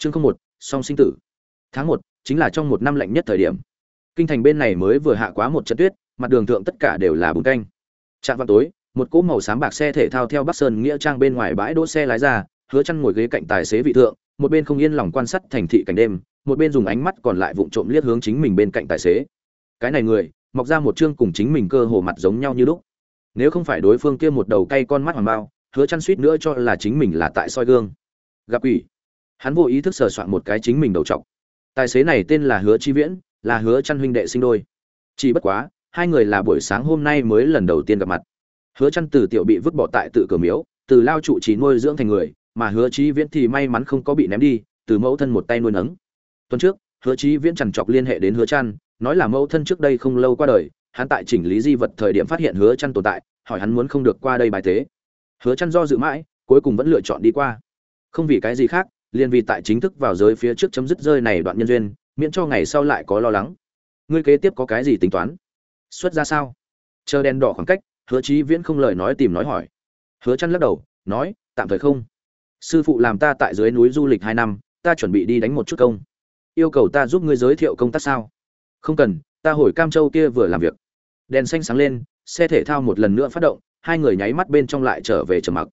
chương không một, song sinh tử. Tháng một, chính là trong một năm lạnh nhất thời điểm. Kinh thành bên này mới vừa hạ quá một trận tuyết, mặt đường thượng tất cả đều là bùn canh. Trạm vào tối, một cỗ màu xám bạc xe thể thao theo bắc sơn nghĩa trang bên ngoài bãi đỗ xe lái ra, hứa chăn ngồi ghế cạnh tài xế vị thượng, một bên không yên lòng quan sát thành thị cảnh đêm, một bên dùng ánh mắt còn lại vụng trộm liếc hướng chính mình bên cạnh tài xế. Cái này người, mọc ra một chương cùng chính mình cơ hồ mặt giống nhau như lúc. Nếu không phải đối phương kia một đầu cay con mắt hoàng bao, hứa chăn suýt nữa cho là chính mình là tại soi gương. Gặp ủy hắn vô ý thức sờ soạn một cái chính mình đầu trọc. Tài xế này tên là hứa chi viễn, là hứa chăn huynh đệ sinh đôi. Chỉ bất quá, hai người là buổi sáng hôm nay mới lần đầu tiên gặp mặt. Hứa chăn từ tiểu bị vứt bỏ tại tự cửa miếu, từ lao trụ chỉ nuôi dưỡng thành người, mà hứa chi viễn thì may mắn không có bị ném đi, từ mẫu thân một tay nuôi nấng. Tuần trước, hứa chi viễn chằn chọc liên hệ đến hứa chăn, nói là mẫu thân trước đây không lâu qua đời, hắn tại chỉnh lý di vật thời điểm phát hiện hứa chăn tồn tại, hỏi hắn muốn không được qua đây bài tế. Hứa chăn do dự mãi, cuối cùng vẫn lựa chọn đi qua. Không vì cái gì khác liền vì tại chính thức vào giới phía trước chấm dứt rơi này đoạn nhân duyên, miễn cho ngày sau lại có lo lắng. Ngươi kế tiếp có cái gì tính toán? Xuất ra sao? Chờ đèn đỏ khoảng cách, hứa chí viễn không lời nói tìm nói hỏi. Hứa chăn lắc đầu, nói, tạm thời không. Sư phụ làm ta tại dưới núi du lịch hai năm, ta chuẩn bị đi đánh một chút công. Yêu cầu ta giúp ngươi giới thiệu công tác sao? Không cần, ta hồi cam châu kia vừa làm việc. Đèn xanh sáng lên, xe thể thao một lần nữa phát động, hai người nháy mắt bên trong lại trở về trầm mặc.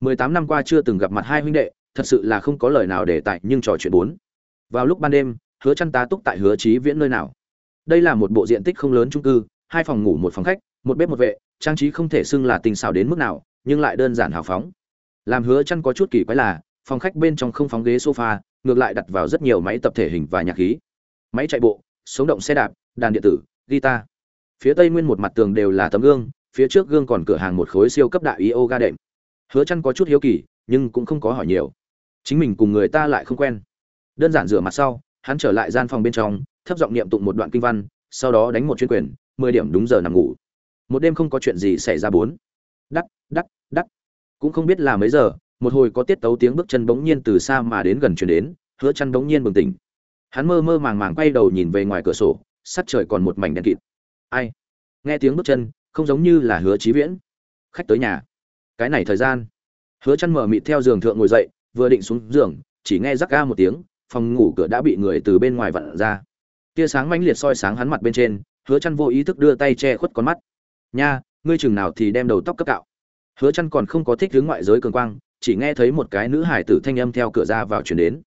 Mười tám năm qua chưa từng gặp mặt hai huynh đệ thật sự là không có lời nào để tại nhưng trò chuyện bốn. Vào lúc ban đêm, hứa chăn tá túc tại hứa trí viễn nơi nào? Đây là một bộ diện tích không lớn chung cư, hai phòng ngủ một phòng khách, một bếp một vệ, trang trí không thể xưng là tình xảo đến mức nào, nhưng lại đơn giản hào phóng. Làm hứa chăn có chút kỳ quái là, phòng khách bên trong không phóng ghế sofa, ngược lại đặt vào rất nhiều máy tập thể hình và nhạc khí. Máy chạy bộ, sống động xe đạp, đàn điện tử, guitar. Phía tây nguyên một mặt tường đều là tấm gương, phía trước gương còn cửa hàng một khối siêu cấp đại yoga đệm. Hứa chăn có chút hiếu kỳ, nhưng cũng không có hỏi nhiều chính mình cùng người ta lại không quen. Đơn giản rửa mặt sau, hắn trở lại gian phòng bên trong, thấp giọng niệm tụng một đoạn kinh văn, sau đó đánh một chuyên quyền, mười điểm đúng giờ nằm ngủ. Một đêm không có chuyện gì xảy ra bốn. Đắc đắc đắc cũng không biết là mấy giờ, một hồi có tiết tấu tiếng bước chân bỗng nhiên từ xa mà đến gần chuyển đến, hứa chăn bỗng nhiên bừng tỉnh. Hắn mơ mơ màng màng quay đầu nhìn về ngoài cửa sổ sắt trời còn một mảnh đen kịt. Ai? Nghe tiếng bước chân, không giống như là hứa chí viễn. Khách tới nhà. Cái này thời gian. Hứa chăn mở mịt theo giường thượng ngồi dậy vừa định xuống giường, chỉ nghe rắc ga một tiếng, phòng ngủ cửa đã bị người từ bên ngoài vặn ra. Tia sáng mãnh liệt soi sáng hắn mặt bên trên, hứa chăn vô ý thức đưa tay che khuất con mắt. Nha, ngươi chừng nào thì đem đầu tóc cấp cạo. Hứa chăn còn không có thích hướng ngoại giới cường quang, chỉ nghe thấy một cái nữ hải tử thanh âm theo cửa ra vào truyền đến.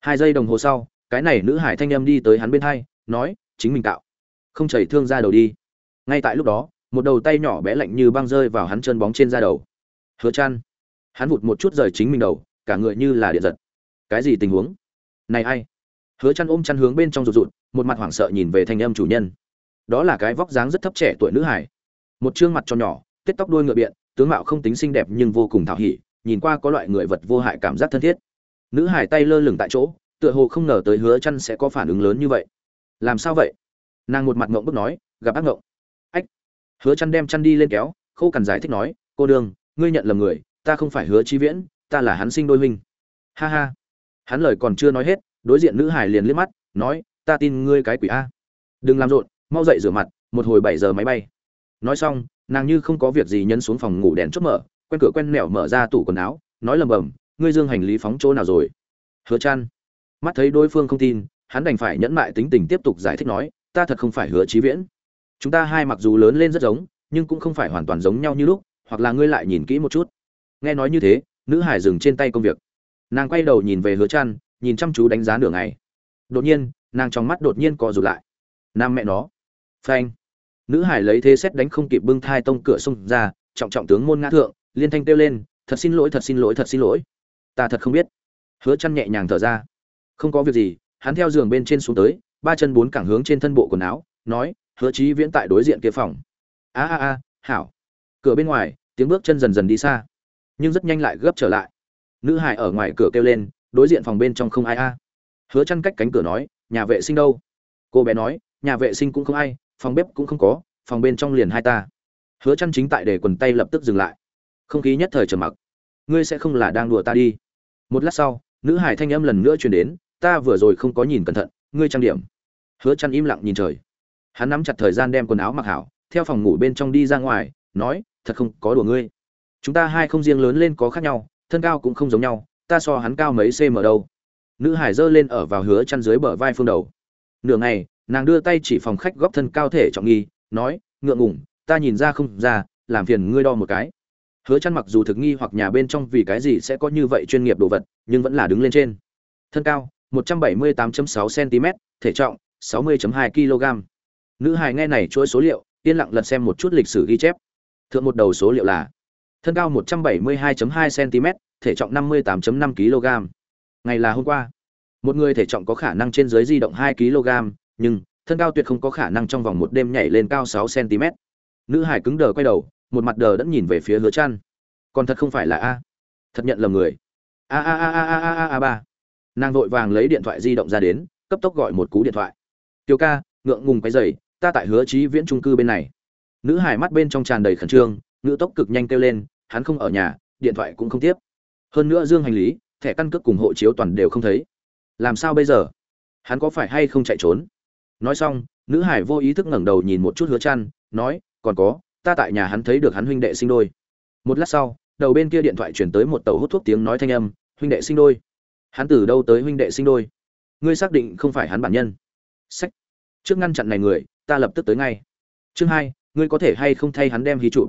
Hai giây đồng hồ sau, cái này nữ hải thanh âm đi tới hắn bên hai, nói, chính mình cạo. Không chảy thương ra đầu đi. Ngay tại lúc đó, một đầu tay nhỏ bé lạnh như băng rơi vào hắn chân bóng trên da đầu. Hứa chăn. Hắn vụt một chút rời chính mình đầu cả người như là điện giật. Cái gì tình huống? Này ai? Hứa chăn ôm chăn hướng bên trong rụt rụt một mặt hoảng sợ nhìn về thanh âm chủ nhân. Đó là cái vóc dáng rất thấp trẻ tuổi nữ hải một trương mặt tròn nhỏ tết tóc đuôi ngựa biện tướng mạo không tính xinh đẹp nhưng vô cùng thảo hỉ nhìn qua có loại người vật vô hại cảm giác thân thiết. Nữ hải tay lơ lửng tại chỗ tựa hồ không ngờ tới hứa chăn sẽ có phản ứng lớn như vậy. Làm sao vậy? Nàng một mặt ngượng bức nói gặp ác ngộng. Ách! Hứa chăn đem chăn đi lên kéo khô cằn giải thích nói cô đường, ngươi nhận lầm người ta không phải hứa chi viễn ta là hắn sinh đôi huynh. Ha ha. Hắn lời còn chưa nói hết đối diện nữ hải liền liếc mắt nói ta tin ngươi cái quỷ a. Đừng làm rộn mau dậy rửa mặt một hồi bảy giờ máy bay. Nói xong nàng như không có việc gì nhấn xuống phòng ngủ đèn chốt mở quen cửa quen nẻo mở ra tủ quần áo nói lầm bầm ngươi dương hành lý phóng chỗ nào rồi? Hứa chan, mắt thấy đối phương không tin hắn đành phải nhẫn mại tính tình tiếp tục giải thích nói ta thật không phải hứa chí viễn. Chúng ta hai mặc dù lớn lên rất giống nhưng cũng không phải hoàn toàn giống nhau như lúc hoặc là ngươi lại nhìn kỹ một chút. Nghe nói như thế nữ hải dừng trên tay công việc. Nàng quay đầu nhìn về hứa trăn nhìn chăm chú đánh giá nửa ngày. Đột nhiên, nàng trong mắt đột nhiên co rụt lại. Nam mẹ nó. Phanh. Nữ hải lấy thế xét đánh không kịp bưng thai tông cửa xông ra, trọng trọng tướng môn ngã thượng, liên thanh kêu lên, thật xin lỗi, thật xin lỗi, thật xin lỗi. Ta thật không biết. Hứa chăn nhẹ nhàng thở ra. Không có việc gì. Hắn theo giường bên trên xuống tới, ba chân bốn cẳng hướng trên thân bộ quần áo, nói, hứa chí viễn tại đối diện kia phòng. A a a, hảo. Cửa bên ngoài, tiếng bước chân dần dần đi xa nhưng rất nhanh lại gấp trở lại. Nữ hải ở ngoài cửa kêu lên, đối diện phòng bên trong không ai a. Hứa chăn cách cánh cửa nói, nhà vệ sinh đâu? Cô bé nói, nhà vệ sinh cũng không ai, phòng bếp cũng không có, phòng bên trong liền hai ta. Hứa chăn chính tại để quần tay lập tức dừng lại. Không khí nhất thời trầm mặc. Ngươi sẽ không là đang đùa ta đi. Một lát sau, nữ hải thanh âm lần nữa truyền đến, ta vừa rồi không có nhìn cẩn thận, ngươi trang điểm. Hứa chăn im lặng nhìn trời. Hắn nắm chặt thời gian đem quần áo mặc hảo, theo phòng ngủ bên trong đi ra ngoài, nói, thật không có đùa ngươi chúng ta hai không riêng lớn lên có khác nhau, thân cao cũng không giống nhau, ta so hắn cao mấy cm đâu. Nữ hải giơ lên ở vào hứa chăn dưới bờ vai phương đầu. Nửa ngày, nàng đưa tay chỉ phòng khách góc thân cao thể trọng nghi, nói, ngượng ngùng, ta nhìn ra không ra, làm phiền ngươi đo một cái. Hứa chăn mặc dù thực nghi hoặc nhà bên trong vì cái gì sẽ có như vậy chuyên nghiệp đồ vật, nhưng vẫn là đứng lên trên. Thân cao 178.6 cm thể trọng 60.2 kg nữ hải nghe này chuỗi số liệu, yên lặng lật xem một chút lịch sử ghi chép. Thượng một đầu số liệu là thân cao 172.2 cm thể trọng 58.5 kg ngày là hôm qua một người thể trọng có khả năng trên dưới di động 2 kg nhưng thân cao tuyệt không có khả năng trong vòng một đêm nhảy lên cao 6 cm nữ hải cứng đờ quay đầu một mặt đờ đẫn nhìn về phía hứa Chân. còn thật không phải là a. Thật nhận lầm người. A a a a a a a ba. Nàng vội vàng lấy điện thoại di động ra đến cấp tốc gọi một cú điện thoại. Tiểu ca ngượng ngùng quay dậy, ta tại hứa Chí viễn trung cư bên này. Nữ hải mắt bên trong tràn đầy khẩn trương ngữ tốc cực nhanh kêu lên hắn không ở nhà, điện thoại cũng không tiếp. Hơn nữa dương hành lý, thẻ căn cước cùng hộ chiếu toàn đều không thấy. Làm sao bây giờ? Hắn có phải hay không chạy trốn? Nói xong, nữ hải vô ý thức ngẩng đầu nhìn một chút hứa chăn, nói, còn có, ta tại nhà hắn thấy được hắn huynh đệ sinh đôi. Một lát sau, đầu bên kia điện thoại chuyển tới một tàu hút thuốc tiếng nói thanh âm, huynh đệ sinh đôi. Hắn từ đâu tới huynh đệ sinh đôi? Ngươi xác định không phải hắn bản nhân? Sách. Trước ngăn chặn này người, ta lập tức tới ngay. Chương hai, ngươi có thể hay không thay hắn đem hí trụ?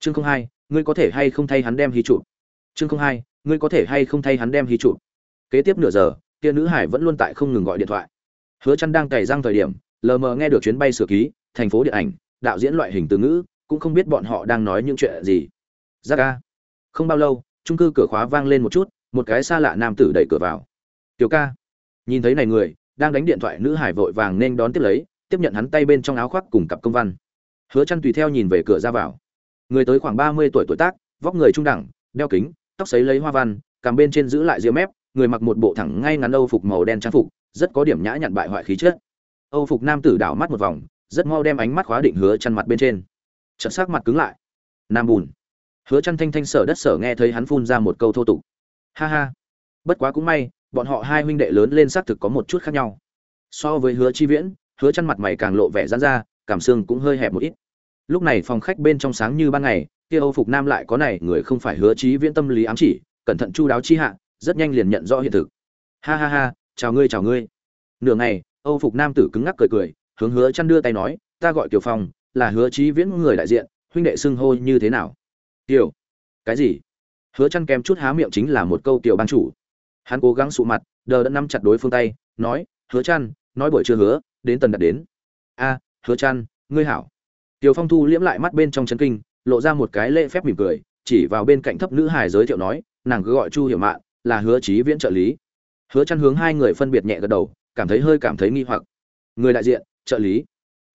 Chương không hai ngươi có thể hay không thay hắn đem hí trụ? Chương không hai, ngươi có thể hay không thay hắn đem hí trụ? Kế tiếp nửa giờ, kia nữ hải vẫn luôn tại không ngừng gọi điện thoại. Hứa chăn đang cày răng thời điểm, lờ mờ nghe được chuyến bay sửa ký, thành phố điện ảnh, đạo diễn loại hình từ ngữ, cũng không biết bọn họ đang nói những chuyện gì. Ra ca không bao lâu trung cư cửa khóa vang lên một chút, một cái xa lạ nam tử đẩy cửa vào. Tiểu ca. Nhìn thấy này người, đang đánh điện thoại nữ hải vội vàng nên đón tiếp lấy, tiếp nhận hắn tay bên trong áo khoác cùng cặp công văn. Hứa chăn tùy theo nhìn về cửa ra vào người tới khoảng 30 tuổi tuổi tác, vóc người trung đẳng, đeo kính, tóc sấy lấy hoa văn, cằm bên trên giữ lại ria mép, người mặc một bộ thẳng ngay ngắn âu phục màu đen trang phục, rất có điểm nhã nhặn bại hoại khí chất. Âu phục nam tử đảo mắt một vòng, rất mau đem ánh mắt khóa định hứa chăn mặt bên trên. Chợt sắc mặt cứng lại. Nam bùn. Hứa chăn thanh thanh sở đất sở nghe thấy hắn phun ra một câu thô tục. Ha ha. Bất quá cũng may, bọn họ hai huynh đệ lớn lên xác thực có một chút khác nhau. So với hứa chi viễn, hứa chăn mặt mày càng lộ vẻ giãn ra, cảm xương cũng hơi hẹp một ít lúc này phòng khách bên trong sáng như ban ngày, kia âu phục nam lại có này, người không phải hứa chí viễn tâm lý ám chỉ, cẩn thận chu đáo chi hạ, rất nhanh liền nhận rõ hiện thực. Ha ha ha, chào ngươi chào ngươi. Nửa ngày, âu phục nam tử cứng ngắc cười cười, hướng hứa chăn đưa tay nói, ta gọi tiểu phong, là hứa chí viễn người đại diện, huynh đệ xưng hô như thế nào? Tiểu, cái gì? Hứa chăn kém chút há miệng chính là một câu tiểu ban chủ. Hắn cố gắng sụ mặt, đờ đã nắm chặt đối phương tay, nói, hứa chăn, nói buổi trưa hứa, đến tần đặt đến. A, hứa chăn, ngươi hảo tiểu phong thu liễm lại mắt bên trong chấn kinh, lộ ra một cái lễ phép mỉm cười, chỉ vào bên cạnh thấp nữ hài giới thiệu nói, nàng cứ gọi chu hiểu mạn, là hứa chí viễn trợ lý. Hứa Chân hướng hai người phân biệt nhẹ gật đầu, cảm thấy hơi cảm thấy nghi hoặc. Người đại diện, trợ lý.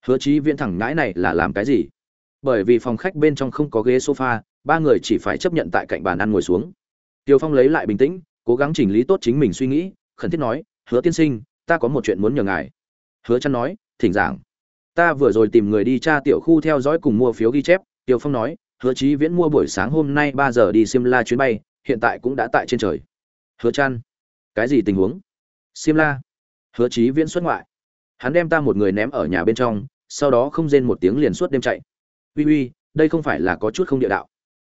Hứa chí viễn thẳng ngãi này là làm cái gì? Bởi vì phòng khách bên trong không có ghế sofa, ba người chỉ phải chấp nhận tại cạnh bàn ăn ngồi xuống. Tiêu phong lấy lại bình tĩnh, cố gắng chỉnh lý tốt chính mình suy nghĩ, khẩn thiết nói, hứa tiên sinh, ta có một chuyện muốn nhờ ngài. Hứa Chân nói, thỉnh giảng ta vừa rồi tìm người đi tra tiểu khu theo dõi cùng mua phiếu ghi chép tiêu phong nói hứa chí viễn mua buổi sáng hôm nay ba giờ đi simla chuyến bay hiện tại cũng đã tại trên trời. Hứa chăn cái gì tình huống? Simla hứa chí viễn xuất ngoại. Hắn đem ta một người ném ở nhà bên trong sau đó không rên một tiếng liền suốt đêm chạy. Uy uy đây không phải là có chút không địa đạo.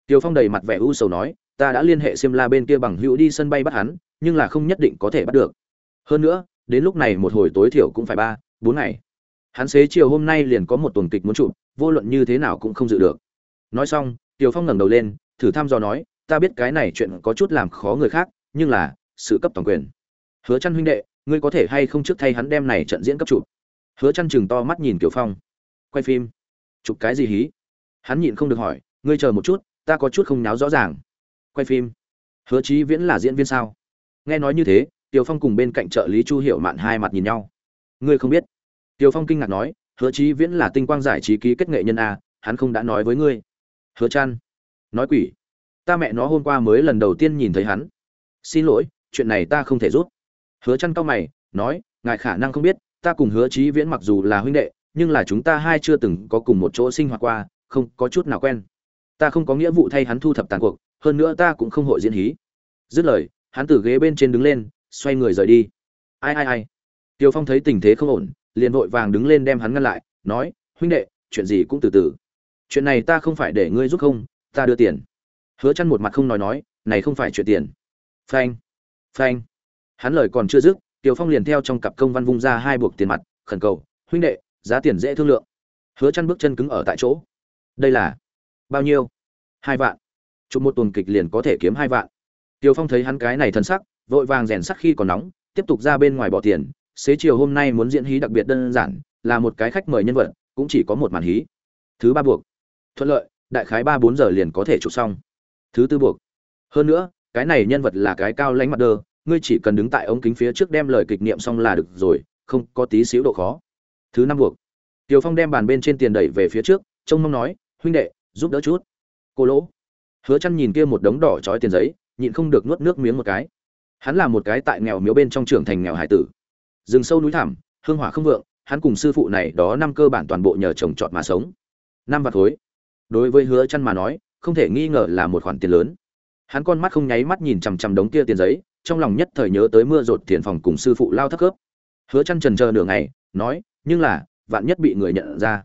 Tiêu Phong đầy mặt vẻ u sầu nói, ta đã liên hệ Simla bên kia bằng hữu đi sân bay bắt hắn, nhưng là không nhất định có thể bắt được. Hơn nữa, đến lúc này một hồi tối thiểu cũng phải ba, bốn ngày. Hắn xế chiều hôm nay liền có một tuần kịch muốn chụp, vô luận như thế nào cũng không dự được. Nói xong, tiều Phong ngẩng đầu lên, thử thăm dò nói, ta biết cái này chuyện có chút làm khó người khác, nhưng là sự cấp toàn quyền. Hứa chăn huynh đệ, ngươi có thể hay không trước thay hắn đem này trận diễn cấp chụp. Hứa chăn chừng to mắt nhìn Tiểu Phong. Quay phim? Chụp cái gì hí? Hắn nhịn không được hỏi, ngươi chờ một chút, ta có chút không nháo rõ ràng quay phim hứa chí viễn là diễn viên sao nghe nói như thế tiều phong cùng bên cạnh trợ lý chu hiểu mạn hai mặt nhìn nhau ngươi không biết Tiêu phong kinh ngạc nói hứa chí viễn là tinh quang giải trí ký kết nghệ nhân a hắn không đã nói với ngươi. Hứa Chân, nói quỷ. Ta mẹ nó hôm qua mới lần đầu tiên nhìn thấy hắn. Xin lỗi chuyện này ta không thể giúp. hứa Chân cao mày nói ngài khả năng không biết ta cùng hứa chí viễn mặc dù là huynh đệ nhưng là chúng ta hai chưa từng có cùng một chỗ sinh hoạt qua không có chút nào quen. Ta không có nghĩa vụ thay hắn thu thập tàn cuộc hơn nữa ta cũng không hội diễn hí. Dứt lời hắn từ ghế bên trên đứng lên xoay người rời đi. Ai ai ai? Tiêu phong thấy tình thế không ổn liền vội vàng đứng lên đem hắn ngăn lại nói huynh đệ chuyện gì cũng từ từ chuyện này ta không phải để ngươi giúp không ta đưa tiền hứa Chân một mặt không nói nói này không phải chuyện tiền phanh phanh hắn lời còn chưa dứt Tiểu Phong liền theo trong cặp công văn vung ra hai buộc tiền mặt, khẩn cầu, "Huynh đệ, giá tiền dễ thương lượng." Hứa Chân bước chân cứng ở tại chỗ. "Đây là bao nhiêu?" hai vạn." Chụp một tuần kịch liền có thể kiếm hai vạn. Tiểu Phong thấy hắn cái này thần sắc, vội vàng rèn sắc khi còn nóng, tiếp tục ra bên ngoài bỏ tiền, xế chiều hôm nay muốn diễn hí đặc biệt đơn giản, là một cái khách mời nhân vật, cũng chỉ có một màn hí. Thứ ba buộc. Thuận lợi, đại khái ba bốn giờ liền có thể chụp xong. Thứ tư buộc. Hơn nữa, cái này nhân vật là cái cao lãnh mặt đơ, ngươi chỉ cần đứng tại ống kính phía trước đem lời kịch niệm xong là được rồi không có tí xíu độ khó thứ năm buộc tiều phong đem bàn bên trên tiền đẩy về phía trước trông mong nói huynh đệ giúp đỡ chút cô lỗ hứa chăn nhìn kia một đống đỏ trói tiền giấy nhịn không được nuốt nước miếng một cái hắn là một cái tại nghèo miếu bên trong trưởng thành nghèo hải tử rừng sâu núi thẳm, hương hỏa không vượng, hắn cùng sư phụ này đó năm cơ bản toàn bộ nhờ trồng trọt mà sống. Năm vạt thối đối với hứa chăn mà nói, không thể nghi ngờ là một khoản tiền lớn. Hắn con mắt không nháy mắt nhìn chằm chằm đống kia tiền giấy, trong lòng nhất thời nhớ tới mưa rột tiền phòng cùng sư phụ lao thất cướp hứa chăn trần chờ nửa ngày, nói, nhưng là, vạn nhất bị người nhận ra.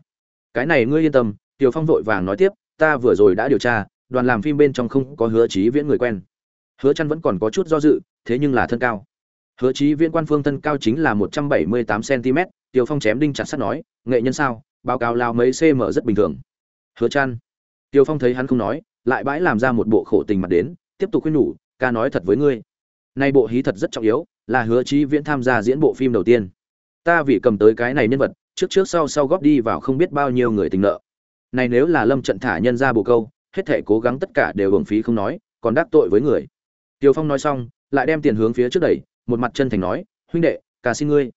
Cái này ngươi yên tâm, tiểu phong vội vàng nói tiếp, ta vừa rồi đã điều tra, đoàn làm phim bên trong không có hứa Chí viễn người quen. Hứa chăn vẫn còn có chút do dự, thế nhưng là thân cao hứa Chí viễn quan phương thân cao chính là 178 cm Tiêu phong chém đinh chặt sắt nói nghệ nhân sao báo cáo lao mấy cm rất bình thường hứa Chân. Tiêu phong thấy hắn không nói lại bãi làm ra một bộ khổ tình mặt đến tiếp tục khuyên nhủ ca nói thật với ngươi Nay bộ hí thật rất trọng yếu, là hứa chí viễn tham gia diễn bộ phim đầu tiên. Ta vì cầm tới cái này nhân vật, trước trước sau sau góp đi vào không biết bao nhiêu người tình nợ. Này nếu là Lâm trận thả nhân ra bồ câu, hết thể cố gắng tất cả đều uổng phí không nói, còn đắc tội với người. Tiêu Phong nói xong, lại đem tiền hướng phía trước đẩy, một mặt chân thành nói, huynh đệ, ca xin ngươi.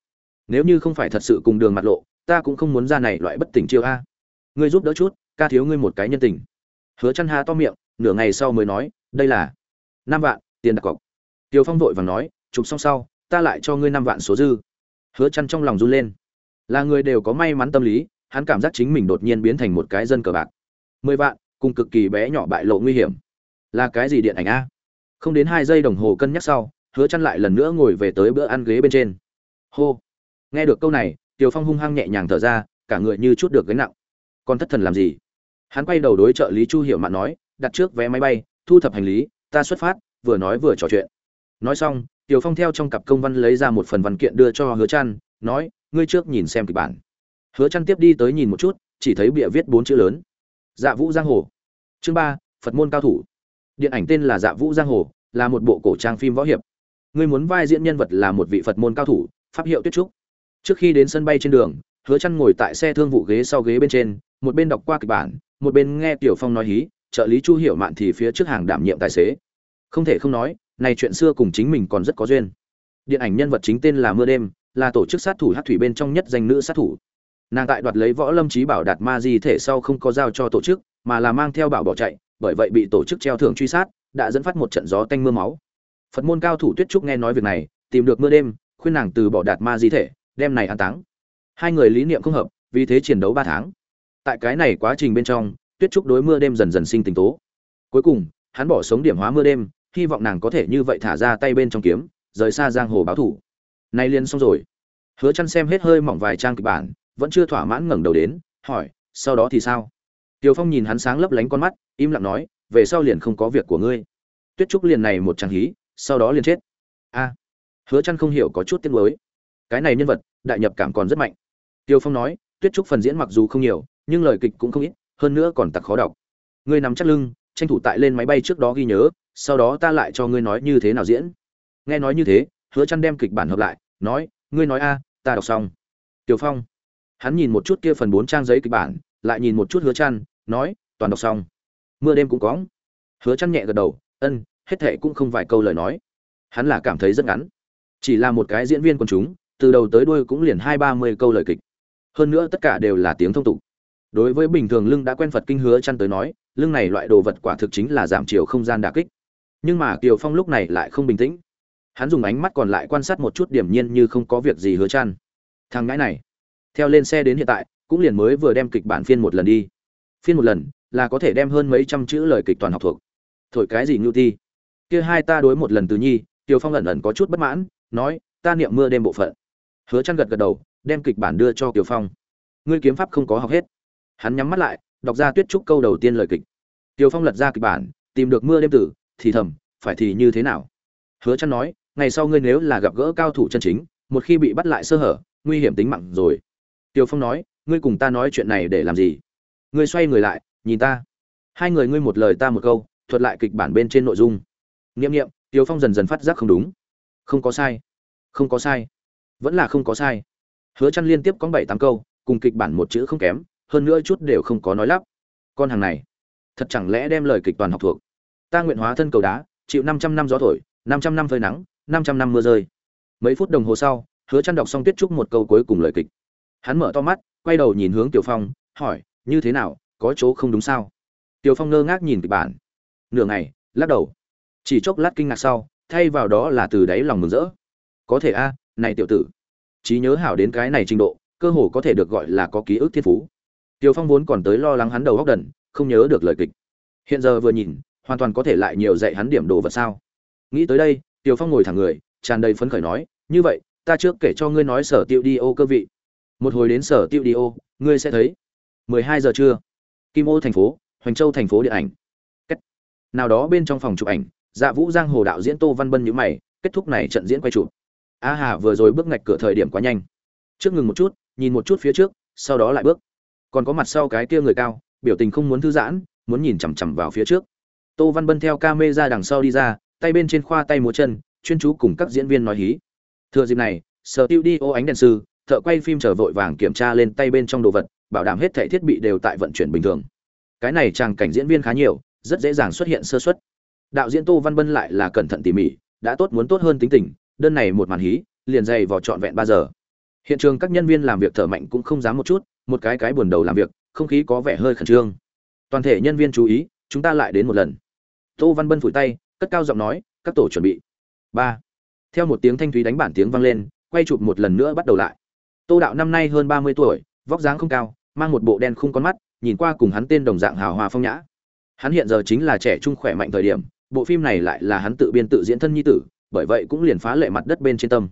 Nếu như không phải thật sự cùng đường mặt lộ, ta cũng không muốn ra này loại bất tỉnh chiêu a. Ngươi giúp đỡ chút, ca thiếu ngươi một cái nhân tình. Hứa Chân Hà to miệng, nửa ngày sau mới nói, đây là năm vạn, tiền đặt cọc. Tiêu Phong vội vàng nói, chụp xong sau, ta lại cho ngươi năm vạn số dư. Hứa Chân trong lòng run lên. Là người đều có may mắn tâm lý, hắn cảm giác chính mình đột nhiên biến thành một cái dân cờ bạc. Mười vạn, cùng cực kỳ bé nhỏ bại lộ nguy hiểm. Là cái gì điện ảnh a? Không đến hai giây đồng hồ cân nhắc sau, Hứa chăn lại lần nữa ngồi về tới bữa ăn ghế bên trên. Hô. Nghe được câu này, Tiêu Phong hung hăng nhẹ nhàng thở ra, cả người như chút được gánh nặng. Con thất thần làm gì? Hắn quay đầu đối trợ lý Chu Hiểu Mạn nói, đặt trước vé máy bay, thu thập hành lý, ta xuất phát, vừa nói vừa trò chuyện nói xong tiểu phong theo trong cặp công văn lấy ra một phần văn kiện đưa cho hứa trăn nói ngươi trước nhìn xem kịch bản hứa trăn tiếp đi tới nhìn một chút chỉ thấy bìa viết bốn chữ lớn dạ vũ giang hồ chương ba phật môn cao thủ điện ảnh tên là dạ vũ giang hồ là một bộ cổ trang phim võ hiệp ngươi muốn vai diễn nhân vật là một vị phật môn cao thủ, pháp hiệu tuyết trúc. Trước khi đến sân bay trên đường, hứa chăn ngồi tại xe thương vụ ghế sau ghế bên trên, một bên đọc qua kịch bản, một bên nghe tiểu phong nói hí, trợ lý chu hiểu mạn thì phía trước hàng đảm nhiệm tài xế. Không thể không nói, này chuyện xưa cùng chính mình còn rất có duyên. Điện ảnh nhân vật chính tên là mưa đêm, là tổ chức sát thủ hát thủy bên trong nhất danh nữ sát thủ. Nàng tại đoạt lấy võ lâm trí bảo đạt ma di thể sau không có giao cho tổ chức, mà là mang theo bảo bỏ chạy, bởi vậy bị tổ chức treo thưởng truy sát, đã dẫn phát một trận gió tanh mưa máu phật môn cao thủ tuyết trúc nghe nói việc này tìm được mưa đêm khuyên nàng từ bỏ đạt ma di thể đem này an táng. Hai người lý niệm không hợp vì thế chiến đấu ba tháng. Tại cái này quá trình bên trong tuyết trúc đối mưa đêm dần dần sinh tình tố. Cuối cùng hắn bỏ sống điểm hóa mưa đêm hy vọng nàng có thể như vậy thả ra tay bên trong kiếm rời xa giang hồ báo thủ. Nay liền xong rồi. Hứa chăn xem hết hơi mỏng vài trang kịch bản vẫn chưa thỏa mãn ngẩng đầu đến hỏi sau đó thì sao? Tiêu Phong nhìn hắn sáng lấp lánh con mắt, im lặng nói, về sau liền không có việc của ngươi. Tuyết Trúc liền này một trang hí, sau đó liền chết. A. Hứa Chân không hiểu có chút tiếng nuối. Cái này nhân vật, đại nhập cảm còn rất mạnh. Tiêu Phong nói, Tuyết Trúc phần diễn mặc dù không nhiều, nhưng lời kịch cũng không ít, hơn nữa còn tặc khó đọc. Ngươi nằm chắc lưng, tranh thủ tại lên máy bay trước đó ghi nhớ, sau đó ta lại cho ngươi nói như thế nào diễn nghe nói như thế hứa chăn đem kịch bản hợp lại nói ngươi nói a ta đọc xong tiêu phong hắn nhìn một chút kia phần bốn trang giấy kịch bản lại nhìn một chút hứa chăn nói toàn đọc xong mưa đêm cũng có hứa chăn nhẹ gật đầu ân hết thệ cũng không vài câu lời nói. Hắn là cảm thấy rất ngắn. Chỉ là một cái diễn viên quần chúng, từ đầu tới đuôi cũng liền hai ba mươi câu lời kịch. Hơn nữa tất cả đều là tiếng thông tục. Đối với bình thường lưng đã quen phật kinh hứa chăn tới nói, lưng này loại đồ vật quả thực chính là giảm chiều không gian đả kích. Nhưng mà kiều phong lúc này lại không bình tĩnh. Hắn dùng ánh mắt còn lại quan sát một chút điểm nhiên như không có việc gì hứa chăn. Thằng ngãi này, theo lên xe đến hiện tại, cũng liền mới vừa đem kịch bản phiên một lần đi. Phiên một lần là có thể đem hơn mấy trăm chữ lời kịch toàn học thuộc. Thổi cái gì ngưu ti? Kia hai ta đối một lần từ nhi, tiểu phong ẩn ẩn có chút bất mãn, nói, ta niệm mưa đêm bộ phận. Hứa trăn gật gật đầu, đem kịch bản đưa cho tiểu phong. Ngươi kiếm pháp không có học hết. Hắn nhắm mắt lại, đọc ra tuyết trúc câu đầu tiên lời kịch. Tiểu phong lật ra kịch bản, tìm được mưa đêm tử, thì thầm, phải thì như thế nào? Hứa trăn nói, ngày sau ngươi nếu là gặp gỡ cao thủ chân chính, một khi bị bắt lại sơ hở, nguy hiểm tính mạng rồi. Tiểu phong nói, ngươi cùng ta nói chuyện này để làm gì? Ngươi xoay người lại, nhìn ta. Hai người ngươi một lời ta một câu, thuật lại kịch bản bên trên nội dung nghiệm nghiệm tiêu phong dần dần phát giác không đúng. Không có sai. Không có sai. Vẫn là không có sai. Hứa chăn liên tiếp có bảy tám câu, cùng kịch bản một chữ không kém, hơn nữa chút đều không có nói lắp. Con hàng này, thật chẳng lẽ đem lời kịch toàn học thuộc? Ta nguyện hóa thân cầu đá, chịu 500 năm gió thổi 500 năm phơi nắng 500 năm mưa rơi. Mấy phút đồng hồ sau, hứa chăn đọc xong tuyết trúc một câu cuối cùng lời kịch. Hắn mở to mắt, quay đầu nhìn hướng tiểu phong, hỏi, như thế nào, có chỗ không đúng sao? Tiểu phong ngơ ngác nhìn kịch bản. Nửa ngày, lắc đầu chỉ chốc lát kinh ngạc sau, thay vào đó là từ đáy lòng mừng rỡ. Có thể a, này tiểu tử. Trí nhớ hảo đến cái này trình độ, cơ hồ có thể được gọi là có ký ức thiên phú. Tiểu phong vốn còn tới lo lắng hắn đầu góc đần, không nhớ được lời kịch. Hiện giờ vừa nhìn, hoàn toàn có thể lại nhiều dạy hắn điểm đồ vật sao. Nghĩ tới đây, tiểu phong ngồi thẳng người, tràn đầy phấn khởi nói, như vậy, ta trước kể cho ngươi nói sở tiêu đi ô cơ vị. Một hồi đến sở tiêu đi ô, ngươi sẽ thấy. Mười hai giờ trưa. Kim ô thành phố, hoành châu thành phố điện ảnh. Cách. Nào đó bên trong phòng chụp ảnh dạ vũ giang hồ đạo diễn tô văn bân nhữ mày, kết thúc này trận diễn quay chụp. A hà vừa rồi bước ngạch cửa thời điểm quá nhanh. Trước ngừng một chút, nhìn một chút phía trước, sau đó lại bước. Còn có mặt sau cái kia người cao, biểu tình không muốn thư giãn, muốn nhìn chằm chằm vào phía trước. Tô văn bân theo ca mê ra đằng sau đi ra, tay bên trên khoa tay múa chân, chuyên chú cùng các diễn viên nói hí. Thừa dịp này sở tiêu đi ô ánh đèn sư, thợ quay phim chờ vội vàng kiểm tra lên tay bên trong đồ vật, bảo đảm hết thảy thiết bị đều tại vận chuyển bình thường. Cái này chàng cảnh diễn viên khá nhiều, rất dễ dàng xuất hiện sơ suất đạo diễn tô văn bân lại là cẩn thận tỉ mỉ, đã tốt muốn tốt hơn tính tình, đơn này một màn hí, liền dày vào trọn vẹn ba giờ. Hiện trường các nhân viên làm việc thở mạnh cũng không dám một chút, một cái cái buồn đầu làm việc, không khí có vẻ hơi khẩn trương. Toàn thể nhân viên chú ý, chúng ta lại đến một lần. Tô văn bân phủi tay, cất cao giọng nói, các tổ chuẩn bị. Ba. Theo một tiếng thanh thúy đánh bản tiếng vang lên, quay chụp một lần nữa bắt đầu lại. Tô đạo năm nay hơn ba mươi tuổi, vóc dáng không cao, mang một bộ đen khung con mắt, nhìn qua cùng hắn tên đồng dạng hào hoa phong nhã. Hắn hiện giờ chính là trẻ trung khỏe mạnh thời điểm bộ phim này lại là hắn tự biên tự diễn thân nhi tử, bởi vậy cũng liền phá lệ mặt đất bên trên tâm.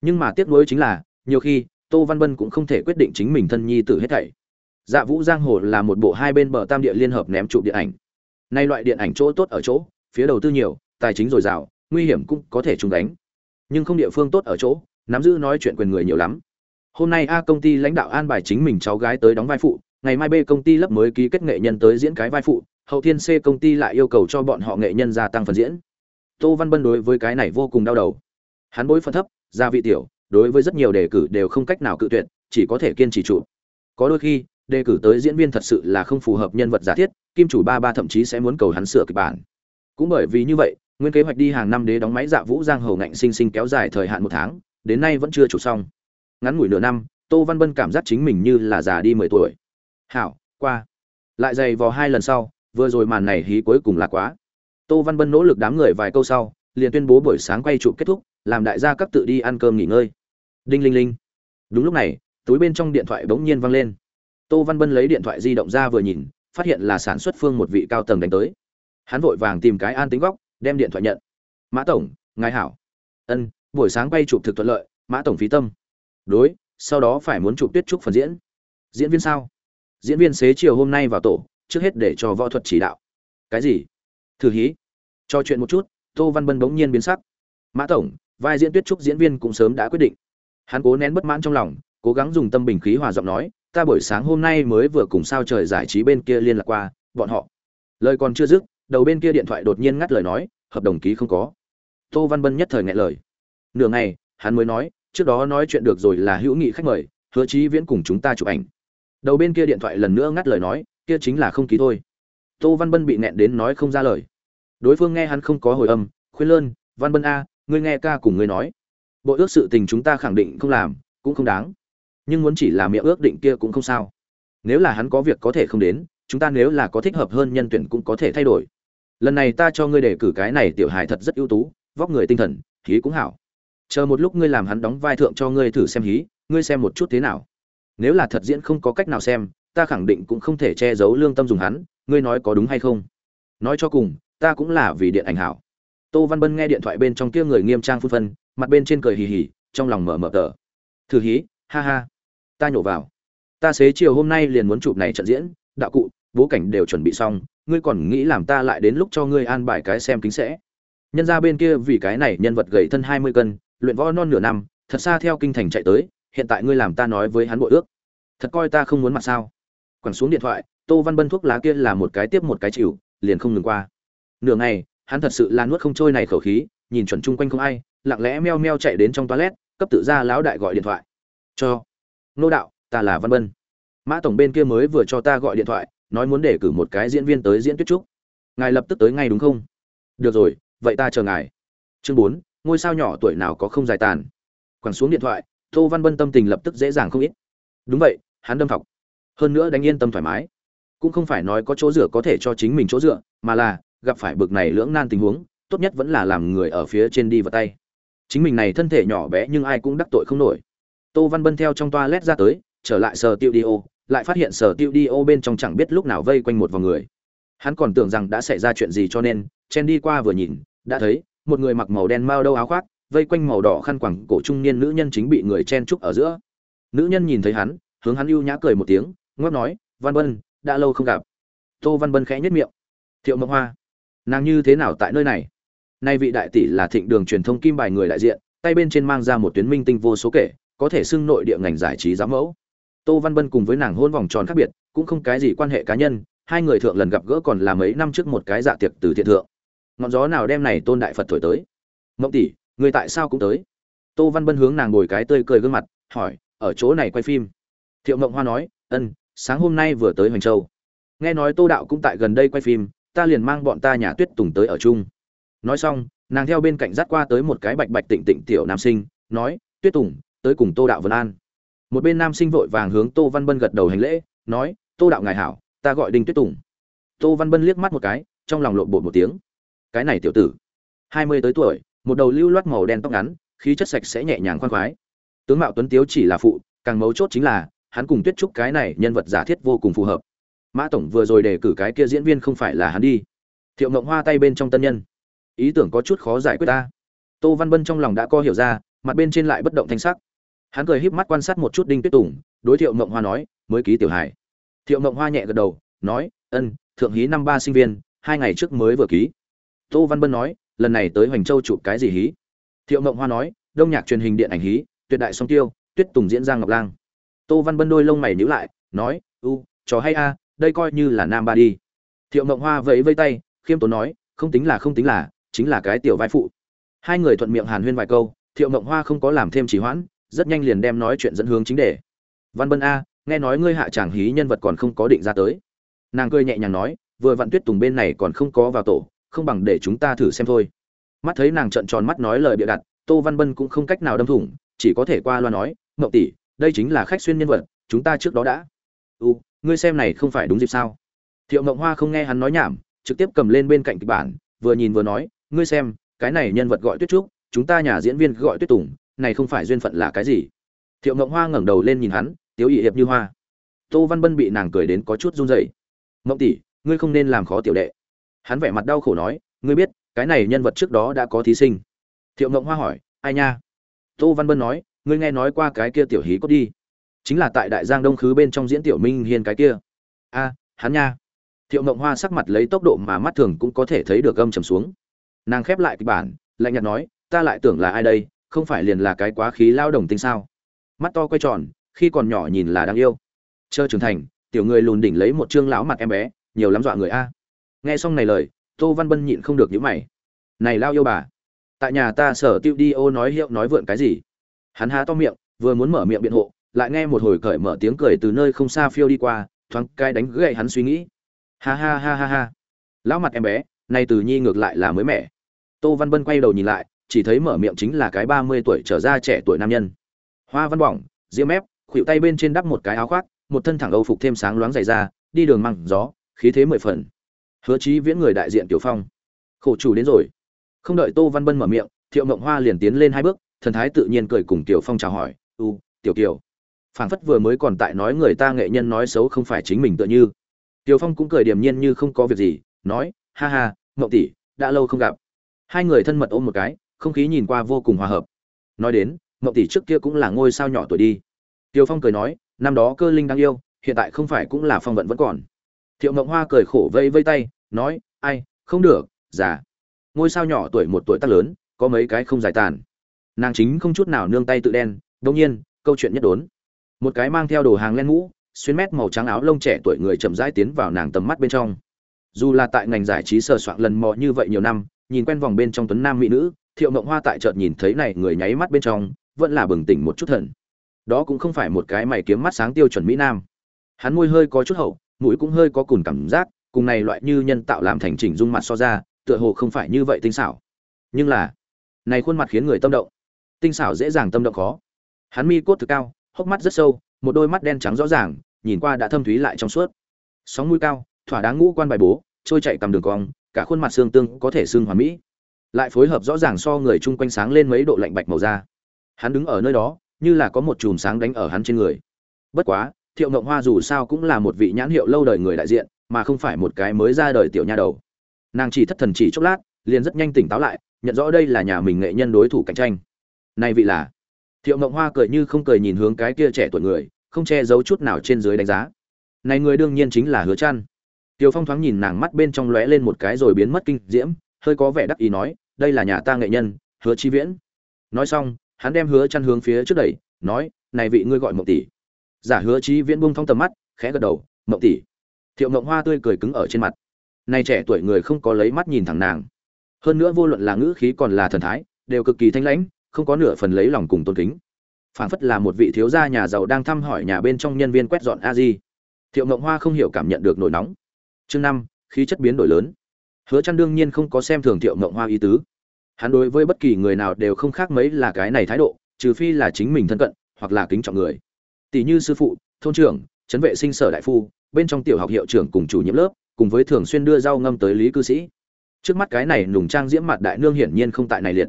Nhưng mà tiếc nuối chính là, nhiều khi, tô văn bân cũng không thể quyết định chính mình thân nhi tử hết thảy. Dạ vũ giang hồ là một bộ hai bên bờ tam địa liên hợp ném trụ điện ảnh. Nay loại điện ảnh chỗ tốt ở chỗ, phía đầu tư nhiều, tài chính dồi dào, nguy hiểm cũng có thể trúng đánh nhưng không địa phương tốt ở chỗ, nắm giữ nói chuyện quyền người nhiều lắm. Hôm nay a công ty lãnh đạo an bài chính mình cháu gái tới đóng vai phụ, ngày mai b công ty lấp mới ký kết nghệ nhân tới diễn cái vai phụ hậu thiên c công ty lại yêu cầu cho bọn họ nghệ nhân gia tăng phần diễn. Tô văn bân đối với cái này vô cùng đau đầu. Hắn bối phân thấp, gia vị tiểu, đối với rất nhiều đề cử đều không cách nào cự tuyệt, chỉ có thể kiên trì trụ. Có đôi khi, đề cử tới diễn viên thật sự là không phù hợp nhân vật giả thiết, kim chủ ba ba thậm chí sẽ muốn cầu hắn sửa kịch bản. Cũng bởi vì như vậy, nguyên kế hoạch đi hàng năm đế đóng máy dạ vũ giang hầu ngạnh sinh sinh kéo dài thời hạn một tháng, đến nay vẫn chưa chủ xong. Ngắn ngủi nửa năm, tô văn bân cảm giác chính mình như là già đi mười tuổi. Hảo, qua. Lại dày vò hai lần sau vừa rồi màn này hí cuối cùng là quá. Tô văn bân nỗ lực đám người vài câu sau, liền tuyên bố buổi sáng quay trụ kết thúc, làm đại gia các tự đi ăn cơm nghỉ ngơi. Đinh linh linh. Đúng lúc này, túi bên trong điện thoại bỗng nhiên vang lên. Tô văn bân lấy điện thoại di động ra vừa nhìn, phát hiện là sản xuất phương một vị cao tầng đánh tới. Hắn vội vàng tìm cái an tính góc, đem điện thoại nhận. Mã tổng, ngài hảo. Ân, buổi sáng quay chụp thực thuận lợi, mã tổng phí tâm. Đối, sau đó phải muốn chụp tuyết trúc phần diễn. Diễn viên sao? Diễn viên xế chiều hôm nay vào tổ trước hết để cho võ thuật chỉ đạo. Cái gì? Thử hí. Cho chuyện một chút, tô văn bân bỗng nhiên biến sắc. Mã tổng, vai diễn tuyết trúc diễn viên cũng sớm đã quyết định. Hắn cố nén bất mãn trong lòng, cố gắng dùng tâm bình khí hòa giọng nói, ta buổi sáng hôm nay mới vừa cùng sao trời giải trí bên kia liên lạc qua, bọn họ. Lời còn chưa dứt, đầu bên kia điện thoại đột nhiên ngắt lời nói, hợp đồng ký không có. Tô văn bân nhất thời ngại lời. Nửa ngày, hắn mới nói, trước đó nói chuyện được rồi là hữu nghị khách mời, hứa chí viễn cùng chúng ta chụp ảnh. Đầu bên kia điện thoại lần nữa ngắt lời nói kia chính là không ký thôi. Tô văn bân bị nẹn đến nói không ra lời. Đối phương nghe hắn không có hồi âm, khuyên lơn, văn bân a, ngươi nghe ca cùng ngươi nói. Bộ ước sự tình chúng ta khẳng định không làm, cũng không đáng. Nhưng muốn chỉ là miệng ước định kia cũng không sao. Nếu là hắn có việc có thể không đến, chúng ta nếu là có thích hợp hơn nhân tuyển cũng có thể thay đổi. Lần này ta cho ngươi đề cử cái này tiểu hài thật rất ưu tú, vóc người tinh thần, khí cũng hảo. Chờ một lúc ngươi làm hắn đóng vai thượng cho ngươi thử xem hí, ngươi xem một chút thế nào. Nếu là thật diễn không có cách nào xem ta khẳng định cũng không thể che giấu lương tâm dùng hắn, ngươi nói có đúng hay không? Nói cho cùng, ta cũng là vì điện ảnh hảo. Tô văn bân nghe điện thoại bên trong kia người nghiêm trang phun phân, mặt bên trên cười hì hì, trong lòng mở mở tờ. Thử hí, ha ha. Ta nhổ vào. Ta xế chiều hôm nay liền muốn chụp này trận diễn, đạo cụ, bố cảnh đều chuẩn bị xong, ngươi còn nghĩ làm ta lại đến lúc cho ngươi an bài cái xem kính sẽ. Nhân ra bên kia vì cái này nhân vật gầy thân hai mươi cân, luyện võ non nửa năm, thật xa theo kinh thành chạy tới, hiện tại ngươi làm ta nói với hắn bội ước. Thật coi ta không muốn mặt sao? Quẳng xuống điện thoại, tô văn bân thuốc lá kia là một cái tiếp một cái chịu, liền không ngừng qua. Nửa ngày, hắn thật sự là nuốt không trôi này khẩu khí, nhìn chuẩn chung quanh không ai, lặng lẽ meo meo chạy đến trong toilet, cấp tự ra lão đại gọi điện thoại. Cho. Nô đạo, ta là văn bân. Mã tổng bên kia mới vừa cho ta gọi điện thoại, nói muốn để cử một cái diễn viên tới diễn tuyết trúc. Ngài lập tức tới ngay đúng không? Được rồi, vậy ta chờ ngài. Chương bốn, ngôi sao nhỏ tuổi nào có không dài tàn? Quẳng xuống điện thoại, tô văn bân tâm tình lập tức dễ dàng không ít. Đúng vậy, hắn đâm học hơn nữa đánh yên tâm thoải mái. Cũng không phải nói có chỗ dựa có thể cho chính mình chỗ dựa, mà là gặp phải bực này lưỡng nan tình huống, tốt nhất vẫn là làm người ở phía trên đi vào tay. Chính mình này thân thể nhỏ bé nhưng ai cũng đắc tội không nổi. Tô văn bân theo trong toa lét ra tới, trở lại sở tiêu đi ô lại phát hiện sở tiêu đi ô bên trong chẳng biết lúc nào vây quanh một vòng người. Hắn còn tưởng rằng đã xảy ra chuyện gì cho nên, chen đi qua vừa nhìn, đã thấy, một người mặc màu đen mao đâu áo khoác, vây quanh màu đỏ khăn quẳng cổ trung niên nữ nhân chính bị người chen trúc ở giữa. Nữ nhân nhìn thấy hắn, hướng hắn ưu nhã cười một tiếng ngoắc nói, văn bân, đã lâu không gặp. Tô văn bân khẽ nhất miệng. Thiệu mộng hoa, nàng như thế nào tại nơi này? Nay vị đại tỷ là thịnh đường truyền thông kim bài người đại diện, tay bên trên mang ra một tuyến minh tinh vô số kể, có thể xưng nội địa ngành giải trí giám mẫu. Tô văn bân cùng với nàng hôn vòng tròn khác biệt, cũng không cái gì quan hệ cá nhân, hai người thượng lần gặp gỡ còn là mấy năm trước một cái dạ tiệc từ thiện thượng. Ngọn gió nào đem này tôn đại phật thổi tới? Mộng tỷ, người tại sao cũng tới? Tô văn bân hướng nàng ngồi cái tươi cười gương mặt, hỏi, ở chỗ này quay phim? Thiệu mộng hoa nói, ân sáng hôm nay vừa tới hoành châu. Nghe nói tô đạo cũng tại gần đây quay phim, ta liền mang bọn ta nhà tuyết tùng tới ở chung. Nói xong, nàng theo bên cạnh dắt qua tới một cái bạch bạch tịnh tịnh tiểu nam sinh, nói, tuyết tùng, tới cùng tô đạo vân an. Một bên nam sinh vội vàng hướng tô văn bân gật đầu hành lễ, nói, tô đạo ngài hảo, ta gọi đinh tuyết tùng. Tô văn bân liếc mắt một cái, trong lòng lộn bột một tiếng. Cái này tiểu tử, hai mươi tới tuổi, một đầu lưu loát màu đen tóc ngắn, khí chất sạch sẽ nhẹ nhàng khoan khoái. Tướng mạo tuấn tiếu chỉ là phụ, càng mấu chốt chính là hắn cùng tuyết trúc cái này nhân vật giả thiết vô cùng phù hợp. Mã tổng vừa rồi đề cử cái kia diễn viên không phải là hắn đi. Thiệu ngộng hoa tay bên trong tân nhân. Ý tưởng có chút khó giải quyết ta. Tô văn bân trong lòng đã co hiểu ra, mặt bên trên lại bất động thanh sắc. Hắn cười híp mắt quan sát một chút đinh tuyết tùng, đối thiệu ngộng hoa nói, mới ký tiểu hải thiệu ngộng hoa nhẹ gật đầu, nói, ân, thượng hí năm ba sinh viên, hai ngày trước mới vừa ký. Tô văn bân nói, lần này tới hoành châu chụp cái gì hí? Thiệu ngộng hoa nói, đông nhạc truyền hình điện ảnh hí, tuyệt đại song tiêu, tuyết tùng diễn giang ngọc lang tô văn bân đôi lông mày nhíu lại, nói, u, trò hay a, đây coi như là nam ba đi. Thiệu mộng hoa vẫy vây tay, khiêm tốn nói, không tính là, không tính là, chính là cái tiểu vai phụ. Hai người thuận miệng hàn huyên vài câu, thiệu mộng hoa không có làm thêm trì hoãn, rất nhanh liền đem nói chuyện dẫn hướng chính đề. Văn bân a, nghe nói ngươi hạ tràng hí nhân vật còn không có định ra tới. Nàng cười nhẹ nhàng nói, vừa vặn tuyết tùng bên này còn không có vào tổ, không bằng để chúng ta thử xem thôi. Mắt thấy nàng trợn tròn mắt nói lời bịa đặt, tô văn bân cũng không cách nào đâm thủng, chỉ có thể qua loa nói, mậu tỷ đây chính là khách xuyên nhân vật, chúng ta trước đó đã. U, ngươi xem này không phải đúng dịp sao? Thiệu mộng hoa không nghe hắn nói nhảm, trực tiếp cầm lên bên cạnh kịch bản, vừa nhìn vừa nói, ngươi xem, cái này nhân vật gọi tuyết trúc, chúng ta nhà diễn viên gọi tuyết tùng, này không phải duyên phận là cái gì? Thiệu mộng hoa ngẩng đầu lên nhìn hắn, tiếu ỵ hiệp như hoa. Tô văn bân bị nàng cười đến có chút run rẩy. Mộng tỷ, ngươi không nên làm khó tiểu đệ. Hắn vẻ mặt đau khổ nói, ngươi biết, cái này nhân vật trước đó đã có thí sinh. Thiệu mộng hoa hỏi, ai nha? Tô văn bân nói ngươi nghe nói qua cái kia tiểu hí cốt đi. Chính là tại đại giang đông khứ bên trong diễn tiểu minh hiên cái kia. A, hắn nha. Thiệu mộng hoa sắc mặt lấy tốc độ mà mắt thường cũng có thể thấy được âm trầm xuống. Nàng khép lại kịch bản, lạnh nhạt nói, ta lại tưởng là ai đây? Không phải liền là cái quá khí lao đồng tinh sao? Mắt to quay tròn, khi còn nhỏ nhìn là đáng yêu. Chờ trưởng thành, tiểu người lùn đỉnh lấy một chương lão mặt em bé, nhiều lắm dọa người a. Nghe xong này lời, tô văn bân nhịn không được nhíu mày. Này lao yêu bà, tại nhà ta sở tiêu đi ô nói hiệu nói vượn cái gì? Hắn há to miệng, vừa muốn mở miệng biện hộ, lại nghe một hồi cởi mở tiếng cười từ nơi không xa phiêu đi qua, thoáng cai đánh gậy hắn suy nghĩ. Ha ha ha ha ha. Lão mặt em bé, nay từ nhi ngược lại là mới mẻ. Tô văn bân quay đầu nhìn lại, chỉ thấy mở miệng chính là cái ba mươi tuổi trở ra trẻ tuổi nam nhân. Hoa văn bỏng, diễm ép khuỵu tay bên trên đắp một cái áo khoác, một thân thẳng âu phục thêm sáng loáng dày ra đi đường măng gió, khí thế mười phần. Hứa chí viễn người đại diện tiểu phong. Khổ chủ đến rồi. Không đợi tô văn bân mở miệng, thiệu mộng hoa liền tiến lên hai bước thần thái tự nhiên cười cùng tiểu phong chào hỏi, u, tiểu kiều, phảng phất vừa mới còn tại nói người ta nghệ nhân nói xấu không phải chính mình tựa như. Tiểu phong cũng cười điềm nhiên như không có việc gì, nói, ha ha mộng tỷ, đã lâu không gặp. Hai người thân mật ôm một cái, không khí nhìn qua vô cùng hòa hợp. Nói đến mộng tỷ trước kia cũng là ngôi sao nhỏ tuổi đi. Tiểu phong cười nói, năm đó cơ linh đang yêu, hiện tại không phải cũng là phong vận vẫn còn. Thiệu mộng hoa cười khổ vây vây tay, nói, ai, không được, già. Ngôi sao nhỏ tuổi một tuổi tác lớn, có mấy cái không giải tàn nàng chính không chút nào nương tay tự đen đông nhiên, câu chuyện nhất đốn. Một cái mang theo đồ hàng len mũ, xuyên mét màu trắng áo lông trẻ tuổi người chậm rãi tiến vào nàng tầm mắt bên trong. Dù là tại ngành giải trí sờ soạn lần mò như vậy nhiều năm, nhìn quen vòng bên trong tuấn nam mỹ nữ, thiệu mộng hoa tại chợt nhìn thấy này người nháy mắt bên trong, vẫn là bừng tỉnh một chút thần đó cũng không phải một cái mày kiếm mắt sáng tiêu chuẩn mỹ nam. Hắn môi hơi có chút hậu, mũi cũng hơi có cùn cảm giác, cùng này loại như nhân tạo làm thành chỉnh dung mặt so ra, tựa hồ không phải như vậy tinh xảo. Nhưng là, này khuôn mặt khiến người tâm động tinh xảo dễ dàng tâm động khó. Hắn mi cốt thực cao, hốc mắt rất sâu, một đôi mắt đen trắng rõ ràng, nhìn qua đã thâm thúy lại trong suốt. Sóng mũi cao, thỏa đáng ngũ quan bài bố, trôi chạy cầm đường cong, cả khuôn mặt xương tương có thể xương hoàn mỹ. Lại phối hợp rõ ràng so người chung quanh sáng lên mấy độ lạnh bạch màu da. Hắn đứng ở nơi đó, như là có một chùm sáng đánh ở hắn trên người. Bất quá, thiệu ngộng hoa dù sao cũng là một vị nhãn hiệu lâu đời người đại diện, mà không phải một cái mới ra đời tiểu nha đầu. Nàng chỉ thất thần chỉ chốc lát, liền rất nhanh tỉnh táo lại, nhận rõ đây là nhà mình nghệ nhân đối thủ cạnh tranh nay vị là thiệu mộng hoa cười như không cười nhìn hướng cái kia trẻ tuổi người không che giấu chút nào trên dưới đánh giá này người đương nhiên chính là hứa trăn tiểu Phong thoáng nhìn nàng mắt bên trong lóe lên một cái rồi biến mất kinh diễm, hơi có vẻ đắc ý nói, đây là nhà ta nghệ nhân, Hứa Chi Viễn. Nói xong, hắn đem Hứa trăn hướng phía trước đẩy, nói, này vị ngươi gọi Mộng tỷ. Giả Hứa Chi Viễn buông thong tầm mắt, khẽ gật đầu, Mộng tỷ. Thiệu Mộng Hoa tươi cười cứng ở trên mặt. Này trẻ tuổi người không có lấy mắt nhìn thẳng nàng. Hơn nữa vô luận là ngữ khí còn là thần thái, đều cực kỳ thanh lãnh, không có nửa phần lấy lòng cùng tôn kính. Phảng phất là một vị thiếu gia nhà giàu đang thăm hỏi nhà bên trong nhân viên quét dọn a di. Thiệu Mộng Hoa không hiểu cảm nhận được nổi nóng. Chương năm, khí chất biến đổi lớn. Hứa chăn đương nhiên không có xem thường thiệu mộng hoa ý tứ. Hắn đối với bất kỳ người nào đều không khác mấy là cái này thái độ, trừ phi là chính mình thân cận, hoặc là kính trọng người. Tỷ như sư phụ, thôn trưởng chấn vệ sinh sở đại phu, bên trong tiểu học hiệu trưởng cùng chủ nhiệm lớp, cùng với thường xuyên đưa rau ngâm tới lý cư sĩ. Trước mắt cái này nùng trang diễm mặt đại nương hiển nhiên không tại này liệt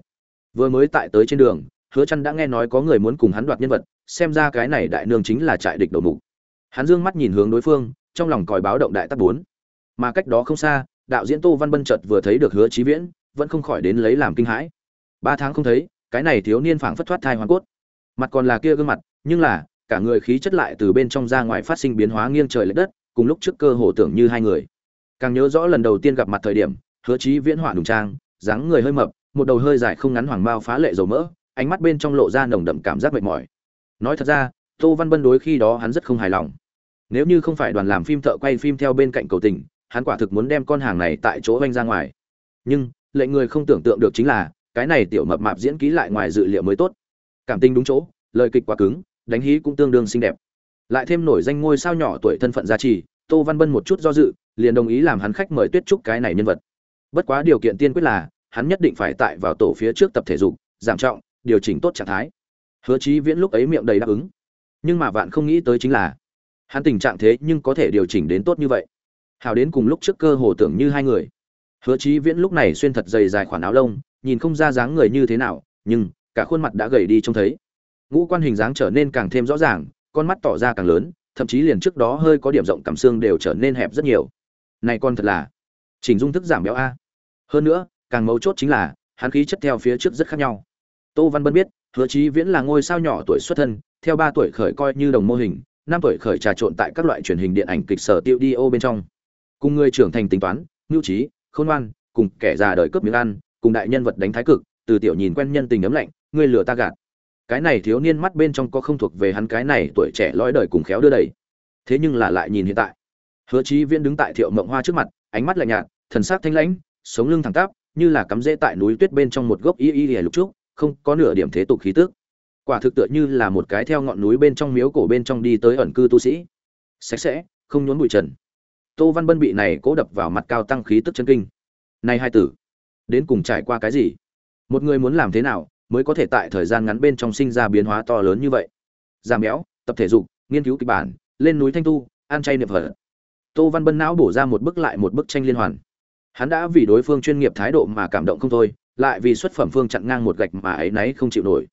vừa mới tại tới trên đường, hứa chăn đã nghe nói có người muốn cùng hắn đoạt nhân vật, xem ra cái này đại nương chính là trại địch đầu mục. Hắn dương mắt nhìn hướng đối phương, trong lòng còi báo động đại tắc bốn. Mà cách đó không xa, đạo diễn tô văn bân chợt vừa thấy được hứa chí viễn, vẫn không khỏi đến lấy làm kinh hãi. Ba tháng không thấy, cái này thiếu niên phảng phất thoát thai hoàn cốt. Mặt còn là kia gương mặt, nhưng là, cả người khí chất lại từ bên trong ra ngoài phát sinh biến hóa nghiêng trời lệch đất, cùng lúc trước cơ hồ tưởng như hai người. Càng nhớ rõ lần đầu tiên gặp mặt thời điểm, hứa chí viễn hỏa đùng trang, dáng người hơi mập một đầu hơi dài không ngắn hoàng bao phá lệ dầu mỡ, ánh mắt bên trong lộ ra nồng đậm cảm giác mệt mỏi. Nói thật ra, tô văn bân đối khi đó hắn rất không hài lòng. Nếu như không phải đoàn làm phim thợ quay phim theo bên cạnh cầu tình, hắn quả thực muốn đem con hàng này tại chỗ oanh ra ngoài. Nhưng, lệ người không tưởng tượng được chính là, cái này tiểu mập mạp diễn ký lại ngoài dự liệu mới tốt. Cảm tình đúng chỗ, lời kịch quá cứng, đánh hí cũng tương đương xinh đẹp. Lại thêm nổi danh ngôi sao nhỏ tuổi thân phận gia trì, tô văn bân một chút do dự, liền đồng ý làm hắn khách mời tuyết trúc cái này nhân vật. Bất quá điều kiện tiên quyết là hắn nhất định phải tại vào tổ phía trước tập thể dục, giảm trọng, điều chỉnh tốt trạng thái. Hứa chí viễn lúc ấy miệng đầy đáp ứng. Nhưng mà vạn không nghĩ tới chính là, hắn tình trạng thế nhưng có thể điều chỉnh đến tốt như vậy. Hào đến cùng lúc trước cơ hồ tưởng như hai người. Hứa chí viễn lúc này xuyên thật dày dài khoản áo lông, nhìn không ra dáng người như thế nào, nhưng cả khuôn mặt đã gầy đi trông thấy. Ngũ quan hình dáng trở nên càng thêm rõ ràng, con mắt tỏ ra càng lớn, thậm chí liền trước đó hơi có điểm rộng cảm xương đều trở nên hẹp rất nhiều. Này con thật là, chỉnh dung thức giảm béo a. Hơn nữa càng mấu chốt chính là, hắn khí chất theo phía trước rất khác nhau. Tô văn bân biết, hứa chí viễn là ngôi sao nhỏ tuổi xuất thân, theo ba tuổi khởi coi như đồng mô hình, năm tuổi khởi trà trộn tại các loại truyền hình điện ảnh kịch sở tiêu đi ô bên trong. Cùng người trưởng thành tính toán, ngưu trí, khôn ngoan, cùng kẻ già đời cướp miếng ăn, cùng đại nhân vật đánh thái cực, từ tiểu nhìn quen nhân tình ấm lạnh, ngươi lừa ta gạt. Cái này thiếu niên mắt bên trong có không thuộc về hắn cái này tuổi trẻ lõi đời cùng khéo đưa đẩy thế nhưng là lại nhìn hiện tại. Hứa chí viễn đứng tại thiệu mộng hoa trước mặt, ánh mắt lạnh nhạt, thần sắc thanh lãnh, sống lưng thẳng tắp như là cắm rễ tại núi tuyết bên trong một gốc y y lục trúc, không có nửa điểm thế tục khí tức. Quả thực tựa như là một cái theo ngọn núi bên trong miếu cổ bên trong đi tới ẩn cư tu sĩ. Sạch sẽ, không nhốn bụi trần. Tô văn bân bị này cố đập vào mặt cao tăng khí tức chân kinh. Này hai tử, đến cùng trải qua cái gì? Một người muốn làm thế nào mới có thể tại thời gian ngắn bên trong sinh ra biến hóa to lớn như vậy? Giảm béo tập thể dục, nghiên cứu kịch bản, lên núi thanh tu, ăn chay niệm phật. Tô văn bân não bổ ra một bức lại một bức tranh liên hoàn hắn đã vì đối phương chuyên nghiệp thái độ mà cảm động không thôi, lại vì xuất phẩm phương chặn ngang một gạch mà ấy náy không chịu nổi.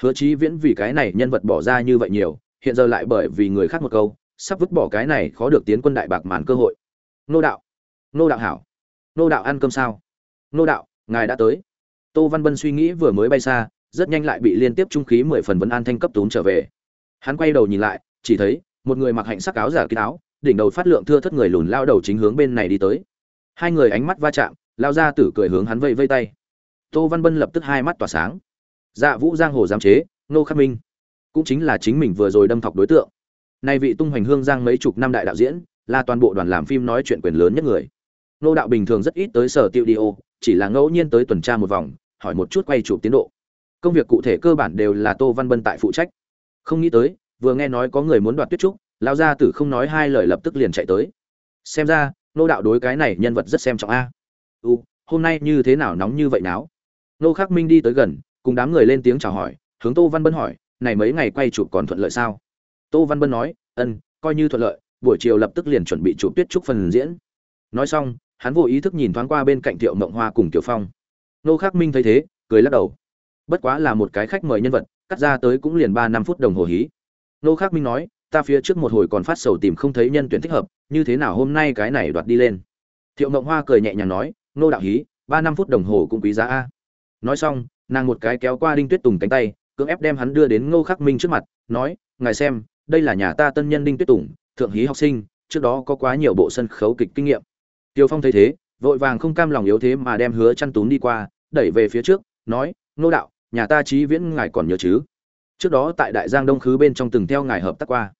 Hứa chí viễn vì cái này nhân vật bỏ ra như vậy nhiều, hiện giờ lại bởi vì người khác một câu, sắp vứt bỏ cái này khó được tiến quân đại bạc màn cơ hội. Nô đạo nô đạo hảo, nô đạo ăn cơm sao? Nô đạo, ngài đã tới. Tô văn bân suy nghĩ vừa mới bay xa, rất nhanh lại bị liên tiếp trung khí mười phần vấn an thanh cấp tốn trở về. Hắn quay đầu nhìn lại, chỉ thấy, một người mặc hạnh sắc áo giả kín áo, đỉnh đầu phát lượng thưa thất người lùn lao đầu chính hướng bên này đi tới hai người ánh mắt va chạm, lao ra tử cười hướng hắn vây vây tay. Tô văn bân lập tức hai mắt tỏa sáng. Dạ vũ giang hồ giám chế, nô khắc minh. Cũng chính là chính mình vừa rồi đâm thọc đối tượng. Nay vị tung hoành hương giang mấy chục năm đại đạo diễn, là toàn bộ đoàn làm phim nói chuyện quyền lớn nhất người. Nô đạo bình thường rất ít tới sở tiêu đi ô, chỉ là ngẫu nhiên tới tuần tra một vòng, hỏi một chút quay chụp tiến độ. Công việc cụ thể cơ bản đều là tô văn bân tại phụ trách. Không nghĩ tới, vừa nghe nói có người muốn đoạt tuyết trúc, lao gia tử không nói hai lời lập tức liền chạy tới. Xem ra nô đạo đối cái này nhân vật rất xem trọng a. U, hôm nay như thế nào nóng như vậy náo? Nô khắc minh đi tới gần, cùng đám người lên tiếng chào hỏi, hướng tô văn bân hỏi, này mấy ngày quay chụp còn thuận lợi sao? Tô văn bân nói ân coi như thuận lợi, buổi chiều lập tức liền chuẩn bị chụp tuyết trúc phần diễn. Nói xong, hắn vô ý thức nhìn thoáng qua bên cạnh thiệu mộng hoa cùng tiểu phong. Nô khắc minh thấy thế, cười lắc đầu. Bất quá là một cái khách mời nhân vật, cắt ra tới cũng liền ba năm phút đồng hồ hí. Nô khắc minh nói ta phía trước một hồi còn phát sầu tìm không thấy nhân tuyển thích hợp, như thế nào hôm nay cái này đoạt đi lên? Thiệu mộng hoa cười nhẹ nhàng nói, nô đạo hí, ba năm phút đồng hồ cũng quý giá a. Nói xong, nàng một cái kéo qua đinh tuyết tùng cánh tay, cưỡng ép đem hắn đưa đến ngô khắc minh trước mặt, nói, ngài xem, đây là nhà ta tân nhân đinh tuyết tùng, thượng hí học sinh, trước đó có quá nhiều bộ sân khấu kịch kinh nghiệm. Tiêu phong thấy thế, vội vàng không cam lòng yếu thế mà đem hứa chăn túm đi qua, đẩy về phía trước, nói, nô đạo, nhà ta trí viễn ngài còn nhớ chứ? Trước đó tại đại giang đông khứ bên trong từng theo ngài hợp tác qua.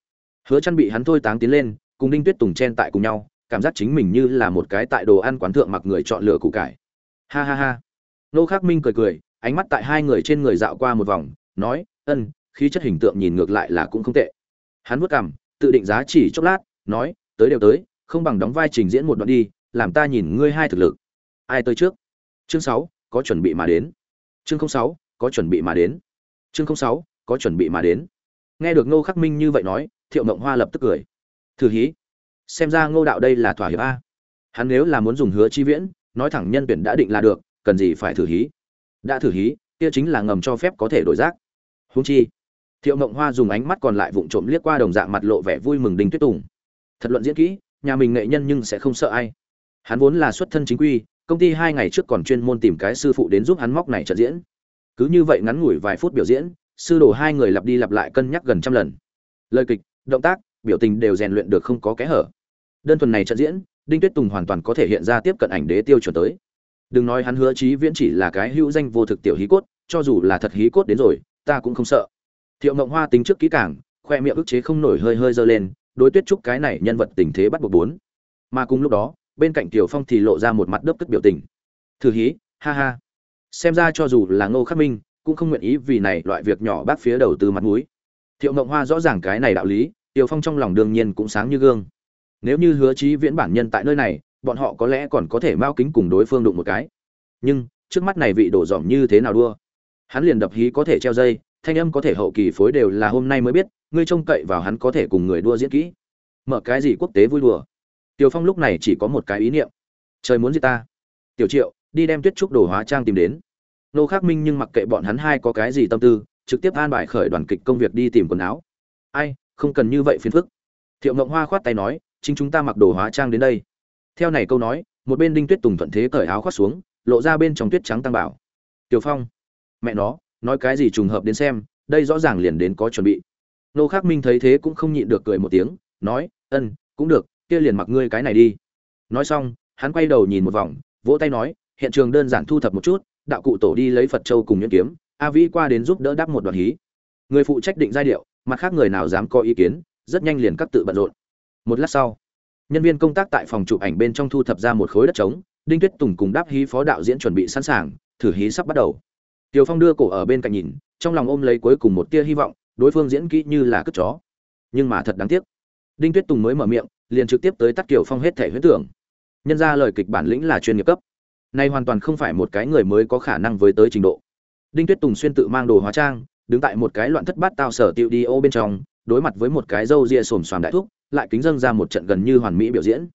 Hứa chăn bị hắn thôi táng tiến lên, cùng đinh tuyết tùng chen tại cùng nhau, cảm giác chính mình như là một cái tại đồ ăn quán thượng mặc người chọn lựa củ cải. Ha ha ha. Nô khắc minh cười cười, ánh mắt tại hai người trên người dạo qua một vòng, nói, ân, khí chất hình tượng nhìn ngược lại là cũng không tệ. Hắn vuốt cằm, tự định giá chỉ chốc lát, nói, tới đều tới, không bằng đóng vai trình diễn một đoạn đi, làm ta nhìn ngươi hai thực lực. Ai tới trước? Chương sáu, có chuẩn bị mà đến. Chương sáu, có chuẩn bị mà đến. Chương sáu có chuẩn bị mà đến. Nghe được ngô khắc minh như vậy nói, thiệu mộng hoa lập tức cười. Thử hí, xem ra ngô đạo đây là thỏa hiệp a. Hắn nếu là muốn dùng hứa chi viễn, nói thẳng nhân tuyển đã định là được, cần gì phải thử hí? Đã thử hí, kia chính là ngầm cho phép có thể đổi rác húng chi, thiệu mộng hoa dùng ánh mắt còn lại vụng trộm liếc qua đồng dạng mặt lộ vẻ vui mừng đinh tuyết tùng. Thật luận diễn kỹ, nhà mình nghệ nhân nhưng sẽ không sợ ai. Hắn vốn là xuất thân chính quy, công ty hai ngày trước còn chuyên môn tìm cái sư phụ đến giúp hắn móc này trận diễn. Cứ như vậy ngắn ngủi vài phút biểu diễn sư đồ hai người lặp đi lặp lại cân nhắc gần trăm lần. Lời kịch, động tác, biểu tình đều rèn luyện được không có kẽ hở. Đơn thuần này trận diễn, đinh tuyết tùng hoàn toàn có thể hiện ra tiếp cận ảnh đế tiêu chuẩn tới. Đừng nói hắn hứa chí viễn chỉ là cái hữu danh vô thực tiểu hí cốt, cho dù là thật hí cốt đến rồi, ta cũng không sợ. Thiệu mộng hoa tính trước kỹ cảng khoe miệng ức chế không nổi hơi hơi dơ lên, đối tuyết trúc cái này nhân vật tình thế bắt buộc bốn. Mà cùng lúc đó, bên cạnh tiểu phong thì lộ ra một mặt đớp tức biểu tình. Thử hí, ha ha. Xem ra cho dù là ngô khắc minh cũng không nguyện ý vì này loại việc nhỏ bác phía đầu tư mặt mũi. Thiệu mộng hoa rõ ràng cái này đạo lý, tiểu phong trong lòng đương nhiên cũng sáng như gương. Nếu như hứa chí viễn bản nhân tại nơi này, bọn họ có lẽ còn có thể mao kính cùng đối phương đụng một cái. Nhưng, trước mắt này vị đổ dòm như thế nào đua? Hắn liền đập hí có thể treo dây, thanh âm có thể hậu kỳ phối đều là hôm nay mới biết, ngươi trông cậy vào hắn có thể cùng người đua diễn kỹ. Mở cái gì quốc tế vui đùa? Tiểu phong lúc này chỉ có một cái ý niệm. Trời muốn gì ta. Tiểu triệu, đi đem tuyết trúc đồ hóa trang tìm đến nô khắc minh nhưng mặc kệ bọn hắn hai có cái gì tâm tư, trực tiếp an bài khởi đoàn kịch công việc đi tìm quần áo. Ai, không cần như vậy phiền phức. Thiệu ngộng hoa khoát tay nói, chính chúng ta mặc đồ hóa trang đến đây. Theo này câu nói, một bên đinh tuyết tùng thuận thế cởi áo khoác xuống, lộ ra bên trong tuyết trắng tăng bảo. Tiểu phong, mẹ nó, nói cái gì trùng hợp đến xem, đây rõ ràng liền đến có chuẩn bị. Nô khắc minh thấy thế cũng không nhịn được cười một tiếng, nói, ân, cũng được, kia liền mặc ngươi cái này đi. Nói xong, hắn quay đầu nhìn một vòng, vỗ tay nói, hiện trường đơn giản thu thập một chút đạo cụ tổ đi lấy phật châu cùng nhuyễn kiếm, a vĩ qua đến giúp đỡ đáp một đoạn hí. Người phụ trách định giai điệu, mặt khác người nào dám có ý kiến, rất nhanh liền cắt tự bận rộn. Một lát sau, nhân viên công tác tại phòng chụp ảnh bên trong thu thập ra một khối đất trống, đinh tuyết tùng cùng đáp hí phó đạo diễn chuẩn bị sẵn sàng, thử hí sắp bắt đầu. Tiều phong đưa cổ ở bên cạnh nhìn, trong lòng ôm lấy cuối cùng một tia hy vọng, đối phương diễn kỹ như là cất chó. Nhưng mà thật đáng tiếc. Đinh tuyết tùng mới mở miệng, liền trực tiếp tới tắt kiều phong hết thể huyết tưởng. Nhân ra lời kịch bản lĩnh là chuyên nghiệp cấp nay hoàn toàn không phải một cái người mới có khả năng với tới trình độ. Đinh tuyết tùng xuyên tự mang đồ hóa trang, đứng tại một cái loạn thất bát tao sở tiệu đi ô bên trong, đối mặt với một cái râu ria xồm xoàm đại thúc, lại kính dâng ra một trận gần như hoàn mỹ biểu diễn.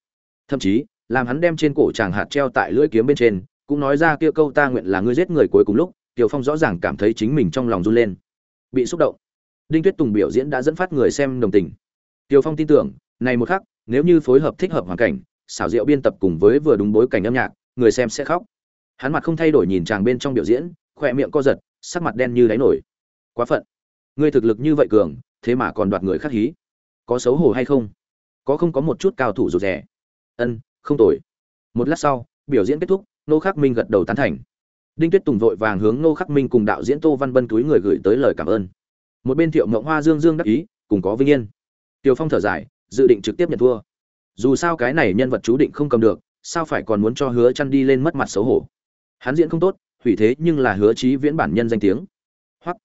Thậm chí, làm hắn đem trên cổ chàng hạt treo tại lưỡi kiếm bên trên, cũng nói ra kia câu ta nguyện là ngươi giết người cuối cùng lúc, tiểu phong rõ ràng cảm thấy chính mình trong lòng run lên. Bị xúc động, đinh tuyết tùng biểu diễn đã dẫn phát người xem đồng tình. Tiểu phong tin tưởng, này một khắc, nếu như phối hợp thích hợp hoàn cảnh, xảo diệu biên tập cùng với vừa đúng bối cảnh âm nhạc người xem sẽ khóc. Hắn mặt không thay đổi nhìn chàng bên trong biểu diễn, khỏe miệng co giật, sắc mặt đen như đáy nổi. Quá phận. Ngươi thực lực như vậy cường, thế mà còn đoạt người khác hí. Có xấu hổ hay không? Có không có một chút cao thủ rụt rẻ ân, không tồi. Một lát sau, biểu diễn kết thúc nô khắc minh gật đầu tán thành. Đinh tuyết tùng vội vàng hướng nô khắc minh cùng đạo diễn tô văn bân túi người gửi tới lời cảm ơn. Một bên thiệu mộng hoa dương dương đắc ý, cùng có vinh yên. Tiều phong thở dài, dự định trực tiếp nhận thua. Dù sao cái này nhân vật chú định không cầm được sao phải còn muốn cho hứa chăn đi lên mất mặt xấu hổ? Hắn diễn không tốt, hủy thế nhưng là hứa chí viễn bản nhân danh tiếng. Hoặc,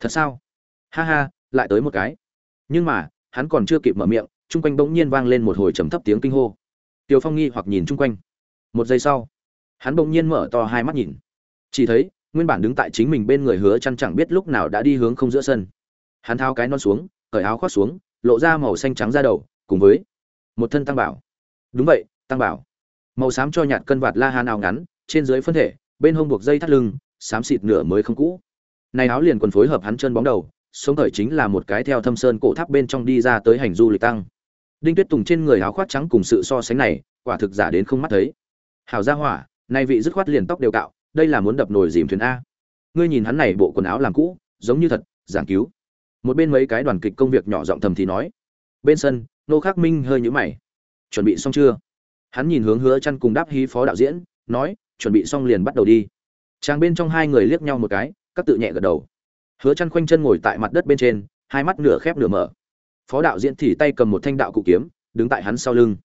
thật sao? Ha ha, lại tới một cái. Nhưng mà, hắn còn chưa kịp mở miệng, chung quanh bỗng nhiên vang lên một hồi trầm thấp tiếng kinh hô. Tiều phong nghi hoặc nhìn chung quanh. Một giây sau, hắn bỗng nhiên mở to hai mắt nhìn. Chỉ thấy, nguyên bản đứng tại chính mình bên người hứa chăn chẳng biết lúc nào đã đi hướng không giữa sân. Hắn tháo cái non xuống, cởi áo khoác xuống, lộ ra màu xanh trắng ra đầu, cùng với một thân tăng bảo. Đúng vậy, tăng bảo màu xám cho nhạt cân vạt la hán áo ngắn, trên dưới phân thể, bên hông buộc dây thắt lưng, xám xịt nửa mới không cũ. Này áo liền quần phối hợp hắn chân bóng đầu, sống thời chính là một cái theo thâm sơn cổ tháp bên trong đi ra tới hành du lịch tăng. Đinh tuyết tùng trên người áo khoác trắng cùng sự so sánh này, quả thực giả đến không mắt thấy. Hảo gia hỏa, nay vị dứt khoát liền tóc đều cạo, đây là muốn đập nồi dìm thuyền a. Ngươi nhìn hắn này bộ quần áo làm cũ, giống như thật, giảng cứu. Một bên mấy cái đoàn kịch công việc nhỏ giọng thầm thì nói. Bên sân, nô khắc minh hơi nhũ mày. Chuẩn bị xong chưa? Hắn nhìn hướng hứa chăn cùng đáp hí phó đạo diễn nói chuẩn bị xong liền bắt đầu đi trang bên trong hai người liếc nhau một cái các tự nhẹ gật đầu hứa chăn khoanh chân ngồi tại mặt đất bên trên hai mắt nửa khép nửa mở phó đạo diễn thì tay cầm một thanh đạo cụ kiếm đứng tại hắn sau lưng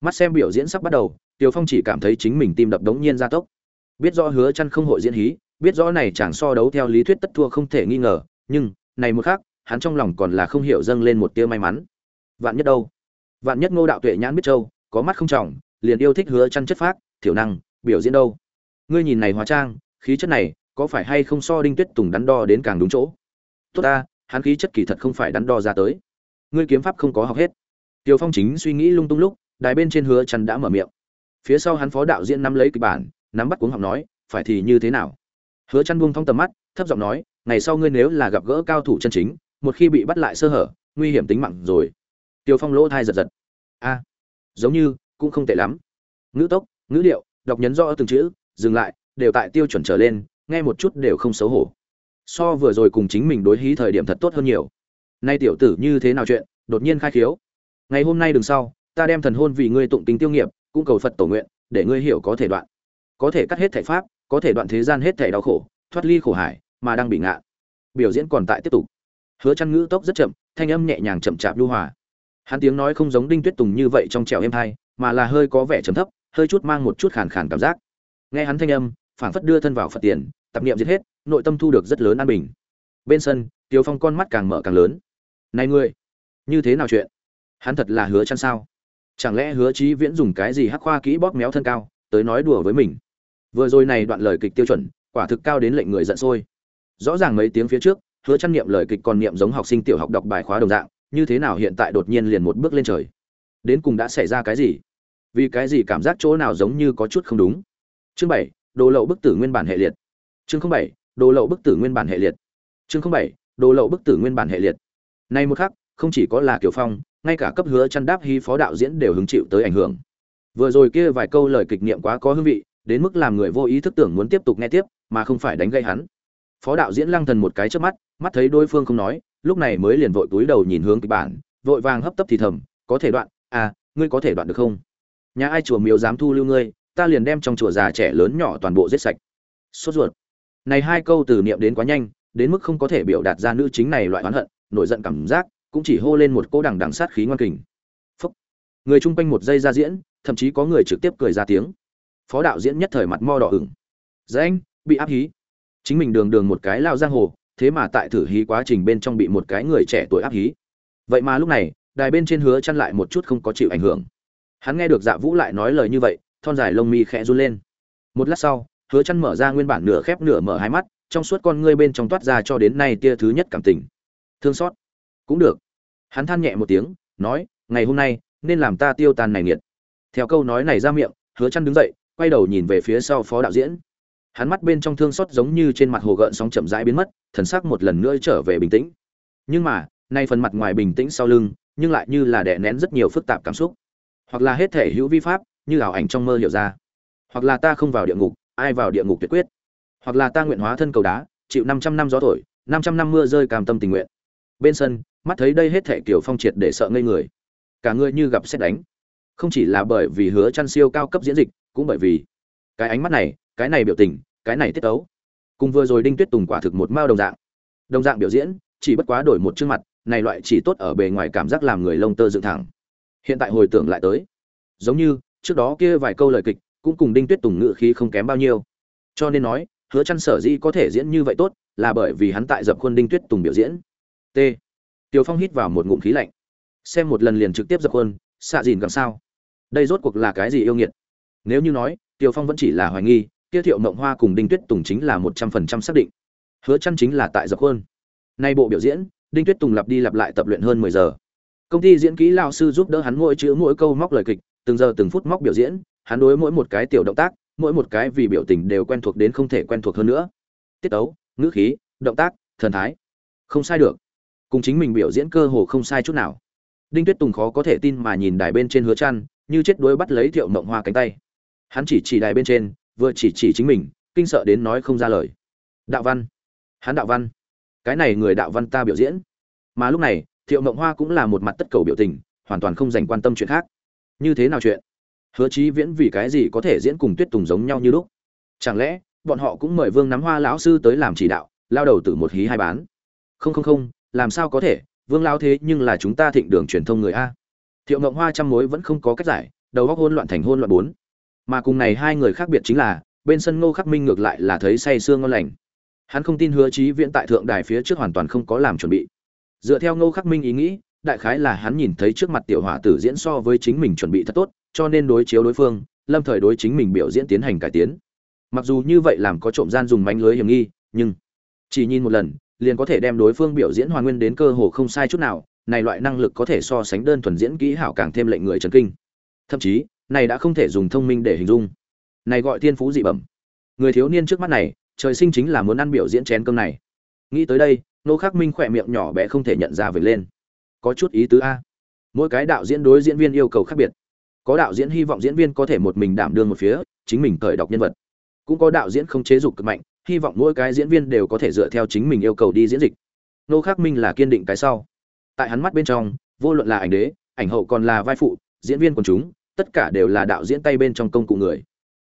mắt xem biểu diễn sắp bắt đầu Tiểu Phong chỉ cảm thấy chính mình tim đập đống nhiên gia tốc. Biết rõ Hứa chăn không hội diễn hí, biết rõ này chẳng so đấu theo lý thuyết tất thua không thể nghi ngờ, nhưng, này một khác, hắn trong lòng còn là không hiểu dâng lên một tia may mắn. Vạn nhất đâu? Vạn nhất Ngô đạo tuệ nhãn biết châu, có mắt không trọng, liền yêu thích Hứa Chân chất phác, thiểu năng, biểu diễn đâu? Ngươi nhìn này hóa trang, khí chất này, có phải hay không so Đinh Tuyết Tùng đắn đo đến càng đúng chỗ? Tốt ta, hắn khí chất kỳ thật không phải đắn đo ra tới. Ngươi kiếm pháp không có học hết. Tiêu Phong chính suy nghĩ lung tung lúc, đài bên trên Hứa Chân đã mở miệng phía sau hắn phó đạo diễn nắm lấy kịch bản nắm bắt cuống học nói phải thì như thế nào hứa chân buông thong tầm mắt thấp giọng nói ngày sau ngươi nếu là gặp gỡ cao thủ chân chính một khi bị bắt lại sơ hở nguy hiểm tính mạng rồi tiêu phong lỗ thai giật giật a giống như cũng không tệ lắm. Ngữ tốc, ngữ điệu, đọc nhấn rõ từng chữ, dừng lại, đều tại tiêu chuẩn trở lên, nghe một chút đều không xấu hổ. So vừa rồi cùng chính mình đối hí thời điểm thật tốt hơn nhiều. Nay tiểu tử như thế nào chuyện, đột nhiên khai khiếu. Ngày hôm nay đừng sau, ta đem thần hôn vì ngươi tụng tính tiêu nghiệp, cũng cầu phật tổ nguyện, để ngươi hiểu có thể đoạn. Có thể cắt hết thể pháp, có thể đoạn thế gian hết thể đau khổ, thoát ly khổ hải, mà đang bị ngạ. Biểu diễn còn tại tiếp tục. Hứa chăn ngữ tốc rất chậm, thanh âm nhẹ nhàng chậm chạp lưu hòa. Hắn tiếng nói không giống đinh tuyết tùng như vậy trong trẻo êm hay mà là hơi có vẻ trầm thấp, hơi chút mang một chút khàn khàn cảm giác. Nghe hắn thanh âm, phảng phất đưa thân vào phật tiền, tập niệm giết hết, nội tâm thu được rất lớn an bình. Bên sân tiêu phong con mắt càng mở càng lớn. Này ngươi, như thế nào chuyện? Hắn thật là hứa chăn sao? Chẳng lẽ hứa chí viễn dùng cái gì hắc khoa kỹ bóp méo thân cao, tới nói đùa với mình? Vừa rồi này đoạn lời kịch tiêu chuẩn, quả thực cao đến lệnh người giận sôi. Rõ ràng mấy tiếng phía trước, hứa chăn niệm lời kịch còn niệm giống học sinh tiểu học đọc bài khóa đồng dạng, như thế nào hiện tại đột nhiên liền một bước lên trời? Đến cùng đã xảy ra cái gì? Vì cái gì cảm giác chỗ nào giống như có chút không đúng chương bảy đồ lậu bức tử nguyên bản hệ liệt chương bảy đồ lậu bức tử nguyên bản hệ liệt chương bảy đồ lậu bức tử nguyên bản hệ liệt này một khắc không chỉ có là Kiều Phong, ngay cả cấp hứa chăn đáp hy phó đạo diễn đều hứng chịu tới ảnh hưởng. Vừa rồi kia vài câu lời kịch niệm quá có hương vị, đến mức làm người vô ý thức tưởng muốn tiếp tục nghe tiếp, mà không phải đánh gây hắn. Phó đạo diễn lăng thần một cái chớp mắt, mắt thấy đối phương không nói, lúc này mới liền vội túi đầu nhìn hướng kịch bản, vội vàng hấp tấp thì thầm, có thể đoạn, à, ngươi có thể đoạn được không? Nhà ai chùa miếu dám thu lưu ngươi, ta liền đem trong chùa già trẻ lớn nhỏ toàn bộ giết sạch. Sốt ruột. Này hai câu từ niệm đến quá nhanh, đến mức không có thể biểu đạt ra nữ chính này loại oán hận, nổi giận cảm giác, cũng chỉ hô lên một cỗ đằng đằng sát khí ngoan kình. Phúc. Người chung quanh một giây ra diễn, thậm chí có người trực tiếp cười ra tiếng. Phó đạo diễn nhất thời mặt mo đỏ ửng. Dạ anh, bị áp hí. Chính mình đường đường một cái lao giang hồ, thế mà tại thử hí quá trình bên trong bị một cái người trẻ tuổi áp hí. Vậy mà lúc này, đài bên trên hứa chăn lại một chút không có chịu ảnh hưởng. Hắn nghe được Dạ Vũ lại nói lời như vậy, thon dài lông mi khẽ run lên. Một lát sau, hứa chăn mở ra nguyên bản nửa khép nửa mở hai mắt, trong suốt con ngươi bên trong toát ra cho đến nay tia thứ nhất cảm tình. Thương xót. Cũng được. Hắn than nhẹ một tiếng nói ngày hôm nay nên làm ta tiêu tan này nghiệt. Theo câu nói này ra miệng hứa chăn đứng dậy quay đầu nhìn về phía sau phó đạo diễn. Hắn mắt bên trong thương xót giống như trên mặt hồ gợn sóng chậm rãi biến mất thần sắc một lần nữa trở về bình tĩnh. Nhưng mà nay phần mặt ngoài bình tĩnh sau lưng nhưng lại như là đè nén rất nhiều phức tạp cảm xúc hoặc là hết thể hữu vi pháp, như ảo ảnh trong mơ hiểu ra. Hoặc là ta không vào địa ngục, ai vào địa ngục tuyệt quyết. Hoặc là ta nguyện hóa thân cầu đá, chịu 500 năm gió thổi 500 năm mưa rơi cam tâm tình nguyện. Bên sân, mắt thấy đây hết thể kiểu phong triệt để sợ ngây người. Cả người như gặp xét đánh. Không chỉ là bởi vì hứa chăn siêu cao cấp diễn dịch, cũng bởi vì cái ánh mắt này, cái này biểu tình, cái này tiết tấu. Cùng vừa rồi đinh tuyết tùng quả thực một mao đồng dạng. Đồng dạng biểu diễn, chỉ bất quá đổi một chương mặt, này loại chỉ tốt ở bề ngoài cảm giác làm người lông tơ dựng thẳng hiện tại hồi tưởng lại tới giống như trước đó kia vài câu lời kịch cũng cùng đinh tuyết tùng ngự khí không kém bao nhiêu cho nên nói hứa chăn sở dĩ có thể diễn như vậy tốt là bởi vì hắn tại dập khuôn đinh tuyết tùng biểu diễn t Tiểu Phong hít vào một ngụm khí lạnh. Xem một lần liền trực tiếp dập khuôn, xạ dìn gần sao? Đây rốt cuộc là cái gì yêu nghiệt? Nếu như nói, Tiểu Phong vẫn chỉ là hoài nghi, kia Thiệu Mộng Hoa cùng Đinh Tuyết Tùng chính là một trăm phần trăm xác định. Hứa chăn chính là tại dập khuôn. Nay bộ biểu diễn, Đinh Tuyết Tùng lặp đi lặp lại tập luyện hơn mười giờ. Công ty diễn kỹ lão sư giúp đỡ hắn mỗi chữ mỗi câu móc lời kịch, từng giờ từng phút móc biểu diễn, hắn đối mỗi một cái tiểu động tác, mỗi một cái vì biểu tình đều quen thuộc đến không thể quen thuộc hơn nữa. Tiết tấu, ngữ khí, động tác, thần thái, không sai được. Cùng chính mình biểu diễn cơ hồ không sai chút nào. Đinh tuyết tùng khó có thể tin mà nhìn đài bên trên hứa chăn như chết đuối bắt lấy thiệu mộng hoa cánh tay. Hắn chỉ chỉ đài bên trên vừa chỉ chỉ chính mình kinh sợ đến nói không ra lời. Đạo văn. Hắn đạo văn. Cái này người đạo văn ta biểu diễn. Mà lúc này thiệu mộng hoa cũng là một mặt tất cầu biểu tình, hoàn toàn không dành quan tâm chuyện khác. Như thế nào chuyện? Hứa chí viễn vì cái gì có thể diễn cùng tuyết tùng giống nhau như lúc? Chẳng lẽ, bọn họ cũng mời vương nắm hoa lão sư tới làm chỉ đạo, lao đầu từ một hí hai bán? Không không không, làm sao có thể? Vương lao thế nhưng là chúng ta thịnh đường truyền thông người a. Thiệu Mộng hoa trăm mối vẫn không có cách giải, đầu góc hôn loạn thành hôn loạn bốn. Mà cùng này hai người khác biệt chính là, bên sân ngô khắc minh ngược lại là thấy say sương ngon lành. Hắn không tin hứa chí viễn tại thượng đài phía trước hoàn toàn không có làm chuẩn bị dựa theo ngô khắc minh ý nghĩ, đại khái là hắn nhìn thấy trước mặt tiểu hỏa tử diễn so với chính mình chuẩn bị thật tốt, cho nên đối chiếu đối phương, lâm thời đối chính mình biểu diễn tiến hành cải tiến. Mặc dù như vậy làm có trộm gian dùng mánh lưới hiểm nghi, nhưng chỉ nhìn một lần, liền có thể đem đối phương biểu diễn hoàn nguyên đến cơ hồ không sai chút nào, này loại năng lực có thể so sánh đơn thuần diễn kỹ hảo càng thêm lệnh người chấn kinh. Thậm chí, này đã không thể dùng thông minh để hình dung. Này gọi thiên phú dị bẩm. Người thiếu niên trước mắt này, trời sinh chính là muốn ăn biểu diễn chén cơm này nghĩ tới đây, nô khắc minh khỏe miệng nhỏ bé không thể nhận ra về lên. Có chút ý tứ a. Mỗi cái đạo diễn đối diễn viên yêu cầu khác biệt. Có đạo diễn hy vọng diễn viên có thể một mình đảm đương một phía, chính mình cởi đọc nhân vật. Cũng có đạo diễn không chế dục cực mạnh, hy vọng mỗi cái diễn viên đều có thể dựa theo chính mình yêu cầu đi diễn dịch. Nô khắc minh là kiên định cái sau. Tại hắn mắt bên trong, vô luận là ảnh đế, ảnh hậu còn là vai phụ, diễn viên quần chúng, tất cả đều là đạo diễn tay bên trong công cụ người.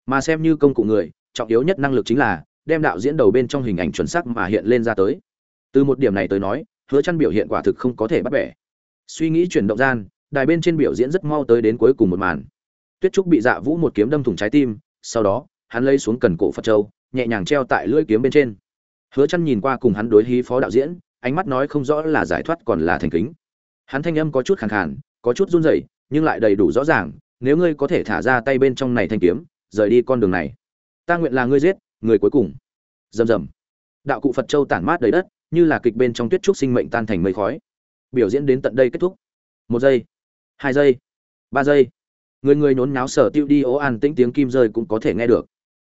Mà xem như công cụ người, trọng yếu nhất năng lực chính là đem đạo diễn đầu bên trong hình ảnh chuẩn xác mà hiện lên ra tới. Từ một điểm này tới nói, hứa chăn biểu hiện quả thực không có thể bắt bẻ. Suy nghĩ chuyển động gian, đài bên trên biểu diễn rất mau tới đến cuối cùng một màn. Tuyết trúc bị dạ vũ một kiếm đâm thủng trái tim, sau đó, hắn lấy xuống cần cổ phật châu, nhẹ nhàng treo tại lưỡi kiếm bên trên. Hứa chăn nhìn qua cùng hắn đối hí phó đạo diễn, ánh mắt nói không rõ là giải thoát còn là thành kính. Hắn thanh âm có chút khàn khàn, có chút run rẩy, nhưng lại đầy đủ rõ ràng, nếu ngươi có thể thả ra tay bên trong này thanh kiếm, rời đi con đường này. Ta nguyện là ngươi giết người cuối cùng. Rầm rầm. Đạo cụ phật châu tản mát đầy đất, như là kịch bên trong tuyết trúc sinh mệnh tan thành mây khói. Biểu diễn đến tận đây kết thúc. Một giây, hai giây, ba giây. Người người nhốn náo sở tiêu đi ố an tĩnh tiếng kim rơi cũng có thể nghe được.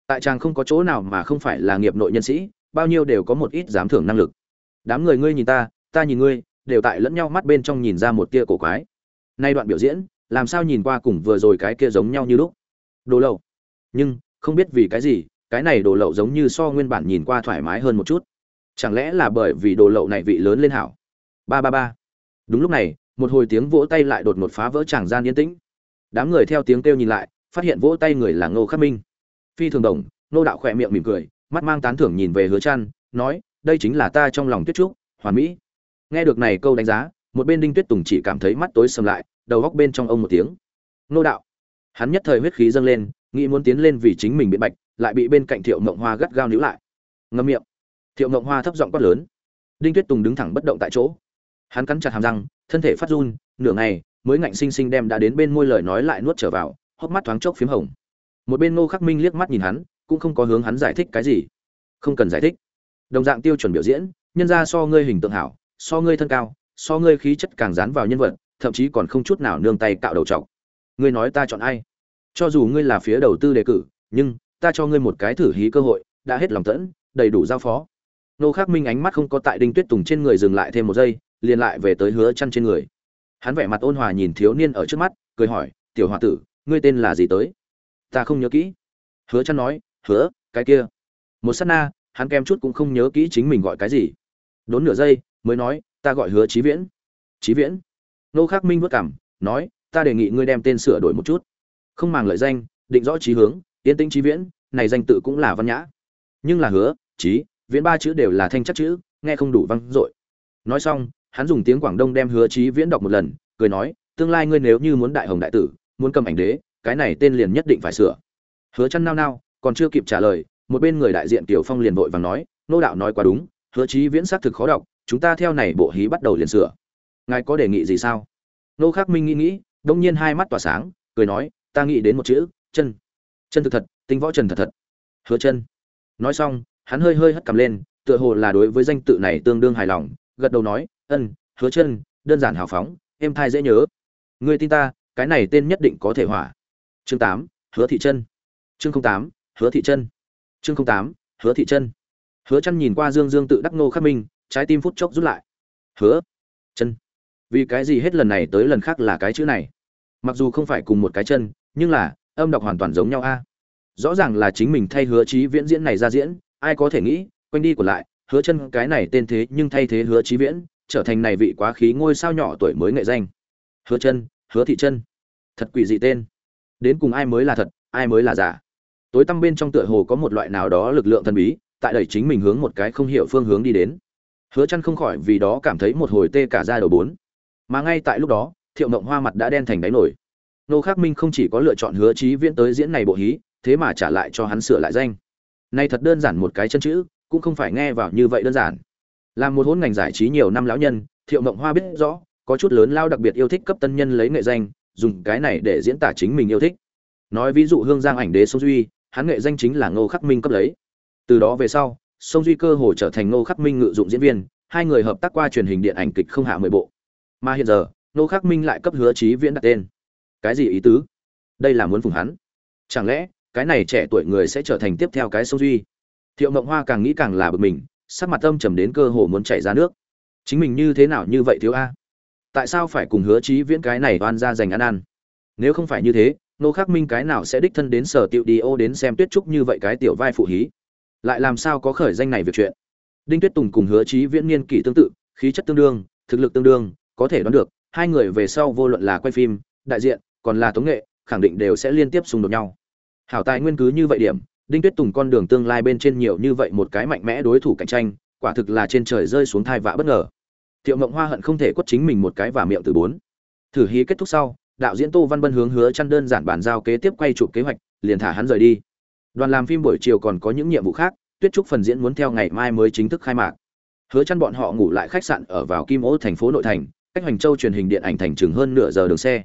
Tại chàng không có chỗ nào mà không phải là nghiệp nội nhân sĩ, bao nhiêu đều có một ít giám thưởng năng lực. Đám người ngươi nhìn ta ta nhìn ngươi, đều tại lẫn nhau mắt bên trong nhìn ra một tia cổ quái. Nay đoạn biểu diễn, làm sao nhìn qua cùng vừa rồi cái kia giống nhau như lúc? Đồ lậu nhưng, không biết vì cái gì cái này đồ lậu giống như so nguyên bản nhìn qua thoải mái hơn một chút. Chẳng lẽ là bởi vì đồ lậu này vị lớn lên hảo? Ba ba ba. Đúng lúc này, một hồi tiếng vỗ tay lại đột ngột phá vỡ tràng gian yên tĩnh. Đám người theo tiếng kêu nhìn lại, phát hiện vỗ tay người là ngô khắc minh. Phi thường đồng nô đạo khỏe miệng mỉm cười, mắt mang tán thưởng nhìn về hứa chăn nói, đây chính là ta trong lòng tuyết trúc, hoàn mỹ. Nghe được này câu đánh giá, một bên đinh tuyết tùng chỉ cảm thấy mắt tối sầm lại, đầu góc bên trong ông một tiếng. Nô đạo. Hắn nhất thời huyết khí dâng lên, nghĩ muốn tiến lên vì chính mình biện bạch lại bị bên cạnh thiệu mộng hoa gắt gao níu lại. Ngâm miệng. Thiệu mộng hoa thấp giọng quát lớn. Đinh tuyết tùng đứng thẳng bất động tại chỗ. Hắn cắn chặt hàm răng, thân thể phát run, nửa ngày, mới ngạnh sinh sinh đem đã đến bên môi lời nói lại nuốt trở vào, hốc mắt thoáng chốc phím hồng. Một bên ngô khắc minh liếc mắt nhìn hắn, cũng không có hướng hắn giải thích cái gì. Không cần giải thích. Đồng dạng tiêu chuẩn biểu diễn, nhân ra so ngươi hình tượng hảo, so ngươi thân cao, so ngươi khí chất càng dán vào nhân vật, thậm chí còn không chút nào nương tay cạo đầu trọc. Ngươi nói ta chọn ai? Cho dù ngươi là phía đầu tư đề cử, nhưng ta cho ngươi một cái thử hí cơ hội, đã hết lòng tẫn, đầy đủ giao phó. Nô khắc minh ánh mắt không có tại đinh tuyết tùng trên người dừng lại thêm một giây, liền lại về tới hứa chăn trên người. Hắn vẻ mặt ôn hòa nhìn thiếu niên ở trước mắt, cười hỏi, tiểu hòa tử, ngươi tên là gì tới? Ta không nhớ kỹ. Hứa chăn nói, hứa, cái kia. Một sát na, hắn kem chút cũng không nhớ kỹ chính mình gọi cái gì. Đốn nửa giây, mới nói, ta gọi hứa chí viễn. Chí viễn? Nô khắc minh vất cảm nói, ta đề nghị ngươi đem tên sửa đổi một chút. Không màng lợi danh, định rõ chí hướng Tiên tĩnh chí viễn, này danh tự cũng là văn nhã. Nhưng là hứa, chí, viễn ba chữ đều là thanh chắc chữ, nghe không đủ văn dội. Nói xong, hắn dùng tiếng quảng đông đem hứa, chí, viễn đọc một lần, cười nói, tương lai ngươi nếu như muốn đại hồng đại tử, muốn cầm ảnh đế, cái này tên liền nhất định phải sửa. Hứa chăn nao nao, còn chưa kịp trả lời, một bên người đại diện tiểu phong liền vội vàng nói, nô đạo nói quá đúng, hứa, chí, viễn xác thực khó đọc, chúng ta theo này bộ hí bắt đầu liền sửa. Ngài có đề nghị gì sao? Nô khắc minh nghĩ nghĩ đột nhiên hai mắt tỏa sáng, cười nói, ta nghĩ đến một chữ, chân chân thực thật, tinh võ trần thật thật. Hứa chân. Nói xong, hắn hơi hơi hất cằm lên, tựa hồ là đối với danh tự này tương đương hài lòng, gật đầu nói, ân, hứa chân, đơn giản hào phóng, êm thai dễ nhớ. Ngươi tin ta, cái này tên nhất định có thể hỏa. Chương tám, hứa thị chân. Chương không tám, hứa thị chân. Chương không tám, hứa thị chân. Hứa chân nhìn qua dương dương tự đắc nô khắc minh, trái tim phút chốc rút lại. Hứa chân. Vì cái gì hết lần này tới lần khác là cái chữ này? Mặc dù không phải cùng một cái chân, nhưng là âm đọc hoàn toàn giống nhau a. Rõ ràng là chính mình thay hứa chí viễn diễn này ra diễn, ai có thể nghĩ, quanh đi của lại, hứa chân cái này tên thế nhưng thay thế hứa chí viễn, trở thành này vị quá khí ngôi sao nhỏ tuổi mới nghệ danh. Hứa chân, hứa thị chân. Thật quỷ dị tên. Đến cùng ai mới là thật, ai mới là giả? Tối tăm bên trong tựa hồ có một loại nào đó lực lượng thần bí, tại đẩy chính mình hướng một cái không hiểu phương hướng đi đến. Hứa chân không khỏi vì đó cảm thấy một hồi tê cả da đầu bốn. Mà ngay tại lúc đó, thiệu mộng hoa mặt đã đen thành đáy nổi nô khắc minh không chỉ có lựa chọn hứa chí viễn tới diễn này bộ hí, thế mà trả lại cho hắn sửa lại danh. Này thật đơn giản một cái chân chữ, cũng không phải nghe vào như vậy đơn giản. Làm một hôn ngành giải trí nhiều năm lão nhân, thiệu mộng hoa biết rõ, có chút lớn lao đặc biệt yêu thích cấp tân nhân lấy nghệ danh, dùng cái này để diễn tả chính mình yêu thích. Nói ví dụ hương giang ảnh đế sông duy, hắn nghệ danh chính là ngô khắc minh cấp lấy. Từ đó về sau, sông duy cơ hồ trở thành ngô khắc minh ngự dụng diễn viên, hai người hợp tác qua truyền hình điện ảnh kịch không hạ mười bộ. Mà hiện giờ, ngô khắc minh lại cấp hứa chí viễn đặt tên cái gì ý tứ? Đây là muốn phùng hắn. Chẳng lẽ, cái này trẻ tuổi người sẽ trở thành tiếp theo cái sông duy? Thiệu mộng hoa càng nghĩ càng là bực mình, sắc mặt tâm trầm đến cơ hồ muốn chảy ra nước. Chính mình như thế nào như vậy thiếu a? Tại sao phải cùng hứa chí viễn cái này oan ra dành ăn ăn? Nếu không phải như thế, nô khắc minh cái nào sẽ đích thân đến sở tiệu đi ô đến xem tuyết trúc như vậy cái tiểu vai phụ hí? Lại làm sao có khởi danh này việc chuyện? Đinh tuyết tùng cùng hứa chí viễn niên kỷ tương tự, khí chất tương đương, thực lực tương đương, có thể đoán được, hai người về sau vô luận là quay phim, đại diện còn là tống nghệ khẳng định đều sẽ liên tiếp xung đột nhau hảo tài nguyên cứ như vậy điểm đinh tuyết tùng con đường tương lai bên trên nhiều như vậy một cái mạnh mẽ đối thủ cạnh tranh quả thực là trên trời rơi xuống thai vạ bất ngờ Thiệu Mộng Hoa hận không thể quất chính mình một cái và miệng từ bốn. Thử hí kết thúc sau, đạo diễn Tô Văn Bân hướng hứa chăn đơn giản bản giao kế tiếp quay chụp kế hoạch, liền thả hắn rời đi. Đoàn làm phim buổi chiều còn có những nhiệm vụ khác, Tuyết Trúc phần diễn muốn theo ngày mai mới chính thức khai mạc. Hứa chăn bọn họ ngủ lại khách sạn ở vào Kim Ô thành phố nội thành, cách Hoành Châu truyền hình điện ảnh thành chừng hơn nửa giờ đường xe.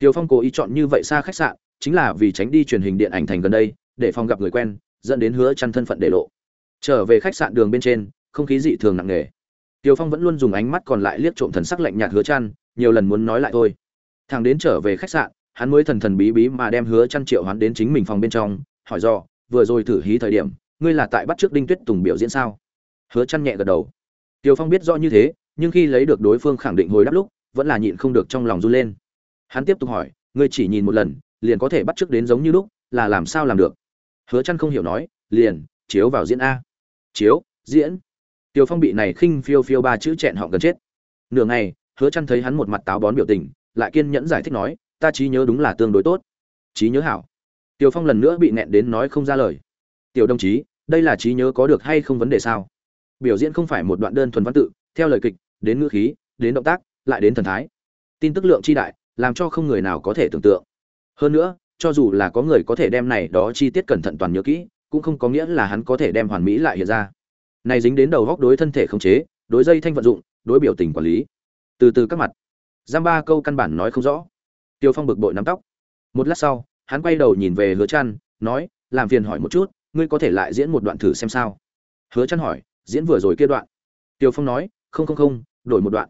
Tiêu Phong cố ý chọn như vậy xa khách sạn, chính là vì tránh đi truyền hình điện ảnh thành gần đây, để phòng gặp người quen, dẫn đến hứa chăn thân phận để lộ. Trở về khách sạn đường bên trên, không khí dị thường nặng nề. Tiêu Phong vẫn luôn dùng ánh mắt còn lại liếc trộm thần sắc lạnh nhạt Hứa chăn, nhiều lần muốn nói lại thôi. Thằng đến trở về khách sạn, hắn mới thần thần bí bí mà đem Hứa chăn triệu hoán đến chính mình phòng bên trong, hỏi dò, vừa rồi thử hí thời điểm, ngươi là tại bắt trước Đinh Tuyết Tùng biểu diễn sao? Hứa chăn nhẹ gật đầu. Tiêu Phong biết rõ như thế, nhưng khi lấy được đối phương khẳng định hồi đáp lúc, vẫn là nhịn không được trong lòng run lên. Hắn tiếp tục hỏi, ngươi chỉ nhìn một lần, liền có thể bắt trước đến giống như lúc, là làm sao làm được? Hứa chăn không hiểu nói, liền chiếu vào diễn a. Chiếu, diễn. Tiêu Phong bị này khinh phiêu phiêu ba chữ chẹn họng gần chết. Nửa ngày, Hứa chăn thấy hắn một mặt táo bón biểu tình, lại kiên nhẫn giải thích nói, ta trí nhớ đúng là tương đối tốt. Trí nhớ hảo. Tiêu Phong lần nữa bị nẹn đến nói không ra lời. Tiểu đồng chí, đây là trí nhớ có được hay không vấn đề sao? Biểu diễn không phải một đoạn đơn thuần văn tự, theo lời kịch, đến ngữ khí, đến động tác, lại đến thần thái. Tin tức lượng chi đại, làm cho không người nào có thể tưởng tượng. Hơn nữa, cho dù là có người có thể đem này đó chi tiết cẩn thận toàn nhớ kỹ, cũng không có nghĩa là hắn có thể đem hoàn mỹ lại hiện ra. Này dính đến đầu góc đối thân thể khống chế đối dây thanh vận dụng đối biểu tình quản lý. Từ từ các mặt. Giam ba câu căn bản nói không rõ. Tiêu phong bực bội nắm tóc. Một lát sau hắn quay đầu nhìn về hứa trăn, nói làm phiền hỏi một chút ngươi có thể lại diễn một đoạn thử xem sao? Hứa Trăn hỏi diễn vừa rồi kia đoạn? Tiêu phong nói không không không đổi một đoạn.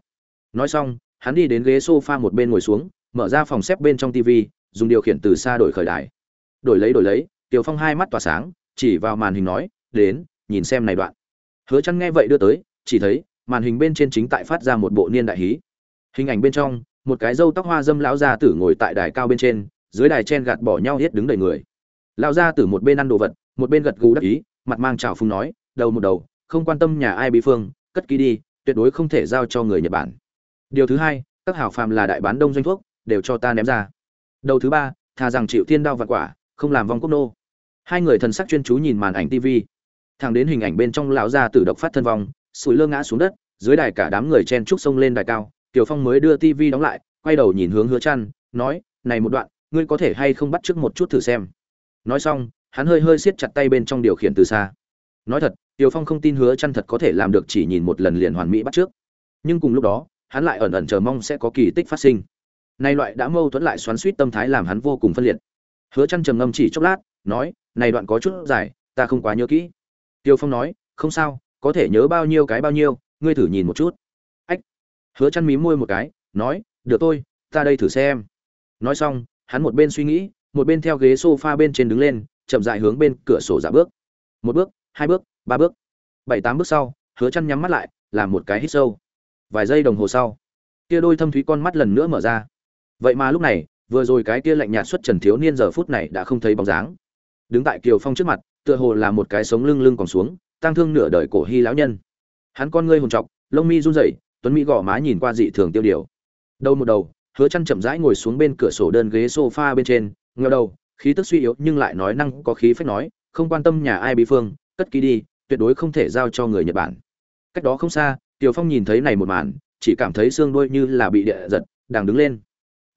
Nói xong hắn đi đến ghế sofa một bên ngồi xuống mở ra phòng xếp bên trong tivi dùng điều khiển từ xa đổi khởi đài. Đổi lấy đổi lấy tiêu phong hai mắt tỏa sáng, chỉ vào màn hình nói, đến, nhìn xem này đoạn. Hứa chăn nghe vậy đưa tới, chỉ thấy, màn hình bên trên chính tại phát ra một bộ niên đại hí. Hình ảnh bên trong, một cái râu tóc hoa dâm lão gia tử ngồi tại đài cao bên trên, dưới đài chen gạt bỏ nhau hết đứng đầy người. Lão gia tử một bên ăn đồ vật, một bên gật gù đắc ý, mặt mang trào phung nói, đầu một đầu, không quan tâm nhà ai bí phương, cất kỹ đi, tuyệt đối không thể giao cho người nhật bản. Điều thứ hai, các hảo phàm là đại bán đông doanh thuốc đều cho ta ném ra. Đầu thứ ba thà rằng chịu thiên đao vạn quả, không làm vong quốc nô. Hai người thần sắc chuyên chú nhìn màn ảnh tv thẳng đến hình ảnh bên trong lão gia tử độc phát thân vong, sủi lơ ngã xuống đất, dưới đài cả đám người chen trúc sông lên đài cao tiểu phong mới đưa tv đóng lại, quay đầu nhìn hướng hứa chăn, nói, này một đoạn, ngươi có thể hay không bắt trước một chút thử xem? Nói xong, hắn hơi hơi siết chặt tay bên trong điều khiển từ xa. Nói thật tiểu phong không tin hứa chăn thật có thể làm được chỉ nhìn một lần liền hoàn mỹ bắt trước. Nhưng cùng lúc đó, hắn lại ẩn ẩn chờ mong sẽ có kỳ tích phát sinh nay loại đã mâu thuẫn lại xoắn xuýt tâm thái làm hắn vô cùng phân liệt. Hứa chăn trầm ngâm chỉ chốc lát, nói, này đoạn có chút dài, ta không quá nhớ kỹ. Tiêu phong nói, không sao, có thể nhớ bao nhiêu cái bao nhiêu, ngươi thử nhìn một chút. Ách. Hứa chăn mí môi một cái, nói, được tôi ta đây thử xem. Nói xong, hắn một bên suy nghĩ, một bên theo ghế sofa bên trên đứng lên, chậm rãi hướng bên cửa sổ giả bước. Một bước, hai bước, ba bước. Bảy tám bước sau, hứa chăn nhắm mắt lại, làm một cái hít sâu. Vài giây đồng hồ sau kia đôi thâm thúy con mắt lần nữa mở ra vậy mà lúc này vừa rồi cái kia lạnh nhạt xuất trần thiếu niên giờ phút này đã không thấy bóng dáng. Đứng tại kiều phong trước mặt tựa hồ là một cái sống lưng lưng còn xuống tăng thương nửa đời cổ hy lão nhân. Hắn con ngươi hồn trọc lông mi run rẩy tuấn mỹ gò má nhìn qua dị thường tiêu điều. Đầu một đầu hứa chăn chậm rãi ngồi xuống bên cửa sổ đơn ghế sofa bên trên ngeo đầu khí tức suy yếu nhưng lại nói năng có khí phách nói không quan tâm nhà ai bị phương cất ký đi tuyệt đối không thể giao cho người nhật bản. Cách đó không xa Tiểu Phong nhìn thấy này một màn, chỉ cảm thấy xương đuôi như là bị địa giật, đang đứng lên.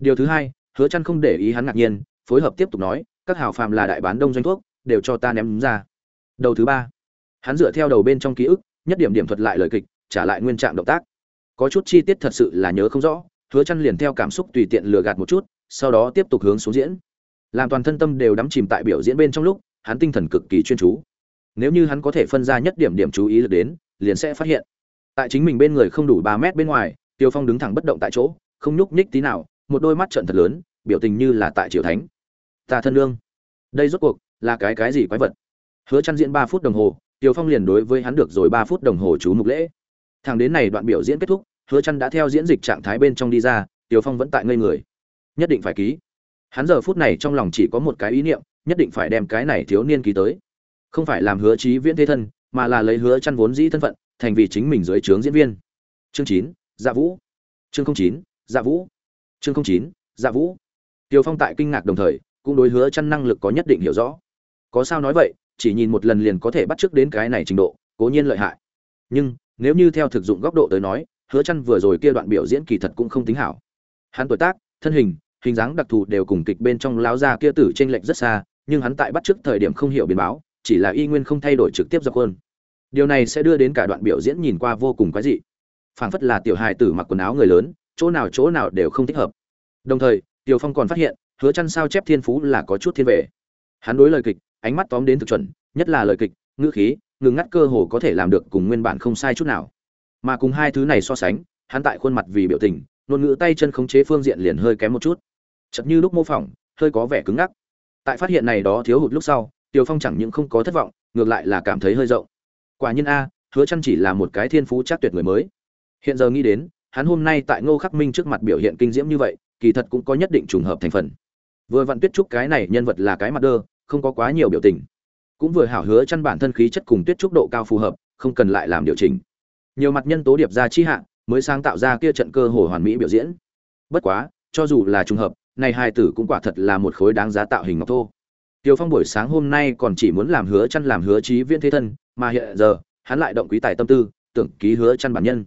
Điều thứ hai, Hứa chăn không để ý hắn ngạc nhiên, phối hợp tiếp tục nói, các hào phàm là đại bán đông doanh thuốc, đều cho ta ném ra. Đầu thứ ba, hắn dựa theo đầu bên trong ký ức, nhất điểm điểm thuật lại lời kịch, trả lại nguyên trạng động tác. Có chút chi tiết thật sự là nhớ không rõ, Hứa chăn liền theo cảm xúc tùy tiện lừa gạt một chút, sau đó tiếp tục hướng xuống diễn. Làm toàn thân tâm đều đắm chìm tại biểu diễn bên trong lúc, hắn tinh thần cực kỳ chuyên chú. Nếu như hắn có thể phân ra nhất điểm điểm chú ý lực đến, liền sẽ phát hiện tại chính mình bên người không đủ ba mét bên ngoài tiêu phong đứng thẳng bất động tại chỗ không nhúc nhích tí nào một đôi mắt trận thật lớn, biểu tình như là tại triều thánh. Ta thân lương. Đây rốt cuộc là cái cái gì quái vật? Hứa chăn diễn ba phút đồng hồ tiêu phong liền đối với hắn được rồi ba phút đồng hồ chú mục lễ. Thẳng đến này đoạn biểu diễn kết thúc, hứa chăn đã theo diễn dịch trạng thái bên trong đi ra tiêu phong vẫn tại ngây người. Nhất định phải ký. Hắn giờ phút này trong lòng chỉ có một cái ý niệm, nhất định phải đem cái này thiếu niên ký tới. Không phải làm hứa chí viễn thế thân, mà là lấy hứa chăn vốn dĩ thân phận, thành vì chính mình dưới trướng diễn viên. Chương chín dạ vũ. Chương chín dạ vũ chương chín dạ vũ. Tiều phong tại kinh ngạc đồng thời, cũng đối hứa chăn năng lực có nhất định hiểu rõ. Có sao nói vậy, chỉ nhìn một lần liền có thể bắt trước đến cái này trình độ, cố nhiên lợi hại. Nhưng, nếu như theo thực dụng góc độ tới nói, hứa chăn vừa rồi kia đoạn biểu diễn kỳ thật cũng không tính hảo. Hắn tuổi tác, thân hình hình dáng đặc thù đều cùng kịch bên trong láo ra kia tử trên lệnh rất xa, nhưng hắn tại bắt trước thời điểm không hiểu biến báo, chỉ là y nguyên không thay đổi trực tiếp dọc hơn điều này sẽ đưa đến cả đoạn biểu diễn nhìn qua vô cùng quái dị. Phảng phất là tiểu hài tử mặc quần áo người lớn chỗ nào chỗ nào đều không thích hợp. Đồng thời, tiểu phong còn phát hiện, hứa chăn sao chép thiên phú là có chút thiên về. Hắn đối lời kịch, ánh mắt tóm đến thực chuẩn, nhất là lời kịch, ngữ khí, ngừng ngắt cơ hồ có thể làm được cùng nguyên bản không sai chút nào. Mà cùng hai thứ này so sánh, hắn tại khuôn mặt vì biểu tình, ngôn ngữ tay chân khống chế phương diện liền hơi kém một chút. Chật như lúc mô phỏng, hơi có vẻ cứng ngắc. Tại phát hiện này đó thiếu hụt lúc sau, tiểu phong chẳng những không có thất vọng, ngược lại là cảm thấy hơi rộng. Quả nhiên a, hứa chăn chỉ là một cái thiên phú chắc tuyệt người mới. Hiện giờ nghĩ đến hắn hôm nay tại ngô khắc minh trước mặt biểu hiện kinh diễm như vậy kỳ thật cũng có nhất định trùng hợp thành phần. Vừa vặn tuyết trúc cái này nhân vật là cái mặt đơ không có quá nhiều biểu tình. Cũng vừa hảo hứa chăn bản thân khí chất cùng tuyết trúc độ cao phù hợp không cần lại làm điều chỉnh. Nhiều mặt nhân tố điệp ra chi hạ mới sáng tạo ra kia trận cơ hồ hoàn mỹ biểu diễn. Bất quá cho dù là trùng hợp này hai tử cũng quả thật là một khối đáng giá tạo hình ngọc thô. Tiêu Phong buổi sáng hôm nay còn chỉ muốn làm hứa chăn làm hứa chí viễn thế thân, mà hiện giờ, hắn lại động quý tài tâm tư, tưởng ký hứa chăn bản nhân.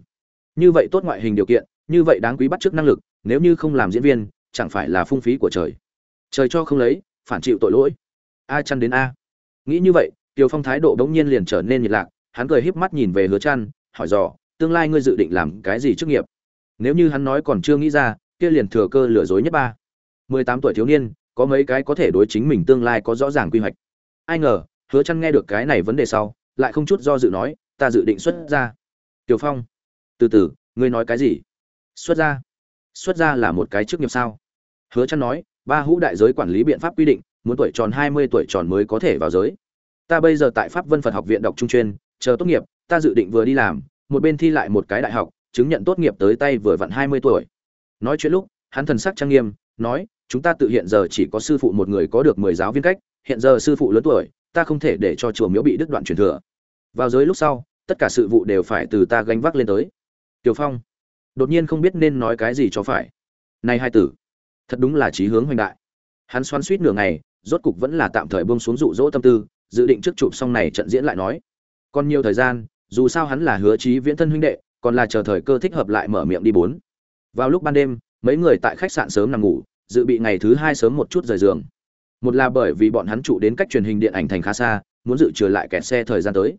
Như vậy tốt ngoại hình điều kiện, như vậy đáng quý bắt trước năng lực, nếu như không làm diễn viên, chẳng phải là phung phí của trời. Trời cho không lấy, phản chịu tội lỗi. A chăn đến a. Nghĩ như vậy, tiều Phong thái độ bỗng nhiên liền trở nên nhiệt lạc, hắn cười híp mắt nhìn về Hứa Chăn, hỏi dò, tương lai ngươi dự định làm cái gì chức nghiệp? Nếu như hắn nói còn chưa nghĩ ra, kia liền thừa cơ lừa dối nhất ba. 18 tuổi thiếu niên, có mấy cái có thể đối chính mình tương lai có rõ ràng quy hoạch ai ngờ hứa chăn nghe được cái này vấn đề sau lại không chút do dự nói ta dự định xuất ra tiểu phong từ từ, ngươi nói cái gì? Xuất ra. Xuất ra là một cái chức nghiệp sao? Hứa chăn nói, ba hũ đại giới quản lý biện pháp quy định, muốn tuổi tròn 20 tuổi tròn mới có thể vào giới. Ta bây giờ tại pháp vân phật học viện đọc trung chuyên, chờ tốt nghiệp, ta dự định vừa đi làm, một bên thi lại một cái đại học, chứng nhận tốt nghiệp tới tay vừa vặn 20 tuổi. Nói chuyện lúc, hắn thần sắc trang nghiêm, nói, chúng ta tự hiện giờ chỉ có sư phụ một người có được mười giáo viên cách, hiện giờ sư phụ lớn tuổi, ta không thể để cho chùa miếu bị đứt đoạn truyền thừa. Vào giới lúc sau, tất cả sự vụ đều phải từ ta gánh vác lên tới tiểu phong, đột nhiên không biết nên nói cái gì cho phải. Này hai tử, thật đúng là trí hướng hoành đại. Hắn xoắn suýt nửa ngày, rốt cục vẫn là tạm thời buông xuống dụ dỗ tâm tư, dự định trước chụp xong này trận diễn lại nói. Còn nhiều thời gian, dù sao hắn là hứa chí viễn thân huynh đệ, còn là chờ thời cơ thích hợp lại mở miệng đi bốn. Vào lúc ban đêm, mấy người tại khách sạn sớm nằm ngủ, dự bị ngày thứ hai sớm một chút rời giường. Một là bởi vì bọn hắn trụ đến cách truyền hình điện ảnh thành khá xa, muốn dự trừ lại kẹt xe thời gian tới.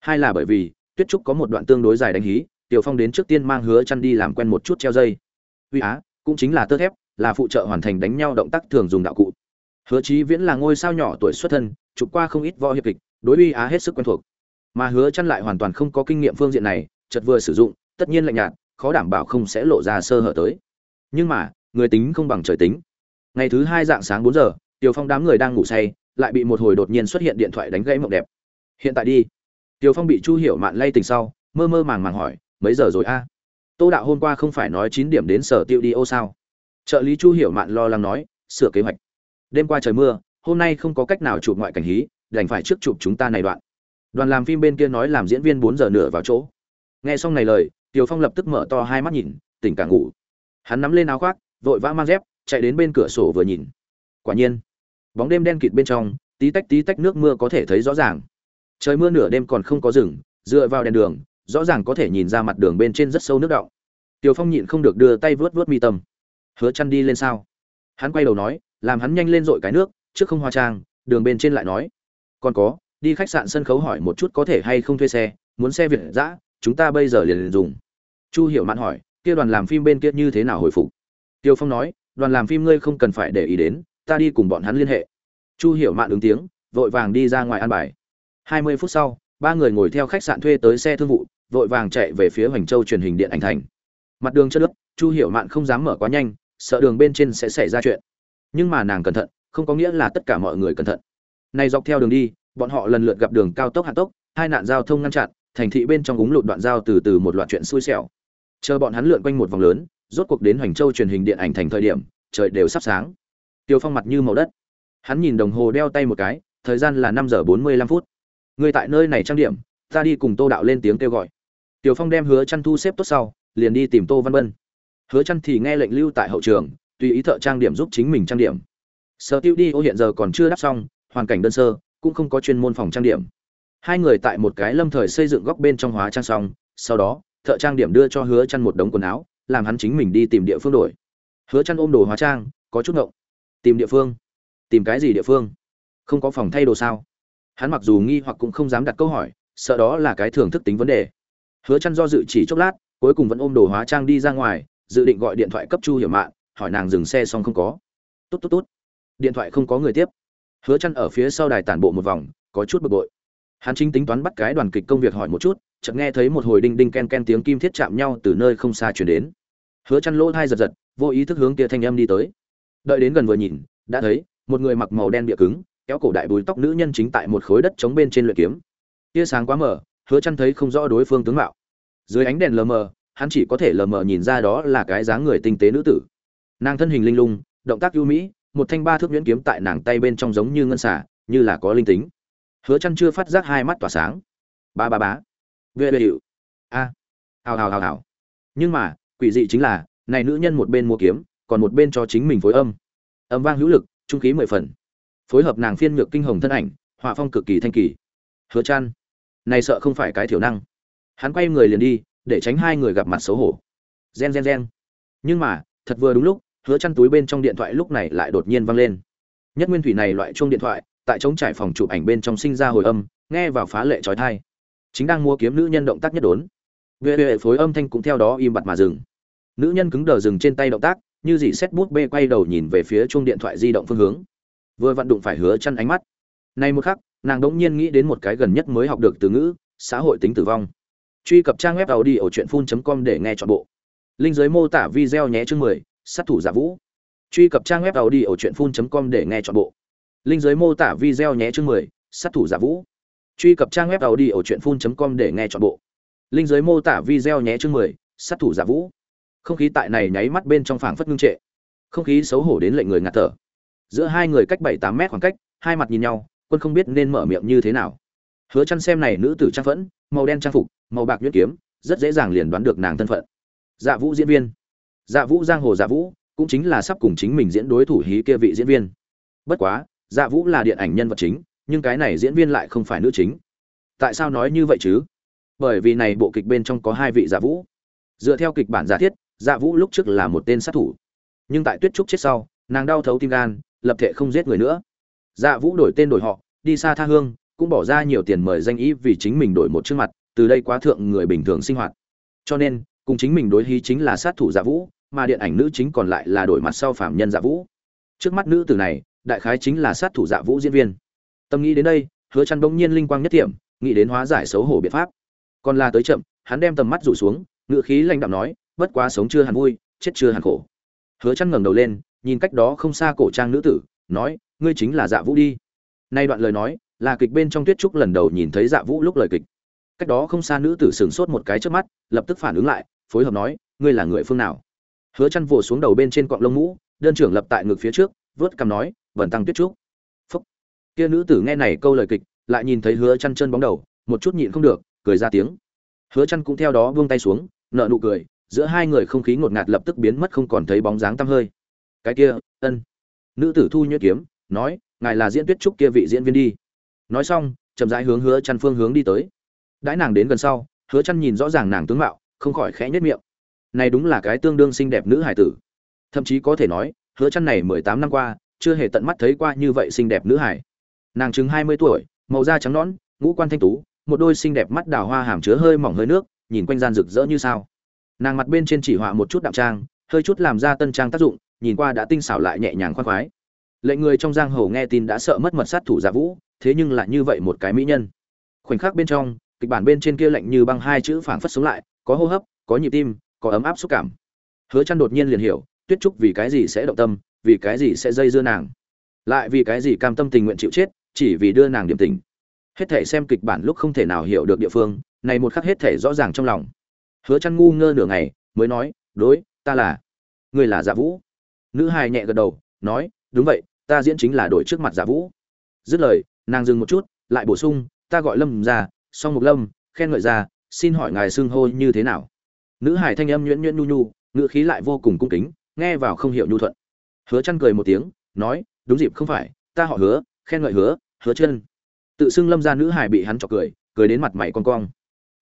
Hai là bởi vì, tuyết trúc có một đoạn tương đối dài đánh hí tiểu phong đến trước tiên mang hứa chăn đi làm quen một chút treo dây. Uy á, cũng chính là tơ thép, là phụ trợ hoàn thành đánh nhau động tác thường dùng đạo cụ. Hứa chí viễn là ngôi sao nhỏ tuổi xuất thân, chụp qua không ít võ hiệp kịch, đối uy á hết sức quen thuộc. Mà hứa chăn lại hoàn toàn không có kinh nghiệm phương diện này, chợt vừa sử dụng, tất nhiên lạnh nhạt, khó đảm bảo không sẽ lộ ra sơ hở tới. Nhưng mà, người tính không bằng trời tính. Ngày thứ hai dạng sáng 4 giờ, tiểu phong đám người đang ngủ say, lại bị một hồi đột nhiên xuất hiện điện thoại đánh gãy mộng đẹp. Hiện tại đi. Tiểu phong bị chu hiểu mạn lay tỉnh sau, mơ mơ màng màng hỏi mấy giờ rồi a? Tô đạo hôm qua không phải nói chín điểm đến sở tiêu đi ô sao? Trợ lý chu hiểu mạn lo lắng nói, sửa kế hoạch. Đêm qua trời mưa, hôm nay không có cách nào chụp ngoại cảnh hí, đành phải trước chụp chúng ta này đoạn. Đoàn làm phim bên kia nói làm diễn viên bốn giờ nửa vào chỗ. Nghe xong này lời tiều phong lập tức mở to hai mắt nhìn, tỉnh cả ngủ. Hắn nắm lên áo khoác, vội vã mang dép, chạy đến bên cửa sổ vừa nhìn. Quả nhiên, bóng đêm đen kịt bên trong, tí tách tí tách nước mưa có thể thấy rõ ràng. Trời mưa nửa đêm còn không có rừng, dựa vào đèn đường rõ ràng có thể nhìn ra mặt đường bên trên rất sâu nước động. Tiểu phong nhịn không được đưa tay vớt vớt mi tâm. Hứa chăn đi lên sao? Hắn quay đầu nói làm hắn nhanh lên dội cái nước trước không hoa trang đường bên trên lại nói. Còn có đi khách sạn sân khấu hỏi một chút có thể hay không thuê xe muốn xe việt dã chúng ta bây giờ liền, liền dùng. Chu hiểu mạn hỏi kia đoàn làm phim bên kia như thế nào hồi phục? Tiêu phong nói đoàn làm phim ngươi không cần phải để ý đến ta đi cùng bọn hắn liên hệ. Chu hiểu mạn ứng tiếng vội vàng đi ra ngoài ăn bài. Hai mươi phút sau ba người ngồi theo khách sạn thuê tới xe thương vụ vội vàng chạy về phía hoành châu truyền hình điện ảnh thành. Mặt đường chất nước chu hiểu mạn không dám mở quá nhanh, sợ đường bên trên sẽ xảy ra chuyện. Nhưng mà nàng cẩn thận, không có nghĩa là tất cả mọi người cẩn thận. Này dọc theo đường đi, bọn họ lần lượt gặp đường cao tốc hạ tốc, hai nạn giao thông ngăn chặn, thành thị bên trong úng lụt đoạn giao từ từ một loạt chuyện xui xẻo. Chờ bọn hắn lượn quanh một vòng lớn, rốt cuộc đến hoành châu truyền hình điện ảnh thành thời điểm, trời đều sắp sáng. Tiêu phong mặt như màu đất. Hắn nhìn đồng hồ đeo tay một cái, thời gian là năm giờ bốn mươi lăm phút. Người tại nơi này trang điểm, ta đi cùng tô đạo lên tiếng kêu gọi. Tiểu phong đem hứa Chân thu xếp tốt sau, liền đi tìm tô văn bân. Hứa Chân thì nghe lệnh lưu tại hậu trường, tùy ý thợ trang điểm giúp chính mình trang điểm. Sở tiêu đi ô hiện giờ còn chưa đắp xong, hoàn cảnh đơn sơ, cũng không có chuyên môn phòng trang điểm. Hai người tại một cái lâm thời xây dựng góc bên trong hóa trang xong, sau đó, thợ trang điểm đưa cho hứa Chân một đống quần áo, làm hắn chính mình đi tìm địa phương đổi. Hứa Chân ôm đồ hóa trang, có chút ngộng. Tìm địa phương? Tìm cái gì địa phương? Không có phòng thay đồ sao? Hắn mặc dù nghi hoặc cũng không dám đặt câu hỏi, sợ đó là cái thưởng thức tính vấn đề hứa chăn do dự chỉ chốc lát, cuối cùng vẫn ôm đồ hóa trang đi ra ngoài, dự định gọi điện thoại cấp chu hiểu mạn, hỏi nàng dừng xe xong không có. Tốt tốt tốt. Điện thoại không có người tiếp. Hứa chăn ở phía sau đài tản bộ một vòng, có chút bực bội. Hắn chính tính toán bắt cái đoàn kịch công việc hỏi một chút, chợt nghe thấy một hồi đinh đinh ken ken tiếng kim thiết chạm nhau từ nơi không xa truyền đến. Hứa chăn lỗ tai giật giật, vô ý thức hướng kia thanh âm đi tới. Đợi đến gần vừa nhìn, đã thấy, một người mặc màu đen bịa cứng, kéo cổ đại bùi tóc nữ nhân chính tại một khối đất chống bên trên luyện kiếm. Tia sáng quá mờ, hứa chăn thấy không rõ đối phương tướng mạo dưới ánh đèn lờ mờ, hắn chỉ có thể lờ mờ nhìn ra đó là cái dáng người tinh tế nữ tử. Nàng thân hình linh lung, động tác ưu mỹ, một thanh ba thước nhuyễn kiếm tại nàng tay bên trong giống như ngân xả như là có linh tính. Hứa chăn chưa phát giác hai mắt tỏa sáng. Ba ba bá vệ vệ hiệu a. Hào hào hào hào. Nhưng mà, quỷ dị chính là, này nữ nhân một bên mua kiếm, còn một bên cho chính mình phối âm. Âm vang hữu lực, trung khí mười phần. Phối hợp nàng phiên nhược kinh hồng thân ảnh, họa phong cực kỳ thanh kỳ. Hứa chăn này sợ không phải cái thiểu năng hắn quay người liền đi, để tránh hai người gặp mặt xấu hổ. Gen gen gen. Nhưng mà, thật vừa đúng lúc, hứa chăn túi bên trong điện thoại lúc này lại đột nhiên vang lên. Nhất nguyên thủy này loại chuông điện thoại, tại chống trải phòng chụp ảnh bên trong sinh ra hồi âm, nghe vào phá lệ chói tai. chính đang mua kiếm nữ nhân động tác nhất đốn. Về về phối âm thanh cũng theo đó im bặt mà dừng. Nữ nhân cứng đờ dừng trên tay động tác, như dị xét bút bê quay đầu nhìn về phía chuông điện thoại di động phương hướng. Vừa vặn đụng phải hứa chăn ánh mắt. Nay một khắc, nàng đống nhiên nghĩ đến một cái gần nhất mới học được từ ngữ, xã hội tính tử vong truy cập trang web tàu đi ở truyện com để nghe chọn bộ. Linh dưới mô tả video nhé chương 10, sát thủ giả vũ. Truy cập trang web tàu đi ở truyện com để nghe chọn bộ. Linh dưới mô tả video nhé chương 10, sát thủ giả vũ. Truy cập trang web tàu đi ở truyện com để nghe chọn bộ. Linh dưới mô tả video nhé chương 10, sát thủ giả vũ. Không khí tại này nháy mắt bên trong phảng phất ngưng trệ. Không khí xấu hổ đến lệnh người ngạt thở. Giữa hai người cách bảy tám mét khoảng cách hai mặt nhìn nhau quân không biết nên mở miệng như thế nào hứa chăn xem này nữ tử trang phẫn, màu đen trang phục, màu bạc nhuyễn kiếm, rất dễ dàng liền đoán được nàng thân phận. Dạ vũ diễn viên. Dạ vũ giang hồ dạ vũ, cũng chính là sắp cùng chính mình diễn đối thủ hí kia vị diễn viên. Bất quá dạ vũ là điện ảnh nhân vật chính, nhưng cái này diễn viên lại không phải nữ chính. Tại sao nói như vậy chứ? Bởi vì này bộ kịch bên trong có hai vị dạ vũ. Dựa theo kịch bản giả thiết dạ vũ lúc trước là một tên sát thủ. Nhưng tại tuyết trúc chết sau, nàng đau thấu tim gan, lập thể không giết người nữa. Dạ vũ đổi tên đổi họ, đi xa tha hương cũng bỏ ra nhiều tiền mời danh ý vì chính mình đổi một chương mặt, từ đây quá thượng người bình thường sinh hoạt. Cho nên, cùng chính mình đối hí chính là sát thủ dạ vũ, mà điện ảnh nữ chính còn lại là đổi mặt sau phạm nhân dạ vũ. Trước mắt nữ tử này, đại khái chính là sát thủ dạ vũ diễn viên. Tâm nghĩ đến đây, hứa chăn bỗng nhiên linh quang nhất tiệm, nghĩ đến hóa giải xấu hổ biện pháp. Còn là tới chậm, hắn đem tầm mắt rủ xuống ngựa khí lanh đạm nói, bất quá sống chưa hẳn vui, chết chưa hẳn khổ. Hứa chăn ngẩng đầu lên, nhìn cách đó không xa cổ trang nữ tử, nói, ngươi chính là dạ vũ đi. Nay đoạn lời nói là kịch bên trong tuyết trúc lần đầu nhìn thấy dạ vũ lúc lời kịch. Cách đó không xa nữ tử sửng sốt một cái trước mắt, lập tức phản ứng lại, phối hợp nói, ngươi là người phương nào? Hứa chăn vồ xuống đầu bên trên quặng lông mũ, đơn trưởng lập tại ngực phía trước, vớt cằm nói vần tăng tuyết trúc. Phúc. Kia nữ tử nghe này câu lời kịch, lại nhìn thấy hứa chăn chân bóng đầu, một chút nhịn không được, cười ra tiếng. Hứa chăn cũng theo đó buông tay xuống nợ nụ cười, giữa hai người không khí ngột ngạt lập tức biến mất không còn thấy bóng dáng tăm hơi. Cái kia, ân. Nữ tử thu nhuyễn kiếm, nói, ngài là diễn tuyết trúc kia vị diễn viên đi nói xong, chậm rãi hướng hứa chăn phương hướng đi tới. Đãi nàng đến gần sau, hứa chăn nhìn rõ ràng nàng tướng mạo, không khỏi khẽ nhếch miệng. Này đúng là cái tương đương xinh đẹp nữ hải tử. Thậm chí có thể nói, hứa chăn này 18 năm qua, chưa hề tận mắt thấy qua như vậy xinh đẹp nữ hải. Nàng chừng 20 tuổi, màu da trắng nõn, ngũ quan thanh tú, một đôi xinh đẹp mắt đào hoa hàm chứa hơi mỏng hơi nước, nhìn quanh gian rực rỡ như sao. Nàng mặt bên trên chỉ họa một chút đạm trang, hơi chút làm ra tân trang tác dụng, nhìn qua đã tinh xảo lại nhẹ nhàng khoan khoái. Lệnh người trong giang hồ nghe tin đã sợ mất mật sát thủ giả vũ thế nhưng lại như vậy một cái mỹ nhân. Khoảnh khắc bên trong, kịch bản bên trên kia lạnh như băng hai chữ phảng phất sống lại, có hô hấp, có nhịp tim, có ấm áp xúc cảm. Hứa chăn đột nhiên liền hiểu, tuyết trúc vì cái gì sẽ động tâm, vì cái gì sẽ dây dưa nàng. Lại vì cái gì cam tâm tình nguyện chịu chết, chỉ vì đưa nàng điểm tình. Hết thể xem kịch bản lúc không thể nào hiểu được địa phương, này một khắc hết thể rõ ràng trong lòng. Hứa chăn ngu ngơ nửa ngày, mới nói, đối, ta là người là dạ vũ. Nữ hài nhẹ gật đầu, nói, đúng vậy, ta diễn chính là đổi trước mặt dạ vũ. Dứt lời nàng dừng một chút, lại bổ sung, ta gọi lâm ra, song mục lâm, khen ngợi ra, xin hỏi ngài xưng hô như thế nào? Nữ hải thanh âm nhuyễn nhuyễn nhu nhu, ngữ khí lại vô cùng cung kính, nghe vào không hiểu nhu thuận. Hứa chăn cười một tiếng, nói, đúng dịp, không phải, ta họ hứa, khen ngợi hứa hứa chân tự xưng lâm ra nữ hải bị hắn chọc cười cười đến mặt mày con cong.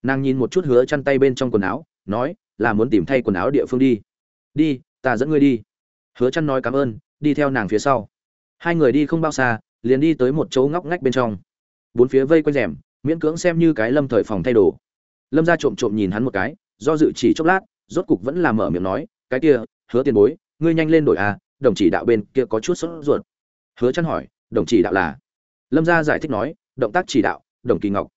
Nàng nhìn một chút hứa chăn tay bên trong quần áo, nói, là muốn tìm thay quần áo địa phương đi. Đi, ta dẫn ngươi đi. Hứa chăn nói cảm ơn, đi theo nàng phía sau. Hai người đi không bao xa liền đi tới một chỗ ngóc ngách bên trong. Bốn phía vây quanh rèm, miễn cưỡng xem như cái lâm thời phòng thay đồ. Lâm ra trộm trộm nhìn hắn một cái, do dự chỉ chốc lát, rốt cục vẫn là mở miệng nói, cái kia, hứa tiền bối, ngươi nhanh lên đổi à đồng chỉ đạo bên kia có chút sốt ruột. Hứa chăn hỏi, đồng chỉ đạo là? Lâm gia giải thích nói, động tác chỉ đạo, đồng kỳ ngọc.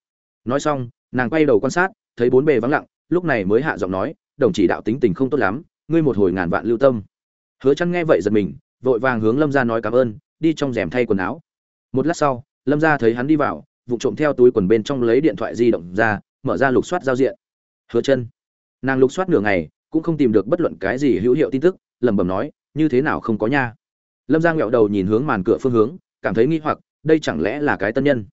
Nói xong, nàng quay đầu quan sát, thấy bốn bề vắng lặng, lúc này mới hạ giọng nói, đồng chỉ đạo tính tình không tốt lắm, ngươi một hồi ngàn vạn lưu tâm. Hứa chăn nghe vậy giật mình, vội vàng hướng lâm gia nói cảm ơn, đi trong rèm thay quần áo một lát sau, lâm gia thấy hắn đi vào, vụ trộm theo túi quần bên trong lấy điện thoại di động ra, mở ra lục soát giao diện. Hứa chân. Nàng lục soát nửa ngày, cũng không tìm được bất luận cái gì hữu hiệu tin tức, lẩm bẩm nói, như thế nào không có nha? Lâm giang nghẹo đầu nhìn hướng màn cửa phương hướng, cảm thấy nghi hoặc, đây chẳng lẽ là cái tân nhân?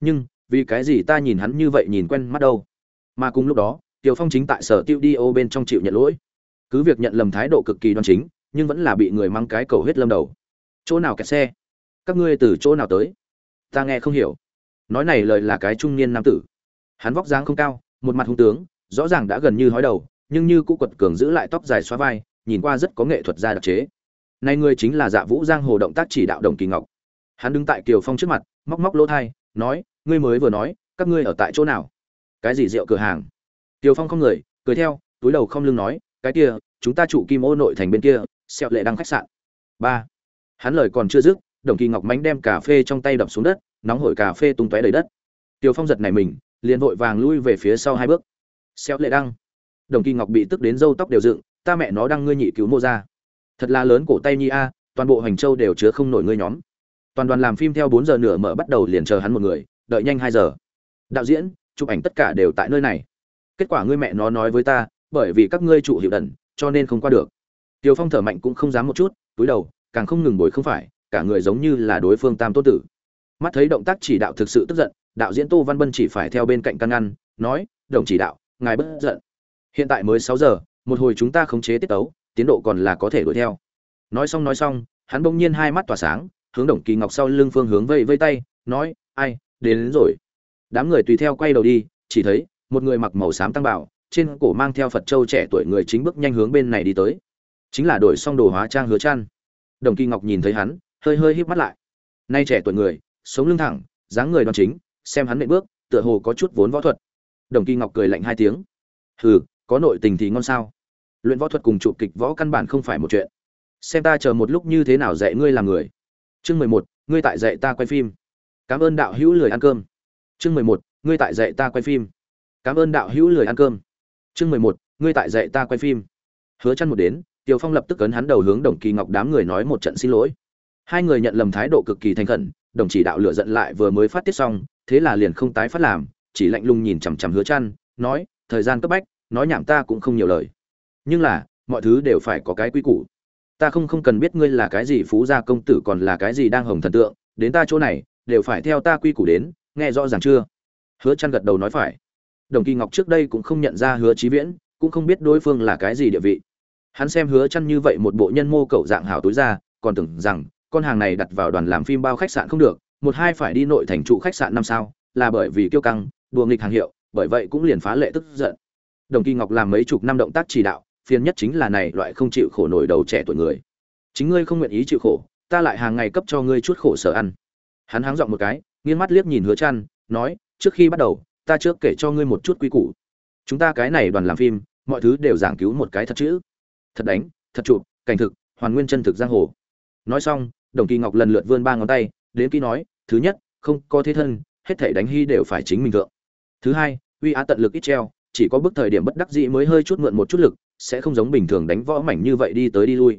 Nhưng, vì cái gì ta nhìn hắn như vậy nhìn quen mắt đâu? Mà cùng lúc đó, tiểu phong chính tại sở tiêu đi ô bên trong chịu nhận lỗi. Cứ việc nhận lầm thái độ cực kỳ đoan chính, nhưng vẫn là bị người mang cái cầu hết lâm đầu. Chỗ nào kẹt xe? Các ngươi từ chỗ nào tới? Ta nghe không hiểu. Nói này lời là cái trung niên nam tử. Hắn vóc dáng không cao, một mặt hung tướng, rõ ràng đã gần như hói đầu, nhưng như cũ quật cường giữ lại tóc dài xóa vai, nhìn qua rất có nghệ thuật gia đặc chế. Nay ngươi chính là dạ vũ giang hồ động tác chỉ đạo đồng kỳ ngọc. Hắn đứng tại kiều phong trước mặt, móc móc lỗ thai, nói, ngươi mới vừa nói, các ngươi ở tại chỗ nào? Cái gì rượu cửa hàng? Kiều phong không người, cười theo, túi đầu không lưng nói, cái kia, chúng ta chủ kim ô nội thành bên kia xẹo lệ đăng khách sạn. Ba. Hắn lời còn chưa dứt đồng kỳ ngọc mánh đem cà phê trong tay đập xuống đất nóng hổi cà phê tung tóe đầy đất. Tiêu phong giật này mình liền vội vàng lui về phía sau hai bước. Xéo lệ đăng. Đồng kỳ ngọc bị tức đến râu tóc đều dựng ta mẹ nó đang ngươi nhị cứu mô ra. Thật là lớn cổ tay nhi a toàn bộ hành châu đều chứa không nổi ngươi nhóm. Toàn đoàn làm phim theo bốn giờ nửa mở bắt đầu liền chờ hắn một người đợi nhanh hai giờ. Đạo diễn chụp ảnh tất cả đều tại nơi này. Kết quả ngươi mẹ nó nói với ta bởi vì các ngươi trụ hiệu đần cho nên không qua được. Tiêu Phong thở mạnh cũng không dám một chút, túi đầu, càng không ngừng bồi không phải, cả người giống như là đối phương tam tốt tử. Mắt thấy động tác chỉ đạo thực sự tức giận, đạo diễn Tô Văn Bân chỉ phải theo bên cạnh căn ngăn, nói, "Đồng chỉ đạo, ngài bất giận. Hiện tại mới sáu giờ, một hồi chúng ta khống chế tiết tấu, tiến độ còn là có thể đuổi theo." Nói xong nói xong, hắn bỗng nhiên hai mắt tỏa sáng, hướng đồng kỳ ngọc sau lưng phương hướng vây vây tay nói ai đến, đến rồi đám người tùy theo quay đầu đi chỉ thấy một người mặc màu xám tăng bảo trên cổ mang theo phật châu trẻ tuổi người chính bước nhanh hướng bên này đi tới chính là đổi xong đồ hóa trang hứa trăn. đồng kỳ ngọc nhìn thấy hắn hơi hơi híp mắt lại. Nay trẻ tuổi người, sống lưng thẳng, dáng người đoan chính, xem hắn nện bước, tựa hồ có chút vốn võ thuật. Đồng kỳ ngọc cười lạnh hai tiếng. Hừ, có nội tình thì ngon sao? Luyện võ thuật cùng chụp kịch võ căn bản không phải một chuyện. Xem ta chờ một lúc như thế nào dạy ngươi làm người. Chương mười một, ngươi tại dạy ta quay phim. Cảm ơn đạo hữu lười ăn cơm. Chương mười một, ngươi tại dạy ta quay phim. Cảm ơn đạo hữu lười ăn cơm. Chương mười một, ngươi tại dạy ta quay phim. Hứa chăn một đến, tiểu Phong lập tức ấn hắn đầu hướng Đồng Kỳ Ngọc đám người nói một trận xin lỗi. Hai người nhận lầm thái độ cực kỳ thành khẩn, đồng chỉ đạo lửa giận lại vừa mới phát tiết xong, thế là liền không tái phát làm, chỉ lạnh lùng nhìn chằm chằm Hứa chăn nói, thời gian cấp bách, nói nhảm ta cũng không nhiều lời. Nhưng là, mọi thứ đều phải có cái quy củ. Ta không không cần biết ngươi là cái gì phú gia công tử còn là cái gì đang hồng thần tượng, đến ta chỗ này, đều phải theo ta quy củ đến, nghe rõ ràng chưa? Hứa chăn gật đầu nói phải. Đồng Kỳ Ngọc trước đây cũng không nhận ra Hứa Chí Viễn, cũng không biết đối phương là cái gì địa vị hắn xem hứa chăn như vậy một bộ nhân mô cậu dạng hảo túi ra còn tưởng rằng con hàng này đặt vào đoàn làm phim bao khách sạn không được, một hai phải đi nội thành trụ khách sạn năm sao, là bởi vì kiêu căng, đùa nghịch hàng hiệu, bởi vậy cũng liền phá lệ tức giận. Đồng kỳ ngọc làm mấy chục năm động tác chỉ đạo, phiền nhất chính là này loại không chịu khổ nổi đầu trẻ tuổi người. Chính ngươi không nguyện ý chịu khổ, ta lại hàng ngày cấp cho ngươi chút khổ sở ăn. Hắn háng giọng một cái, nghiêng mắt liếc nhìn hứa chăn nói, trước khi bắt đầu, ta trước kể cho ngươi một chút quy củ. Chúng ta cái này đoàn làm phim, mọi thứ đều giảng cứu một cái thật chữ. Thật đánh, thật chụp, cảnh thực, hoàn nguyên chân thực giang hồ. Nói xong đồng kỳ ngọc lần lượt vươn ba ngón tay, đến ký nói, thứ nhất, không có thế thân, hết thể đánh hy đều phải chính mình thượng. Thứ hai, uy á tận lực ít treo, chỉ có bước thời điểm bất đắc dĩ mới hơi chút mượn một chút lực, sẽ không giống bình thường đánh võ mảnh như vậy đi tới đi lui.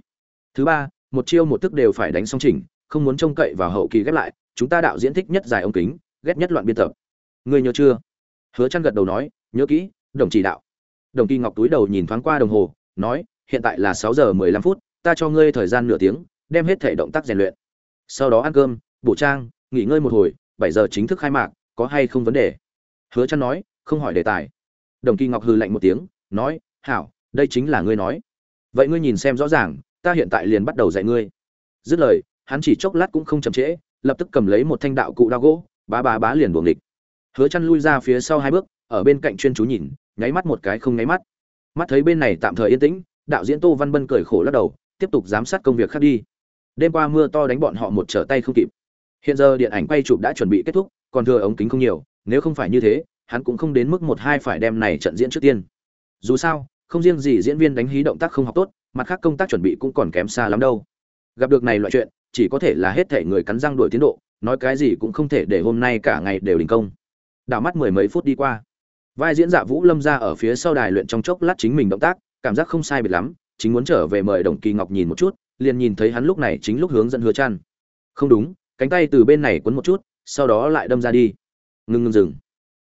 Thứ ba, một chiêu một thức đều phải đánh song chỉnh, không muốn trông cậy vào hậu kỳ ghép lại, chúng ta đạo diễn thích nhất dài ống kính ghét nhất loạn biên tập. Ngươi nhớ chưa? Hứa trăn gật đầu nói, nhớ kỹ, đồng chỉ đạo. Đồng kỳ ngọc túi đầu nhìn thoáng qua đồng hồ, nói, hiện tại là sáu giờ mười lăm phút, ta cho ngươi thời gian nửa tiếng đem hết thể động tác rèn luyện. Sau đó ăn cơm, bổ trang, nghỉ ngơi một hồi, bảy giờ chính thức khai mạc, có hay không vấn đề? Hứa chăn nói, không hỏi đề tài. Đồng kỳ ngọc hừ lạnh một tiếng, nói, hảo, đây chính là ngươi nói. Vậy ngươi nhìn xem rõ ràng, ta hiện tại liền bắt đầu dạy ngươi. Dứt lời, hắn chỉ chốc lát cũng không chậm trễ, lập tức cầm lấy một thanh đạo cụ đao gỗ, bá bá bá liền buồng địch hứa chăn lui ra phía sau hai bước, ở bên cạnh chuyên chú nhìn, nháy mắt một cái không nháy mắt. Mắt thấy bên này tạm thời yên tĩnh, đạo diễn tô văn bân cười khổ lắc đầu, tiếp tục giám sát công việc khác đi đêm qua mưa to đánh bọn họ một trở tay không kịp. Hiện giờ điện ảnh quay chụp đã chuẩn bị kết thúc, còn thừa ống kính không nhiều, nếu không phải như thế, hắn cũng không đến mức một hai phải đem này trận diễn trước tiên. Dù sao, không riêng gì diễn viên đánh hí động tác không học tốt, mặt khác công tác chuẩn bị cũng còn kém xa lắm đâu. Gặp được này loại chuyện, chỉ có thể là hết thể người cắn răng đuổi tiến độ, nói cái gì cũng không thể để hôm nay cả ngày đều đình công. Đảo mắt mười mấy phút đi qua. Vai diễn dạ vũ lâm ra ở phía sau đài luyện trong chốc lát chính mình động tác, cảm giác không sai biệt lắm, chính muốn trở về mời đồng kỳ ngọc nhìn một chút liền nhìn thấy hắn lúc này chính lúc hướng dẫn hứa chăn. Không đúng, cánh tay từ bên này quấn một chút, sau đó lại đâm ra đi. Ngừng ngừng dừng.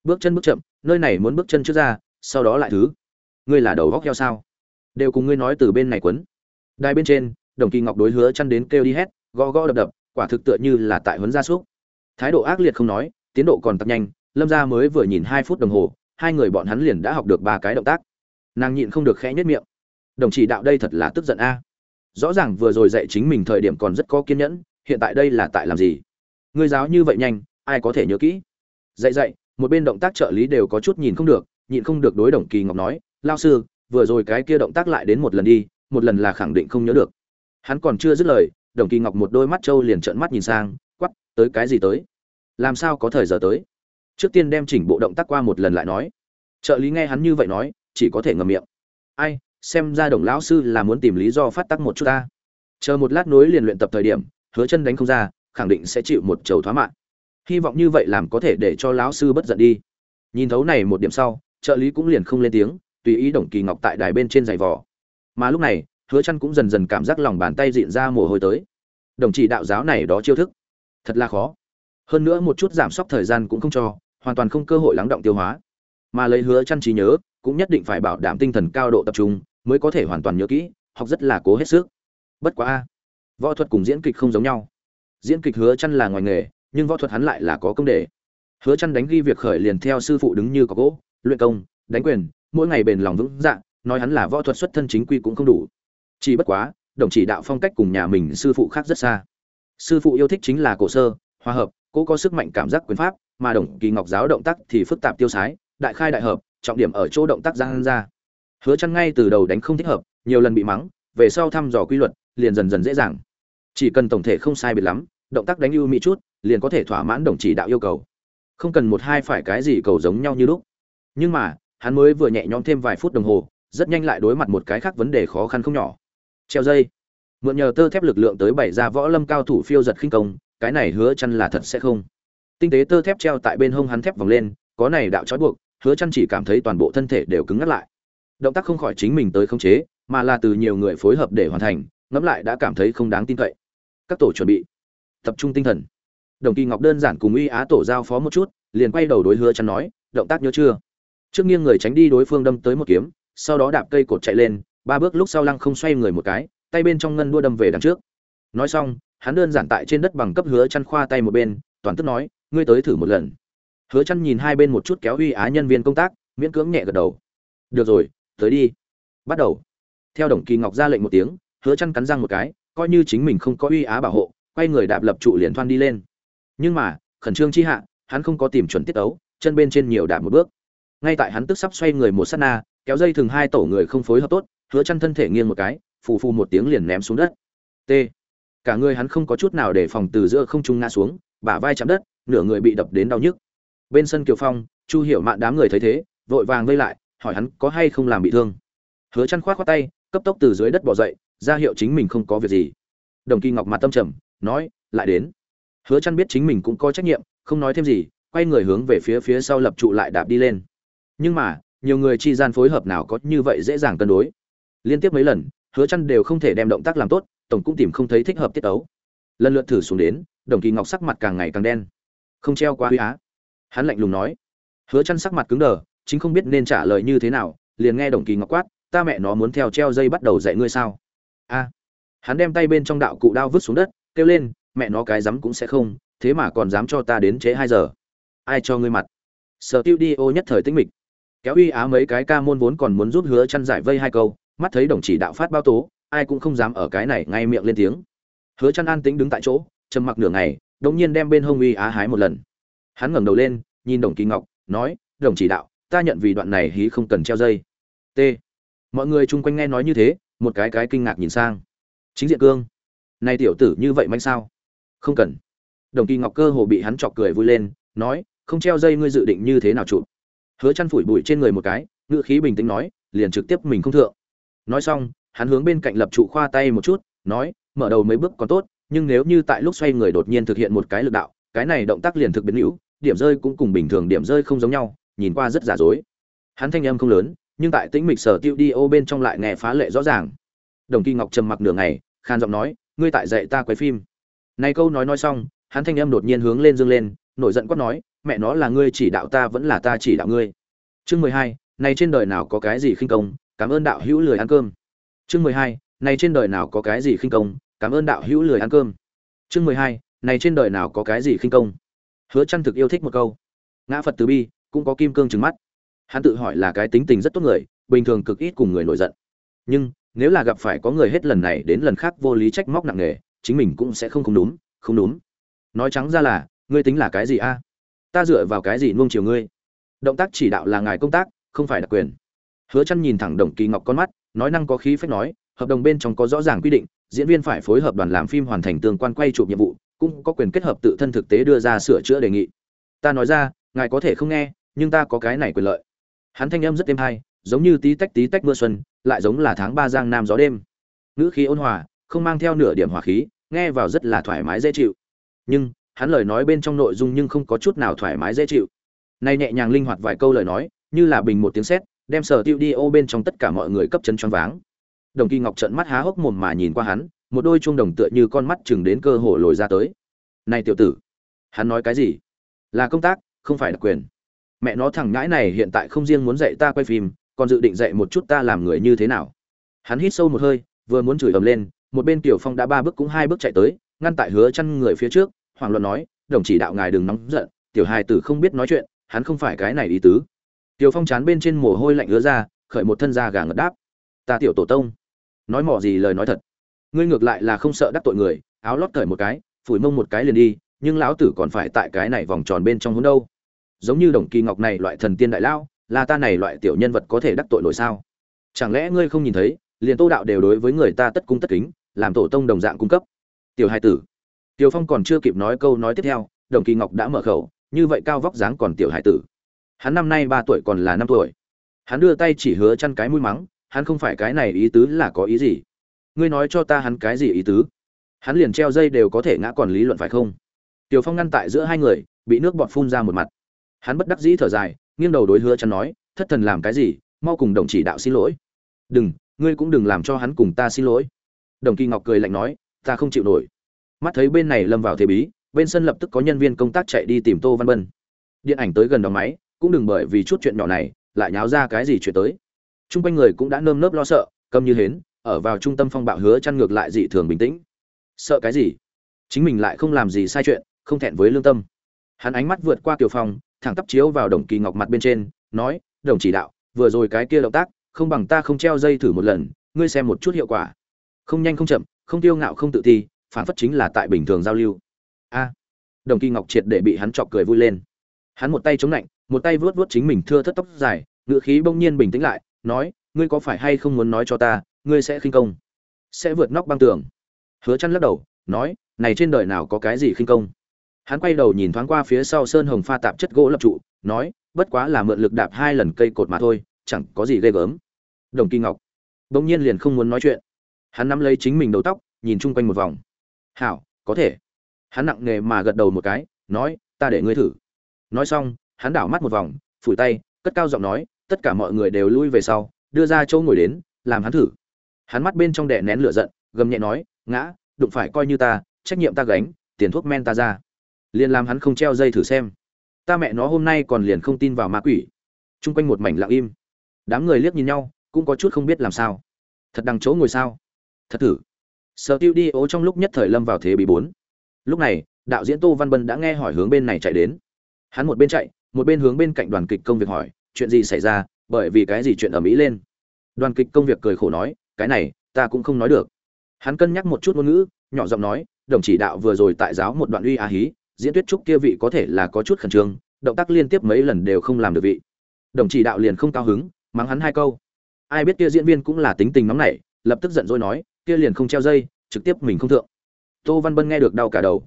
Bước chân bước chậm, nơi này muốn bước chân trước ra, sau đó lại thứ. Ngươi là đầu góc heo sao? Đều cùng ngươi nói từ bên này quấn. Đai bên trên, đồng kỳ ngọc đối hứa chăn đến kêu đi hét, gõ gõ đập đập, quả thực tựa như là tại huấn gia súc. Thái độ ác liệt không nói, tiến độ còn tập nhanh, lâm gia mới vừa nhìn hai phút đồng hồ, hai người bọn hắn liền đã học được ba cái động tác. Nàng nhịn không được khẽ nhất miệng. Đồng chỉ đạo đây thật là tức giận a rõ ràng vừa rồi dạy chính mình thời điểm còn rất có kiên nhẫn, hiện tại đây là tại làm gì? Ngươi giáo như vậy nhanh, ai có thể nhớ kỹ? Dạy dạy, một bên động tác trợ lý đều có chút nhìn không được, nhịn không được đối đồng kỳ ngọc nói, lao sư, vừa rồi cái kia động tác lại đến một lần đi, một lần là khẳng định không nhớ được. Hắn còn chưa dứt lời, đồng kỳ ngọc một đôi mắt trâu liền trợn mắt nhìn sang quắp tới cái gì tới? Làm sao có thời giờ tới? Trước tiên đem chỉnh bộ động tác qua một lần lại nói. Trợ lý nghe hắn như vậy nói, chỉ có thể ngậm miệng. Ai xem ra đồng lão sư là muốn tìm lý do phát tắc một chút ta. Chờ một lát nối liền luyện tập thời điểm, hứa chân đánh không ra, khẳng định sẽ chịu một chầu thoá mạng. Hy vọng như vậy làm có thể để cho lão sư bất giận đi. Nhìn thấu này một điểm sau, trợ lý cũng liền không lên tiếng, tùy ý đồng kỳ ngọc tại đài bên trên giày vò. Mà lúc này, hứa chân cũng dần dần cảm giác lòng bàn tay dịn ra mồ hôi tới. Đồng chỉ đạo giáo này đó chiêu thức. Thật là khó. Hơn nữa một chút giảm sốc thời gian cũng không cho, hoàn toàn không cơ hội lắng động tiêu hóa. Mà lấy hứa chân trí nhớ, cũng nhất định phải bảo đảm tinh thần cao độ tập trung mới có thể hoàn toàn nhớ kỹ, học rất là cố hết sức. Bất quá a võ thuật cùng diễn kịch không giống nhau. Diễn kịch hứa chăn là ngoài nghề, nhưng võ thuật hắn lại là có công đề hứa chăn đánh ghi việc khởi liền theo sư phụ đứng như có gỗ, luyện công, đánh quyền, mỗi ngày bền lòng vững dạ nói hắn là võ thuật xuất thân chính quy cũng không đủ. Chỉ bất quá, đồng chỉ đạo phong cách cùng nhà mình sư phụ khác rất xa. Sư phụ yêu thích chính là cổ sơ, hòa hợp cô có sức mạnh cảm giác quyền pháp, mà đồng kỳ ngọc giáo động tác thì phức tạp tiêu sái, đại khai đại hợp, trọng điểm ở chỗ động tác giang ra hứa chăn ngay từ đầu đánh không thích hợp, nhiều lần bị mắng, về sau thăm dò quy luật, liền dần dần dễ dàng. Chỉ cần tổng thể không sai biệt lắm, động tác đánh ưu mỹ chút, liền có thể thỏa mãn đồng chỉ đạo yêu cầu. Không cần một hai phải cái gì cầu giống nhau như lúc. Nhưng mà, hắn mới vừa nhẹ nhõm thêm vài phút đồng hồ, rất nhanh lại đối mặt một cái khác vấn đề khó khăn không nhỏ. Treo dây. Mượn nhờ tơ thép lực lượng tới bảy ra võ lâm cao thủ phiêu giật khinh công, cái này hứa chăn là thật sẽ không. Tinh tế tơ thép treo tại bên hông hắn thép vòng lên, có này đạo trói buộc, hứa chăn chỉ cảm thấy toàn bộ thân thể đều cứng ngắt lại động tác không khỏi chính mình tới khống chế, mà là từ nhiều người phối hợp để hoàn thành, ngẫm lại đã cảm thấy không đáng tin cậy. Các tổ chuẩn bị. Tập trung tinh thần. Đồng kỳ ngọc đơn giản cùng uy á tổ giao phó một chút, liền quay đầu đối hứa chân nói, động tác nhớ chưa? Trước nghiêng người tránh đi đối phương đâm tới một kiếm, sau đó đạp cây cột chạy lên, ba bước lúc sau lăng không xoay người một cái, tay bên trong ngân đua đâm về đằng trước. Nói xong, hắn đơn giản tại trên đất bằng cấp hứa chăn khoa tay một bên, toàn tức nói, ngươi tới thử một lần. Hứa chăn nhìn hai bên một chút kéo uy á nhân viên công tác, miễn cưỡng nhẹ gật đầu. Được rồi tới đi. Bắt đầu. Theo đồng kỳ ngọc ra lệnh một tiếng, hứa chăn cắn răng một cái, coi như chính mình không có uy á bảo hộ, quay người đạp lập trụ liền thoăn đi lên. Nhưng mà, khẩn trương chi hạ, hắn không có tìm chuẩn tiết ấu chân bên trên nhiều đạp một bước. Ngay tại hắn tức sắp xoay người một sát na, kéo dây thường hai tổ người không phối hợp tốt, hứa chăn thân thể nghiêng một cái, phù phù một tiếng liền ném xuống đất. T. Cả người hắn không có chút nào để phòng từ giữa không trung ngã xuống, bả vai chạm đất, nửa người bị đập đến đau nhức. Bên sân kiều phong, chu hiểu mạn đám người thấy thế, vội vàng vây lại hỏi hắn có hay không làm bị thương. Hứa chăn khoát khoát tay, cấp tốc từ dưới đất bò dậy, ra hiệu chính mình không có việc gì. Đồng kỳ ngọc mặt tâm trầm, nói, lại đến. Hứa chăn biết chính mình cũng có trách nhiệm, không nói thêm gì, quay người hướng về phía phía sau lập trụ lại đạp đi lên. Nhưng mà, nhiều người chi gian phối hợp nào có như vậy dễ dàng cân đối. Liên tiếp mấy lần, hứa chăn đều không thể đem động tác làm tốt, tổng cũng tìm không thấy thích hợp tiết ấu. Lần lượt thử xuống đến, đồng kỳ ngọc sắc mặt càng ngày càng đen. Không treo qua huy á. Hắn lạnh lùng nói. Hứa chăn sắc mặt cứng đờ chính không biết nên trả lời như thế nào, liền nghe đồng kỳ ngọc quát, ta mẹ nó muốn theo treo dây bắt đầu dạy ngươi sao? A. Hắn đem tay bên trong đạo cụ đao vứt xuống đất, kêu lên, mẹ nó cái dám cũng sẽ không, thế mà còn dám cho ta đến chế hai giờ. Ai cho ngươi mặt? Sở tiêu đi ô nhất thời tĩnh mịch. Kéo uy á mấy cái ca môn vốn còn muốn giúp hứa chăn giải vây hai câu, mắt thấy đồng chỉ đạo phát bao tố, ai cũng không dám ở cái này ngay miệng lên tiếng. Hứa chăn an tĩnh đứng tại chỗ, trầm mặc nửa ngày, đột nhiên đem bên hông uy á hái một lần. Hắn ngẩng đầu lên, nhìn đồng kỳ ngọc, nói, đồng chỉ đạo ta nhận vì đoạn này hí không cần treo dây. T. Mọi người chung quanh nghe nói như thế, một cái cái kinh ngạc nhìn sang. Chính diện cương. Nay tiểu tử như vậy manh sao? Không cần. Đồng kỳ ngọc cơ hồ bị hắn chọc cười vui lên, nói, không treo dây ngươi dự định như thế nào chụp? Hứa chăn phủi bụi trên người một cái, ngữ khí bình tĩnh nói, liền trực tiếp mình không thượng. Nói xong, hắn hướng bên cạnh lập trụ khoa tay một chút, nói, mở đầu mấy bước còn tốt, nhưng nếu như tại lúc xoay người đột nhiên thực hiện một cái lực đạo, cái này động tác liền thực biến hữu, điểm rơi cũng cùng bình thường điểm rơi không giống nhau nhìn qua rất giả dối. Hắn thanh âm không lớn, nhưng tại tĩnh mịch sở tiêu đi ô bên trong lại nghe phá lệ rõ ràng. Đồng kỳ ngọc trầm mặc nửa ngày, khan giọng nói, ngươi tại dạy ta quay phim. Này câu nói nói xong, hắn thanh âm đột nhiên hướng lên dương lên, nổi giận quát nói, mẹ nó là ngươi chỉ đạo ta vẫn là ta chỉ đạo ngươi. Chương mười hai, này trên đời nào có cái gì khinh công, cảm ơn đạo hữu lười ăn cơm. Chương mười hai, này trên đời nào có cái gì khinh công, cảm ơn đạo hữu lười ăn cơm. Chương mười hai, này trên đời nào có cái gì khinh công. Hứa chăn thực yêu thích một câu. Ngã phật từ bi cũng có kim cương trừng mắt. Hắn tự hỏi là cái tính tình rất tốt người, bình thường cực ít cùng người nổi giận. Nhưng, nếu là gặp phải có người hết lần này đến lần khác vô lý trách móc nặng nề, chính mình cũng sẽ không không đúng không đúng. Nói trắng ra là, ngươi tính là cái gì a? Ta dựa vào cái gì nuông chiều ngươi? Động tác chỉ đạo là ngài công tác, không phải đặc quyền. Hứa chăn nhìn thẳng đồng kỳ ngọc con mắt, nói năng có khí phách nói, hợp đồng bên trong có rõ ràng quy định, diễn viên phải phối hợp đoàn làm phim hoàn thành tương quan quay chụp nhiệm vụ, cũng có quyền kết hợp tự thân thực tế đưa ra sửa chữa đề nghị. Ta nói ra, ngài có thể không nghe nhưng ta có cái này quyền lợi. Hắn thanh âm rất êm hay, giống như tí tách tí tách mưa xuân, lại giống là tháng ba giang nam gió đêm. Ngữ khí ôn hòa, không mang theo nửa điểm hỏa khí, nghe vào rất là thoải mái dễ chịu. Nhưng, hắn lời nói bên trong nội dung nhưng không có chút nào thoải mái dễ chịu. Nay nhẹ nhàng linh hoạt vài câu lời nói, như là bình một tiếng sét, đem sở tiêu đi ô bên trong tất cả mọi người cấp chân choáng váng. Đồng kỳ ngọc trợn mắt há hốc mồm mà nhìn qua hắn, một đôi chuông đồng tựa như con mắt chừng đến cơ hồ lồi ra tới. Này tiểu tử, hắn nói cái gì? Là công tác, không phải đặc quyền mẹ nó thằng ngãi này hiện tại không riêng muốn dạy ta quay phim, còn dự định dạy một chút ta làm người như thế nào. Hắn hít sâu một hơi, vừa muốn chửi ầm lên, một bên tiểu phong đã ba bước cũng hai bước chạy tới, ngăn tại hứa chăn người phía trước hoàng luận nói, đồng chỉ đạo ngài đừng nóng giận, tiểu hài tử không biết nói chuyện, hắn không phải cái này ý tứ. Tiểu phong chán bên trên mồ hôi lạnh ứa ra, khởi một thân da gà ngật đáp, ta tiểu tổ tông, nói mỏ gì lời nói thật. Ngươi ngược lại là không sợ đắc tội người, áo lót cởi một cái, phủi mông một cái liền đi, nhưng lão tử còn phải tại cái này vòng tròn bên trong hôn đâu giống như đồng kỳ ngọc này loại thần tiên đại lao, là ta này loại tiểu nhân vật có thể đắc tội nổi sao? Chẳng lẽ ngươi không nhìn thấy liền tô đạo đều đối với người ta tất cung tất kính làm tổ tông đồng dạng cung cấp? Tiểu hai tử. Tiểu phong còn chưa kịp nói câu nói tiếp theo đồng kỳ ngọc đã mở khẩu như vậy cao vóc dáng còn tiểu hải tử. Hắn năm nay ba tuổi còn là năm tuổi. Hắn đưa tay chỉ hứa chăn cái mũi mắng hắn không phải cái này ý tứ là có ý gì? Ngươi nói cho ta hắn cái gì ý tứ? Hắn liền treo dây đều có thể ngã còn lý luận phải không? Tiểu phong ngăn tại giữa hai người bị nước bọt phun ra một mặt hắn bất đắc dĩ thở dài, nghiêng đầu đối hứa chăn nói, thất thần làm cái gì? Mau cùng đồng chỉ đạo xin lỗi. Đừng, ngươi cũng đừng làm cho hắn cùng ta xin lỗi. Đồng kỳ ngọc cười lạnh nói, ta không chịu nổi. Mắt thấy bên này lâm vào thế bí, bên sân lập tức có nhân viên công tác chạy đi tìm tô văn bân. Điện ảnh tới gần đóng máy, cũng đừng bởi vì chút chuyện nhỏ này, lại nháo ra cái gì chuyện tới. Chung quanh người cũng đã nơm nớp lo sợ, câm như hến, ở vào trung tâm phong bạo hứa chăn ngược lại dị thường bình tĩnh. Sợ cái gì? Chính mình lại không làm gì sai chuyện, không thẹn với lương tâm. Hắn ánh mắt vượt qua kiều phong thẳng tắp chiếu vào đồng kỳ ngọc mặt bên trên, nói, đồng chỉ đạo, vừa rồi cái kia động tác, không bằng ta không treo dây thử một lần, ngươi xem một chút hiệu quả. Không nhanh không chậm, không tiêu ngạo không tự ti, phản phất chính là tại bình thường giao lưu. A. Đồng kỳ ngọc triệt để bị hắn chọc cười vui lên. Hắn một tay chống lạnh, một tay vuốt vuốt chính mình thưa thất tóc dài ngựa khí bỗng nhiên bình tĩnh lại, nói, ngươi có phải hay không muốn nói cho ta, ngươi sẽ khinh công? Sẽ vượt nóc băng tường. Hứa chăn lắc đầu, nói, này trên đời nào có cái gì khinh công? Hắn quay đầu nhìn thoáng qua phía sau sơn hồng pha tạp chất gỗ lập trụ, nói, bất quá là mượn lực đạp hai lần cây cột mà thôi, chẳng có gì ghê gớm. Đồng kỳ ngọc bỗng nhiên liền không muốn nói chuyện. Hắn nắm lấy chính mình đầu tóc, nhìn chung quanh một vòng. Hảo, có thể. Hắn nặng nề mà gật đầu một cái, nói, ta để ngươi thử. Nói xong, hắn đảo mắt một vòng, phủi tay, cất cao giọng nói, tất cả mọi người đều lui về sau, đưa ra chỗ ngồi đến, làm hắn thử. Hắn mắt bên trong đè nén lửa giận, gầm nhẹ nói, ngã, đụng phải coi như ta, trách nhiệm ta gánh, tiền thuốc men ta ra liền làm hắn không treo dây thử xem. Ta mẹ nó hôm nay còn liền không tin vào ma quỷ. Chung quanh một mảnh lặng im. Đám người liếc nhìn nhau, cũng có chút không biết làm sao. Thật đằng chỗ ngồi sao? Thật thử. Sở tiêu đi ố trong lúc nhất thời lâm vào thế bị bốn. Lúc này, đạo diễn tô văn bân đã nghe hỏi hướng bên này chạy đến. Hắn một bên chạy, một bên hướng bên cạnh đoàn kịch công việc hỏi, chuyện gì xảy ra, bởi vì cái gì chuyện ở mỹ lên? Đoàn kịch công việc cười khổ nói, cái này, ta cũng không nói được. Hắn cân nhắc một chút ngôn ngữ, nhỏ giọng nói, đồng chỉ đạo vừa rồi tại giáo một đoạn uy a hí diễn tuyết trúc kia vị có thể là có chút khẩn trương, động tác liên tiếp mấy lần đều không làm được vị. Đồng chỉ đạo liền không cao hứng, mắng hắn hai câu. Ai biết kia diễn viên cũng là tính tình nóng nảy, lập tức giận dỗi nói, kia liền không treo dây, trực tiếp mình không thượng. Tô văn bân nghe được đau cả đầu.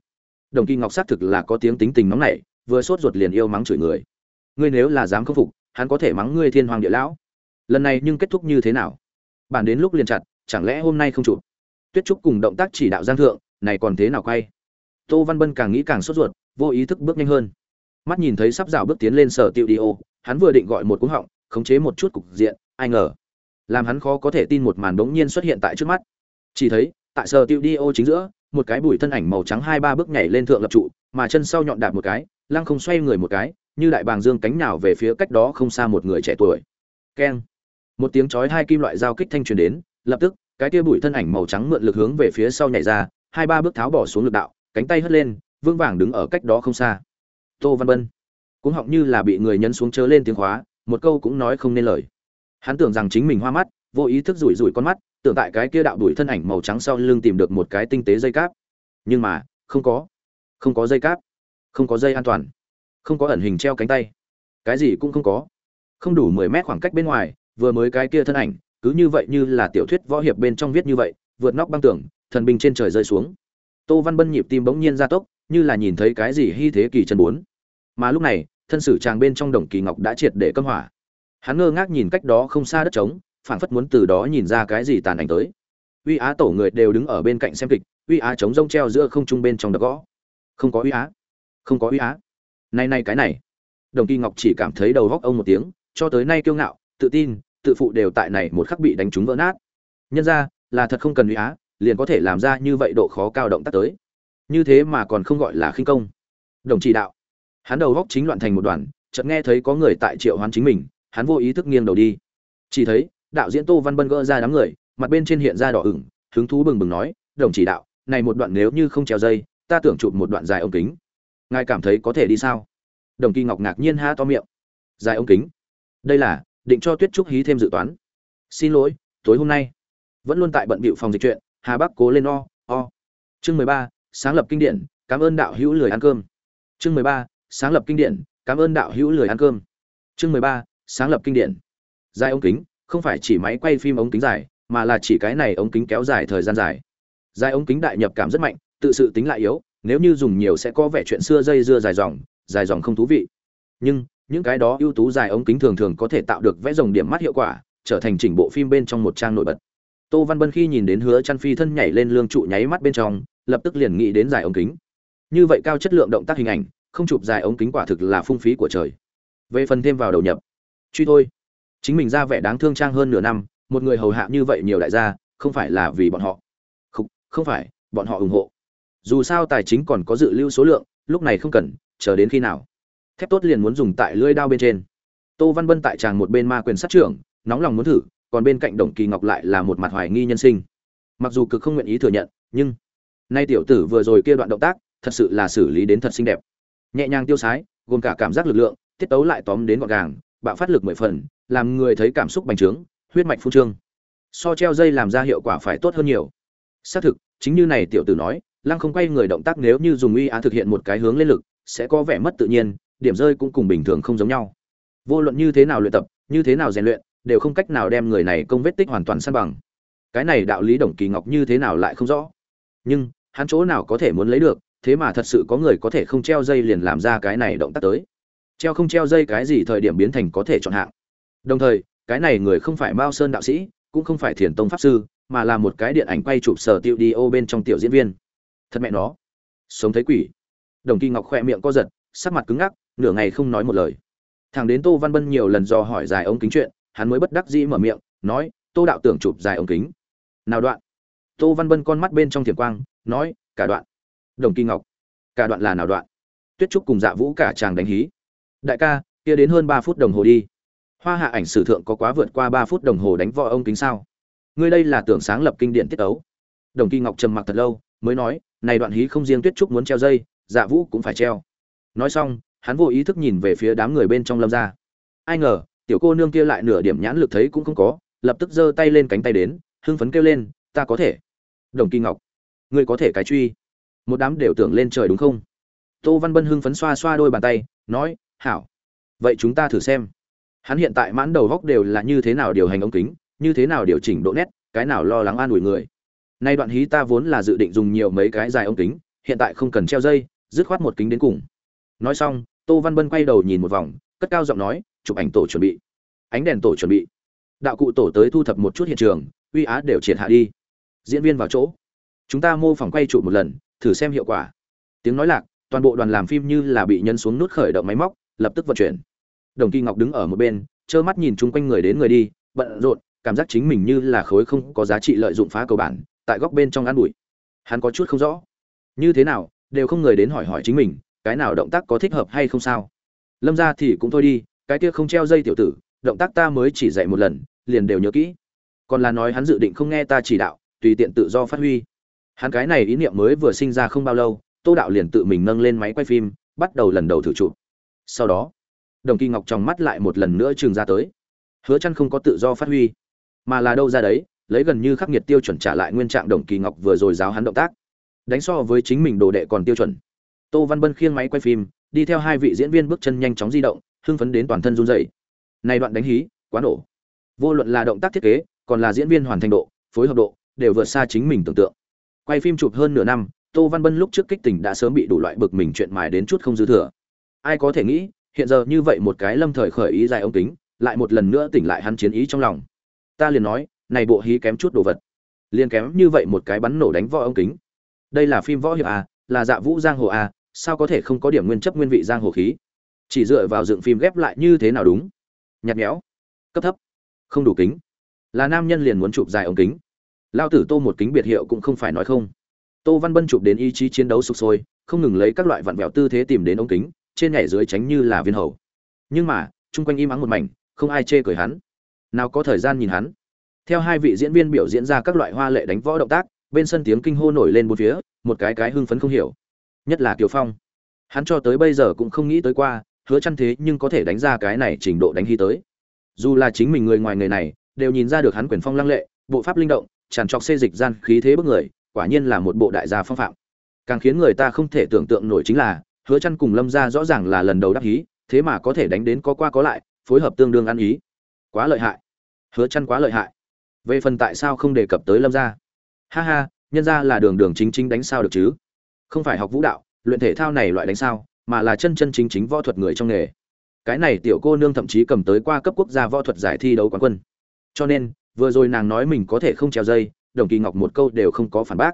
Đồng kỳ ngọc xác thực là có tiếng tính tình nóng nảy, vừa sốt ruột liền yêu mắng chửi người. Ngươi nếu là dám khâm phục, hắn có thể mắng ngươi thiên hoàng địa lão. Lần này nhưng kết thúc như thế nào? Bản đến lúc liền chặt, chẳng lẽ hôm nay không chụp? Tuyết trúc cùng động tác chỉ đạo giang thượng, này còn thế nào quay? Tô văn bân càng nghĩ càng sốt ruột, vô ý thức bước nhanh hơn. Mắt nhìn thấy sắp rào bước tiến lên sở tiệu đi ô, hắn vừa định gọi một cú họng, khống chế một chút cục diện, ai ngờ, làm hắn khó có thể tin một màn đống nhiên xuất hiện tại trước mắt. Chỉ thấy, tại sở tiệu đi ô chính giữa, một cái bụi thân ảnh màu trắng hai ba bước nhảy lên thượng lập trụ, mà chân sau nhọn đạp một cái, lăng không xoay người một cái, như đại bàng dương cánh nào về phía cách đó không xa một người trẻ tuổi. Keng. Một tiếng chói hai kim loại giao kích thanh truyền đến, lập tức, cái kia bụi thân ảnh màu trắng mượn lực hướng về phía sau nhảy ra, hai ba bước tháo bỏ xuống lực đạo cánh tay hất lên vương vàng đứng ở cách đó không xa. Tô văn bân. Cũng họng như là bị người nhấn xuống chớ lên tiếng khóa, một câu cũng nói không nên lời. Hắn tưởng rằng chính mình hoa mắt, vô ý thức rủi rủi con mắt, tưởng tại cái kia đạo đuổi thân ảnh màu trắng sau lưng tìm được một cái tinh tế dây cáp. Nhưng mà, không có. Không có dây cáp. Không có dây an toàn. Không có ẩn hình treo cánh tay. Cái gì cũng không có. Không đủ mười mét khoảng cách bên ngoài, vừa mới cái kia thân ảnh, cứ như vậy như là tiểu thuyết võ hiệp bên trong viết như vậy, vượt nóc băng tường, thần binh trên trời rơi xuống tô văn bân nhịp tim bỗng nhiên gia tốc, như là nhìn thấy cái gì hy thế kỳ chân bốn. Mà lúc này, thân sử tràng bên trong đồng kỳ ngọc đã triệt để cấm hỏa. Hắn ngơ ngác nhìn cách đó không xa đất trống, phảng phất muốn từ đó nhìn ra cái gì tàn ảnh tới. Uy á tổ người đều đứng ở bên cạnh xem kịch, uy á chống rông treo giữa không trung bên trong đập gõ. Không có uy á. Không có uy á. Nay nay cái này. Đồng kỳ ngọc chỉ cảm thấy đầu góc ông một tiếng, cho tới nay kiêu ngạo, tự tin, tự phụ đều tại này một khắc bị đánh trúng vỡ nát. Nhân ra, là thật không cần uy á liền có thể làm ra như vậy độ khó cao động tác tới. Như thế mà còn không gọi là khinh công. Đồng chỉ đạo. Hắn đầu góc chính loạn thành một đoàn, chợt nghe thấy có người tại triệu hoán chính mình, hắn vô ý thức nghiêng đầu đi. Chỉ thấy, đạo diễn tô văn bân gỡ ra đám người, mặt bên trên hiện ra đỏ ửng, hứng thú bừng bừng nói, đồng chỉ đạo, này một đoạn nếu như không treo dây, ta tưởng chụp một đoạn dài ống kính. Ngài cảm thấy có thể đi sao? Đồng kỳ ngọc ngạc nhiên ha to miệng. Dài ống kính? Đây là, định cho tuyết trúc hí thêm dự toán. Xin lỗi, tối hôm nay. Vẫn luôn tại bận bịu phòng dịch chuyện hà bắc cố lên o o. Chương mười ba, sáng lập kinh điển, cảm ơn đạo hữu lười ăn cơm. Chương mười ba, sáng lập kinh điển, cảm ơn đạo hữu lười ăn cơm. Chương mười ba, sáng lập kinh điển. Dài ống kính, không phải chỉ máy quay phim ống kính dài, mà là chỉ cái này ống kính kéo dài thời gian dài. Dài ống kính đại nhập cảm rất mạnh, tự sự tính lại yếu, nếu như dùng nhiều sẽ có vẻ chuyện xưa dây dưa dài dòng dài dòng không thú vị. Nhưng, những cái đó ưu tú dài ống kính thường thường có thể tạo được vẽ dòng điểm mắt hiệu quả, trở thành chỉnh bộ phim bên trong một trang nổi bật tô văn bân khi nhìn đến hứa chăn phi thân nhảy lên lương trụ nháy mắt bên trong lập tức liền nghĩ đến dài ống kính. Như vậy cao chất lượng động tác hình ảnh không chụp dài ống kính quả thực là phung phí của trời. Về phần thêm vào đầu nhập. Truy thôi. Chính mình ra vẻ đáng thương trang hơn nửa năm một người hầu hạ như vậy nhiều đại gia không phải là vì bọn họ. Không, không phải bọn họ ủng hộ. Dù sao tài chính còn có dự lưu số lượng lúc này không cần chờ đến khi nào. Thép tốt liền muốn dùng tại lưỡi đao bên trên. Tô văn bân tại tràng một bên ma quyền sát trưởng nóng lòng muốn thử còn bên cạnh đồng kỳ ngọc lại là một mặt hoài nghi nhân sinh. Mặc dù cực không nguyện ý thừa nhận, nhưng nay tiểu tử vừa rồi kia đoạn động tác, thật sự là xử lý đến thật xinh đẹp. Nhẹ nhàng tiêu sái, gồm cả cảm giác lực lượng, tiết tấu lại tóm đến gọn gàng, bạo phát lực mười phần, làm người thấy cảm xúc bành trướng, huyết mạch phun trương. So treo dây làm ra hiệu quả phải tốt hơn nhiều. Xác thực, chính như này tiểu tử nói, lăng không quay người động tác nếu như dùng uy á thực hiện một cái hướng lên lực, sẽ có vẻ mất tự nhiên, điểm rơi cũng cùng bình thường không giống nhau. Vô luận như thế nào luyện tập, như thế nào rèn luyện đều không cách nào đem người này công vết tích hoàn toàn san bằng. Cái này đạo lý đồng kỳ ngọc như thế nào lại không rõ? Nhưng, hắn chỗ nào có thể muốn lấy được, thế mà thật sự có người có thể không treo dây liền làm ra cái này động tác tới. Treo không treo dây cái gì thời điểm biến thành có thể chọn hạng. Đồng thời, cái này người không phải mao sơn đạo sĩ, cũng không phải thiền tông pháp sư, mà là một cái điện ảnh quay chụp sở tiêu đi ô bên trong tiểu diễn viên. Thật mẹ nó. Sống thấy quỷ. Đồng kỳ ngọc khỏe miệng co giật, sắc mặt cứng ngắc, nửa ngày không nói một lời. Thằng đến tô văn bân nhiều lần dò hỏi dài ống kính chuyện hắn mới bất đắc dĩ mở miệng, nói, tô đạo tưởng chụp dài ống kính. Nào đoạn? Tô văn bân con mắt bên trong thiền quang, nói, cả đoạn. Đồng kỳ ngọc, cả đoạn là nào đoạn? Tuyết trúc cùng dạ vũ cả chàng đánh hí. Đại ca, kia đến hơn ba phút đồng hồ đi. Hoa hạ ảnh sử thượng có quá vượt qua ba phút đồng hồ đánh võ ông kính sao? Ngươi đây là tưởng sáng lập kinh điển tiết ấu đồng kỳ ngọc trầm mặc thật lâu, mới nói, này đoạn hí không riêng tuyết trúc muốn treo dây dạ vũ cũng phải treo. Nói xong, hắn vô ý thức nhìn về phía đám người bên trong lâm ra ai ngờ tiểu cô nương kia lại nửa điểm nhãn lực thấy cũng không có, lập tức giơ tay lên cánh tay đến, hưng phấn kêu lên, ta có thể. Đồng kỳ ngọc, ngươi có thể cái truy. Một đám đều tưởng lên trời đúng không? Tô văn bân hưng phấn xoa xoa đôi bàn tay, nói, hảo. Vậy chúng ta thử xem. Hắn hiện tại mãn đầu góc đều là như thế nào điều hành ống kính, như thế nào điều chỉnh độ nét, cái nào lo lắng an ủi người. Nay đoạn hí ta vốn là dự định dùng nhiều mấy cái dài ống kính, hiện tại không cần treo dây, dứt khoát một kính đến cùng. Nói xong, tô văn bân quay đầu nhìn một vòng, cất cao giọng nói chụp ảnh tổ chuẩn bị. Ánh đèn tổ chuẩn bị. Đạo cụ tổ tới thu thập một chút hiện trường, uy á đều triệt hạ đi. Diễn viên vào chỗ. Chúng ta mô phỏng quay chụp một lần, thử xem hiệu quả. Tiếng nói lạc, toàn bộ đoàn làm phim như là bị nhân xuống nút khởi động máy móc, lập tức vận chuyển. Đồng kỳ ngọc đứng ở một bên, trơ mắt nhìn chung quanh người đến người đi, bận rộn, cảm giác chính mình như là khối không có giá trị lợi dụng phá cầu bản, tại góc bên trong ăn bụi. Hắn có chút không rõ. Như thế nào, đều không người đến hỏi hỏi chính mình, cái nào động tác có thích hợp hay không sao. Lâm ra thì cũng thôi đi cái kia không treo dây tiểu tử, động tác ta mới chỉ dạy một lần, liền đều nhớ kỹ. Còn là nói hắn dự định không nghe ta chỉ đạo, tùy tiện tự do phát huy. Hắn cái này ý niệm mới vừa sinh ra không bao lâu, tô đạo liền tự mình nâng lên máy quay phim, bắt đầu lần đầu thử chụp. Sau đó, đồng kỳ ngọc trong mắt lại một lần nữa trường ra tới. Hứa chăn không có tự do phát huy, mà là đâu ra đấy, lấy gần như khắc nghiệt tiêu chuẩn trả lại nguyên trạng đồng kỳ ngọc vừa rồi giáo hắn động tác. Đánh so với chính mình đồ đệ còn tiêu chuẩn. Tô văn bân khiêng máy quay phim, đi theo hai vị diễn viên bước chân nhanh chóng di động hưng phấn đến toàn thân run rẩy. Này đoạn đánh hí, quá nổ. Vô luận là động tác thiết kế, còn là diễn viên hoàn thành độ, phối hợp độ, đều vượt xa chính mình tưởng tượng. Quay phim chụp hơn nửa năm, tô văn bân lúc trước kích tỉnh đã sớm bị đủ loại bực mình chuyện mài đến chút không dư thừa. Ai có thể nghĩ, hiện giờ như vậy một cái lâm thời khởi ý dài ống kính, lại một lần nữa tỉnh lại hắn chiến ý trong lòng. Ta liền nói, này bộ hí kém chút đồ vật. Liền kém như vậy một cái bắn nổ đánh võ ống kính. Đây là phim võ hiệp à là dạ vũ giang hồ à sao có thể không có điểm nguyên chấp nguyên vị giang hồ khí? Chỉ dựa vào dựng phim ghép lại như thế nào đúng? Nhạt nhẽo. Cấp thấp. Không đủ kính. Là nam nhân liền muốn chụp dài ống kính. Lao tử tô một kính biệt hiệu cũng không phải nói không. Tô văn bân chụp đến ý chí chiến đấu sục sôi, không ngừng lấy các loại vặn vẹo tư thế tìm đến ống kính, trên nhảy dưới tránh như là viên hầu. Nhưng mà, chung quanh im ắng một mảnh, không ai chê cười hắn. Nào có thời gian nhìn hắn. Theo hai vị diễn viên biểu diễn ra các loại hoa lệ đánh võ động tác, bên sân tiếng kinh hô nổi lên bốn phía, một cái cái hưng phấn không hiểu. Nhất là kiều phong. Hắn cho tới bây giờ cũng không nghĩ tới qua hứa chăn thế nhưng có thể đánh ra cái này trình độ đánh hy tới. Dù là chính mình người ngoài người này, đều nhìn ra được hắn quyền phong lăng lệ, bộ pháp linh động, tràn trọc xê dịch gian khí thế bức người, quả nhiên là một bộ đại gia phong phạm. Càng khiến người ta không thể tưởng tượng nổi chính là, hứa chăn cùng lâm gia rõ ràng là lần đầu đắc ý, thế mà có thể đánh đến có qua có lại, phối hợp tương đương ăn ý. Quá lợi hại. Hứa chăn quá lợi hại. Về phần tại sao không đề cập tới lâm gia? Ha ha, nhân gia là đường đường chính chính đánh sao được chứ? Không phải học vũ đạo, luyện thể thao này loại đánh sao? Mà là chân chân chính chính võ thuật người trong nghề. Cái này tiểu cô nương thậm chí cầm tới qua cấp quốc gia võ thuật giải thi đấu quán quân. Cho nên, vừa rồi nàng nói mình có thể không treo dây, đồng kỳ ngọc một câu đều không có phản bác.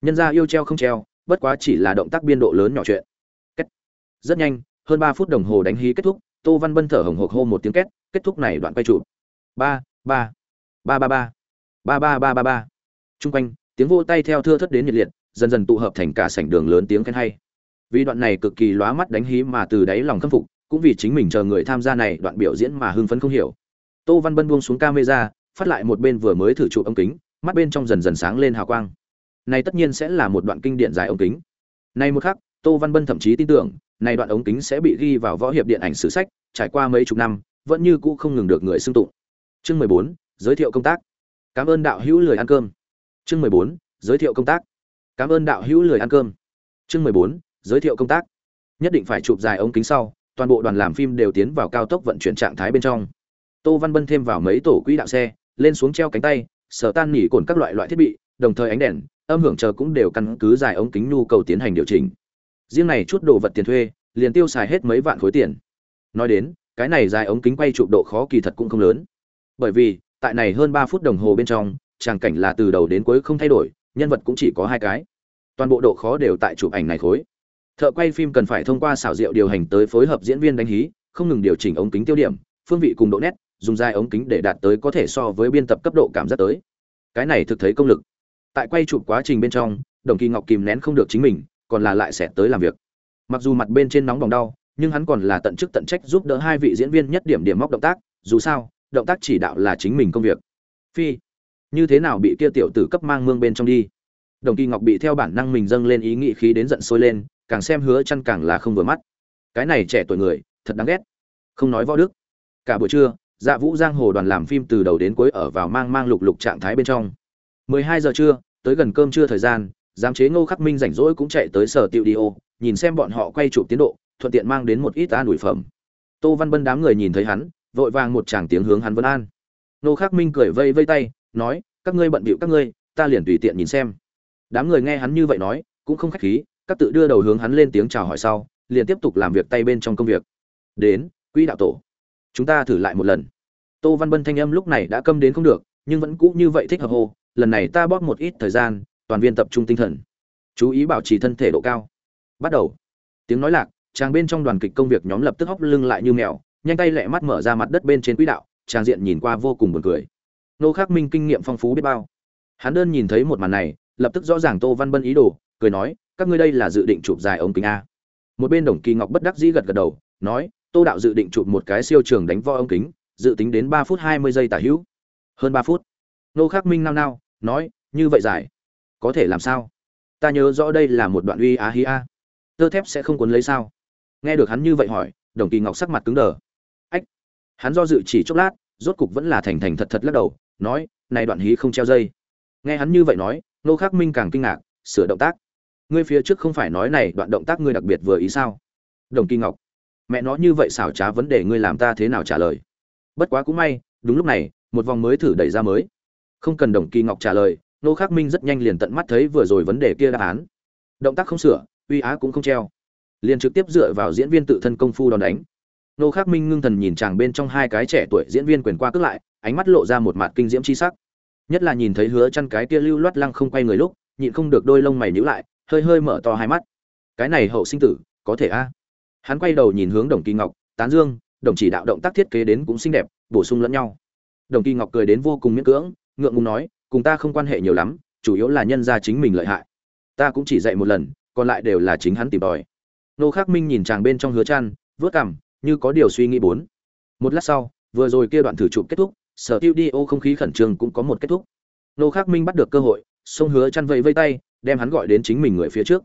Nhân gia yêu treo không treo, bất quá chỉ là động tác biên độ lớn nhỏ chuyện. Kết. rất nhanh, hơn ba phút đồng hồ đánh hí kết thúc, tô văn bân thở hồng hộc hô một tiếng két, kết thúc này đoạn quay trụ ba ba ba ba ba. Ba ba ba ba ba. Chung quanh, tiếng vô tay theo thưa thất đến nhiệt liệt, dần dần tụ hợp thành cả sảnh đường lớn tiếng khen hay vì đoạn này cực kỳ lóa mắt đánh hí mà từ đáy lòng khâm phục, cũng vì chính mình chờ người tham gia này đoạn biểu diễn mà hưng phấn không hiểu. Tô văn bân buông xuống camera, phát lại một bên vừa mới thử chụp ống kính, mắt bên trong dần dần sáng lên hào quang. Này tất nhiên sẽ là một đoạn kinh điển dài ống kính. Này một khắc, tô văn bân thậm chí tin tưởng, này đoạn ống kính sẽ bị ghi vào võ hiệp điện ảnh sử sách, trải qua mấy chục năm, vẫn như cũ không ngừng được người xưng tụng. Chương mười bốn, giới thiệu công tác. Cảm ơn đạo hữu lười ăn cơm. Chương mười bốn, giới thiệu công tác. Cảm ơn đạo hữu lười ăn cơm. Chương mười bốn giới thiệu công tác. Nhất định phải chụp dài ống kính sau, toàn bộ đoàn làm phim đều tiến vào cao tốc vận chuyển trạng thái bên trong. Tô văn bân thêm vào mấy tổ quỹ đạo xe, lên xuống treo cánh tay, sở tan nỉ cồn các loại loại thiết bị, đồng thời ánh đèn, âm hưởng chờ cũng đều căn cứ dài ống kính nhu cầu tiến hành điều chỉnh. Riêng này chút đồ vật tiền thuê, liền tiêu xài hết mấy vạn khối tiền. Nói đến, cái này dài ống kính quay chụp độ khó kỳ thật cũng không lớn. Bởi vì, tại này hơn ba phút đồng hồ bên trong, tràng cảnh là từ đầu đến cuối không thay đổi, nhân vật cũng chỉ có hai cái. Toàn bộ độ khó đều tại chụp ảnh này khối thợ quay phim cần phải thông qua xảo diệu điều hành tới phối hợp diễn viên đánh hí, không ngừng điều chỉnh ống kính tiêu điểm, phương vị cùng độ nét, dùng dài ống kính để đạt tới có thể so với biên tập cấp độ cảm giác tới. Cái này thực thấy công lực. Tại quay chụp quá trình bên trong, đồng kỳ ngọc kìm nén không được chính mình, còn là lại sẽ tới làm việc. Mặc dù mặt bên trên nóng bỏng đau, nhưng hắn còn là tận chức tận trách giúp đỡ hai vị diễn viên nhất điểm điểm móc động tác, dù sao, động tác chỉ đạo là chính mình công việc. Phi, như thế nào bị kia tiểu tử cấp mang mương bên trong đi? Đồng kỳ ngọc bị theo bản năng mình dâng lên ý nghĩ khí đến giận sôi lên càng xem hứa chăn càng là không vừa mắt. Cái này trẻ tuổi người, thật đáng ghét. Không nói võ đức. Cả buổi trưa dạ vũ giang hồ đoàn làm phim từ đầu đến cuối ở vào mang mang lục lục trạng thái bên trong. 12 giờ trưa, tới gần cơm trưa thời gian, giám chế ngô khắc minh rảnh rỗi cũng chạy tới sở tiệu đi ô, nhìn xem bọn họ quay chụp tiến độ, thuận tiện mang đến một ít an ủi phẩm. Tô văn bân đám người nhìn thấy hắn, vội vàng một tràng tiếng hướng hắn vân an. Ngô khắc minh cười vây vây tay, nói, các ngươi bận bịu các ngươi, ta liền tùy tiện nhìn xem. Đám người nghe hắn như vậy nói, cũng không khách khí các tự đưa đầu hướng hắn lên tiếng chào hỏi sau, liền tiếp tục làm việc tay bên trong công việc. Đến quỹ đạo tổ. Chúng ta thử lại một lần. Tô văn bân thanh âm lúc này đã câm đến không được, nhưng vẫn cũ như vậy thích hợp hô, lần này ta bóp một ít thời gian, toàn viên tập trung tinh thần. Chú ý bảo trì thân thể độ cao. Bắt đầu. Tiếng nói lạc, chàng bên trong đoàn kịch công việc nhóm lập tức hóc lưng lại như mèo, nhanh tay lẹ mắt mở ra mặt đất bên trên quỹ đạo trang diện nhìn qua vô cùng buồn cười. Nô khắc minh kinh nghiệm phong phú biết bao. Hắn đơn nhìn thấy một màn này, lập tức rõ ràng tô văn bân ý đồ cười nói, các ngươi đây là dự định chụp dài ống kính a. Một bên đồng kỳ ngọc bất đắc dĩ gật gật đầu, nói, tô đạo dự định chụp một cái siêu trường đánh vo ống kính, dự tính đến ba phút hai mươi giây tả hữu. Hơn ba phút. Nô khắc minh nao nao, nói, như vậy dài? Có thể làm sao? Ta nhớ rõ đây là một đoạn uy á hí a. Tơ thép sẽ không cuốn lấy sao? Nghe được hắn như vậy hỏi, đồng kỳ ngọc sắc mặt cứng đờ. Ách. Hắn do dự chỉ chốc lát, rốt cục vẫn là thành thành thật thật lắc đầu, nói, này đoạn hí không treo dây. Nghe hắn như vậy nói, nô khắc minh càng kinh ngạc, sửa động tác ngươi phía trước không phải nói này, đoạn động tác ngươi đặc biệt vừa ý sao? Đồng kỳ ngọc, mẹ nó như vậy xảo trá vấn đề ngươi làm ta thế nào trả lời? Bất quá cũng may, đúng lúc này, một vòng mới thử đẩy ra mới. Không cần đồng kỳ ngọc trả lời, nô khắc minh rất nhanh liền tận mắt thấy vừa rồi vấn đề kia đáp án. Động tác không sửa, uy á cũng không treo. Liền trực tiếp dựa vào diễn viên tự thân công phu đòn đánh. Nô khắc minh ngưng thần nhìn chàng bên trong hai cái trẻ tuổi diễn viên quyền qua cước lại, ánh mắt lộ ra một mặt kinh diễm chi sắc. Nhất là nhìn thấy hứa chăn cái kia lưu loát lăng không quay người lúc, nhịn không được đôi lông mày nhíu lại hơi hơi mở to hai mắt. Cái này hậu sinh tử, có thể a? Hắn quay đầu nhìn hướng đồng kỳ ngọc, tán dương, đồng chỉ đạo động tác thiết kế đến cũng xinh đẹp, bổ sung lẫn nhau. Đồng kỳ ngọc cười đến vô cùng miễn cưỡng, ngượng ngùng nói, cùng ta không quan hệ nhiều lắm, chủ yếu là nhân gia chính mình lợi hại. Ta cũng chỉ dạy một lần, còn lại đều là chính hắn tìm tòi. Nô khắc minh nhìn chàng bên trong hứa chăn vớt cằm, như có điều suy nghĩ bốn. Một lát sau, vừa rồi kia đoạn thử chụp kết thúc, sở tiêu đi, ô không khí khẩn trương cũng có một kết thúc. Nô khắc minh bắt được cơ hội, xông hứa chăn vẫy vây tay đem hắn gọi đến chính mình người phía trước.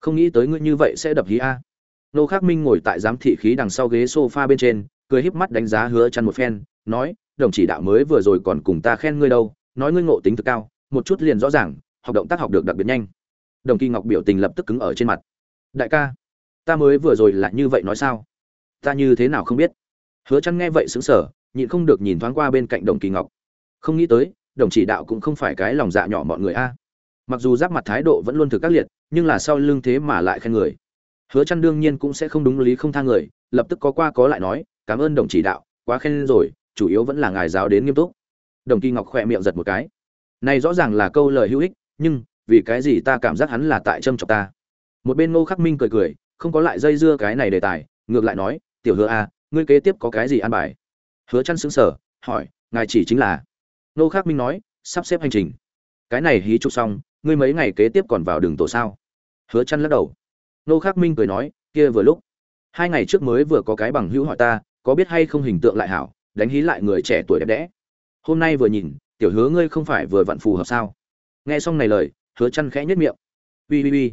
Không nghĩ tới ngươi như vậy sẽ đập hí a. Nô khắc minh ngồi tại giám thị khí đằng sau ghế sofa bên trên, cười híp mắt đánh giá hứa chăn một phen, nói, đồng chỉ đạo mới vừa rồi còn cùng ta khen ngươi đâu, nói ngươi ngộ tính thực cao, một chút liền rõ ràng, học động tác học được đặc biệt nhanh. Đồng kỳ ngọc biểu tình lập tức cứng ở trên mặt. Đại ca, ta mới vừa rồi là như vậy nói sao? Ta như thế nào không biết? Hứa chăn nghe vậy sững sờ, nhịn không được nhìn thoáng qua bên cạnh đồng kỳ ngọc. Không nghĩ tới, đồng chỉ đạo cũng không phải cái lòng dạ nhỏ mọi người a mặc dù giáp mặt thái độ vẫn luôn thực các liệt nhưng là sau lưng thế mà lại khen người. Hứa chăn đương nhiên cũng sẽ không đúng lý không tha người lập tức có qua có lại nói cảm ơn đồng chỉ đạo quá khen rồi chủ yếu vẫn là ngài giáo đến nghiêm túc. Đồng kỳ ngọc khoe miệng giật một cái. Này rõ ràng là câu lời hữu ích nhưng vì cái gì ta cảm giác hắn là tại châm chọc ta? Một bên ngô khắc minh cười cười không có lại dây dưa cái này đề tài ngược lại nói tiểu hứa a à, ngươi kế tiếp có cái gì ăn bài? Hứa chăn sững sờ hỏi ngài chỉ chính là? Ngô khắc minh nói sắp xếp hành trình. Cái này hí chụp xong ngươi mấy ngày kế tiếp còn vào đường tổ sao? Hứa chăn lắc đầu. Ngô khắc minh cười nói, kia vừa lúc. Hai ngày trước mới vừa có cái bằng hữu hỏi ta, có biết hay không hình tượng lại hảo, đánh hí lại người trẻ tuổi đẹp đẽ. Hôm nay vừa nhìn, tiểu hứa ngươi không phải vừa vặn phù hợp sao? Nghe xong này lời, hứa chăn khẽ nhất miệng. Uy uy uy.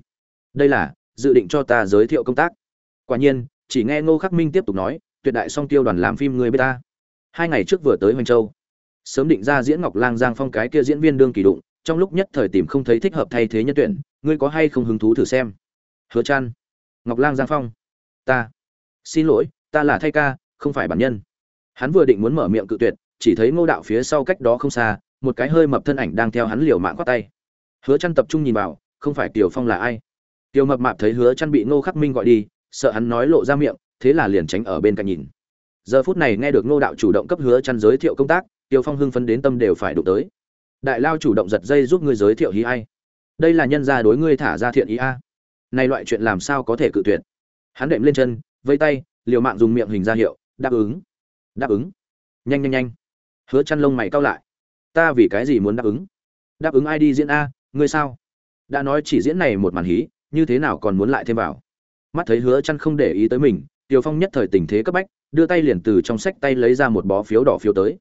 Đây là, dự định cho ta giới thiệu công tác. Quả nhiên, chỉ nghe ngô khắc minh tiếp tục nói, tuyệt đại song tiêu đoàn làm phim người bê ta. Hai ngày trước vừa tới hoành châu. Sớm định ra diễn ngọc lang giang phong cái kia diễn viên đương kỳ đụng trong lúc nhất thời tìm không thấy thích hợp thay thế nhân tuyển, ngươi có hay không hứng thú thử xem? Hứa trăn, ngọc lang giang phong, ta. Xin lỗi, ta là thay ca, không phải bản nhân. Hắn vừa định muốn mở miệng cự tuyệt, chỉ thấy ngô đạo phía sau cách đó không xa, một cái hơi mập thân ảnh đang theo hắn liều mạng khoác tay. Hứa trăn tập trung nhìn vào, không phải tiểu phong là ai? Tiểu mập mạp thấy hứa trăn bị ngô khắc minh gọi đi, sợ hắn nói lộ ra miệng, thế là liền tránh ở bên cạnh nhìn. Giờ phút này nghe được ngô đạo chủ động cấp hứa trăn giới thiệu công tác, tiểu phong hưng phấn đến tâm đều phải đụng tới đại lao chủ động giật dây giúp ngươi giới thiệu hí ai? Đây là nhân gia đối ngươi thả ra thiện ý a. Này loại chuyện làm sao có thể cự tuyệt? Hắn đệm lên chân vây tay liều mạng dùng miệng hình ra hiệu đáp ứng. Đáp ứng. Nhanh nhanh nhanh. Hứa chăn lông mày cau lại. Ta vì cái gì muốn đáp ứng? Đáp ứng ai đi diễn a? Ngươi sao? Đã nói chỉ diễn này một màn hí như thế nào còn muốn lại thêm vào? Mắt thấy hứa chăn không để ý tới mình Tiểu Phong nhất thời tình thế cấp bách, đưa tay liền từ trong sách tay lấy ra một bó phiếu đỏ phiếu tới.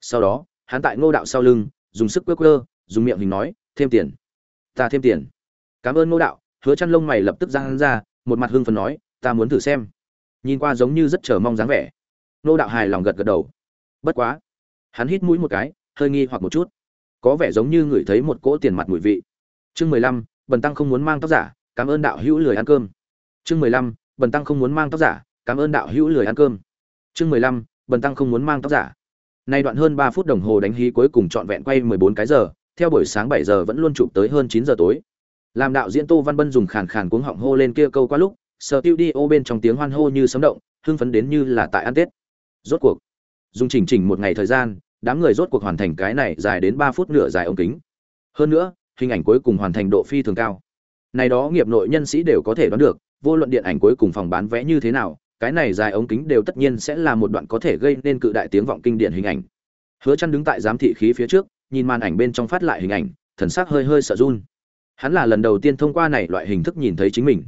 Sau đó, hắn tại Ngô đạo sau lưng, dùng sức quơ quơ, dùng miệng hình nói, "Thêm tiền." "Ta thêm tiền." "Cảm ơn Ngô đạo." Hứa chăn lông mày lập tức giang ra, một mặt hưng phấn nói, "Ta muốn thử xem." Nhìn qua giống như rất chờ mong dáng vẻ. Ngô đạo hài lòng gật gật đầu. Bất quá, hắn hít mũi một cái, hơi nghi hoặc một chút. Có vẻ giống như người thấy một cỗ tiền mặt mùi vị. Chương mười lăm, Bần tăng không muốn mang tóc giả, cảm ơn đạo hữu lười ăn cơm. Chương mười lăm, Bần tăng không muốn mang tóc giả, cảm ơn đạo hữu lười ăn cơm. Chương mười lăm, Bần tăng không muốn mang tóc giả. Nay đoạn hơn ba phút đồng hồ đánh hí cuối cùng trọn vẹn quay mười bốn cái giờ, theo buổi sáng bảy giờ vẫn luôn chụp tới hơn chín giờ tối. Làm đạo diễn Tô Văn Bân dùng khàn khàn cuống họng hô lên kia câu qua lúc, studio bên trong tiếng hoan hô như sấm động, hưng phấn đến như là tại ăn Tết. Rốt cuộc, dùng chỉnh chỉnh một ngày thời gian, đám người rốt cuộc hoàn thành cái này dài đến ba phút nửa dài ống kính. Hơn nữa, hình ảnh cuối cùng hoàn thành độ phi thường cao. Này đó nghiệp nội nhân sĩ đều có thể đoán được, vô luận điện ảnh cuối cùng phòng bán vé như thế nào, cái này dài ống kính đều tất nhiên sẽ là một đoạn có thể gây nên cự đại tiếng vọng kinh điển hình ảnh. Hứa Chân đứng tại giám thị khí phía trước, nhìn màn ảnh bên trong phát lại hình ảnh, thần sắc hơi hơi sợ run. Hắn là lần đầu tiên thông qua này loại hình thức nhìn thấy chính mình.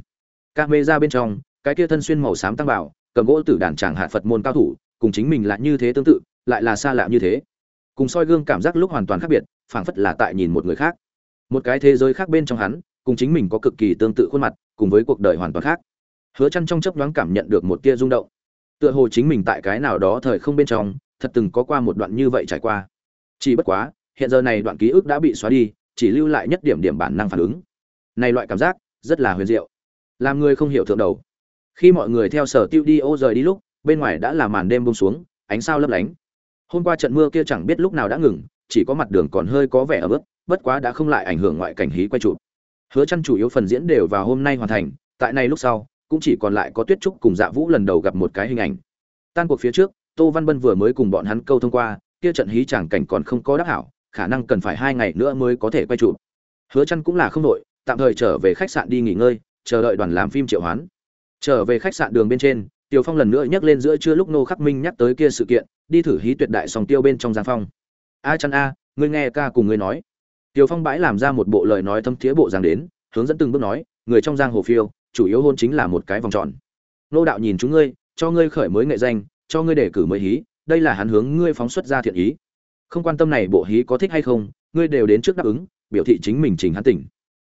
Camera bên trong, cái kia thân xuyên màu xám tăng bảo, cầm gỗ tử đàn chàng hạ Phật môn cao thủ, cùng chính mình là như thế tương tự, lại là xa lạ như thế. Cùng soi gương cảm giác lúc hoàn toàn khác biệt, phảng phất là tại nhìn một người khác. Một cái thế giới khác bên trong hắn, cùng chính mình có cực kỳ tương tự khuôn mặt, cùng với cuộc đời hoàn toàn khác hứa chăn trong chớp nhoáng cảm nhận được một tia rung động. Tựa hồ chính mình tại cái nào đó thời không bên trong, thật từng có qua một đoạn như vậy trải qua. Chỉ bất quá, hiện giờ này đoạn ký ức đã bị xóa đi, chỉ lưu lại nhất điểm điểm bản năng phản ứng. Này loại cảm giác, rất là huyền diệu. Làm người không hiểu thượng đầu. Khi mọi người theo sở tiêu đi ô rời đi lúc, bên ngoài đã là màn đêm buông xuống, ánh sao lấp lánh. Hôm qua trận mưa kia chẳng biết lúc nào đã ngừng, chỉ có mặt đường còn hơi có vẻ ở bước bất quá đã không lại ảnh hưởng ngoại cảnh hí quay chụp. Hứa chăn chủ yếu phần diễn đều vào hôm nay hoàn thành, tại này lúc sau cũng chỉ còn lại có tuyết trúc cùng dạ vũ lần đầu gặp một cái hình ảnh tan cuộc phía trước tô văn bân vừa mới cùng bọn hắn câu thông qua kia trận hí chẳng cảnh còn không có đắc hảo khả năng cần phải hai ngày nữa mới có thể quay chụp hứa chăn cũng là không đội tạm thời trở về khách sạn đi nghỉ ngơi chờ đợi đoàn làm phim triệu hoán trở về khách sạn đường bên trên Tiêu Phong lần nữa nhắc lên giữa trưa lúc Nô Khắc Minh nhắc tới kia sự kiện, đi thử hí tuyệt đại song tiêu bên trong Giang Phong. A chăn a, ngươi nghe ca cùng ngươi nói. Tiêu Phong bãi làm ra một bộ lời nói thâm thiế bộ giang đến, hướng dẫn từng bước nói, người trong giang hồ phiêu, chủ yếu hôn chính là một cái vòng tròn. Nô đạo nhìn chúng ngươi, cho ngươi khởi mới nghệ danh, cho ngươi đề cử mới hí, đây là hắn hướng ngươi phóng xuất ra thiện ý. Không quan tâm này bộ hí có thích hay không, ngươi đều đến trước đáp ứng, biểu thị chính mình trình hắn tỉnh.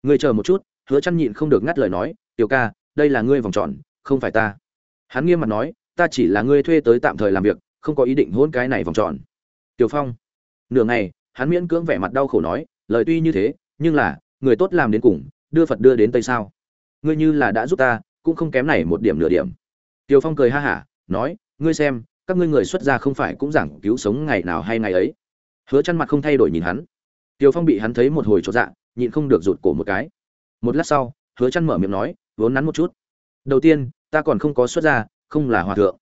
Ngươi chờ một chút, hứa chăn nhịn không được ngắt lời nói, tiểu ca, đây là ngươi vòng tròn, không phải ta. Hắn nghiêm mặt nói, ta chỉ là ngươi thuê tới tạm thời làm việc, không có ý định hôn cái này vòng tròn. Tiểu phong, nửa ngày, hắn miễn cưỡng vẻ mặt đau khổ nói, lời tuy như thế, nhưng là, người tốt làm đến cùng, đưa phật đưa đến tây sao? Ngươi như là đã giúp ta, cũng không kém này một điểm nửa điểm. Tiều phong cười ha hả, nói, ngươi xem, các ngươi người xuất gia không phải cũng giảng cứu sống ngày nào hay ngày ấy. Hứa chăn mặt không thay đổi nhìn hắn. Tiều phong bị hắn thấy một hồi chột dạ nhịn không được rụt cổ một cái. Một lát sau, hứa chăn mở miệng nói, vốn nắn một chút. Đầu tiên, ta còn không có xuất gia, không là hòa thượng.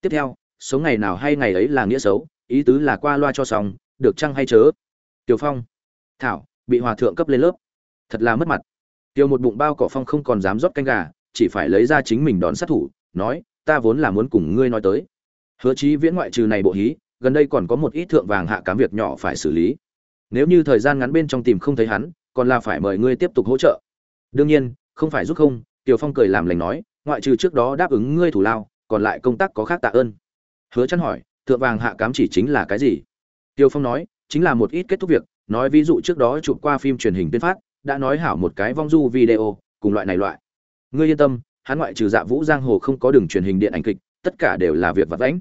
Tiếp theo, sống ngày nào hay ngày ấy là nghĩa xấu, ý tứ là qua loa cho xong, được chăng hay chớ? Tiêu phong. Thảo, bị hòa thượng cấp lên lớp. Thật là mất mặt tiêu một bụng bao cỏ phong không còn dám rót canh gà, chỉ phải lấy ra chính mình đón sát thủ, nói, ta vốn là muốn cùng ngươi nói tới. Hứa chí viễn ngoại trừ này bộ hí, gần đây còn có một ít thượng vàng hạ cám việc nhỏ phải xử lý. Nếu như thời gian ngắn bên trong tìm không thấy hắn, còn là phải mời ngươi tiếp tục hỗ trợ. Đương nhiên, không phải giúp không, tiểu phong cười làm lành nói, ngoại trừ trước đó đáp ứng ngươi thủ lao, còn lại công tác có khác tạ ơn. Hứa chăn hỏi, thượng vàng hạ cám chỉ chính là cái gì? Tiêu phong nói, chính là một ít kết thúc việc, nói ví dụ trước đó chụp qua phim truyền hình tuyên phát đã nói hảo một cái vong du video, cùng loại này loại. Ngươi yên tâm, hắn ngoại trừ dạ vũ giang hồ không có đường truyền hình điện ảnh kịch, tất cả đều là việc vặt vãnh.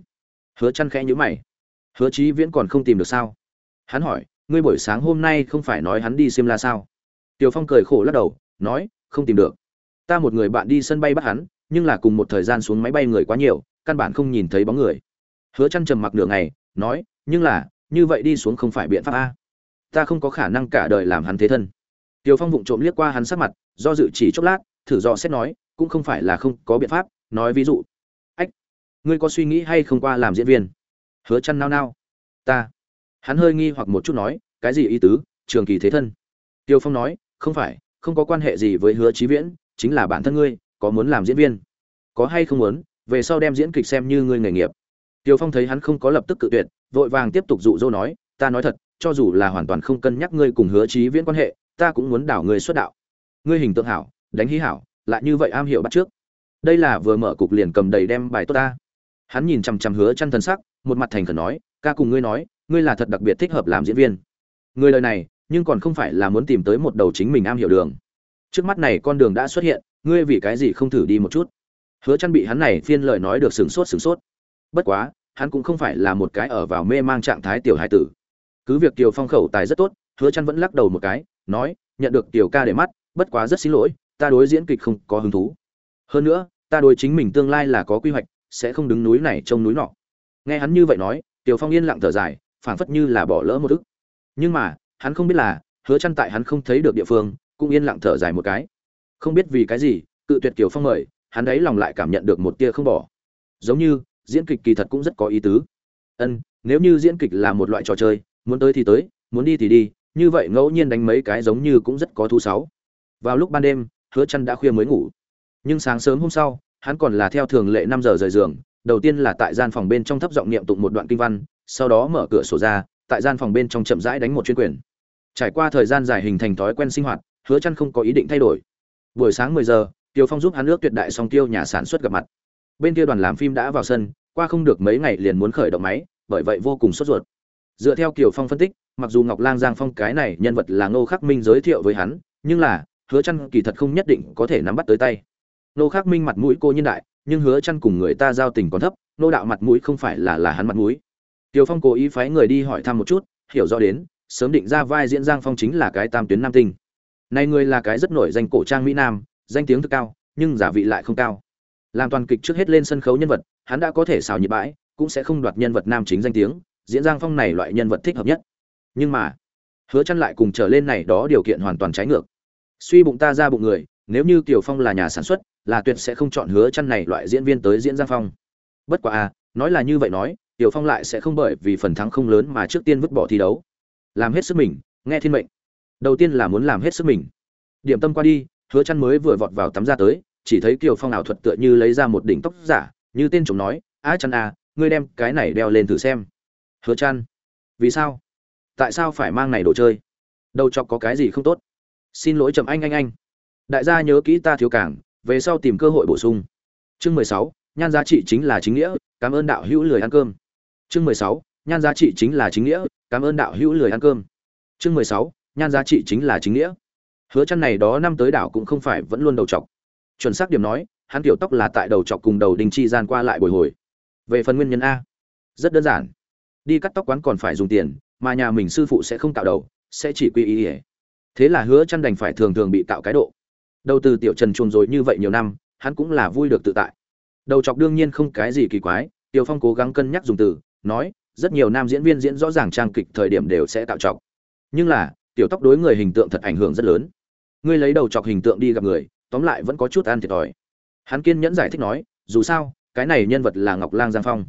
Hứa chăn khẽ nhíu mày. Hứa chí viễn còn không tìm được sao? Hắn hỏi, ngươi buổi sáng hôm nay không phải nói hắn đi xem la sao? Tiểu phong cười khổ lắc đầu, nói, không tìm được. Ta một người bạn đi sân bay bắt hắn, nhưng là cùng một thời gian xuống máy bay người quá nhiều, căn bản không nhìn thấy bóng người. Hứa chăn trầm mặc nửa ngày, nói, nhưng là, như vậy đi xuống không phải biện pháp a. Ta không có khả năng cả đời làm hắn thế thân. Tiêu Phong vụng trộm liếc qua hắn sắc mặt, do dự chỉ chốc lát, thử dò xét nói, cũng không phải là không có biện pháp, nói ví dụ. Ách, ngươi có suy nghĩ hay không qua làm diễn viên? Hứa Chân nao nao. Ta. Hắn hơi nghi hoặc một chút nói, cái gì ý tứ, trường kỳ thế thân? Tiêu Phong nói, không phải, không có quan hệ gì với Hứa Chí Viễn, chính là bản thân ngươi, có muốn làm diễn viên? Có hay không muốn, về sau đem diễn kịch xem như ngươi nghề nghiệp. Tiêu Phong thấy hắn không có lập tức cự tuyệt, vội vàng tiếp tục dụ dỗ nói, ta nói thật, cho dù là hoàn toàn không cân nhắc ngươi cùng Hứa Chí Viễn quan hệ, ta cũng muốn đảo ngươi xuất đạo. Ngươi hình tượng hảo, đánh hí hảo, lại như vậy am hiểu bắt trước. Đây là vừa mở cục liền cầm đầy đem bài tốt ta. Hắn nhìn chằm chằm hứa chăn thần sắc, một mặt thành khẩn nói, ca cùng ngươi nói, ngươi là thật đặc biệt thích hợp làm diễn viên. Người lời này, nhưng còn không phải là muốn tìm tới một đầu chính mình am hiểu đường. Trước mắt này con đường đã xuất hiện, ngươi vì cái gì không thử đi một chút? Hứa chăn bị hắn này phiên lời nói được sừng sốt sừng sốt. Bất quá, hắn cũng không phải là một cái ở vào mê mang trạng thái tiểu hải tử. Cứ việc tiểu phong khẩu tài rất tốt, hứa chăn vẫn lắc đầu một cái nói, nhận được tiểu ca để mắt, bất quá rất xin lỗi, ta đối diễn kịch không có hứng thú. Hơn nữa, ta đối chính mình tương lai là có quy hoạch, sẽ không đứng núi này trông núi nọ. Nghe hắn như vậy nói, tiểu phong yên lặng thở dài, phảng phất như là bỏ lỡ một ức. Nhưng mà, hắn không biết là, hứa chăn tại hắn không thấy được địa phương, cũng yên lặng thở dài một cái. Không biết vì cái gì, cự tuyệt tiểu phong mời, hắn đấy lòng lại cảm nhận được một tia không bỏ. Giống như, diễn kịch kỳ thật cũng rất có ý tứ. Ân, nếu như diễn kịch là một loại trò chơi, muốn tới thì tới, muốn đi thì đi như vậy ngẫu nhiên đánh mấy cái giống như cũng rất có thú sáu. Vào lúc ban đêm, hứa chăn đã khuya mới ngủ. Nhưng sáng sớm hôm sau, hắn còn là theo thường lệ 5 giờ rời giường, đầu tiên là tại gian phòng bên trong thấp giọng niệm tụng một đoạn kinh văn, sau đó mở cửa sổ ra, tại gian phòng bên trong chậm rãi đánh một chuyên quyền. Trải qua thời gian dài hình thành thói quen sinh hoạt, hứa chăn không có ý định thay đổi. Buổi sáng 10 giờ, tiêu phong giúp hắn nước tuyệt đại song tiêu nhà sản xuất gặp mặt. Bên kia đoàn làm phim đã vào sân, qua không được mấy ngày liền muốn khởi động máy, bởi vậy vô cùng sốt ruột. Dựa theo kiều phong phân tích mặc dù ngọc lang giang phong cái này nhân vật là ngô khắc minh giới thiệu với hắn nhưng là hứa chăn kỳ thật không nhất định có thể nắm bắt tới tay ngô khắc minh mặt mũi cô nhân đại nhưng hứa chăn cùng người ta giao tình còn thấp nô đạo mặt mũi không phải là là hắn mặt mũi Tiêu Phong cố ý phái người đi hỏi thăm một chút, hiểu rõ đến, sớm định ra vai diễn Giang Phong chính là cái tam tuyến nam tinh. Này người là cái rất nổi danh cổ trang mỹ nam, danh tiếng thực cao, nhưng giả vị lại không cao. Làm toàn kịch trước hết lên sân khấu nhân vật, hắn đã có thể xào nhị bãi, cũng sẽ không đoạt nhân vật nam chính danh tiếng, diễn Giang Phong này loại nhân vật thích hợp nhất nhưng mà, hứa chăn lại cùng trở lên này đó điều kiện hoàn toàn trái ngược. Suy bụng ta ra bụng người, nếu như Kiều Phong là nhà sản xuất, là tuyệt sẽ không chọn hứa chăn này loại diễn viên tới diễn Giang Phong. Bất quá à nói là như vậy nói tiểu Phong lại sẽ không bởi vì phần thắng không lớn mà trước tiên vứt bỏ thi đấu. Làm hết sức mình, nghe thiên mệnh. Đầu tiên là muốn làm hết sức mình. Điểm tâm qua đi, hứa chăn mới vừa vọt vào tắm ra tới, chỉ thấy Kiều Phong ảo thuật tựa như lấy ra một đỉnh tóc giả, như tên chồng nói, á chăn à ngươi đem cái này đeo lên thử xem. Hứa chăn, vì sao? Tại sao phải mang này đồ chơi? Đầu chọc có cái gì không tốt? Xin lỗi chậm anh anh anh. Đại gia nhớ kỹ ta thiếu cảng về sau tìm cơ hội bổ sung. Chương mười sáu, nhan giá trị chính là chính nghĩa, cảm ơn đạo hữu lười ăn cơm. Chương mười sáu, nhan giá trị chính là chính nghĩa, cảm ơn đạo hữu lười ăn cơm. Chương mười sáu, nhan giá trị chính là chính nghĩa. Hứa chăn này đó năm tới đảo cũng không phải vẫn luôn đầu chọc. Chuẩn xác điểm nói, hắn tiểu tóc là tại đầu chọc cùng đầu đình chi gian qua lại bồi hồi. Về phần nguyên nhân a. Rất đơn giản. Đi cắt tóc quán còn phải dùng tiền mà nhà mình sư phụ sẽ không cạo đầu, sẽ chỉ quy ý ỉa thế là hứa chăn đành phải thường thường bị cạo cái độ. Đầu từ tiểu trần chuồn rồi như vậy nhiều năm, hắn cũng là vui được tự tại. Đầu chọc đương nhiên không cái gì kỳ quái, tiểu phong cố gắng cân nhắc dùng từ, nói, rất nhiều nam diễn viên diễn rõ ràng trang kịch thời điểm đều sẽ tạo chọc. Nhưng là, tiểu tóc đối người hình tượng thật ảnh hưởng rất lớn. Ngươi lấy đầu chọc hình tượng đi gặp người, tóm lại vẫn có chút ăn thiệt thòi. Hắn kiên nhẫn giải thích nói, dù sao, cái này nhân vật là ngọc lang giang phong.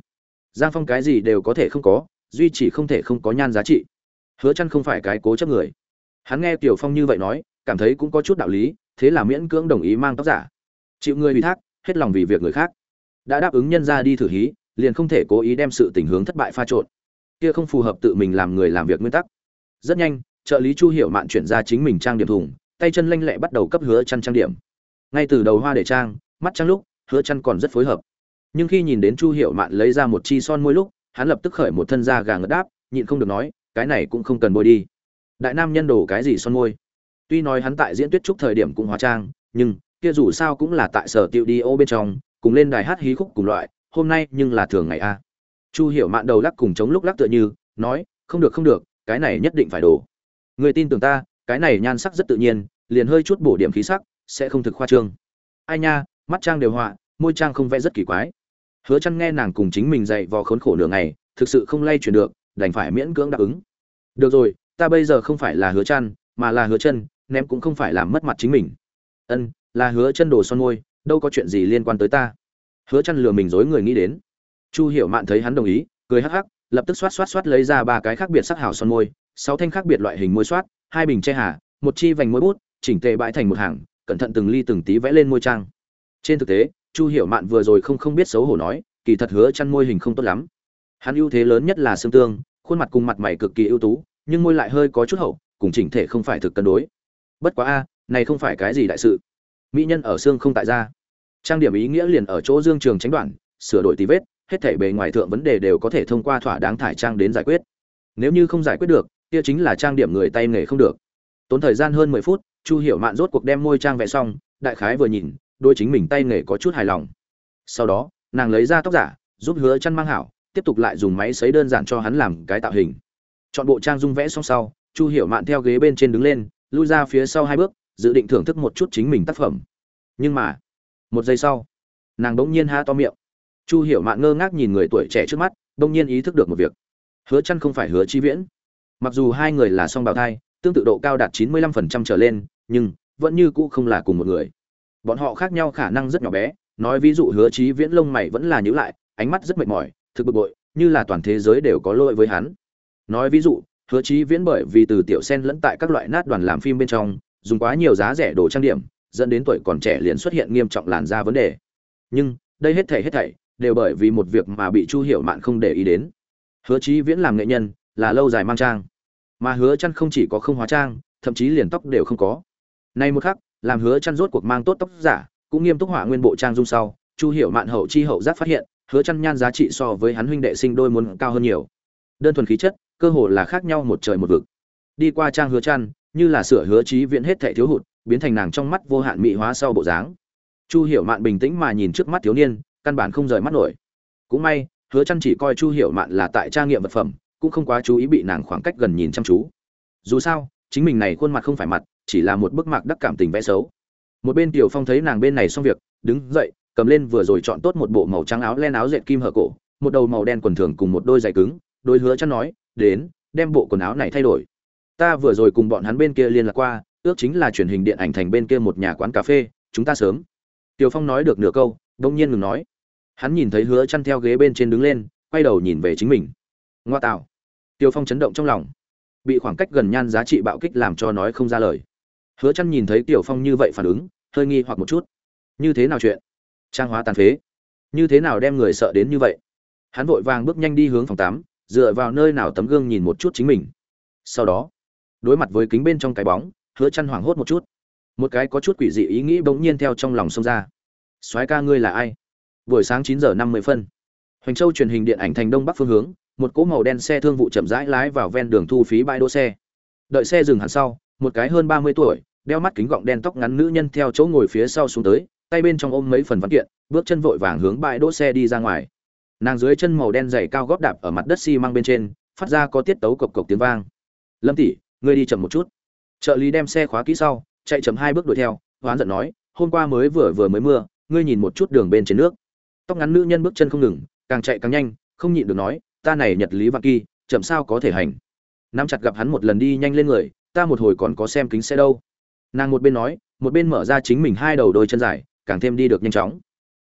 Giang phong cái gì đều có thể không có duy chỉ không thể không có nhan giá trị. Hứa chăn không phải cái cố chấp người. Hắn nghe tiểu phong như vậy nói, cảm thấy cũng có chút đạo lý, thế là miễn cưỡng đồng ý mang tóc giả. Chịu người ủy thác, hết lòng vì việc người khác. Đã đáp ứng nhân ra đi thử hí, liền không thể cố ý đem sự tình hướng thất bại pha trộn. Kia không phù hợp tự mình làm người làm việc nguyên tắc. Rất nhanh, trợ lý chu hiểu mạn chuyển ra chính mình trang điểm thùng, tay chân lanh lẹ bắt đầu cấp hứa chăn trang điểm. Ngay từ đầu hoa để trang, mắt trang lúc, hứa chăn còn rất phối hợp. Nhưng khi nhìn đến chu hiểu mạn lấy ra một chi son môi lúc hắn lập tức khởi một thân da gà ngất đáp, nhịn không được nói, cái này cũng không cần bôi đi. Đại nam nhân đổ cái gì son môi. Tuy nói hắn tại diễn tuyết trúc thời điểm cũng hóa trang, nhưng kia dù sao cũng là tại sở tiệu đi ô bên trong, cùng lên đài hát hí khúc cùng loại, hôm nay nhưng là thường ngày a. Chu hiểu mạn đầu lắc cùng chống lúc lắc tựa như, nói, không được không được, cái này nhất định phải đổ. Người tin tưởng ta, cái này nhan sắc rất tự nhiên, liền hơi chút bổ điểm khí sắc, sẽ không thực khoa trương. Ai nha, mắt trang đều họa, môi trang không vẽ rất kỳ quái hứa chăn nghe nàng cùng chính mình dạy vò khốn khổ nửa ngày, thực sự không lay chuyển được, đành phải miễn cưỡng đáp ứng. Được rồi, ta bây giờ không phải là hứa chăn mà là hứa chân ném cũng không phải làm mất mặt chính mình. Ân, là hứa chân đồ son môi, đâu có chuyện gì liên quan tới ta. Hứa chân lừa mình dối người nghĩ đến. Chu hiểu mạn thấy hắn đồng ý, cười hắc hắc, lập tức xoát xoát xoát lấy ra ba cái khác biệt sắc hảo son môi, sáu thanh khác biệt loại hình môi xoát, hai bình che hà, một chi vành môi bút, chỉnh tề bãi thành một hàng, cẩn thận từng ly từng tí vẽ lên môi trang. Trên thực tế chu hiểu mạn vừa rồi không không biết xấu hổ nói, kỳ thật hứa chăn môi hình không tốt lắm. Hắn ưu thế lớn nhất là xương tương, khuôn mặt cùng mặt mày cực kỳ ưu tú, nhưng môi lại hơi có chút hậu, cùng chỉnh thể không phải thực cân đối. Bất quá a, này không phải cái gì đại sự. Mỹ nhân ở xương không tại ra trang điểm ý nghĩa liền ở chỗ dương trường tránh đoạn, sửa đổi tí vết, hết thảy bề ngoài thượng vấn đề đều có thể thông qua thỏa đáng thải trang đến giải quyết. Nếu như không giải quyết được, kia chính là trang điểm người tay nghề không được. Tốn thời gian hơn mười phút, chu hiểu mạn rốt cuộc đem môi trang vẽ xong, đại khái vừa nhìn đôi chính mình tay nghề có chút hài lòng. Sau đó, nàng lấy ra tóc giả, giúp hứa chăn mang hảo, tiếp tục lại dùng máy sấy đơn giản cho hắn làm cái tạo hình. Chọn bộ trang dung vẽ xong sau, chu hiểu mạn theo ghế bên trên đứng lên, lui ra phía sau hai bước, dự định thưởng thức một chút chính mình tác phẩm. Nhưng mà, một giây sau, nàng bỗng nhiên há to miệng. Chu hiểu mạn ngơ ngác nhìn người tuổi trẻ trước mắt, bỗng nhiên ý thức được một việc. Hứa chăn không phải hứa chi viễn. Mặc dù hai người là song bào thai, tương tự độ cao đạt 95% trở lên, nhưng vẫn như cũ không là cùng một người bọn họ khác nhau khả năng rất nhỏ bé, nói ví dụ hứa chí viễn lông mày vẫn là nhíu lại, ánh mắt rất mệt mỏi, thực bực bội, như là toàn thế giới đều có lỗi với hắn. Nói ví dụ, hứa chí viễn bởi vì từ tiểu sen lẫn tại các loại nát đoàn làm phim bên trong, dùng quá nhiều giá rẻ đồ trang điểm, dẫn đến tuổi còn trẻ liền xuất hiện nghiêm trọng làn da vấn đề. Nhưng, đây hết thảy hết thảy, đều bởi vì một việc mà bị chu hiểu mạn không để ý đến. Hứa chí viễn làm nghệ nhân, là lâu dài mang trang. Mà hứa chăn không chỉ có không hóa trang, thậm chí liền tóc đều không có. Nay một khắc làm hứa chăn rốt cuộc mang tốt tóc giả, cũng nghiêm túc hỏa nguyên bộ trang dung sau, chu hiểu mạn hậu chi hậu giác phát hiện, hứa chăn nhan giá trị so với hắn huynh đệ sinh đôi muốn cao hơn nhiều. Đơn thuần khí chất, cơ hồ là khác nhau một trời một vực. Đi qua trang hứa chăn, như là sửa hứa trí viễn hết thảy thiếu hụt, biến thành nàng trong mắt vô hạn mỹ hóa sau bộ dáng. Chu hiểu mạn bình tĩnh mà nhìn trước mắt thiếu niên, căn bản không rời mắt nổi. Cũng may, hứa chăn chỉ coi chu hiểu mạn là tại trang nghiệm vật phẩm, cũng không quá chú ý bị nàng khoảng cách gần nhìn chăm chú. Dù sao, chính mình này khuôn mặt không phải mặt chỉ là một bức mạc đắc cảm tình vẽ xấu. Một bên tiểu phong thấy nàng bên này xong việc, đứng dậy, cầm lên vừa rồi chọn tốt một bộ màu trắng áo len áo dệt kim hở cổ, một đầu màu đen quần thường cùng một đôi giày cứng, đôi hứa chăn nói, đến, đem bộ quần áo này thay đổi. Ta vừa rồi cùng bọn hắn bên kia liên lạc qua, ước chính là truyền hình điện ảnh thành bên kia một nhà quán cà phê, chúng ta sớm. Tiểu phong nói được nửa câu, đông nhiên ngừng nói. Hắn nhìn thấy hứa chăn theo ghế bên trên đứng lên, quay đầu nhìn về chính mình. Ngoa tạo. Tiểu phong chấn động trong lòng. Bị khoảng cách gần nhan giá trị bạo kích làm cho nói không ra lời hứa chăn nhìn thấy tiểu phong như vậy phản ứng, hơi nghi hoặc một chút. Như thế nào chuyện? Trang hóa tàn phế. Như thế nào đem người sợ đến như vậy? Hắn vội vàng bước nhanh đi hướng phòng tắm, dựa vào nơi nào tấm gương nhìn một chút chính mình. Sau đó, đối mặt với kính bên trong cái bóng, hứa chăn hoảng hốt một chút. Một cái có chút quỷ dị ý nghĩ bỗng nhiên theo trong lòng xông ra. Soái ca ngươi là ai? Buổi sáng 9 giờ 50 phân. Hoành châu truyền hình điện ảnh thành đông bắc phương hướng, một cỗ màu đen xe thương vụ chậm rãi lái vào ven đường thu phí bãi đỗ xe. Đợi xe dừng hẳn sau một cái hơn 30 tuổi, đeo mắt kính gọng đen tóc ngắn nữ nhân theo chỗ ngồi phía sau xuống tới, tay bên trong ôm mấy phần văn kiện, bước chân vội vàng hướng bãi đỗ xe đi ra ngoài. Nàng dưới chân màu đen dày cao góp đạp ở mặt đất xi măng bên trên, phát ra có tiết tấu cộc cộc tiếng vang. Lâm tỷ, ngươi đi chậm một chút. Trợ lý đem xe khóa kỹ sau, chạy chậm hai bước đuổi theo, hoán giận nói, hôm qua mới vừa vừa mới mưa, ngươi nhìn một chút đường bên trên nước. Tóc ngắn nữ nhân bước chân không ngừng, càng chạy càng nhanh, không nhịn được nói, ta này nhật lý vạn kỳ, chậm sao có thể hành? Nắm chặt gặp hắn một lần đi nhanh lên người ta một hồi còn có xem kính xe đâu. Nàng một bên nói, một bên mở ra chính mình hai đầu đôi chân dài, càng thêm đi được nhanh chóng.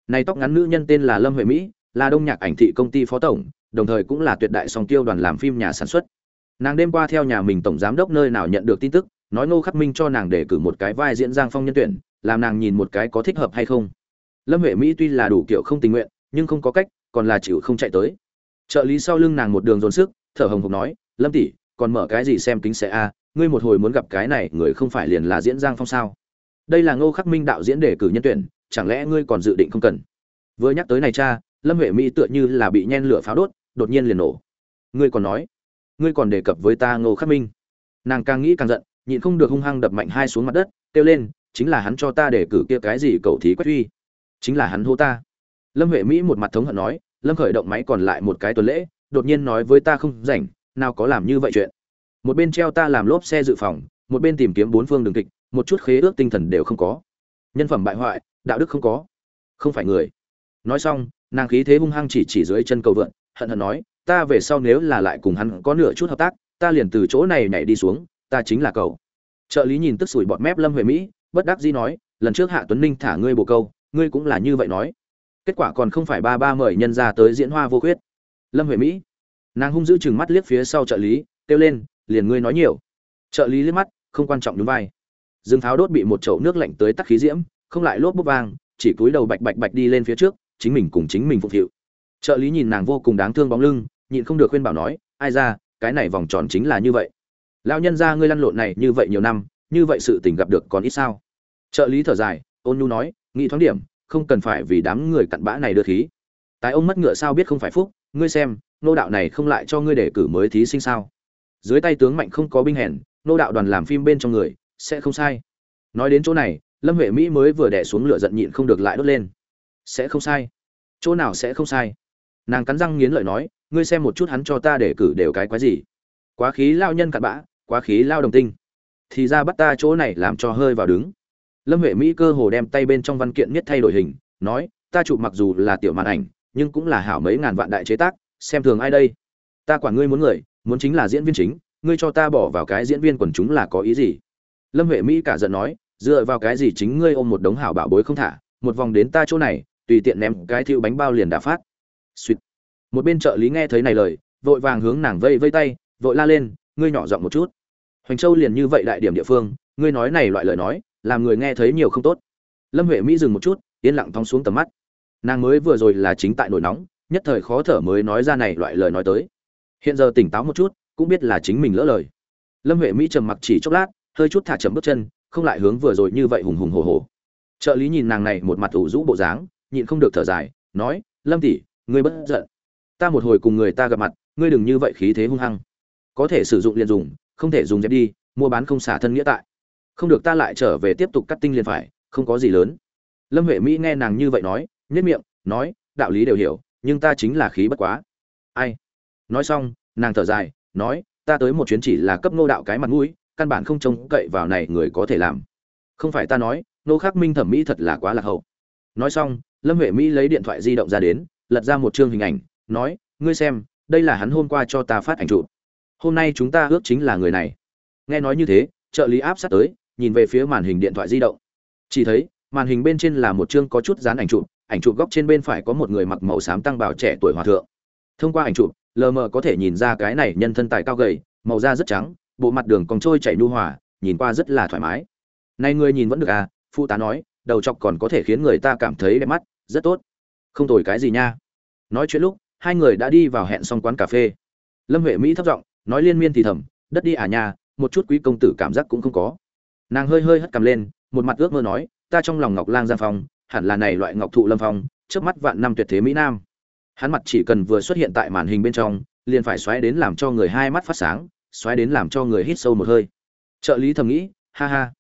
Này tóc ngắn nữ nhân tên là lâm huệ mỹ, là đông nhạc ảnh thị công ty phó tổng, đồng thời cũng là tuyệt đại song tiêu đoàn làm phim nhà sản xuất. Nàng đêm qua theo nhà mình tổng giám đốc nơi nào nhận được tin tức, nói ngô khắc minh cho nàng để cử một cái vai diễn giang phong nhân tuyển, làm nàng nhìn một cái có thích hợp hay không. Lâm huệ mỹ tuy là đủ kiểu không tình nguyện, nhưng không có cách, còn là chịu không chạy tới. Trợ lý sau lưng nàng một đường dồn sức, thở hồng hộc nói, lâm tỷ, còn mở cái gì xem kính xe a ngươi một hồi muốn gặp cái này, người không phải liền là diễn giang phong sao? Đây là ngô khắc minh đạo diễn đề cử nhân tuyển, chẳng lẽ ngươi còn dự định không cần? Vừa nhắc tới này cha, lâm huệ mỹ tựa như là bị nhen lửa pháo đốt, đột nhiên liền nổ. Ngươi còn nói, ngươi còn đề cập với ta ngô khắc minh. Nàng càng nghĩ càng giận, nhịn không được hung hăng đập mạnh hai xuống mặt đất, kêu lên, chính là hắn cho ta để cử kia cái gì cầu thí quách uy chính là hắn hô ta. Lâm huệ mỹ một mặt thống hận nói, lâm khởi động máy còn lại một cái tuần lễ, đột nhiên nói với ta không rảnh, nào có làm như vậy chuyện một bên treo ta làm lốp xe dự phòng, một bên tìm kiếm bốn phương đường kịch, một chút khế ước tinh thần đều không có. Nhân phẩm bại hoại, đạo đức không có. Không phải người. Nói xong, nàng khí thế hung hăng chỉ chỉ dưới chân cầu vượn, hận hận nói, ta về sau nếu là lại cùng hắn có nửa chút hợp tác, ta liền từ chỗ này nhảy đi xuống, ta chính là cầu trợ lý nhìn tức sủi bọt mép lâm huệ mỹ, bất đắc dĩ nói, lần trước hạ tuấn ninh thả ngươi bồ câu, ngươi cũng là như vậy nói. Kết quả còn không phải ba ba mời nhân ra tới diễn hoa vô khuyết. Lâm huệ mỹ, nàng hung giữ chừng mắt liếc phía sau trợ lý, kêu lên liền ngươi nói nhiều. Trợ lý liếc mắt, không quan trọng nhún vai. Dương tháo đốt bị một chậu nước lạnh tới tắc khí diễm, không lại lốp bút vang, chỉ cúi đầu bạch bạch bạch đi lên phía trước, chính mình cùng chính mình phục vụ trợ lý nhìn nàng vô cùng đáng thương bóng lưng, nhịn không được khuyên bảo nói, ai ra, cái này vòng tròn chính là như vậy. Lão nhân ra ngươi lăn lộn này như vậy nhiều năm, như vậy sự tình gặp được còn ít sao? Trợ lý thở dài, ôn nhu nói, nghĩ thoáng điểm, không cần phải vì đám người cặn bã này đưa khí. Tái ông mất ngựa sao biết không phải phúc, ngươi xem, nô đạo này không lại cho ngươi đề cử mới thí sinh sao? Dưới tay tướng mạnh không có binh hèn, nô đạo đoàn làm phim bên trong người, sẽ không sai. Nói đến chỗ này, lâm huệ mỹ mới vừa đẻ xuống lửa giận nhịn không được lại đốt lên. Sẽ không sai. Chỗ nào sẽ không sai? Nàng cắn răng nghiến lợi nói, ngươi xem một chút hắn cho ta để cử đều cái quái gì. Quá khí lao nhân cặn bã, quá khí lao đồng tinh. Thì ra bắt ta chỗ này làm cho hơi vào đứng. Lâm huệ mỹ cơ hồ đem tay bên trong văn kiện nhất thay đổi hình, nói, ta chụp mặc dù là tiểu màn ảnh, nhưng cũng là hảo mấy ngàn vạn đại chế tác, xem thường ai đây? Ta quản ngươi muốn người muốn chính là diễn viên chính, ngươi cho ta bỏ vào cái diễn viên quần chúng là có ý gì? Lâm huệ mỹ cả giận nói, dựa vào cái gì chính ngươi ôm một đống hảo bảo bối không thả, một vòng đến ta chỗ này, tùy tiện ném cái thiệu bánh bao liền đã phát. Suýt một bên trợ lý nghe thấy này lời, vội vàng hướng nàng vây vây tay, vội la lên, ngươi nhỏ giọng một chút. Hoành châu liền như vậy đại điểm địa phương, ngươi nói này loại lời nói, làm người nghe thấy nhiều không tốt. Lâm huệ mỹ dừng một chút, yên lặng thong xuống tầm mắt. Nàng mới vừa rồi là chính tại nổi nóng, nhất thời khó thở mới nói ra này loại lời nói tới hiện giờ tỉnh táo một chút, cũng biết là chính mình lỡ lời. Lâm huệ mỹ trầm mặc chỉ chốc lát, hơi chút thả chậm bước chân, không lại hướng vừa rồi như vậy hùng hùng hồ hồ trợ lý nhìn nàng này một mặt ủ rũ bộ dáng, nhịn không được thở dài, nói, lâm tỷ, ngươi bất giận. Ta một hồi cùng người ta gặp mặt, ngươi đừng như vậy khí thế hung hăng. Có thể sử dụng liền dùng, không thể dùng dẹp đi, mua bán không xả thân nghĩa tại. Không được ta lại trở về tiếp tục cắt tinh liền phải, không có gì lớn. Lâm huệ mỹ nghe nàng như vậy nói nhất miệng, nói, đạo lý đều hiểu, nhưng ta chính là khí bất quá. Ai? Nói xong, nàng thở dài, nói, ta tới một chuyến chỉ là cấp nô đạo cái mặt mũi, căn bản không trông cậy vào này người có thể làm. Không phải ta nói nô khắc minh thẩm mỹ thật là quá lạc hậu. Nói xong, lâm huệ mỹ lấy điện thoại di động ra đến, lật ra một chương hình ảnh, nói, ngươi xem, đây là hắn hôm qua cho ta phát ảnh chụp. Hôm nay chúng ta ước chính là người này. Nghe nói như thế, trợ lý áp sát tới, nhìn về phía màn hình điện thoại di động. Chỉ thấy, màn hình bên trên là một chương có chút dán ảnh chụp ảnh chụp góc trên bên phải có một người mặc màu xám tăng bảo trẻ tuổi hòa thượng. Thông qua ảnh chụp lờ mờ có thể nhìn ra cái này nhân thân tài cao gầy, màu da rất trắng, bộ mặt đường còn trôi chảy nhu hòa, nhìn qua rất là thoải mái. Này người nhìn vẫn được à phụ tá nói, đầu chọc còn có thể khiến người ta cảm thấy đẹp mắt, rất tốt. Không tồi cái gì nha. Nói chuyện lúc, hai người đã đi vào hẹn xong quán cà phê. Lâm huệ mỹ thấp giọng, nói liên miên thì thầm, đất đi à nha, một chút quý công tử cảm giác cũng không có. Nàng hơi hơi hất cầm lên, một mặt ước mơ nói, ta trong lòng ngọc lang giang phong, hẳn là này loại ngọc thụ lâm phong, trước mắt vạn năm tuyệt thế mỹ nam hắn mặt chỉ cần vừa xuất hiện tại màn hình bên trong, liền phải xoáy đến làm cho người hai mắt phát sáng, xoáy đến làm cho người hít sâu một hơi. Trợ lý thầm nghĩ, ha ha.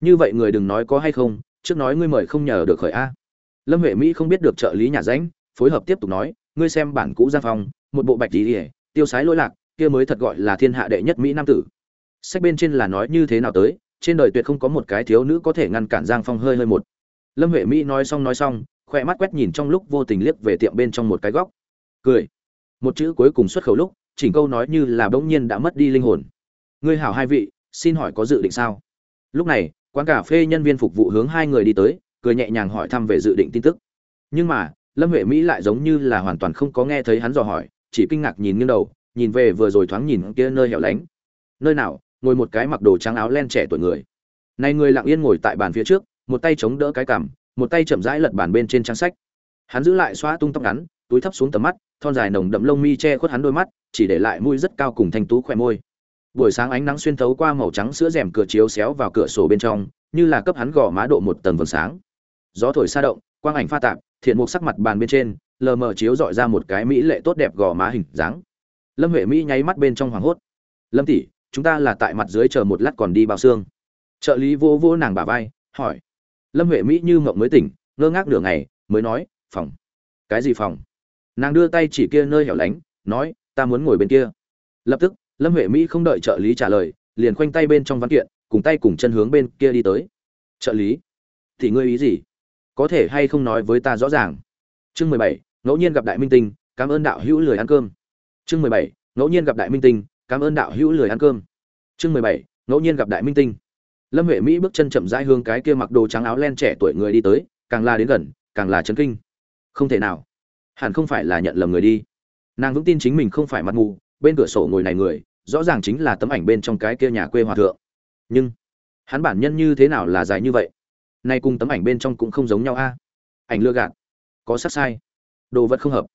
Như vậy người đừng nói có hay không, trước nói ngươi mời không nhờ được khởi a. Lâm huệ mỹ không biết được trợ lý nhà ránh, phối hợp tiếp tục nói, ngươi xem bản cũ gia phong, một bộ bạch tí ỉa tiêu sái lỗi lạc, kia mới thật gọi là thiên hạ đệ nhất mỹ nam tử. Sách bên trên là nói như thế nào tới, trên đời tuyệt không có một cái thiếu nữ có thể ngăn cản giang phong hơi hơi một. Lâm huệ mỹ nói xong nói xong khoe mắt quét nhìn trong lúc vô tình liếc về tiệm bên trong một cái góc. Cười. Một chữ cuối cùng xuất khẩu lúc, chỉnh câu nói như là bỗng nhiên đã mất đi linh hồn. Ngươi hảo hai vị, xin hỏi có dự định sao? Lúc này, quán cà phê nhân viên phục vụ hướng hai người đi tới, cười nhẹ nhàng hỏi thăm về dự định tin tức. Nhưng mà, lâm huệ mỹ lại giống như là hoàn toàn không có nghe thấy hắn dò hỏi, chỉ kinh ngạc nhìn nghiêng đầu, nhìn về vừa rồi thoáng nhìn kia nơi hẻo lánh. Nơi nào, ngồi một cái mặc đồ trắng áo len trẻ tuổi người. Này người lặng yên ngồi tại bàn phía trước, một tay chống đỡ cái cằm một tay chậm rãi lật bàn bên trên trang sách. Hắn giữ lại xoa tung tóc ngắn, túi thấp xuống tầm mắt, thon dài nồng đậm lông mi che khuất hắn đôi mắt, chỉ để lại mũi rất cao cùng thanh tú khỏe môi. Buổi sáng ánh nắng xuyên thấu qua màu trắng sữa rèm cửa chiếu xéo vào cửa sổ bên trong, như là cấp hắn gò má độ một tầng vầng sáng. Gió thổi xa động, quang ảnh pha tạp, thiện mục sắc mặt bàn bên trên, lờ mờ chiếu dọi ra một cái mỹ lệ tốt đẹp gò má hình dáng. Lâm huệ mỹ nháy mắt bên trong hoảng hốt. Lâm tỷ, chúng ta là tại mặt dưới chờ một lát còn đi bao xương. Trợ lý vô vô nàng bà vai, hỏi lâm huệ mỹ như mộng mới tỉnh, ngơ ngác nửa ngày, mới nói, phòng. Cái gì phòng? Nàng đưa tay chỉ kia nơi hẻo lánh, nói, ta muốn ngồi bên kia. Lập tức, lâm huệ mỹ không đợi trợ lý trả lời, liền khoanh tay bên trong văn kiện, cùng tay cùng chân hướng bên kia đi tới. Trợ lý, thì ngươi ý gì? Có thể hay không nói với ta rõ ràng? Chương mười bảy, ngẫu nhiên gặp đại minh tinh, cảm ơn đạo hữu lười ăn cơm. Chương mười bảy, ngẫu nhiên gặp đại minh tinh, cảm ơn đạo hữu lười ăn cơm. Chương mười bảy, ngẫu nhiên gặp đại minh tinh lâm huệ mỹ bước chân chậm rãi hướng cái kia mặc đồ trắng áo len trẻ tuổi người đi tới, càng la đến gần, càng là chấn kinh. Không thể nào. Hẳn không phải là nhận lầm người đi. Nàng vững tin chính mình không phải mặt mù, bên cửa sổ ngồi này người, rõ ràng chính là tấm ảnh bên trong cái kia nhà quê hòa thượng. Nhưng, hắn bản nhân như thế nào là dài như vậy? Nay cùng tấm ảnh bên trong cũng không giống nhau a. Ảnh lừa gạt. Có sắc sai. Đồ vật không hợp.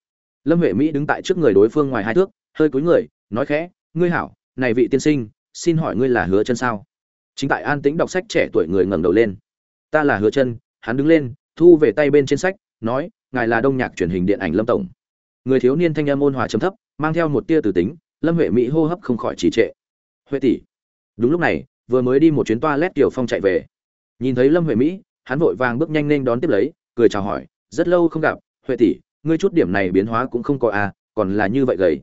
Lâm huệ mỹ đứng tại trước người đối phương ngoài hai thước, hơi cúi người, nói khẽ, ngươi hảo, này vị tiên sinh, xin hỏi ngươi là hứa chân sao? Chính tại an tĩnh đọc sách trẻ tuổi người ngẩng đầu lên. Ta là hứa chân, hắn đứng lên, thu về tay bên trên sách, nói, ngài là đông nhạc truyền hình điện ảnh lâm tổng. Người thiếu niên thanh âm ôn hòa trầm thấp, mang theo một tia từ tính, lâm huệ mỹ hô hấp không khỏi trì trệ. Huệ tỷ. Đúng lúc này, vừa mới đi một chuyến toa lét tiểu phong chạy về. Nhìn thấy lâm huệ mỹ, hắn vội vàng bước nhanh lên đón tiếp lấy, cười chào hỏi, rất lâu không gặp, huệ tỷ, ngươi chút điểm này biến hóa cũng không có à còn là như vậy gầy.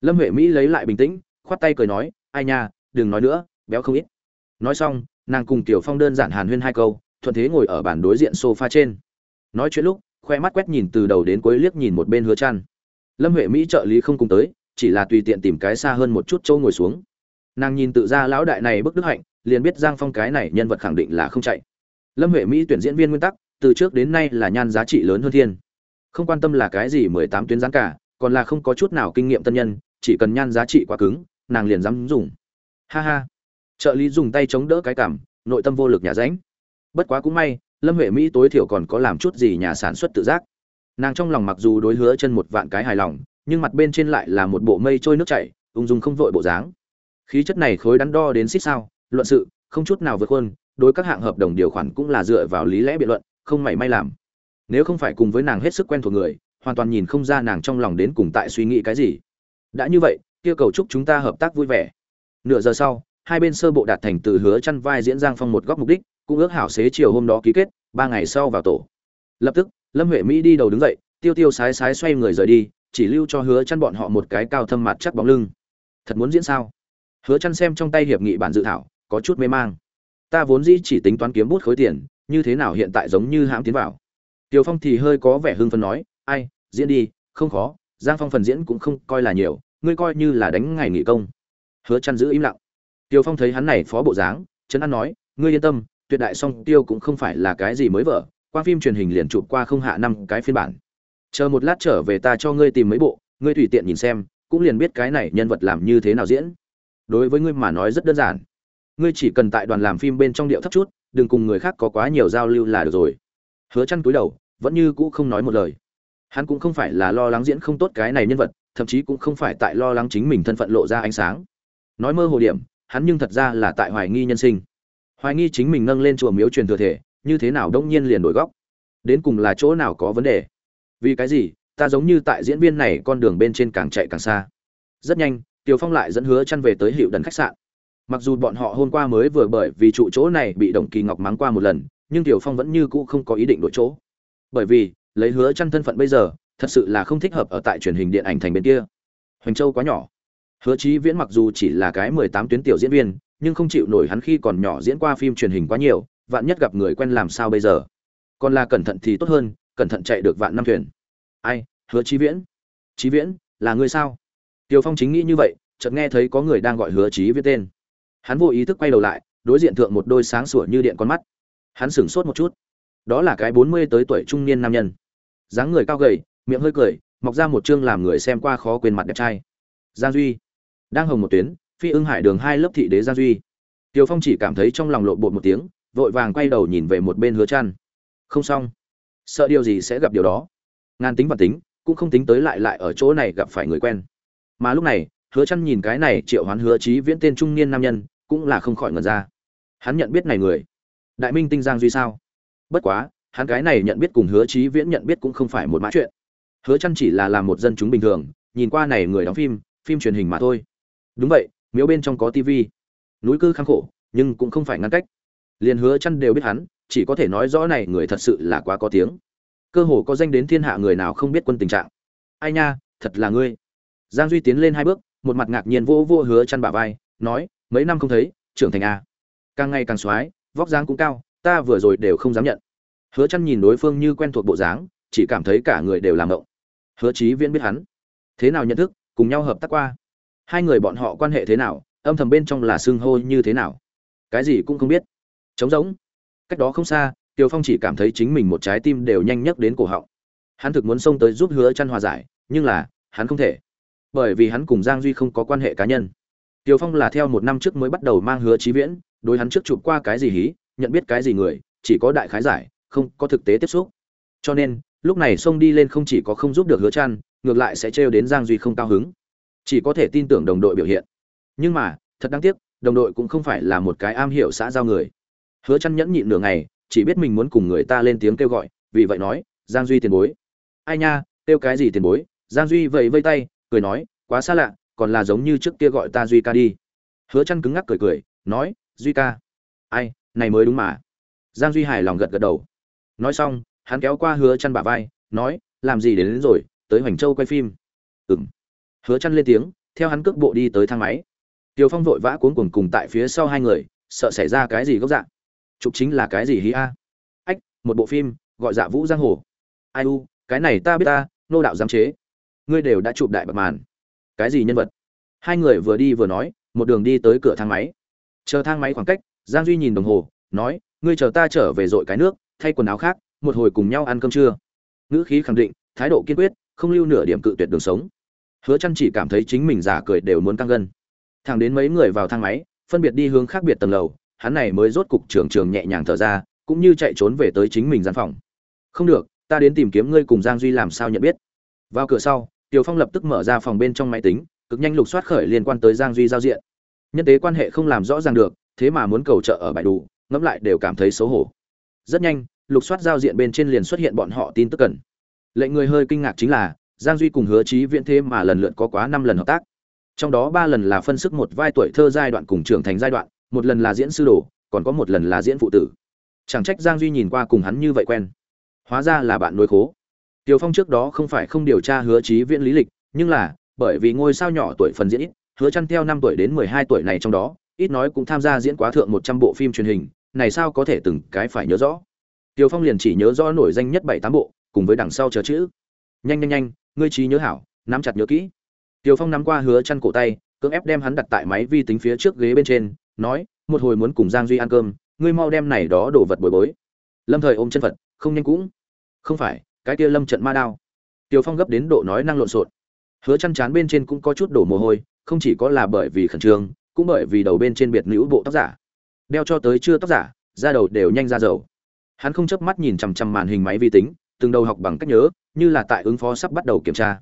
Lâm huệ mỹ lấy lại bình tĩnh, khoát tay cười nói, ai nha, đừng nói nữa, béo không ít nói xong, nàng cùng tiểu phong đơn giản hàn huyên hai câu, thuận thế ngồi ở bàn đối diện sofa trên. Nói chuyện lúc, khoe mắt quét nhìn từ đầu đến cuối liếc nhìn một bên hứa chăn. Lâm huệ mỹ trợ lý không cùng tới, chỉ là tùy tiện tìm cái xa hơn một chút châu ngồi xuống. Nàng nhìn tự ra lão đại này bức đức hạnh, liền biết giang phong cái này nhân vật khẳng định là không chạy. Lâm huệ mỹ tuyển diễn viên nguyên tắc, từ trước đến nay là nhan giá trị lớn hơn thiên. Không quan tâm là cái gì mười tám tuyến gián cả, còn là không có chút nào kinh nghiệm tân nhân, chỉ cần nhan giá trị quá cứng, nàng liền dám dùng. Ha ha trợ lý dùng tay chống đỡ cái cảm, nội tâm vô lực nhà ránh. Bất quá cũng may, lâm huệ mỹ tối thiểu còn có làm chút gì nhà sản xuất tự giác. Nàng trong lòng mặc dù đối hứa chân một vạn cái hài lòng, nhưng mặt bên trên lại là một bộ mây trôi nước chảy, ung dung không vội bộ dáng. Khí chất này khối đắn đo đến xích sao, luận sự, không chút nào vượt hơn đối các hạng hợp đồng điều khoản cũng là dựa vào lý lẽ biện luận, không mảy may làm. Nếu không phải cùng với nàng hết sức quen thuộc người, hoàn toàn nhìn không ra nàng trong lòng đến cùng tại suy nghĩ cái gì. Đã như vậy, kia cầu chúc chúng ta hợp tác vui vẻ. Nửa giờ sau hai bên sơ bộ đạt thành từ hứa chăn vai diễn giang phong một góc mục đích cũng ước hảo xế chiều hôm đó ký kết ba ngày sau vào tổ. Lập tức lâm huệ mỹ đi đầu đứng dậy tiêu tiêu sái sái xoay người rời đi chỉ lưu cho hứa chăn bọn họ một cái cao thâm mặt chắc bóng lưng. Thật muốn diễn sao? Hứa chăn xem trong tay hiệp nghị bản dự thảo có chút mê mang. Ta vốn dĩ chỉ tính toán kiếm bút khối tiền như thế nào hiện tại giống như hãm tiến vào. Tiêu Phong thì hơi có vẻ hưng phấn nói, "Ai, diễn đi, không khó, Giang Phong phần diễn cũng không coi là nhiều, ngươi coi như là đánh ngày nghỉ công." Hứa Chân giữ im lặng. Tiêu Phong thấy hắn này phó bộ dáng, chấn an nói, "Ngươi yên tâm, tuyệt đại song tiêu cũng không phải là cái gì mới vợ, qua phim truyền hình liền chụp qua không hạ năm cái phiên bản. Chờ một lát trở về ta cho ngươi tìm mấy bộ, ngươi tùy tiện nhìn xem, cũng liền biết cái này nhân vật làm như thế nào diễn. Đối với ngươi mà nói rất đơn giản. Ngươi chỉ cần tại đoàn làm phim bên trong điệu thấp chút, đừng cùng người khác có quá nhiều giao lưu là được rồi." Hứa Chân cúi đầu, vẫn như cũ không nói một lời hắn cũng không phải là lo lắng diễn không tốt cái này nhân vật thậm chí cũng không phải tại lo lắng chính mình thân phận lộ ra ánh sáng nói mơ hồ điểm hắn nhưng thật ra là tại hoài nghi nhân sinh. Hoài nghi chính mình nâng lên chùa miếu truyền thừa thể, như thế nào đông nhiên liền đổi góc? Đến cùng là chỗ nào có vấn đề? Vì cái gì, ta giống như tại diễn viên này con đường bên trên càng chạy càng xa. Rất nhanh tiều phong lại dẫn hứa chăn về tới hiệu đần khách sạn. Mặc dù bọn họ hôm qua mới vừa bởi vì trụ chỗ này bị đồng kỳ ngọc mắng qua một lần, nhưng tiểu phong vẫn như cũ không có ý định đổi chỗ. Bởi vì, lấy hứa chăn thân phận bây giờ, thật sự là không thích hợp ở tại truyền hình điện ảnh thành bên kia. Hoành châu quá nhỏ hứa chí viễn mặc dù chỉ là cái 18 tuyến tiểu diễn viên, nhưng không chịu nổi hắn khi còn nhỏ diễn qua phim truyền hình quá nhiều, vạn nhất gặp người quen làm sao bây giờ? Còn là cẩn thận thì tốt hơn, cẩn thận chạy được vạn năm thuyền. Ai, hứa chí viễn? Chí viễn, là ngươi sao? Tiêu phong chính nghĩ như vậy, chợt nghe thấy có người đang gọi hứa chí viễn tên. Hắn vô ý thức quay đầu lại, đối diện thượng một đôi sáng sủa như điện con mắt. Hắn sửng sốt một chút. Đó là cái bốn mươi tới tuổi trung niên nam nhân. Dáng người cao gầy, miệng hơi cười, mọc ra một trương làm người xem qua khó quên mặt đẹp trai. Giang duy đang hồng một tuyến, phi ưng hải đường hai lớp thị đế giang duy. Tiều phong chỉ cảm thấy trong lòng lộn bột một tiếng, vội vàng quay đầu nhìn về một bên hứa trăn không xong. Sợ điều gì sẽ gặp điều đó. Ngàn tính và tính, cũng không tính tới lại lại ở chỗ này gặp phải người quen. Mà lúc này, hứa trăn nhìn cái này triệu hoán hứa trí viễn tên trung niên nam nhân, cũng là không khỏi ngẩn ra. Hắn nhận biết này người. Đại minh tinh giang duy sao? Bất quá, hắn cái này nhận biết cùng hứa trí viễn nhận biết cũng không phải một mã chuyện. Hứa trăn chỉ là làm một dân chúng bình thường, nhìn qua này người đóng phim phim truyền hình mà thôi đúng vậy, miếu bên trong có tivi núi cư khăng khổ, nhưng cũng không phải ngăn cách. Liền hứa chăn đều biết hắn, chỉ có thể nói rõ này người thật sự là quá có tiếng. Cơ hồ có danh đến thiên hạ người nào không biết quân tình trạng. Ai nha, thật là ngươi. Giang duy tiến lên hai bước, một mặt ngạc nhiên vô vô hứa chăn bả vai, nói, mấy năm không thấy, trưởng thành a càng ngày càng xoái vóc dáng cũng cao, ta vừa rồi đều không dám nhận. Hứa chăn nhìn đối phương như quen thuộc bộ dáng, chỉ cảm thấy cả người đều làm động. Hứa chí viễn biết hắn. Thế nào nhận thức, cùng nhau hợp tác qua hai người bọn họ quan hệ thế nào, âm thầm bên trong là xương hô như thế nào? Cái gì cũng không biết. Trống rỗng. Cách đó không xa tiều phong chỉ cảm thấy chính mình một trái tim đều nhanh nhất đến cổ họng. Hắn thực muốn xông tới giúp hứa chăn hòa giải, nhưng là, hắn không thể. Bởi vì hắn cùng giang duy không có quan hệ cá nhân. Tiều phong là theo một năm trước mới bắt đầu mang hứa chí viễn, đối hắn trước chụp qua cái gì hí, nhận biết cái gì người, chỉ có đại khái giải, không có thực tế tiếp xúc. Cho nên, lúc này xông đi lên không chỉ có không giúp được hứa chăn ngược lại sẽ trêu đến giang duy không cao hứng chỉ có thể tin tưởng đồng đội biểu hiện. Nhưng mà thật đáng tiếc đồng đội cũng không phải là một cái am hiểu xã giao người. Hứa chăn nhẫn nhịn nửa ngày chỉ biết mình muốn cùng người ta lên tiếng kêu gọi vì vậy nói giang duy tiền bối. Ai nha kêu cái gì tiền bối? Giang duy vẫy vây tay cười nói quá xa lạ còn là giống như trước kia gọi ta duy ca đi. Hứa chăn cứng ngắc cười cười nói duy ca. Ai này mới đúng mà. Giang duy hài lòng gật gật đầu. Nói xong hắn kéo qua hứa chăn bả vai nói làm gì đến, đến rồi tới hoành châu quay phim. Ừm hứa chăn lên tiếng theo hắn cước bộ đi tới thang máy Tiểu Phong vội vã cuốn cuồng cùng tại phía sau hai người, sợ xảy ra cái gì gốc dạng. Chụp chính là cái gì hí a? Ách, một bộ phim, gọi Dạ Vũ giang hồ. Ai u, cái này ta biết ta, nô đạo giám chế. Ngươi đều đã chụp đại bạc màn. Cái gì nhân vật? Hai người vừa đi vừa nói, một đường đi tới cửa thang máy. Chờ thang máy khoảng cách, Giang Duy nhìn đồng hồ, nói, ngươi chờ ta trở về dội cái nước, thay quần áo khác, một hồi cùng nhau ăn cơm trưa. Ngữ khí khẳng định, thái độ kiên quyết, không lưu nửa điểm cự tuyệt đường sống. Hứa Chân chỉ cảm thấy chính mình giả cười đều muốn căng gân. Thẳng đến mấy người vào thang máy, phân biệt đi hướng khác biệt tầng lầu, hắn này mới rốt cục trường trường nhẹ nhàng thở ra, cũng như chạy trốn về tới chính mình gian phòng. Không được, ta đến tìm kiếm ngươi cùng giang duy làm sao nhận biết. Vào cửa sau tiều phong lập tức mở ra phòng bên trong máy tính, cực nhanh lục soát khởi liên quan tới giang duy giao diện. Nhân tế quan hệ không làm rõ ràng được, thế mà muốn cầu trợ ở bài đủ, ngẫm lại đều cảm thấy xấu hổ. Rất nhanh, lục soát giao diện bên trên liền xuất hiện bọn họ tin tức cần. Lệnh người hơi kinh ngạc chính là giang duy cùng hứa trí viễn thế mà lần lượt có quá năm lần hợp tác. Trong đó ba lần là phân sức một vai tuổi thơ giai đoạn cùng trưởng thành giai đoạn, một lần là diễn sư đồ, còn có một lần là diễn phụ tử. Chẳng trách giang duy nhìn qua cùng hắn như vậy quen. Hóa ra là bạn nuôi khố. Tiều phong trước đó không phải không điều tra hứa trí viễn lý lịch, nhưng là, bởi vì ngôi sao nhỏ tuổi phần diễn ít, hứa chăn theo năm tuổi đến mười hai tuổi này trong đó, ít nói cũng tham gia diễn quá thượng một trăm bộ phim truyền hình, này sao có thể từng cái phải nhớ rõ. Tiều phong liền chỉ nhớ rõ nổi danh nhất bảy tám bộ, cùng với đằng sau chờ chữ. Nhanh nhanh nhanh ngươi trí nhớ hảo nắm chặt nhớ kỹ tiều Phong nắm qua hứa chăn cổ tay, cưỡng ép đem hắn đặt tại máy vi tính phía trước ghế bên trên, nói, một hồi muốn cùng Giang Duy ăn cơm, ngươi mau đem này đó đồ vật bồi bối. Lâm Thời ôm chân Phật, không nhanh cũng. Không phải, cái kia Lâm trận ma đao. tiều Phong gấp đến độ nói năng lộn xộn. Hứa chăn chán bên trên cũng có chút đổ mồ hôi, không chỉ có là bởi vì khẩn trương, cũng bởi vì đầu bên trên biệt nữ bộ tóc giả. Đeo cho tới chưa tóc giả, da đầu đều nhanh ra dầu. Hắn không chớp mắt nhìn chằm chằm màn hình máy vi tính, từng đầu học bằng cách nhớ, như là tại ứng phó sắp bắt đầu kiểm tra.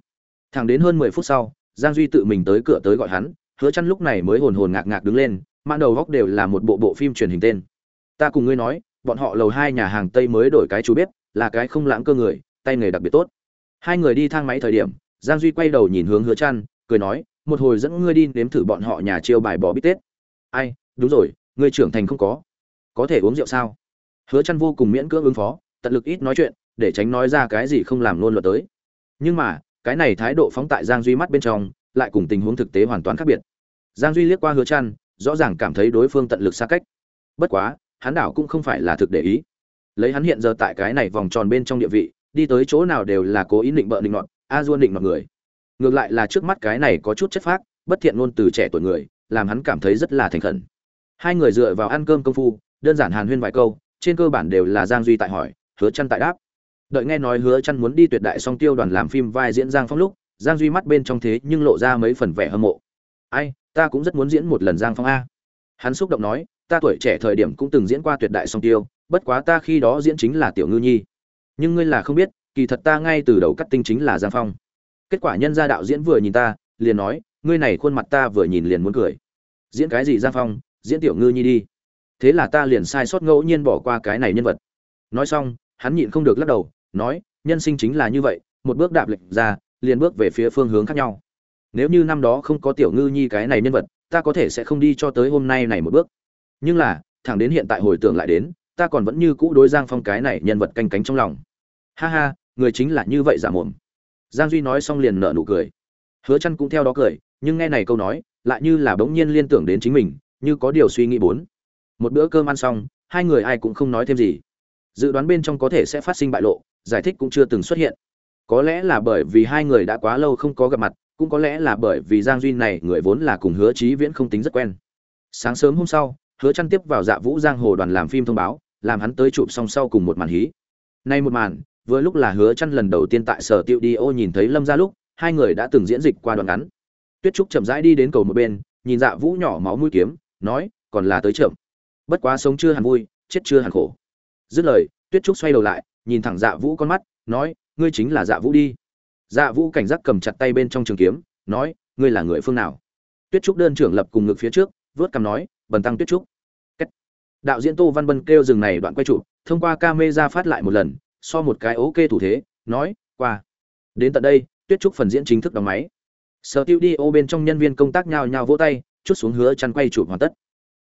Thẳng đến hơn 10 phút sau, giang duy tự mình tới cửa tới gọi hắn hứa chăn lúc này mới hồn hồn ngạc ngạc đứng lên mạn đầu góc đều là một bộ bộ phim truyền hình tên. Ta cùng ngươi nói bọn họ lầu hai nhà hàng tây mới đổi cái chú bếp là cái không lãng cơ người tay nghề đặc biệt tốt. Hai người đi thang máy thời điểm giang duy quay đầu nhìn hướng hứa chăn cười nói một hồi dẫn ngươi đi nếm thử bọn họ nhà chiêu bài bò bít tết. Ai đúng rồi ngươi trưởng thành không có. Có thể uống rượu sao? Hứa chăn vô cùng miễn cưỡng ứng phó tận lực ít nói chuyện để tránh nói ra cái gì không làm luôn luật tới. Nhưng mà, cái này thái độ phóng tại giang duy mắt bên trong, lại cùng tình huống thực tế hoàn toàn khác biệt. Giang duy liếc qua hứa trăn, rõ ràng cảm thấy đối phương tận lực xa cách. Bất quá, hắn đảo cũng không phải là thực để ý. Lấy hắn hiện giờ tại cái này vòng tròn bên trong địa vị, đi tới chỗ nào đều là cố ý định bợ định nọt, a duôn định mọi người. Ngược lại là trước mắt cái này có chút chất phác, bất thiện ngôn từ trẻ tuổi người, làm hắn cảm thấy rất là thành khẩn. Hai người dựa vào ăn cơm công phu, đơn giản hàn huyên vài câu, trên cơ bản đều là giang duy tại hỏi, hứa chăn tại đáp đợi nghe nói hứa chăn muốn đi tuyệt đại song tiêu đoàn làm phim vai diễn giang phong lúc, giang duy mắt bên trong thế nhưng lộ ra mấy phần vẻ hâm mộ. Ai, ta cũng rất muốn diễn một lần giang phong a. Hắn xúc động nói, ta tuổi trẻ thời điểm cũng từng diễn qua tuyệt đại song tiêu, bất quá ta khi đó diễn chính là tiểu ngư nhi. Nhưng ngươi là không biết, kỳ thật ta ngay từ đầu cắt tinh chính là giang phong. Kết quả nhân gia đạo diễn vừa nhìn ta, liền nói, ngươi này khuôn mặt ta vừa nhìn liền muốn cười. Diễn cái gì giang phong, diễn tiểu ngư nhi đi. Thế là ta liền sai sót ngẫu nhiên bỏ qua cái này nhân vật. Nói xong, hắn nhịn không được lắc đầu nói, nhân sinh chính là như vậy, một bước đạp lệch ra, liền bước về phía phương hướng khác nhau. Nếu như năm đó không có tiểu ngư nhi cái này nhân vật, ta có thể sẽ không đi cho tới hôm nay này một bước. Nhưng là, thẳng đến hiện tại hồi tưởng lại đến, ta còn vẫn như cũ đối giang phong cái này nhân vật canh cánh trong lòng. Ha ha, người chính là như vậy giả mồm. Giang duy nói xong liền nở nụ cười. Hứa chăn cũng theo đó cười, nhưng nghe này câu nói, lại như là bỗng nhiên liên tưởng đến chính mình, như có điều suy nghĩ bốn. Một bữa cơm ăn xong, hai người ai cũng không nói thêm gì. Dự đoán bên trong có thể sẽ phát sinh bại lộ giải thích cũng chưa từng xuất hiện. Có lẽ là bởi vì hai người đã quá lâu không có gặp mặt, cũng có lẽ là bởi vì giang duy này người vốn là cùng hứa chí viễn không tính rất quen. Sáng sớm hôm sau, hứa chăn tiếp vào dạ vũ giang hồ đoàn làm phim thông báo, làm hắn tới chụp song sau cùng một màn hí. Nay một màn, vừa lúc là hứa chăn lần đầu tiên tại sở tiêu đi ô nhìn thấy lâm gia lúc, hai người đã từng diễn dịch qua đoạn ngắn. Tuyết trúc chậm rãi đi đến cầu một bên, nhìn dạ vũ nhỏ máu mũi kiếm, nói, còn là tới chậm. Bất quá sống chưa hẳn vui, chết chưa hẳn khổ. Dứt lời, tuyết trúc xoay đầu lại nhìn thẳng dạ vũ con mắt, nói, ngươi chính là dạ vũ đi. Dạ vũ cảnh giác cầm chặt tay bên trong trường kiếm, nói, ngươi là người phương nào? Tuyết trúc đơn trưởng lập cùng ngực phía trước, vớt cằm nói, bần tăng tuyết trúc. Kết. đạo diễn tô văn bân kêu dừng này đoạn quay trụ, thông qua ca mê ra phát lại một lần, so một cái ok thủ thế, nói, qua. Đến tận đây, tuyết trúc phần diễn chính thức đóng máy. Sở tiêu đi ô bên trong nhân viên công tác nhào nhào vỗ tay, chút xuống hứa chăn quay chụp hoàn tất.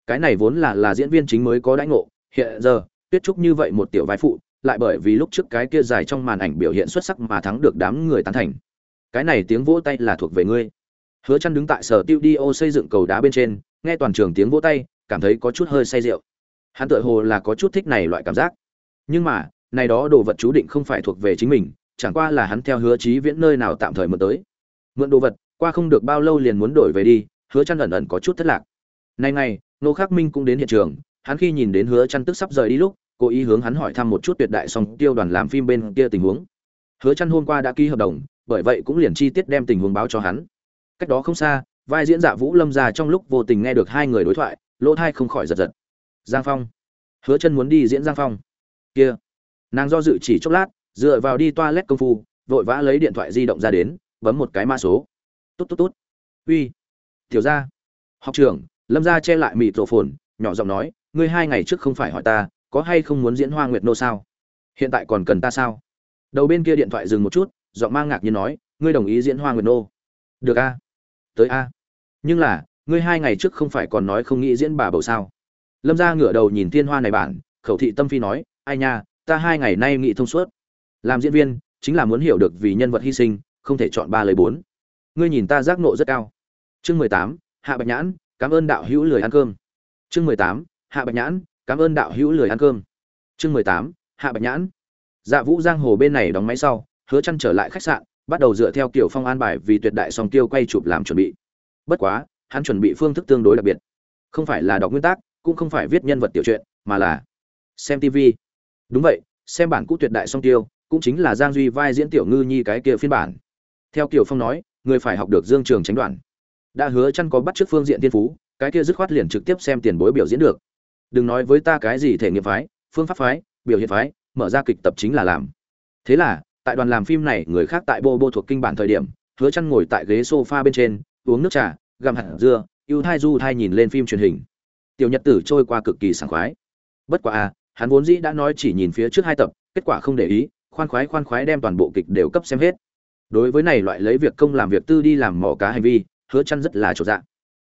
Cái này vốn là là diễn viên chính mới có đãi ngộ, hiện giờ, tuyết trúc như vậy một tiểu vai phụ lại bởi vì lúc trước cái kia dài trong màn ảnh biểu hiện xuất sắc mà thắng được đám người tán thành. Cái này tiếng vỗ tay là thuộc về ngươi. Hứa chăn đứng tại sở tiêu đi ô xây dựng cầu đá bên trên, nghe toàn trường tiếng vỗ tay, cảm thấy có chút hơi say rượu. Hắn tựa hồ là có chút thích này loại cảm giác. Nhưng mà, này đó đồ vật chú định không phải thuộc về chính mình, chẳng qua là hắn theo hứa chí viễn nơi nào tạm thời mượn tới. Mượn đồ vật, qua không được bao lâu liền muốn đổi về đi, hứa chăn ẩn ẩn có chút thất lạc. Nay ngày nô khắc minh cũng đến hiện trường, hắn khi nhìn đến hứa chăn tức sắp rời đi lúc cố ý hướng hắn hỏi thăm một chút tuyệt đại song tiêu đoàn làm phim bên kia tình huống. Hứa chăn hôm qua đã ký hợp đồng, bởi vậy cũng liền chi tiết đem tình huống báo cho hắn. Cách đó không xa, vai diễn giả vũ lâm ra trong lúc vô tình nghe được hai người đối thoại, lỗ thai không khỏi giật giật. Giang phong. Hứa chân muốn đi diễn giang phong. Kia. Nàng do dự chỉ chốc lát, dựa vào đi toilet công phu, vội vã lấy điện thoại di động ra đến, bấm một cái mã số. Tốt tốt tốt uy. Tiểu gia. Học trưởng, lâm gia che lại mịt rộ phồn, nhỏ giọng nói, ngươi hai ngày trước không phải hỏi ta có hay không muốn diễn hoa nguyệt nô sao? Hiện tại còn cần ta sao? Đầu bên kia điện thoại dừng một chút, giọng mang ngạc nhiên nói, ngươi đồng ý diễn hoa nguyệt nô. Được a. Tới a. Nhưng là, ngươi hai ngày trước không phải còn nói không nghĩ diễn bà bầu sao? Lâm gia ngửa đầu nhìn thiên hoa này bản, khẩu thị tâm phi nói, ai nha, ta hai ngày nay nghĩ thông suốt. Làm diễn viên, chính là muốn hiểu được vì nhân vật hy sinh, không thể chọn ba lời bốn. Ngươi nhìn ta giác nộ rất cao. Chương mười tám, hạ bạch nhãn, cảm ơn đạo hữu lười ăn cơm. Chương mười tám, hạ bạch nhãn cảm ơn đạo hữu lười ăn cơm. Chương mười tám, hạ bạch nhãn. Dạ vũ giang hồ bên này đóng máy sau, hứa chăn trở lại khách sạn, bắt đầu dựa theo kiểu phong an bài vì tuyệt đại song tiêu quay chụp làm chuẩn bị. Bất quá, hắn chuẩn bị phương thức tương đối đặc biệt. Không phải là đọc nguyên tác, cũng không phải viết nhân vật tiểu truyện, mà là xem tv đúng vậy, xem bản cũ tuyệt đại song tiêu cũng chính là giang duy vai diễn tiểu ngư nhi cái kia phiên bản. Theo kiểu phong nói, người phải học được dương trường tránh đoạn. Đã hứa chăn có bắt trước phương diện tiên phú, cái kia dứt khoát liền trực tiếp xem tiền bối biểu diễn được đừng nói với ta cái gì thể nghiệm phái, phương pháp phái, biểu hiện phái, mở ra kịch tập chính là làm. Thế là, tại đoàn làm phim này, người khác tại bô bô thuộc kinh bản thời điểm, hứa chăn ngồi tại ghế sofa bên trên, uống nước trà, gặm hạt dưa yêu thai du thai nhìn lên phim truyền hình. Tiểu nhật tử trôi qua cực kỳ sảng khoái. Bất quá à hắn vốn dĩ đã nói chỉ nhìn phía trước hai tập, kết quả không để ý, khoan khoái khoan khoái đem toàn bộ kịch đều cấp xem hết. Đối với này loại lấy việc công làm việc tư đi làm mỏ cá hành vi, hứa chăn rất là chỗ dạ.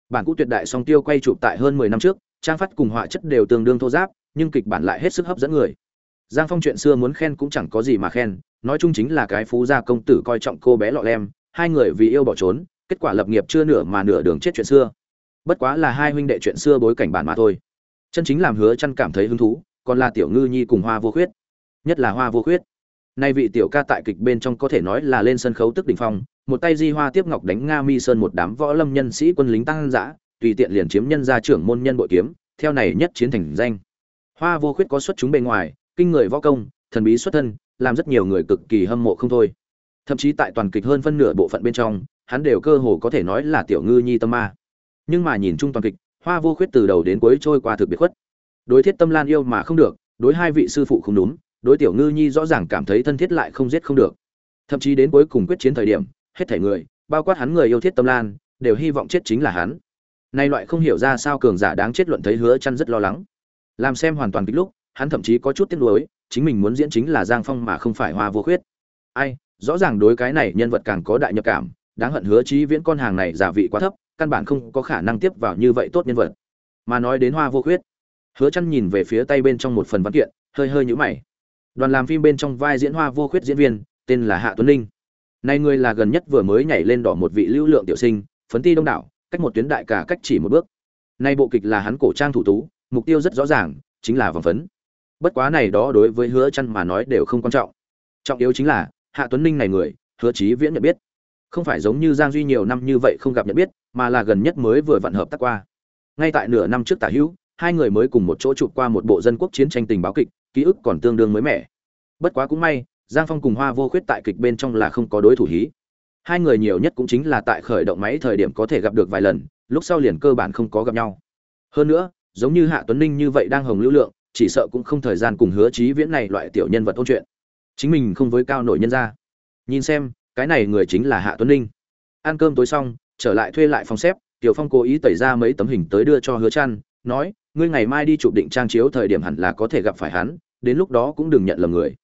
Bản cũ tuyệt đại song tiêu quay chụp tại hơn 10 năm trước trang phát cùng họa chất đều tương đương thô giáp, nhưng kịch bản lại hết sức hấp dẫn người. Giang phong chuyện xưa muốn khen cũng chẳng có gì mà khen, nói chung chính là cái phú gia công tử coi trọng cô bé lọ lem, hai người vì yêu bỏ trốn, kết quả lập nghiệp chưa nửa mà nửa đường chết chuyện xưa. Bất quá là hai huynh đệ chuyện xưa bối cảnh bản mà thôi. Chân chính làm hứa chăn cảm thấy hứng thú, còn là tiểu ngư nhi cùng hoa vô khuyết. Nhất là hoa vô khuyết. Nay vị tiểu ca tại kịch bên trong có thể nói là lên sân khấu tức đỉnh phong, một tay di hoa tiếp ngọc đánh nga mi sơn một đám võ lâm nhân sĩ quân lính tăng dã tùy tiện liền chiếm nhân gia trưởng môn nhân bội kiếm, theo này nhất chiến thành danh. Hoa vô khuyết có xuất chúng bề ngoài, kinh người võ công, thần bí xuất thân, làm rất nhiều người cực kỳ hâm mộ không thôi. Thậm chí tại toàn kịch hơn phân nửa bộ phận bên trong, hắn đều cơ hồ có thể nói là tiểu ngư nhi tâm ma. Nhưng mà nhìn chung toàn kịch, hoa vô khuyết từ đầu đến cuối trôi qua thực biệt khuất. Đối thiết tâm lan yêu mà không được, đối hai vị sư phụ không đúng, đối tiểu ngư nhi rõ ràng cảm thấy thân thiết lại không giết không được. Thậm chí đến cuối cùng quyết chiến thời điểm, hết thảy người, bao quát hắn người yêu thiết tâm lan, đều hy vọng chết chính là hắn nay loại không hiểu ra sao cường giả đáng chết luận thấy hứa chăn rất lo lắng. Làm xem hoàn toàn kịch lúc, hắn thậm chí có chút tiếc nuối, chính mình muốn diễn chính là giang phong mà không phải hoa vô khuyết. Ai, rõ ràng đối cái này nhân vật càng có đại nhập cảm, đáng hận hứa chí viễn con hàng này giả vị quá thấp, căn bản không có khả năng tiếp vào như vậy tốt nhân vật. Mà nói đến hoa vô khuyết, hứa chăn nhìn về phía tay bên trong một phần văn kiện, hơi hơi nhíu mày. Đoàn làm phim bên trong vai diễn hoa vô khuyết diễn viên, tên là hạ tuấn linh. Nay người là gần nhất vừa mới nhảy lên đỏ một vị lưu lượng tiểu sinh, phấn ti đông đảo cách một tuyến đại cả cách chỉ một bước. Nay bộ kịch là hắn cổ trang thủ tú, mục tiêu rất rõ ràng, chính là vòng phấn. Bất quá này đó đối với hứa chăn mà nói đều không quan trọng. Trọng yếu chính là, hạ tuấn ninh này người, hứa chí viễn nhận biết. Không phải giống như giang duy nhiều năm như vậy không gặp nhận biết, mà là gần nhất mới vừa vận hợp tác qua. Ngay tại nửa năm trước tả hữu, hai người mới cùng một chỗ chụp qua một bộ dân quốc chiến tranh tình báo kịch, ký ức còn tương đương mới mẻ. Bất quá cũng may, giang phong cùng hoa vô khuyết tại kịch bên trong là không có đối thủ hí hai người nhiều nhất cũng chính là tại khởi động máy thời điểm có thể gặp được vài lần, lúc sau liền cơ bản không có gặp nhau. Hơn nữa, giống như hạ tuấn ninh như vậy đang hồng lưu lượng, chỉ sợ cũng không thời gian cùng hứa trí viễn này loại tiểu nhân vật ôn chuyện. Chính mình không với cao nổi nhân ra nhìn xem, cái này người chính là hạ tuấn ninh. Ăn cơm tối xong, trở lại thuê lại phòng xếp, tiểu phong cố ý tẩy ra mấy tấm hình tới đưa cho hứa trăn nói, ngươi ngày mai đi chụp định trang chiếu thời điểm hẳn là có thể gặp phải hắn, đến lúc đó cũng đừng nhận lầm người.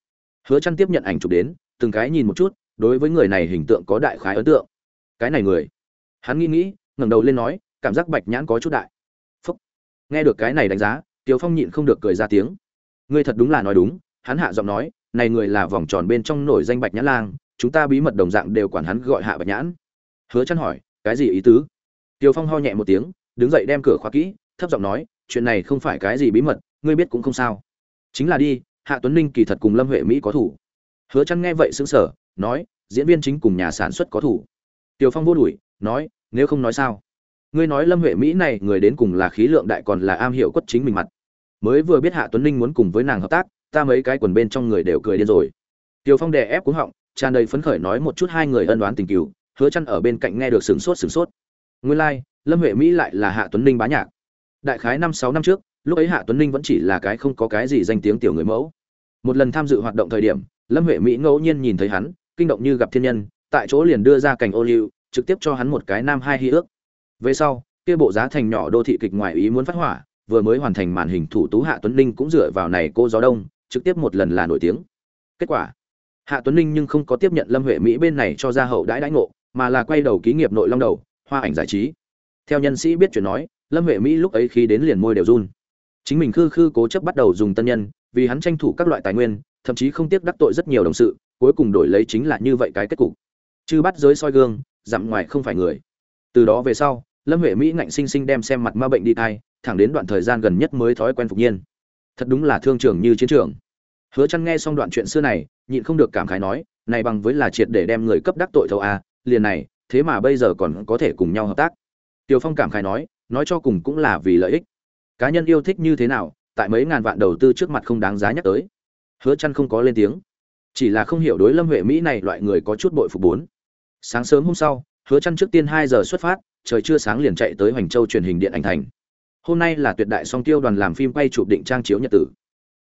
Hứa trăn tiếp nhận ảnh chụp đến, từng cái nhìn một chút đối với người này hình tượng có đại khái ấn tượng. Cái này người. Hắn nghĩ nghĩ, ngẩng đầu lên nói, cảm giác bạch nhãn có chút đại. Phúc. nghe được cái này đánh giá tiếu phong nhịn không được cười ra tiếng. Ngươi thật đúng là nói đúng, hắn hạ giọng nói, này người là vòng tròn bên trong nổi danh bạch nhãn lang, chúng ta bí mật đồng dạng đều quản hắn gọi hạ bạch nhãn. Hứa chăn hỏi, cái gì ý tứ? Tiếu phong ho nhẹ một tiếng, đứng dậy đem cửa khóa kỹ, thấp giọng nói, chuyện này không phải cái gì bí mật, ngươi biết cũng không sao. Chính là đi, hạ tuấn ninh kỳ thật cùng lâm huệ mỹ có thủ. Hứa chăn nghe vậy sững sờ nói diễn viên chính cùng nhà sản xuất có thủ. Tiểu phong vô đuổi nói nếu không nói sao? Ngươi nói lâm huệ mỹ này người đến cùng là khí lượng đại còn là am hiểu quất chính mình mặt. Mới vừa biết hạ tuấn ninh muốn cùng với nàng hợp tác ta mấy cái quần bên trong người đều cười điên rồi. Tiểu phong đè ép cúng họng tràn đầy phấn khởi nói một chút hai người ân đoán tình cừu hứa chăn ở bên cạnh nghe được sửng sốt sửng sốt. Nguyên lai like, lâm huệ mỹ lại là hạ tuấn ninh bá nhạc. Đại khái năm sáu năm trước lúc ấy hạ tuấn ninh vẫn chỉ là cái không có cái gì danh tiếng tiểu người mẫu. Một lần tham dự hoạt động thời điểm lâm huệ mỹ ngẫu nhiên nhìn thấy hắn kinh động như gặp thiên nhân, tại chỗ liền đưa ra cảnh ô liu, trực tiếp cho hắn một cái nam hai hy ước. Về sau, kia bộ giá thành nhỏ đô thị kịch ngoài ý muốn phát hỏa, vừa mới hoàn thành màn hình thủ tú hạ tuấn ninh cũng dựa vào này cô gió đông, trực tiếp một lần là nổi tiếng. Kết quả, hạ tuấn ninh nhưng không có tiếp nhận lâm huệ mỹ bên này cho ra hậu đãi đãi ngộ, mà là quay đầu ký nghiệp nội long đầu, hoa ảnh giải trí. Theo nhân sĩ biết chuyện nói, lâm huệ mỹ lúc ấy khi đến liền môi đều run. Chính mình khư khư cố chấp bắt đầu dùng tân nhân, vì hắn tranh thủ các loại tài nguyên, thậm chí không tiếc đắc tội rất nhiều đồng sự cuối cùng đổi lấy chính là như vậy cái kết cục. Chư bắt giới soi gương dặm ngoài không phải người. Từ đó về sau lâm huệ mỹ ngạnh sinh sinh đem xem mặt ma bệnh đi thai thẳng đến đoạn thời gian gần nhất mới thói quen phục nhiên. Thật đúng là thương trường như chiến trường. Hứa chăn nghe xong đoạn chuyện xưa này nhịn không được cảm khái nói này bằng với là triệt để đem người cấp đắc tội thâu a liền này thế mà bây giờ còn có thể cùng nhau hợp tác. Tiểu Phong cảm khái nói, nói cho cùng cũng là vì lợi ích. Cá nhân yêu thích như thế nào, tại mấy ngàn vạn đầu tư trước mặt không đáng giá nhắc tới. Hứa Chân không có lên tiếng, chỉ là không hiểu đối Lâm Huệ Mỹ này loại người có chút bội phục bốn. Sáng sớm hôm sau, Hứa chăn trước tiên 2 giờ xuất phát, trời chưa sáng liền chạy tới Hoành Châu truyền hình điện ảnh thành. Hôm nay là tuyệt đại song tiêu đoàn làm phim quay chụp định trang chiếu nhật tử.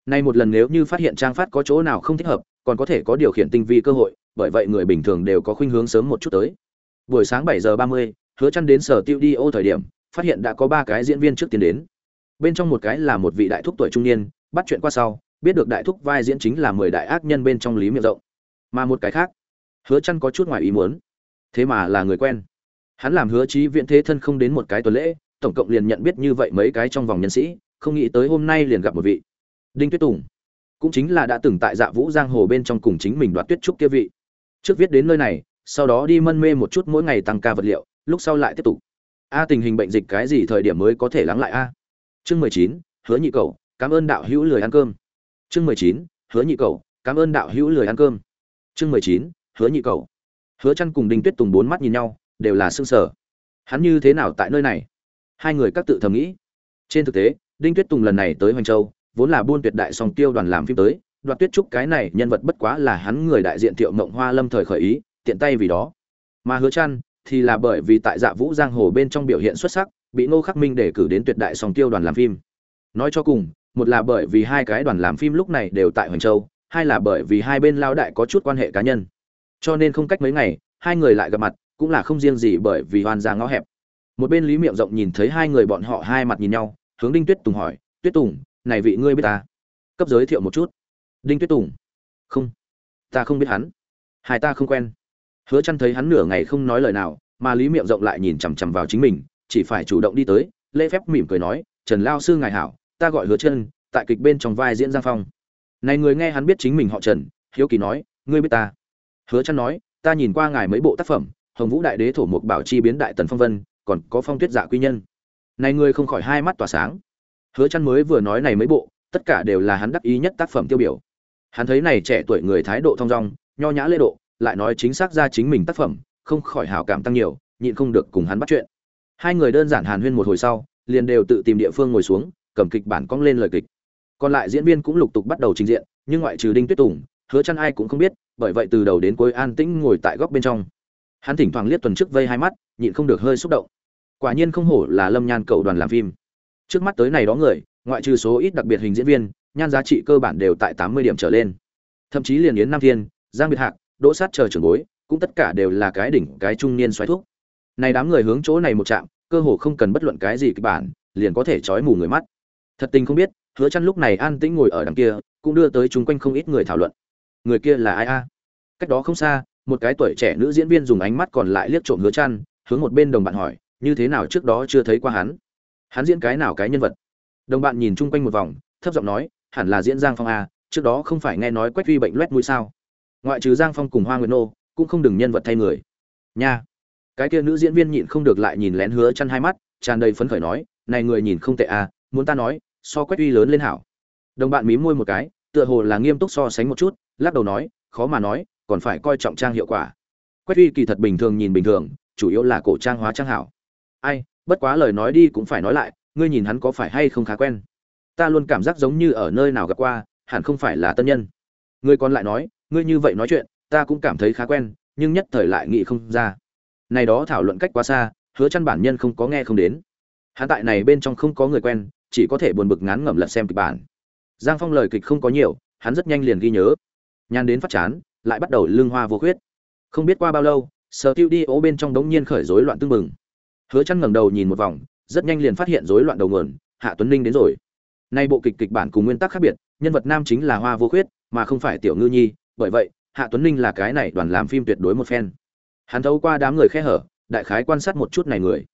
Nay một lần nếu như phát hiện trang phát có chỗ nào không thích hợp, còn có thể có điều khiển tinh vi cơ hội, bởi vậy người bình thường đều có khuynh hướng sớm một chút tới. Buổi sáng 7 giờ 30, hứa chăn đến sở tiêu đi ô thời điểm phát hiện đã có ba cái diễn viên trước tiên đến bên trong một cái là một vị đại thúc tuổi trung niên bắt chuyện qua sau biết được đại thúc vai diễn chính là mười đại ác nhân bên trong lý miệng rộng. Mà một cái khác, hứa chăn có chút ngoài ý muốn. Thế mà là người quen. Hắn làm hứa chí viện thế thân không đến một cái tuần lễ, tổng cộng liền nhận biết như vậy mấy cái trong vòng nhân sĩ, không nghĩ tới hôm nay liền gặp một vị. Đinh tuyết tùng. Cũng chính là đã từng tại dạ vũ giang hồ bên trong cùng chính mình đoạt tuyết trúc kia vị. Trước viết đến nơi này, sau đó đi mân mê một chút mỗi ngày tăng ca vật liệu, lúc sau lại tiếp tục. A, tình hình bệnh dịch cái gì thời điểm mới có thể lắng lại a? Chương mười chín, hứa nhị cầu cảm ơn đạo hữu lười ăn cơm chương mười chín, hứa nhị cầu cảm ơn đạo hữu lười ăn cơm. Chương mười chín, hứa nhị cầu hứa chăn cùng đinh tuyết tùng bốn mắt nhìn nhau, đều là sương sở hắn như thế nào tại nơi này? Hai người các tự thầm nghĩ. Trên thực tế, đinh tuyết tùng lần này tới hoành châu, vốn là buôn tuyệt đại song tiêu đoàn làm phim tới, đoạt tuyết trúc cái này nhân vật bất quá là hắn người đại diện thiệu mộng hoa lâm thời khởi ý, tiện tay vì đó. Mà hứa chăn thì là bởi vì tại dạ vũ giang hồ bên trong biểu hiện xuất sắc, bị ngô khắc minh đề cử đến tuyệt đại song tiêu đoàn làm phim. Nói cho cùng một là bởi vì hai cái đoàn làm phim lúc này đều tại hoành châu, hai là bởi vì hai bên lao đại có chút quan hệ cá nhân. Cho nên không cách mấy ngày, hai người lại gặp mặt, cũng là không riêng gì bởi vì hoàn ra ngõ hẹp. Một bên lý miệng rộng nhìn thấy hai người bọn họ hai mặt nhìn nhau, hướng đinh tuyết tùng hỏi, tuyết tùng, này vị ngươi biết ta? Cấp giới thiệu một chút. Đinh tuyết tùng. Không, ta không biết hắn. Hai ta không quen. Hứa chăn thấy hắn nửa ngày không nói lời nào, mà lý miệng rộng lại nhìn chằm chằm vào chính mình, chỉ phải chủ động đi tới, lễ phép mỉm cười nói, trần lao sư ngài hảo ta gọi hứa chân, tại kịch bên trong vai diễn giang phong. Này người nghe hắn biết chính mình họ trần, hiếu kỳ nói, ngươi biết ta? Hứa chân nói, ta nhìn qua ngài mấy bộ tác phẩm, hồng vũ đại đế, thổ mục bảo chi biến đại tần phong vân, còn có phong tuyết dạ quy nhân. Này người không khỏi hai mắt tỏa sáng. Hứa chân mới vừa nói này mấy bộ, tất cả đều là hắn đắc ý nhất tác phẩm tiêu biểu. Hắn thấy này trẻ tuổi người thái độ thong dong, nho nhã lễ độ, lại nói chính xác ra chính mình tác phẩm, không khỏi hảo cảm tăng nhiều, nhịn không được cùng hắn bắt chuyện. Hai người đơn giản hàn huyên một hồi sau, liền đều tự tìm địa phương ngồi xuống cầm kịch bản cong lên lời kịch. Còn lại diễn viên cũng lục tục bắt đầu trình diện, nhưng ngoại trừ đinh tuyết tùng, hứa chăn ai cũng không biết, bởi vậy từ đầu đến cuối an tĩnh ngồi tại góc bên trong. Hắn thỉnh thoảng liếc tuần trước vây hai mắt, nhịn không được hơi xúc động. Quả nhiên không hổ là lâm nhan cầu đoàn làm phim. Trước mắt tới này đó người, ngoại trừ số ít đặc biệt hình diễn viên, nhan giá trị cơ bản đều tại tám mươi điểm trở lên. Thậm chí liền yến nam thiên, giang biệt hạc, đỗ sát chờ trưởng bối, cũng tất cả đều là cái đỉnh, cái trung niên xoáy thuốc. Này đám người hướng chỗ này một chạm cơ hồ không cần bất luận cái gì kịch bản, liền có thể trói mù người mắt thật tình không biết, hứa chăn lúc này an tĩnh ngồi ở đằng kia, cũng đưa tới chúng quanh không ít người thảo luận. Người kia là ai a? Cách đó không xa, một cái tuổi trẻ nữ diễn viên dùng ánh mắt còn lại liếc trộm hứa chăn, hướng một bên đồng bạn hỏi, như thế nào trước đó chưa thấy qua hắn? Hắn diễn cái nào cái nhân vật? Đồng bạn nhìn chung quanh một vòng, thấp giọng nói, hẳn là diễn giang phong a, trước đó không phải nghe nói quách vi bệnh loét mũi sao? Ngoại trừ giang phong cùng hoa nguyệt nô, cũng không đừng nhân vật thay người. Nha. Cái kia nữ diễn viên nhịn không được lại nhìn lén hứa chăn hai mắt, tràn đầy phấn khởi nói, này người nhìn không tệ a, muốn ta nói so quách uy lớn lên hảo. Đồng bạn mím môi một cái, tựa hồ là nghiêm túc so sánh một chút, lắc đầu nói, khó mà nói, còn phải coi trọng trang hiệu quả. Quách uy kỳ thật bình thường nhìn bình thường, chủ yếu là cổ trang hóa trang hảo. Ai, bất quá lời nói đi cũng phải nói lại, ngươi nhìn hắn có phải hay không khá quen? Ta luôn cảm giác giống như ở nơi nào gặp qua, hẳn không phải là tân nhân. Ngươi còn lại nói, ngươi như vậy nói chuyện, ta cũng cảm thấy khá quen, nhưng nhất thời lại nghĩ không ra. Này đó thảo luận cách quá xa, hứa chăn bản nhân không có nghe không đến. Hắn tại này bên trong không có người quen chỉ có thể buồn bực ngán ngẩm lật xem kịch bản. Giang phong lời kịch không có nhiều, hắn rất nhanh liền ghi nhớ. Nhàn đến phát chán, lại bắt đầu lương hoa vô khuyết. Không biết qua bao lâu, sở tiêu đi ố bên trong đống nhiên khởi rối loạn tương mừng hứa chăn ngẩng đầu nhìn một vòng, rất nhanh liền phát hiện rối loạn đầu nguồn, hạ tuấn ninh đến rồi. Nay bộ kịch kịch bản cùng nguyên tắc khác biệt, nhân vật nam chính là hoa vô khuyết, mà không phải tiểu ngư nhi, bởi vậy, hạ tuấn ninh là cái này đoàn làm phim tuyệt đối một phen hắn thấu qua đám người khe hở, đại khái quan sát một chút này người.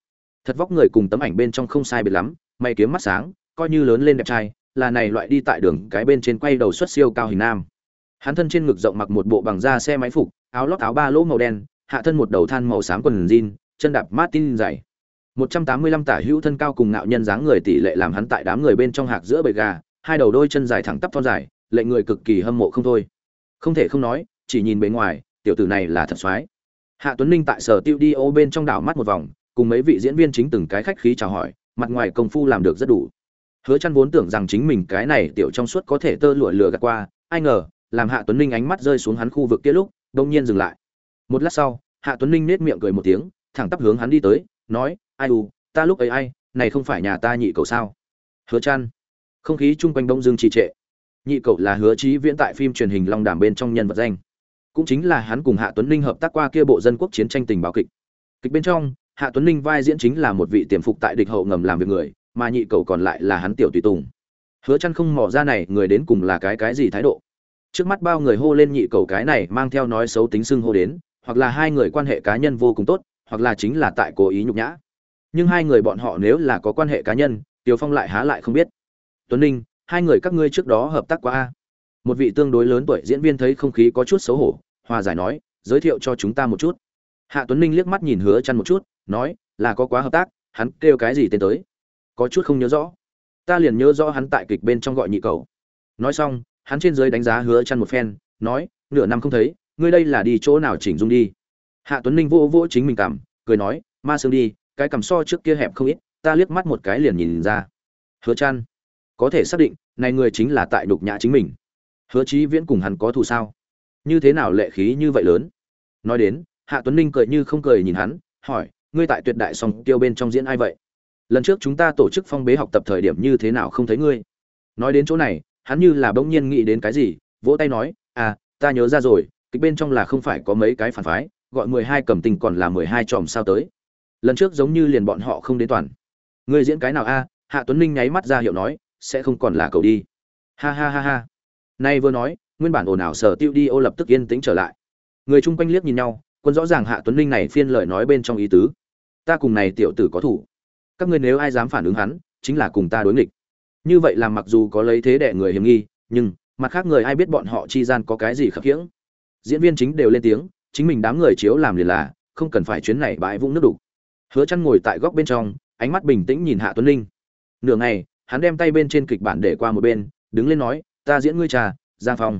Thật vóc người cùng tấm ảnh bên trong không sai biệt lắm mày kiếm mắt sáng, coi như lớn lên đẹp trai, là này loại đi tại đường cái bên trên quay đầu xuất siêu cao hình nam. Hắn thân trên ngực rộng mặc một bộ bằng da xe máy phục, áo lót áo ba lỗ màu đen, hạ thân một đầu than màu xám quần jean, chân đạp martin dày. 185 tả hữu thân cao cùng ngạo nhân dáng người tỷ lệ làm hắn tại đám người bên trong hạc giữa bầy gà, hai đầu đôi chân dài thẳng tắp thon dài lệnh người cực kỳ hâm mộ không thôi. Không thể không nói, chỉ nhìn bề ngoài, tiểu tử này là thật soái hạ tuấn ninh tại sở tiêu đi ô bên trong đảo mắt một vòng, cùng mấy vị diễn viên chính từng cái khách khí chào hỏi mặt ngoài công phu làm được rất đủ. Hứa chăn vốn tưởng rằng chính mình cái này tiểu trong suốt có thể tơ lụa lừa gạt qua, ai ngờ, làm hạ tuấn ninh ánh mắt rơi xuống hắn khu vực kia lúc đông nhiên dừng lại. Một lát sau, hạ tuấn ninh nết miệng cười một tiếng, thẳng tắp hướng hắn đi tới, nói, ai u, ta lúc ấy ai, này không phải nhà ta nhị cầu sao? Hứa chăn không khí chung quanh đông dương trì trệ. Nhị cậu là hứa chí viễn tại phim truyền hình long đàm bên trong nhân vật danh. Cũng chính là hắn cùng hạ tuấn ninh hợp tác qua kia bộ dân quốc chiến tranh tình báo kịch. Kịch bên trong hạ tuấn ninh vai diễn chính là một vị tiềm phục tại địch hậu ngầm làm việc người mà nhị cầu còn lại là hắn tiểu tùy tùng hứa chăn không mò ra này người đến cùng là cái cái gì thái độ trước mắt bao người hô lên nhị cầu cái này mang theo nói xấu tính xưng hô đến hoặc là hai người quan hệ cá nhân vô cùng tốt hoặc là chính là tại cố ý nhục nhã nhưng hai người bọn họ nếu là có quan hệ cá nhân Tiểu Phong lại há lại không biết. Tuấn Ninh, hai người các ngươi trước đó hợp tác qua a? Một vị tương đối lớn tuổi diễn viên thấy không khí có chút xấu hổ, hòa giải nói, giới thiệu cho chúng ta một chút. Hạ Tuấn Ninh liếc mắt nhìn Hứa Chân một chút, nói, là có quá hợp tác, hắn kêu cái gì tên tới? Có chút không nhớ rõ. Ta liền nhớ rõ hắn tại kịch bên trong gọi nhị cầu. Nói xong hắn trên dưới đánh giá hứa chăn một phen nói nửa năm không thấy ngươi đây là đi chỗ nào chỉnh dung đi? Hạ tuấn ninh vô vô chính mình cảm cười nói ma sương đi cái cảm so trước kia hẹp không ít ta liếc mắt một cái liền nhìn ra. Hứa chăn có thể xác định này người chính là tại đục nhã chính mình. Hứa chí viễn cùng hắn có thù sao? Như thế nào lệ khí như vậy lớn? Nói đến hạ tuấn ninh cười như không cười nhìn hắn hỏi ngươi tại tuyệt đại song tiêu bên trong diễn ai vậy? Lần trước chúng ta tổ chức phong bế học tập thời điểm như thế nào không thấy ngươi? Nói đến chỗ này, hắn như là bỗng nhiên nghĩ đến cái gì, vỗ tay nói à ta nhớ ra rồi, kịch bên trong là không phải có mấy cái phản phái, gọi mười hai cầm tình còn là mười hai tròm sao tới. Lần trước giống như liền bọn họ không đến toàn. Ngươi diễn cái nào a? Hạ tuấn ninh nháy mắt ra hiệu nói, sẽ không còn là cậu đi. Ha ha ha ha. Nay vừa nói, nguyên bản ồn ào sở tiêu đi ô lập tức yên tĩnh trở lại. Người chung quanh liếc nhìn nhau quân rõ ràng hạ tuấn Linh này phiên lời nói bên trong ý tứ. Ta cùng này tiểu tử có thủ. Các ngươi nếu ai dám phản ứng hắn, chính là cùng ta đối nghịch. Như vậy làm mặc dù có lấy thế đệ người hiểm nghi, nhưng, mặt khác người ai biết bọn họ chi gian có cái gì khập khiễng. Diễn viên chính đều lên tiếng, chính mình đám người chiếu làm liền là, không cần phải chuyến này bãi vũng nước đủ hứa chăn ngồi tại góc bên trong, ánh mắt bình tĩnh nhìn hạ tuấn linh. Nửa ngày, hắn đem tay bên trên kịch bản để qua một bên, đứng lên nói, ta diễn ngươi trà, giang phong.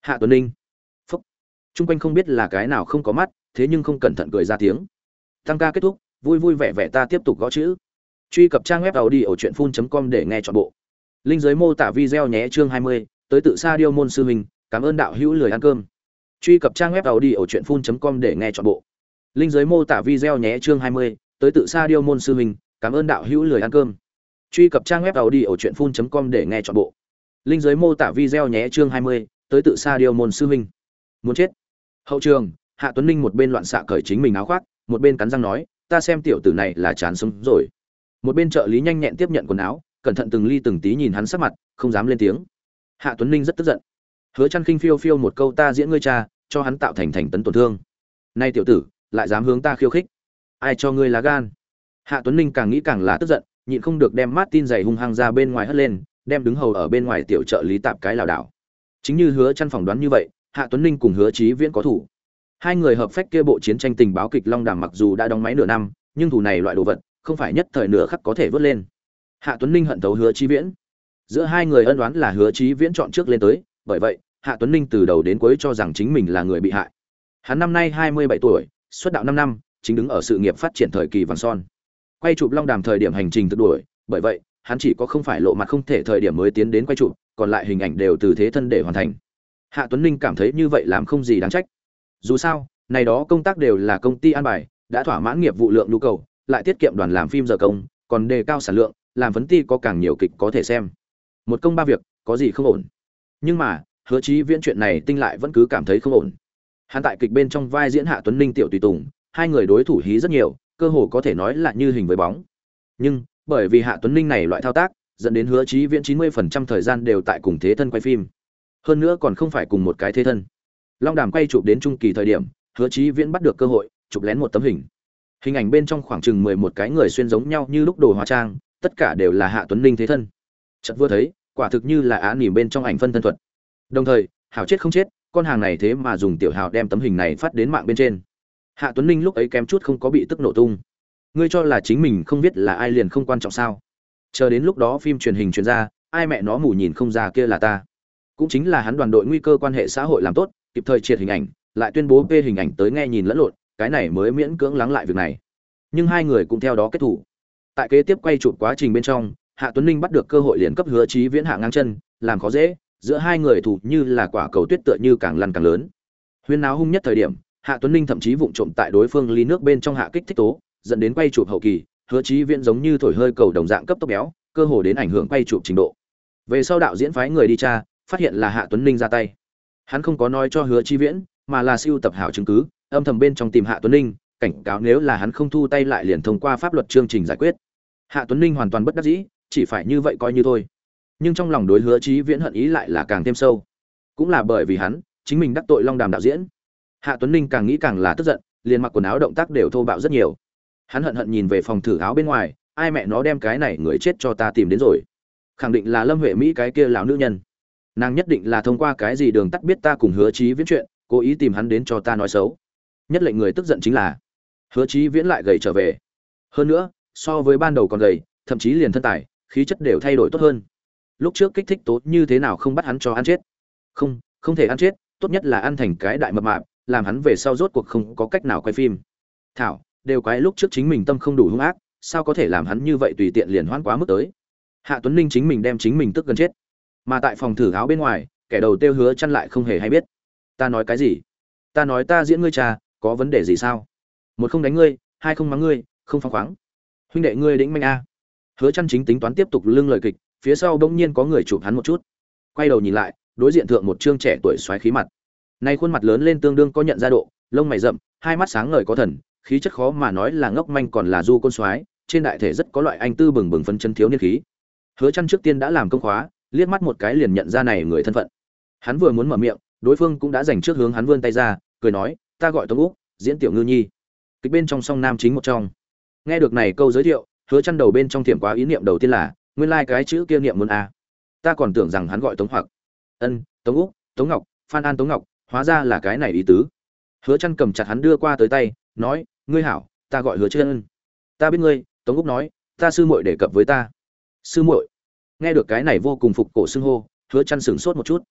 Hạ tuấn linh. Phúc. Chung quanh không biết là cái nào không có mắt thế nhưng không cẩn thận cười ra tiếng. Tăng ca kết thúc vui vui vẻ vẻ ta tiếp tục gõ chữ. Truy cập trang web tàu đi ở truyện com để nghe chọn bộ. Linh giới mô tả video nhé chương 20, tới tự xa điêu môn sư huynh cảm ơn đạo hữu lười ăn cơm. Truy cập trang web tàu đi ở truyện com để nghe chọn bộ. Linh giới mô tả video nhé chương 20, tới tự xa điêu môn sư huynh cảm ơn đạo hữu lười ăn cơm. Truy cập trang web tàu đi ở truyện com để nghe chọn bộ. Linh giới mô tả video nhé chương 20, tới tự xa điêu môn sư huynh. Muốn chết. Hậu trường hạ tuấn ninh một bên loạn xạ cởi chính mình áo khoác, một bên cắn răng nói, ta xem tiểu tử này là chán sống rồi. Một bên trợ lý nhanh nhẹn tiếp nhận quần áo, cẩn thận từng ly từng tí nhìn hắn sắc mặt, không dám lên tiếng. Hạ tuấn ninh rất tức giận. Hứa chăn khinh phiêu phiêu một câu ta diễn ngươi cha, cho hắn tạo thành thành tấn tổn thương. Nay tiểu tử, lại dám hướng ta khiêu khích. Ai cho ngươi lá gan? Hạ tuấn ninh càng nghĩ càng là tức giận, nhịn không được đem mát tin giày hung hăng ra bên ngoài hất lên, đem đứng hầu ở bên ngoài tiểu trợ lý tạp cái lảo đảo. Chính như hứa chăn phỏng đoán như vậy, hạ tuấn ninh cùng hứa chí viễn có thủ hai người hợp phách kia bộ chiến tranh tình báo kịch long đàm mặc dù đã đóng máy nửa năm, nhưng thủ này loại đồ vật, không phải nhất thời nửa khắc có thể vớt lên. Hạ tuấn ninh hận thấu hứa chí viễn. Giữa hai người ân đoán là hứa chí viễn chọn trước lên tới, bởi vậy, hạ tuấn ninh từ đầu đến cuối cho rằng chính mình là người bị hại. Hắn năm nay hai mươi bảy tuổi, xuất đạo năm năm, chính đứng ở sự nghiệp phát triển thời kỳ vàng son. Quay chụp long đàm thời điểm hành trình thực đuổi, bởi vậy, hắn chỉ có không phải lộ mặt không thể thời điểm mới tiến đến quay chụp, còn lại hình ảnh đều từ thế thân để hoàn thành. Hạ tuấn ninh cảm thấy như vậy làm không gì đáng trách dù sao, này đó công tác đều là công ty an bài, đã thỏa mãn nghiệp vụ lượng nhu cầu, lại tiết kiệm đoàn làm phim giờ công, còn đề cao sản lượng, làm vấn ti có càng nhiều kịch có thể xem. Một công ba việc, có gì không ổn? Nhưng mà, hứa chí viễn chuyện này tinh lại vẫn cứ cảm thấy không ổn. Hắn tại kịch bên trong vai diễn hạ tuấn ninh, tiểu tùy tùng, hai người đối thủ hí rất nhiều, cơ hồ có thể nói là như hình với bóng. Nhưng, bởi vì hạ tuấn ninh này loại thao tác, dẫn đến hứa chí viễn 90% thời gian đều tại cùng thế thân quay phim. Hơn nữa còn không phải cùng một cái thế thân long đàm quay chụp đến trung kỳ thời điểm, hứa chí viễn bắt được cơ hội, chụp lén một tấm hình. Hình ảnh bên trong khoảng chừng mười một cái người xuyên giống nhau như lúc đồ hóa trang, tất cả đều là hạ tuấn ninh thế thân. Chợt vừa thấy, quả thực như là á nỉm bên trong ảnh phân thân thuật. Đồng thời, hảo chết không chết, con hàng này thế mà dùng tiểu hào đem tấm hình này phát đến mạng bên trên. Hạ tuấn ninh lúc ấy kém chút không có bị tức nổ tung. Ngươi cho là chính mình không biết là ai liền không quan trọng sao? Chờ đến lúc đó phim truyền hình truyền ra, ai mẹ nó mù nhìn không ra kia là ta. Cũng chính là hắn đoàn đội nguy cơ quan hệ xã hội làm tốt kịp thời triệt hình ảnh, lại tuyên bố p hình ảnh tới nghe nhìn lẫn lộn, cái này mới miễn cưỡng lắng lại việc này. Nhưng hai người cũng theo đó kết thủ. Tại kế tiếp quay chụp quá trình bên trong, hạ tuấn ninh bắt được cơ hội liền cấp hứa trí viễn hạ ngang chân, làm khó dễ, giữa hai người thủ như là quả cầu tuyết tựa như càng lăn càng lớn. Huyên náo hung nhất thời điểm, hạ tuấn ninh thậm chí vụng trộm tại đối phương ly nước bên trong hạ kích thích tố, dẫn đến quay chụp hậu kỳ, hứa trí viễn giống như thổi hơi cầu đồng dạng cấp tốc béo, cơ hồ đến ảnh hưởng quay chụp trình độ. Về sau đạo diễn phái người đi tra, phát hiện là hạ tuấn ninh ra tay hắn không có nói cho hứa chi viễn, mà là siêu tập hảo chứng cứ, âm thầm bên trong tìm hạ tuấn ninh, cảnh cáo nếu là hắn không thu tay lại liền thông qua pháp luật chương trình giải quyết. Hạ tuấn ninh hoàn toàn bất đắc dĩ, chỉ phải như vậy coi như thôi. Nhưng trong lòng đối hứa chí viễn hận ý lại là càng thêm sâu. Cũng là bởi vì hắn, chính mình đắc tội long đàm đạo diễn. Hạ tuấn ninh càng nghĩ càng là tức giận, liền mặc quần áo động tác đều thô bạo rất nhiều. Hắn hận hận nhìn về phòng thử áo bên ngoài, ai mẹ nó đem cái này người chết cho ta tìm đến rồi. Khẳng định là lâm huệ mỹ cái kia lão nữ nhân nàng nhất định là thông qua cái gì đường tắt biết ta cùng hứa chí viễn chuyện, cố ý tìm hắn đến cho ta nói xấu. Nhất lệnh người tức giận chính là, hứa chí viễn lại gầy trở về. Hơn nữa, so với ban đầu còn gầy, thậm chí liền thân tài, khí chất đều thay đổi tốt hơn. Lúc trước kích thích tốt như thế nào không bắt hắn cho ăn chết. Không không thể ăn chết, tốt nhất là ăn thành cái đại mập mạp, làm hắn về sau rốt cuộc không có cách nào quay phim. Thảo, đều quái lúc trước chính mình tâm không đủ hung ác, sao có thể làm hắn như vậy tùy tiện liền hoãn quá mức tới. Hạ tuấn ninh chính mình đem chính mình tức gần chết mà tại phòng thử áo bên ngoài, kẻ đầu tiêu hứa chăn lại không hề hay biết. Ta nói cái gì? Ta nói ta diễn ngươi cha có vấn đề gì sao? Một không đánh ngươi, hai không mắng ngươi, không phăng khoáng. Huynh đệ ngươi đĩnh manh a. Hứa chăn chính tính toán tiếp tục lưng lời kịch, phía sau đống nhiên có người chụp hắn một chút. Quay đầu nhìn lại, đối diện thượng một trương trẻ tuổi xoáy khí mặt. Nay khuôn mặt lớn lên tương đương có nhận ra độ, lông mày rậm, hai mắt sáng ngời có thần, khí chất khó mà nói là ngốc manh còn là du côn xoáy trên đại thể rất có loại anh tư bừng bừng phấn chân thiếu niên khí. Hứa chăn trước tiên đã làm công khóa liếc mắt một cái liền nhận ra này người thân phận. Hắn vừa muốn mở miệng, đối phương cũng đã dành trước hướng hắn vươn tay ra, cười nói, ta gọi tống úc, diễn tiểu ngư nhi. Kịch bên trong song nam chính một trong. Nghe được này câu giới thiệu, hứa chăn đầu bên trong tiệm quá ý niệm đầu tiên là, nguyên lai like cái chữ kia niệm muốn a. Ta còn tưởng rằng hắn gọi tống hoặc. Ân, tống úc, tống ngọc, phan an tống ngọc, hóa ra là cái này ý tứ. Hứa chăn cầm chặt hắn đưa qua tới tay, nói, ngươi hảo, ta gọi hứa chân ta biết ngươi, tống úc nói, ta sư muội đề cập với ta. Sư muội? Nghe được cái này vô cùng phục cổ xưng hô, hứa chăn sửng sốt một chút.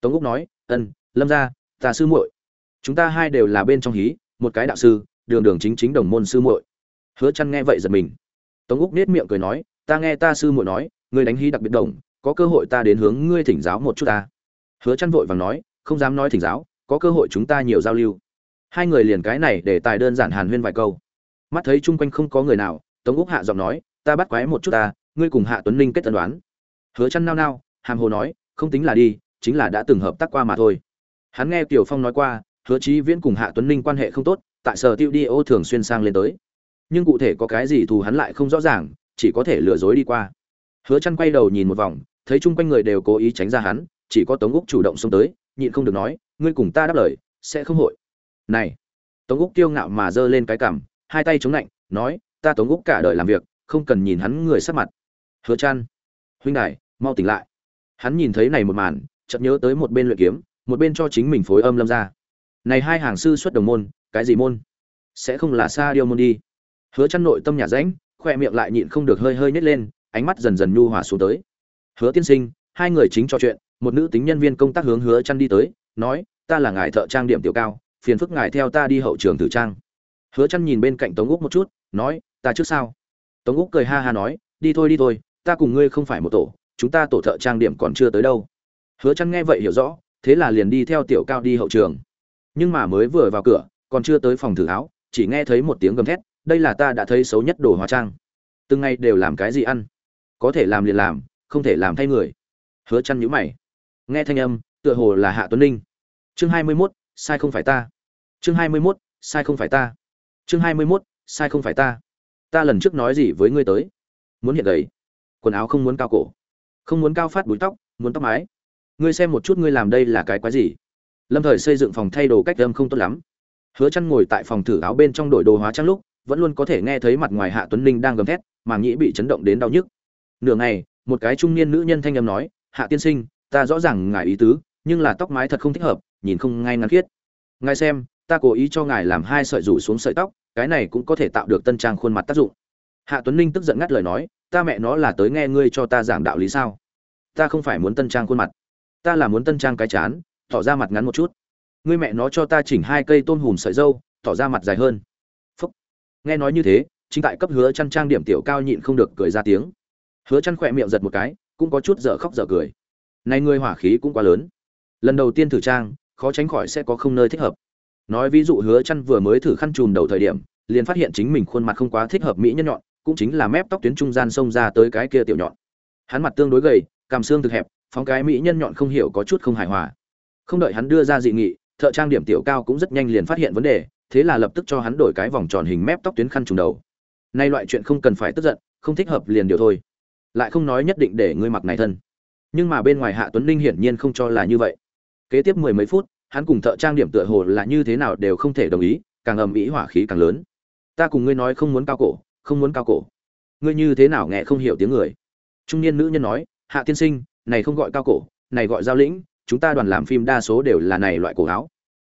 Tống úc nói, ân, lâm gia, ta sư muội. Chúng ta hai đều là bên trong hí, một cái đạo sư, đường đường chính chính đồng môn sư muội. Hứa chăn nghe vậy giật mình. Tống úc nét miệng cười nói, ta nghe ta sư muội nói, ngươi đánh hí đặc biệt đồng, có cơ hội ta đến hướng ngươi thỉnh giáo một chút ta. Hứa chăn vội vàng nói, không dám nói thỉnh giáo, có cơ hội chúng ta nhiều giao lưu. Hai người liền cái này để tài đơn giản hàn huyên vài câu. Mắt thấy chung quanh không có người nào, tống úc hạ giọng nói, ta bắt quái một chút ta, ngươi cùng hạ tuấn ninh kết tân đoán hứa chăn nao nao, hàm hồ nói, không tính là đi, chính là đã từng hợp tác qua mà thôi. Hắn nghe tiểu phong nói qua, hứa chí viễn cùng hạ tuấn ninh quan hệ không tốt, tại sở tiêu đi ô thường xuyên sang lên tới. Nhưng cụ thể có cái gì thù hắn lại không rõ ràng, chỉ có thể lừa dối đi qua. Hứa chăn quay đầu nhìn một vòng, thấy chung quanh người đều cố ý tránh ra hắn, chỉ có tống úc chủ động xông tới, nhịn không được nói, ngươi cùng ta đáp lời, sẽ không hội. Này, tống úc kiêu ngạo mà giơ lên cái cằm, hai tay chống lạnh nói, ta tống úc cả đời làm việc, không cần nhìn hắn người sắc mặt. Hứa chăn, huynh đài mau tỉnh lại. Hắn nhìn thấy này một màn, chợt nhớ tới một bên luyện kiếm, một bên cho chính mình phối âm lâm ra. Này hai hàng sư xuất đồng môn, cái gì môn? Sẽ không là xa điêu môn đi. Hứa chăn nội tâm nhà rãnh, khoe miệng lại nhịn không được hơi hơi nhếch lên, ánh mắt dần dần nhu hòa xuống tới. Hứa tiên sinh, hai người chính trò chuyện, một nữ tính nhân viên công tác hướng hứa chăn đi tới, nói, ta là ngài thợ trang điểm tiểu cao, phiền phức ngài theo ta đi hậu trường thử trang. Hứa chăn nhìn bên cạnh tống úc một chút, nói, ta trước sao? Tống úc cười ha ha nói, đi thôi đi thôi, ta cùng ngươi không phải một tổ chúng ta tổ thợ trang điểm còn chưa tới đâu. Hứa chăn nghe vậy hiểu rõ thế là liền đi theo tiểu cao đi hậu trường. Nhưng mà mới vừa vào cửa còn chưa tới phòng thử áo chỉ nghe thấy một tiếng gầm thét đây là ta đã thấy xấu nhất đồ hóa trang. Từng ngày đều làm cái gì ăn? Có thể làm liền làm không thể làm thay người. Hứa chăn nhíu mày. Nghe thanh âm tựa hồ là hạ tuấn ninh. Chương 21, sai không phải ta. Chương 21, sai không phải ta. Chương 21, sai không phải ta. Ta lần trước nói gì với ngươi tới? Muốn hiện gầy. Quần áo không muốn cao cổ không muốn cao phát búi tóc, muốn tóc mái. Ngươi xem một chút ngươi làm đây là cái quái gì? Lâm thời xây dựng phòng thay đồ cách âm không tốt lắm. Hứa chăn ngồi tại phòng thử áo bên trong đổi đồ hóa trang lúc, vẫn luôn có thể nghe thấy mặt ngoài hạ tuấn Linh đang gầm thét, mà nghĩ bị chấn động đến đau nhức. Nửa ngày, một cái trung niên nữ nhân thanh âm nói, hạ tiên sinh, ta rõ ràng ngài ý tứ, nhưng là tóc mái thật không thích hợp, nhìn không ngay ngắn khiết. Ngài xem, ta cố ý cho ngài làm hai sợi rủ xuống sợi tóc, cái này cũng có thể tạo được tân trang khuôn mặt tác dụng. Hạ tuấn Linh tức giận ngắt lời nói ta mẹ nó là tới nghe ngươi cho ta giảng đạo lý sao? Ta không phải muốn tân trang khuôn mặt. Ta là muốn tân trang cái chán, tỏ ra mặt ngắn một chút. Ngươi mẹ nó cho ta chỉnh hai cây tôm hùm sợi dâu, tỏ ra mặt dài hơn. Phúc. Nghe nói như thế, chính tại cấp hứa chăn trang điểm tiểu cao nhịn không được cười ra tiếng. Hứa chăn khỏe miệng giật một cái, cũng có chút dở khóc dở cười. Này ngươi hỏa khí cũng quá lớn. Lần đầu tiên thử trang, khó tránh khỏi sẽ có không nơi thích hợp. Nói ví dụ hứa chăn vừa mới thử khăn trùm đầu thời điểm, liền phát hiện chính mình khuôn mặt không quá thích hợp mỹ nhân nhọn cũng chính là mép tóc tuyến trung gian xông ra tới cái kia tiểu nhọn. Hắn mặt tương đối gầy, cằm xương thực hẹp, phóng cái mỹ nhân nhọn không hiểu có chút không hài hòa. Không đợi hắn đưa ra dị nghị, thợ trang điểm tiểu cao cũng rất nhanh liền phát hiện vấn đề, thế là lập tức cho hắn đổi cái vòng tròn hình mép tóc tuyến khăn trùng đầu. Nay loại chuyện không cần phải tức giận, không thích hợp liền điều thôi. Lại không nói nhất định để ngươi mặc này thân. Nhưng mà bên ngoài hạ tuấn ninh hiển nhiên không cho là như vậy. Kế tiếp mười mấy phút, hắn cùng thợ trang điểm tựa hồ là như thế nào đều không thể đồng ý, càng ầm ĩ hỏa khí càng lớn. Ta cùng ngươi nói không muốn cao cổ không muốn cao cổ. Ngươi như thế nào nghe không hiểu tiếng người? Trung niên nữ nhân nói, hạ tiên sinh, này không gọi cao cổ, này gọi giao lĩnh, chúng ta đoàn làm phim đa số đều là này loại cổ áo.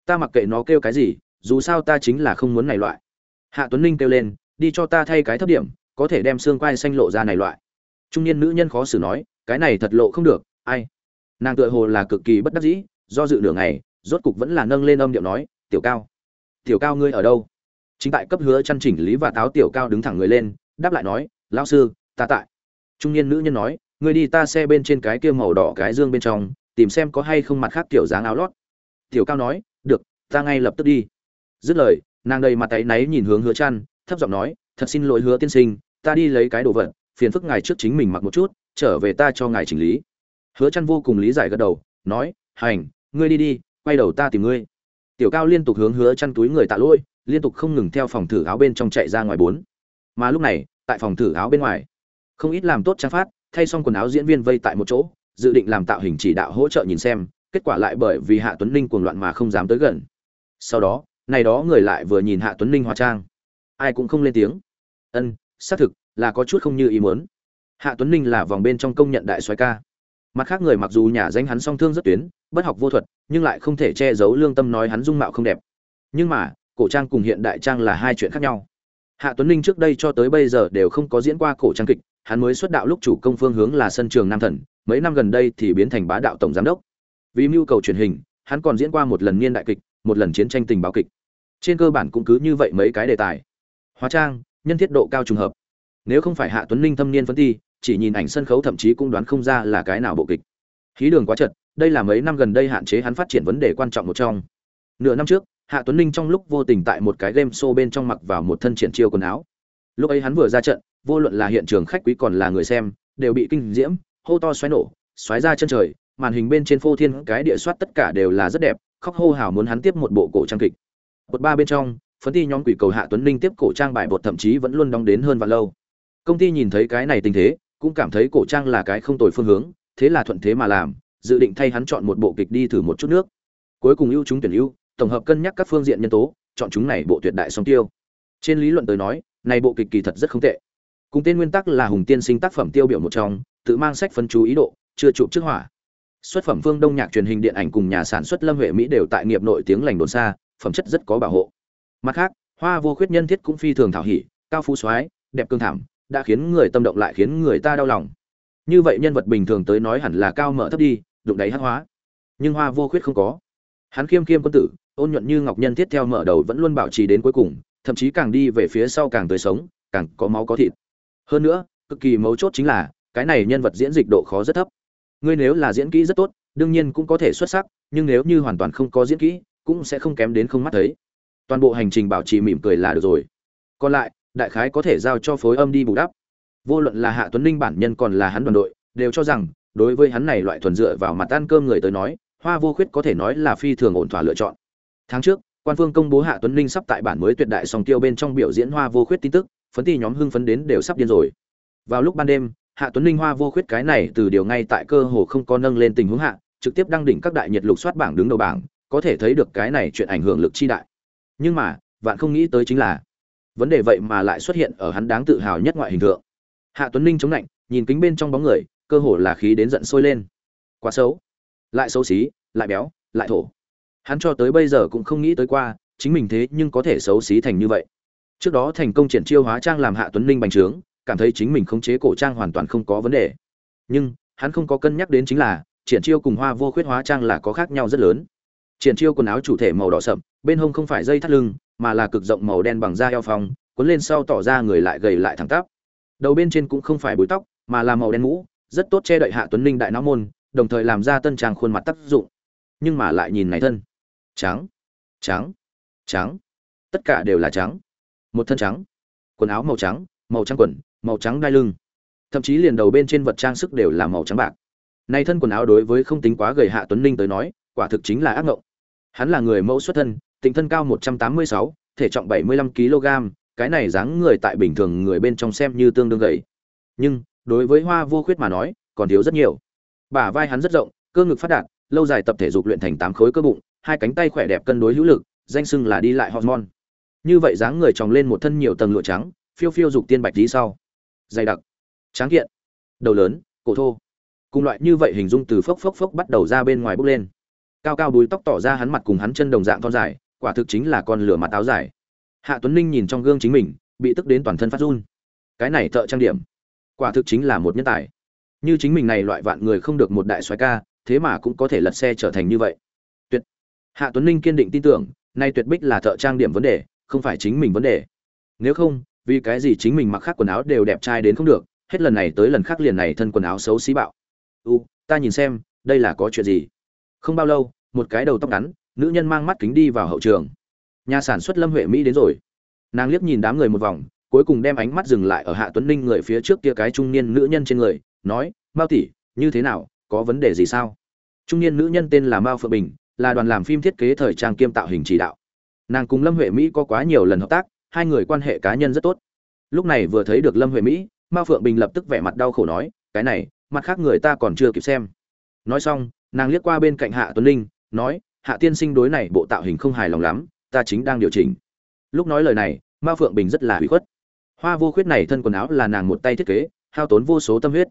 Ta mặc kệ nó kêu cái gì, dù sao ta chính là không muốn này loại. Hạ tuấn ninh kêu lên, đi cho ta thay cái thấp điểm, có thể đem xương quai xanh lộ ra này loại. Trung niên nữ nhân khó xử nói, cái này thật lộ không được, ai? Nàng tựa hồ là cực kỳ bất đắc dĩ, do dự nửa ngày, rốt cục vẫn là nâng lên âm điệu nói, tiểu cao tiểu cao ngươi ở đâu? Chính tại cấp hứa chăn chỉnh lý và táo tiểu cao đứng thẳng người lên, đáp lại nói, lão sư, ta tại. Trung niên nữ nhân nói, ngươi đi ta xe bên trên cái kia màu đỏ cái dương bên trong, tìm xem có hay không mặt khác tiểu dáng áo lót. Tiểu cao nói, được, ta ngay lập tức đi. Dứt lời, nàng đầy mặt tay náy nhìn hướng hứa chăn, thấp giọng nói, thật xin lỗi hứa tiên sinh, ta đi lấy cái đồ vật, phiền phức ngài trước chính mình mặc một chút, trở về ta cho ngài chỉnh lý. Hứa chăn vô cùng lý giải gật đầu, nói, hành, ngươi đi đi, quay đầu ta tìm ngươi. Tiểu cao liên tục hướng hứa chăn túi người tạ lỗi liên tục không ngừng theo phòng thử áo bên trong chạy ra ngoài bốn. Mà lúc này, tại phòng thử áo bên ngoài, không ít làm tốt trang phát, thay xong quần áo diễn viên vây tại một chỗ, dự định làm tạo hình chỉ đạo hỗ trợ nhìn xem, kết quả lại bởi vì hạ tuấn ninh cuồng loạn mà không dám tới gần. Sau đó, này đó người lại vừa nhìn hạ tuấn ninh hóa trang. Ai cũng không lên tiếng. Ân, xác thực, là có chút không như ý muốn. Hạ tuấn ninh là vòng bên trong công nhận đại soái ca. Mặt khác người mặc dù nhà danh hắn song thương rất tuyến, bất học vô thuật, nhưng lại không thể che giấu lương tâm nói hắn dung mạo không đẹp. Nhưng mà cổ trang cùng hiện đại trang là hai chuyện khác nhau. Hạ tuấn ninh trước đây cho tới bây giờ đều không có diễn qua cổ trang kịch, hắn mới xuất đạo lúc chủ công phương hướng là sân trường nam thần, mấy năm gần đây thì biến thành bá đạo tổng giám đốc. Vì mưu cầu truyền hình, hắn còn diễn qua một lần niên đại kịch, một lần chiến tranh tình báo kịch. Trên cơ bản cũng cứ như vậy mấy cái đề tài. Hóa trang, nhân thiết độ cao trùng hợp. Nếu không phải hạ tuấn ninh thâm niên phân thi chỉ nhìn ảnh sân khấu thậm chí cũng đoán không ra là cái nào bộ kịch. Khí đường quá chật, đây là mấy năm gần đây hạn chế hắn phát triển vấn đề quan trọng một trong. Nửa năm trước hạ tuấn ninh trong lúc vô tình tại một cái game show bên trong mặc vào một thân triển chiêu quần áo. Lúc ấy hắn vừa ra trận, vô luận là hiện trường khách quý còn là người xem, đều bị kinh diễm, hô to xoáy nổ, xoáy ra chân trời, màn hình bên trên phô thiên cái địa soát tất cả đều là rất đẹp, khóc hô hào muốn hắn tiếp một bộ cổ trang kịch. Một ba bên trong, phấn thi nhóm quỷ cầu hạ tuấn ninh tiếp cổ trang bài bột thậm chí vẫn luôn đóng đến hơn và lâu. Công ty nhìn thấy cái này tình thế, cũng cảm thấy cổ trang là cái không tồi phương hướng, thế là thuận thế mà làm, dự định thay hắn chọn một bộ kịch đi thử một chút nước. Cuối cùng ưu chúng tuyển ưu tổng hợp cân nhắc các phương diện nhân tố, chọn chúng này bộ tuyệt đại song tiêu. Trên lý luận tới nói, này bộ kịch kỳ thật rất không tệ. Cùng tên nguyên tắc là hùng tiên sinh tác phẩm tiêu biểu một trong, tự mang sách phân chú ý độ, chưa chụp trước hỏa xuất phẩm phương đông nhạc truyền hình điện ảnh cùng nhà sản xuất lâm huệ mỹ đều tại nghiệp nội tiếng lành đồn xa, phẩm chất rất có bảo hộ. Mặt khác, hoa vô khuyết nhân thiết cũng phi thường thảo hỉ, cao phú soái, đẹp cương thảm, đã khiến người tâm động lại khiến người ta đau lòng. Như vậy nhân vật bình thường tới nói hẳn là cao mở thấp đi, đụng đáy hắc hóa. Nhưng hoa vô khuyết không có. Hắn khiêm khiêm quân tử ôn nhuận như ngọc nhân thiết theo mở đầu vẫn luôn bảo trì đến cuối cùng, thậm chí càng đi về phía sau càng tươi sống, càng có máu có thịt. Hơn nữa, cực kỳ mấu chốt chính là, cái này nhân vật diễn dịch độ khó rất thấp. Ngươi nếu là diễn kỹ rất tốt, đương nhiên cũng có thể xuất sắc, nhưng nếu như hoàn toàn không có diễn kỹ, cũng sẽ không kém đến không mắt thấy. Toàn bộ hành trình bảo trì mỉm cười là được rồi. Còn lại, đại khái có thể giao cho phối âm đi bù đắp. Vô luận là hạ tuấn ninh bản nhân còn là hắn đoàn đội, đều cho rằng, đối với hắn này loại thuần dựa vào mặt ăn cơm người tới nói, hoa vô khuyết có thể nói là phi thường ổn thỏa lựa chọn tháng trước, quan phương công bố hạ tuấn Linh sắp tại bản mới tuyệt đại song tiêu bên trong biểu diễn hoa vô khuyết tin tức, phấn ti nhóm hưng phấn đến đều sắp điên rồi. Vào lúc ban đêm, hạ tuấn Linh hoa vô khuyết cái này từ điều ngay tại cơ hồ không có nâng lên tình huống hạ, trực tiếp đăng đỉnh các đại nhiệt lục soát bảng đứng đầu bảng, có thể thấy được cái này chuyện ảnh hưởng lực chi đại. Nhưng mà, vạn không nghĩ tới chính là, vấn đề vậy mà lại xuất hiện ở hắn đáng tự hào nhất ngoại hình tượng. Hạ tuấn Linh chống lạnh nhìn kính bên trong bóng người, cơ hồ là khí đến giận sôi lên. Quá xấu. Lại xấu xí, lại béo, lại thổ hắn cho tới bây giờ cũng không nghĩ tới qua, chính mình thế nhưng có thể xấu xí thành như vậy. Trước đó thành công triển chiêu hóa trang làm hạ tuấn ninh bành trướng, cảm thấy chính mình khống chế cổ trang hoàn toàn không có vấn đề. Nhưng, hắn không có cân nhắc đến chính là, triển chiêu cùng hoa vô khuyết hóa trang là có khác nhau rất lớn. Triển chiêu quần áo chủ thể màu đỏ sậm, bên hông không phải dây thắt lưng, mà là cực rộng màu đen bằng da eo phong, cuốn lên sau tỏ ra người lại gầy lại thẳng tắp. Đầu bên trên cũng không phải búi tóc, mà là màu đen mũ, rất tốt che đậy hạ tuấn ninh đại não môn, đồng thời làm ra tân trang khuôn mặt tác dụng. Nhưng mà lại nhìn này thân trắng trắng trắng. Tất cả đều là trắng. Một thân trắng. Quần áo màu trắng màu trắng quần màu trắng đai lưng. Thậm chí liền đầu bên trên vật trang sức đều là màu trắng bạc. Nay thân quần áo đối với không tính quá gầy hạ tuấn ninh tới nói quả thực chính là ác ngộng. Hắn là người mẫu xuất thân tính thân cao 186, thể trọng 75 kg cái này dáng người tại bình thường người bên trong xem như tương đương gầy. Nhưng đối với hoa vô khuyết mà nói còn thiếu rất nhiều. Bả vai hắn rất rộng cơ ngực phát đạt lâu dài tập thể dục luyện thành tám khối cơ bụng hai cánh tay khỏe đẹp cân đối hữu lực, danh sưng là đi lại hormone. Như vậy dáng người tròng lên một thân nhiều tầng lụa trắng, phiêu phiêu dục tiên bạch tí sau. Dày đặc, tráng kiện, đầu lớn, cổ thô. Cùng loại như vậy hình dung từ phốc phốc phốc bắt đầu ra bên ngoài bốc lên. Cao cao đuôi tóc tỏ ra hắn mặt cùng hắn chân đồng dạng thon dài, quả thực chính là con lửa mặt áo dài. Hạ tuấn ninh nhìn trong gương chính mình, bị tức đến toàn thân phát run. Cái này thợ trang điểm, quả thực chính là một nhân tài. Như chính mình này loại vạn người không được một đại soái ca, thế mà cũng có thể lật xe trở thành như vậy hạ tuấn ninh kiên định tin tưởng, nay tuyệt bích là thợ trang điểm vấn đề, không phải chính mình vấn đề. Nếu không, vì cái gì chính mình mặc khác quần áo đều đẹp trai đến không được, hết lần này tới lần khác liền này thân quần áo xấu xí bạo. U, ta nhìn xem, đây là có chuyện gì? Không bao lâu, một cái đầu tóc ngắn, nữ nhân mang mắt kính đi vào hậu trường. Nhà sản xuất lâm huệ mỹ đến rồi. Nàng liếc nhìn đám người một vòng, cuối cùng đem ánh mắt dừng lại ở hạ tuấn ninh người phía trước kia cái trung niên nữ nhân trên người, nói, mao tỷ, như thế nào, có vấn đề gì sao? Trung niên nữ nhân tên là mao phượng bình là đoàn làm phim thiết kế thời trang kiêm tạo hình chỉ đạo. Nàng cùng lâm huệ mỹ có quá nhiều lần hợp tác, hai người quan hệ cá nhân rất tốt. Lúc này vừa thấy được lâm huệ mỹ, Ma phượng bình lập tức vẻ mặt đau khổ nói, cái này, mặt khác người ta còn chưa kịp xem. Nói xong, nàng liếc qua bên cạnh hạ tuấn linh, nói, hạ tiên sinh đối này bộ tạo hình không hài lòng lắm, ta chính đang điều chỉnh. Lúc nói lời này, Ma phượng bình rất là hủy khuất. Hoa vô khuyết này thân quần áo là nàng một tay thiết kế, hao tốn vô số tâm huyết.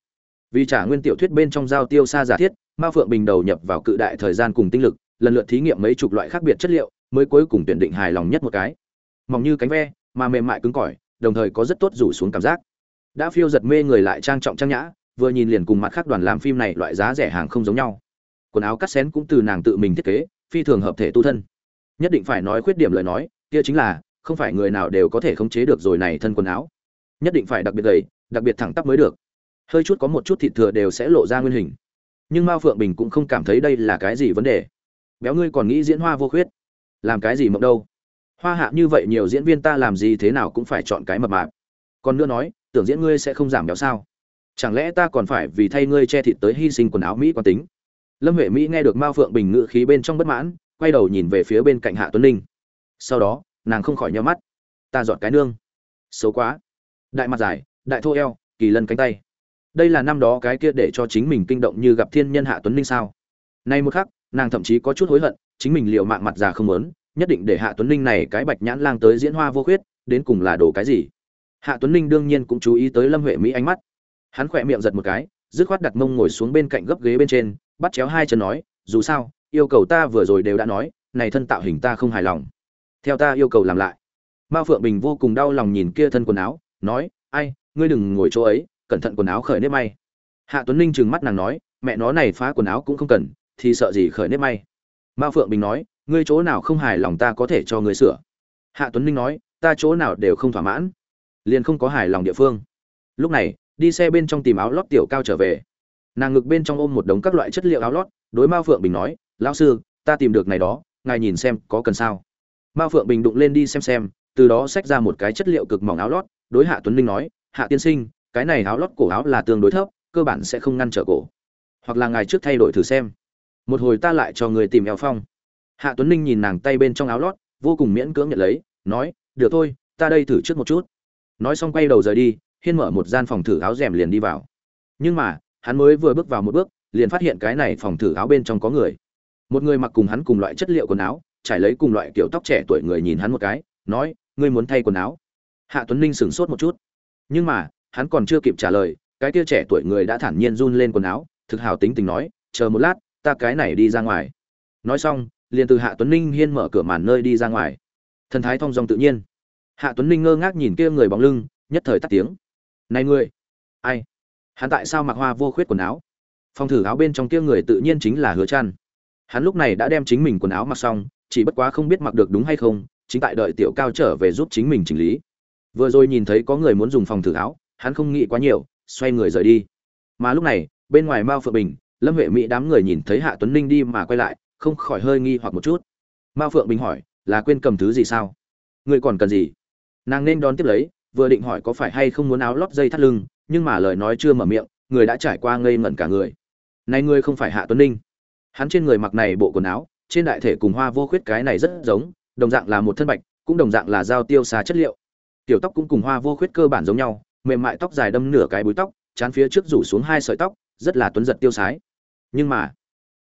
Vì trả nguyên tiểu thuyết bên trong giao tiêu xa giả thiết, Ma phượng bình đầu nhập vào cự đại thời gian cùng tinh lực lần lượt thí nghiệm mấy chục loại khác biệt chất liệu, mới cuối cùng tuyển định hài lòng nhất một cái. Mỏng như cánh ve, mà mềm mại cứng cỏi, đồng thời có rất tốt rủ xuống cảm giác. Đã phiêu giật mê người lại trang trọng trang nhã, vừa nhìn liền cùng mặt khác đoàn làm phim này loại giá rẻ hàng không giống nhau. Quần áo cắt xén cũng từ nàng tự mình thiết kế, phi thường hợp thể tu thân. Nhất định phải nói khuyết điểm lời nói, kia chính là, không phải người nào đều có thể khống chế được rồi này thân quần áo. Nhất định phải đặc biệt gầy, đặc biệt thẳng tắp mới được. Hơi chút có một chút thịt thừa đều sẽ lộ ra nguyên hình. Nhưng mao phượng bình cũng không cảm thấy đây là cái gì vấn đề béo ngươi còn nghĩ diễn hoa vô khuyết. Làm cái gì mộng đâu? Hoa hạ như vậy nhiều diễn viên ta làm gì thế nào cũng phải chọn cái mập mạp. Còn nữa nói, tưởng diễn ngươi sẽ không giảm béo sao? Chẳng lẽ ta còn phải vì thay ngươi che thịt tới hy sinh quần áo mỹ quan tính? Lâm huệ mỹ nghe được mao phượng bình ngự khí bên trong bất mãn, quay đầu nhìn về phía bên cạnh hạ tuấn ninh sau đó, nàng không khỏi nhau mắt. Ta dọn cái nương. Xấu quá. Đại mặt dài, đại thô eo, kỳ lân cánh tay. Đây là năm đó cái kia để cho chính mình kinh động như gặp thiên nhân hạ tuấn ninh sao? Nay một khắc nàng thậm chí có chút hối hận, chính mình liều mạng mặt già không lớn nhất định để hạ tuấn ninh này cái bạch nhãn lang tới diễn hoa vô khuyết, đến cùng là đồ cái gì? Hạ tuấn ninh đương nhiên cũng chú ý tới lâm huệ mỹ ánh mắt. Hắn khỏe miệng giật một cái, dứt khoát đặt mông ngồi xuống bên cạnh gấp ghế bên trên, bắt chéo hai chân nói, dù sao, yêu cầu ta vừa rồi đều đã nói, này thân tạo hình ta không hài lòng. Theo ta yêu cầu làm lại. Mao phượng bình vô cùng đau lòng nhìn kia thân quần áo, nói, ai, ngươi đừng ngồi chỗ ấy, cẩn thận quần áo khởi nếp may. Hạ tuấn ninh trừng mắt nàng nói, mẹ nó này phá quần áo cũng không cần thì sợ gì khởi nếp may. Mao phượng bình nói, ngươi chỗ nào không hài lòng ta có thể cho ngươi sửa. Hạ tuấn ninh nói, ta chỗ nào đều không thỏa mãn, liền không có hài lòng địa phương. Lúc này, đi xe bên trong tìm áo lót tiểu cao trở về. Nàng ngực bên trong ôm một đống các loại chất liệu áo lót, đối mao phượng bình nói, lão sư, ta tìm được này đó, ngài nhìn xem có cần sao. Mao phượng bình đụng lên đi xem xem, từ đó xách ra một cái chất liệu cực mỏng áo lót, đối hạ tuấn ninh nói, hạ tiên sinh, cái này áo lót cổ áo là tương đối thấp, cơ bản sẽ không ngăn trở cổ. Hoặc là ngài trước thay đổi thử xem một hồi ta lại cho người tìm eo phong. Hạ tuấn ninh nhìn nàng tay bên trong áo lót, vô cùng miễn cưỡng nhận lấy, nói, được thôi, ta đây thử trước một chút. Nói xong quay đầu rời đi, hiên mở một gian phòng thử áo rèm liền đi vào. Nhưng mà, hắn mới vừa bước vào một bước, liền phát hiện cái này phòng thử áo bên trong có người. Một người mặc cùng hắn cùng loại chất liệu quần áo, trải lấy cùng loại kiểu tóc trẻ tuổi người nhìn hắn một cái, nói, ngươi muốn thay quần áo? Hạ tuấn ninh sửng sốt một chút. Nhưng mà, hắn còn chưa kịp trả lời, cái kia trẻ tuổi người đã thản nhiên run lên quần áo, thực hào tính tình nói, chờ một lát ta cái này đi ra ngoài. Nói xong, liền từ hạ tuấn ninh hiên mở cửa màn nơi đi ra ngoài. Thần thái thong dong tự nhiên. Hạ tuấn ninh ngơ ngác nhìn kia người bóng lưng, nhất thời tắt tiếng. Này người ai? Hắn tại sao mặc hoa vô khuyết quần áo? Phòng thử áo bên trong kia người tự nhiên chính là hứa trăn. Hắn lúc này đã đem chính mình quần áo mặc xong, chỉ bất quá không biết mặc được đúng hay không, chính tại đợi tiểu cao trở về giúp chính mình chỉnh lý. Vừa rồi nhìn thấy có người muốn dùng phòng thử áo, hắn không nghĩ quá nhiều, xoay người rời đi. Mà lúc này, bên ngoài mao phượng bình lâm huệ mỹ đám người nhìn thấy hạ tuấn ninh đi mà quay lại, không khỏi hơi nghi hoặc một chút. Mao phượng bình hỏi, là quên cầm thứ gì sao? Người còn cần gì? Nàng nên đón tiếp lấy, vừa định hỏi có phải hay không muốn áo lót dây thắt lưng, nhưng mà lời nói chưa mở miệng, người đã trải qua ngây ngẩn cả người. Này ngươi không phải hạ tuấn ninh. Hắn trên người mặc này bộ quần áo, trên đại thể cùng hoa vô khuyết cái này rất giống, đồng dạng là một thân bạch, cũng đồng dạng là dao tiêu xà chất liệu. Tiểu tóc cũng cùng hoa vô khuyết cơ bản giống nhau, mềm mại tóc dài đâm nửa cái búi tóc, chán phía trước rủ xuống hai sợi tóc, rất là tuấn giật tiêu sái nhưng mà,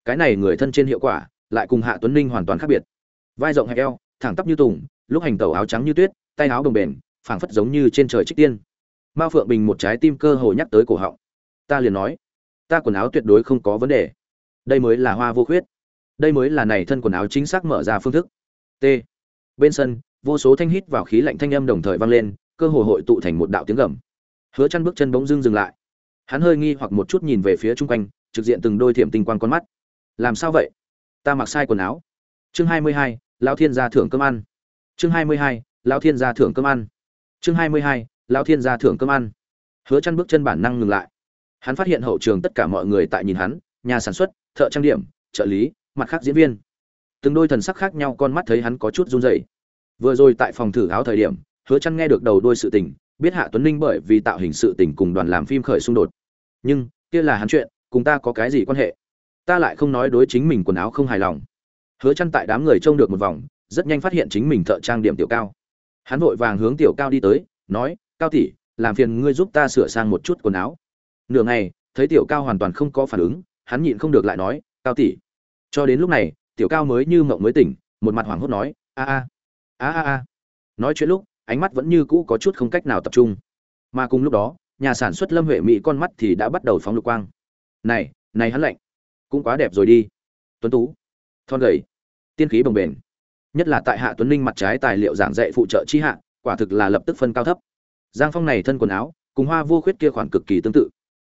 cái này người thân trên hiệu quả lại cùng hạ tuấn ninh hoàn toàn khác biệt. Vai rộng hẹp eo, thẳng tắp như tùng, lúc hành tẩu áo trắng như tuyết, tay áo đồng bền, phảng phất giống như trên trời trích tiên. Mao phượng bình một trái tim cơ hồ nhắc tới cổ họng. Ta liền nói, ta quần áo tuyệt đối không có vấn đề. Đây mới là hoa vô khuyết. Đây mới là này thân quần áo chính xác mở ra phương thức. T. Bên sân, vô số thanh hít vào khí lạnh thanh âm đồng thời vang lên, cơ hồ hội tụ thành một đạo tiếng gầm. Hứa chăn bước chân bỗng dưng dừng lại. Hắn hơi nghi hoặc một chút nhìn về phía chung quanh trực diện từng đôi thiểm tinh quang con mắt. Làm sao vậy? Ta mặc sai quần áo. Chương 22, lão thiên gia thưởng cơm ăn. Chương 22, lão thiên gia thưởng cơm ăn. Chương 22, lão thiên gia thưởng cơm ăn. Hứa chăn bước chân bản năng ngừng lại. Hắn phát hiện hậu trường tất cả mọi người tại nhìn hắn nhà sản xuất thợ trang điểm trợ lý mặt khác diễn viên. Từng đôi thần sắc khác nhau con mắt thấy hắn có chút run rẩy. Vừa rồi tại phòng thử áo thời điểm hứa chăn nghe được đầu đôi sự tình biết hạ tuấn ninh bởi vì tạo hình sự tình cùng đoàn làm phim khởi xung đột. Nhưng kia là hắn chuyện cùng ta có cái gì quan hệ? Ta lại không nói đối chính mình quần áo không hài lòng. Hứa chăn tại đám người trông được một vòng, rất nhanh phát hiện chính mình thợ trang điểm tiểu cao. Hắn vội vàng hướng tiểu cao đi tới, nói, cao tỷ, làm phiền ngươi giúp ta sửa sang một chút quần áo. Nửa ngày, thấy tiểu cao hoàn toàn không có phản ứng, hắn nhịn không được lại nói, cao tỷ. Cho đến lúc này, tiểu cao mới như mộng mới tỉnh, một mặt hoảng hốt nói, a a a a a. Nói chuyện lúc, ánh mắt vẫn như cũ có chút không cách nào tập trung. Mà cùng lúc đó, nhà sản xuất lâm huệ mỹ con mắt thì đã bắt đầu phóng lục quang này này hắn lạnh. Cũng quá đẹp rồi đi. Tuấn tú. Thon gầy. Tiên khí bồng bềnh. Nhất là tại hạ tuấn ninh mặt trái tài liệu giảng dạy phụ trợ chi hạ, quả thực là lập tức phân cao thấp. Giang phong này thân quần áo, cùng hoa vô khuyết kia khoản cực kỳ tương tự.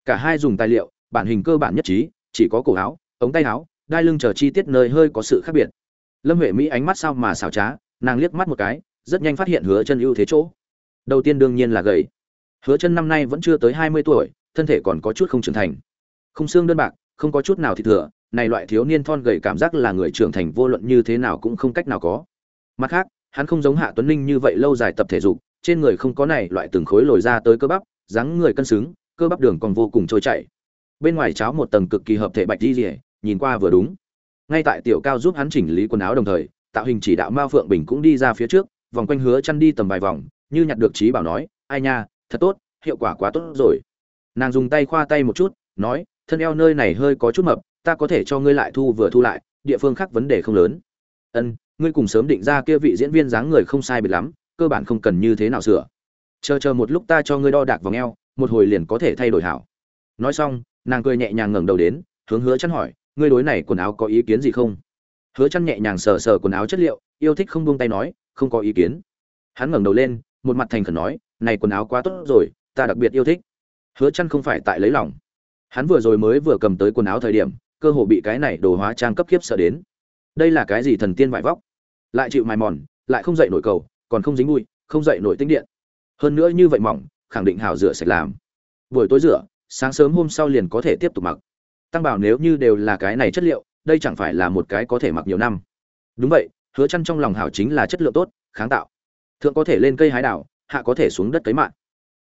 Cả hai dùng tài liệu, bản hình cơ bản nhất trí, chỉ có cổ áo, ống tay áo, đai lưng chờ chi tiết nơi hơi có sự khác biệt. Lâm huệ mỹ ánh mắt sao mà xảo trá, nàng liếc mắt một cái, rất nhanh phát hiện hứa chân ưu thế chỗ. Đầu tiên đương nhiên là gầy. Hứa chân năm nay vẫn chưa tới hai mươi tuổi, thân thể còn có chút không trưởng thành không xương đơn bạc, không có chút nào thịt thừa, này loại thiếu niên thon gầy cảm giác là người trưởng thành vô luận như thế nào cũng không cách nào có. Mặt khác, hắn không giống hạ tuấn ninh như vậy lâu dài tập thể dục, trên người không có này loại từng khối lồi ra tới cơ bắp, dáng người cân xứng, cơ bắp đường còn vô cùng trôi chảy. Bên ngoài cháo một tầng cực kỳ hợp thể bạch di rỉa nhìn qua vừa đúng. Ngay tại tiểu cao giúp hắn chỉnh lý quần áo đồng thời, tạo hình chỉ đạo mao phượng bình cũng đi ra phía trước, vòng quanh hứa chăn đi tầm vài vòng, như nhặt được trí bảo nói, ai nha, thật tốt, hiệu quả quá tốt rồi. Nàng dùng tay khoa tay một chút, nói thân eo nơi này hơi có chút mập, ta có thể cho ngươi lại thu vừa thu lại, địa phương khác vấn đề không lớn. Ân, ngươi cùng sớm định ra kia vị diễn viên dáng người không sai biệt lắm, cơ bản không cần như thế nào sửa. Chờ chờ một lúc ta cho ngươi đo đạc vòng eo, một hồi liền có thể thay đổi hảo. Nói xong, nàng cười nhẹ nhàng ngẩng đầu đến, hướng hứa chăn hỏi, ngươi đối này quần áo có ý kiến gì không? Hứa chăn nhẹ nhàng sờ sờ quần áo chất liệu, yêu thích không buông tay nói, không có ý kiến. Hắn ngẩng đầu lên, một mặt thành khẩn nói, này quần áo quá tốt rồi, ta đặc biệt yêu thích. Hứa chăn không phải tại lấy lòng hắn vừa rồi mới vừa cầm tới quần áo thời điểm, cơ hồ bị cái này đồ hóa trang cấp kiếp sợ đến. Đây là cái gì thần tiên vải vóc? Lại chịu mài mòn, lại không dậy nổi cầu, còn không dính bụi, không dậy nổi tinh điện. Hơn nữa như vậy mỏng, khẳng định hảo rửa sạch làm. Buổi tối rửa, sáng sớm hôm sau liền có thể tiếp tục mặc. Tăng bảo nếu như đều là cái này chất liệu, đây chẳng phải là một cái có thể mặc nhiều năm. Đúng vậy, hứa chăn trong lòng hảo chính là chất lượng tốt, kháng tạo. Thượng có thể lên cây hái đào hạ có thể xuống đất cấy mạng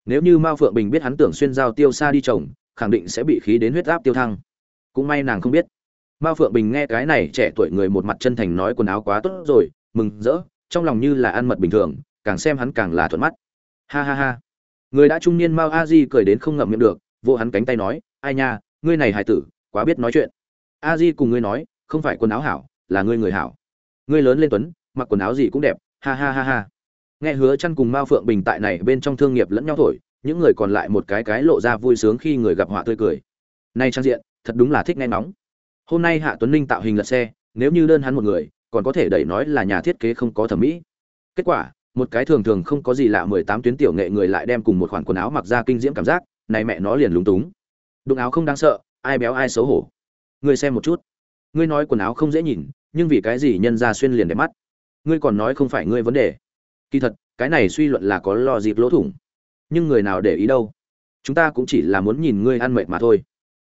nếu như mao phượng bình biết hắn tưởng xuyên giao tiêu xa đi trồng khẳng định sẽ bị khí đến huyết áp tiêu thăng. Cũng may nàng không biết. Mao phượng bình nghe cái này trẻ tuổi người một mặt chân thành nói quần áo quá tốt rồi, mừng rỡ, trong lòng như là ăn mật bình thường, càng xem hắn càng là thuận mắt. Ha ha ha. Người đã trung niên mao a di cười đến không ngậm miệng được, vô hắn cánh tay nói, ai nha, ngươi này hài tử, quá biết nói chuyện. A di cùng ngươi nói, không phải quần áo hảo, là ngươi người hảo. Ngươi lớn lên tuấn, mặc quần áo gì cũng đẹp. Ha ha ha ha. Nghe hứa chăn cùng mao phượng bình tại này bên trong thương nghiệp lẫn nhau thổi những người còn lại một cái cái lộ ra vui sướng khi người gặp họa tươi cười. Nay trang diện, thật đúng là thích nghe nóng hôm nay hạ tuấn ninh tạo hình lật xe, nếu như đơn hắn một người, còn có thể đẩy nói là nhà thiết kế không có thẩm mỹ. Kết quả, một cái thường thường không có gì lạ mười tám tuyến tiểu nghệ người lại đem cùng một khoản quần áo mặc ra kinh diễm cảm giác, này mẹ nó liền lúng túng. Đụng áo không đáng sợ, ai béo ai xấu hổ. Ngươi xem một chút. Ngươi nói quần áo không dễ nhìn, nhưng vì cái gì nhân ra xuyên liền đẹp mắt? Ngươi còn nói không phải ngươi vấn đề. Kỳ thật, cái này suy luận là có lo dịp lỗ thủng nhưng người nào để ý đâu. Chúng ta cũng chỉ là muốn nhìn ngươi ăn mệt mà thôi.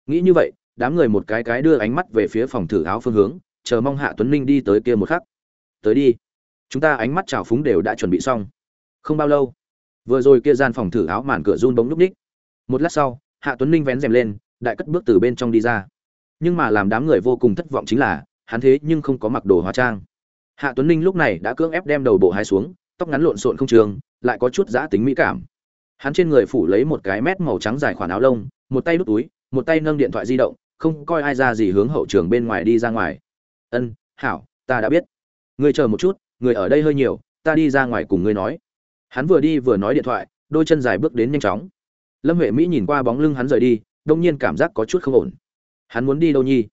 Nghĩ như vậy, đám người một cái cái đưa ánh mắt về phía phòng thử áo phương hướng, chờ mong hạ tuấn ninh đi tới kia một khắc. Tới đi. Chúng ta ánh mắt trào phúng đều đã chuẩn bị xong. Không bao lâu, vừa rồi kia gian phòng thử áo màn cửa run bóng núp ních. Một lát sau, hạ tuấn ninh vén rèm lên, đại cất bước từ bên trong đi ra. Nhưng mà làm đám người vô cùng thất vọng chính là, hắn thế nhưng không có mặc đồ hóa trang. Hạ tuấn ninh lúc này đã cưỡng ép đem đầu bộ hai xuống, tóc ngắn lộn xộn không trường, lại có chút giã tính mỹ cảm hắn trên người phủ lấy một cái mét màu trắng dài khoản áo lông, một tay đút túi, một tay nâng điện thoại di động, không coi ai ra gì hướng hậu trường bên ngoài đi ra ngoài. Ân, hảo, ta đã biết. Ngươi chờ một chút, người ở đây hơi nhiều, ta đi ra ngoài cùng ngươi nói. Hắn vừa đi vừa nói điện thoại, đôi chân dài bước đến nhanh chóng. Lâm huệ mỹ nhìn qua bóng lưng hắn rời đi, đông nhiên cảm giác có chút không ổn. Hắn muốn đi đâu nhi?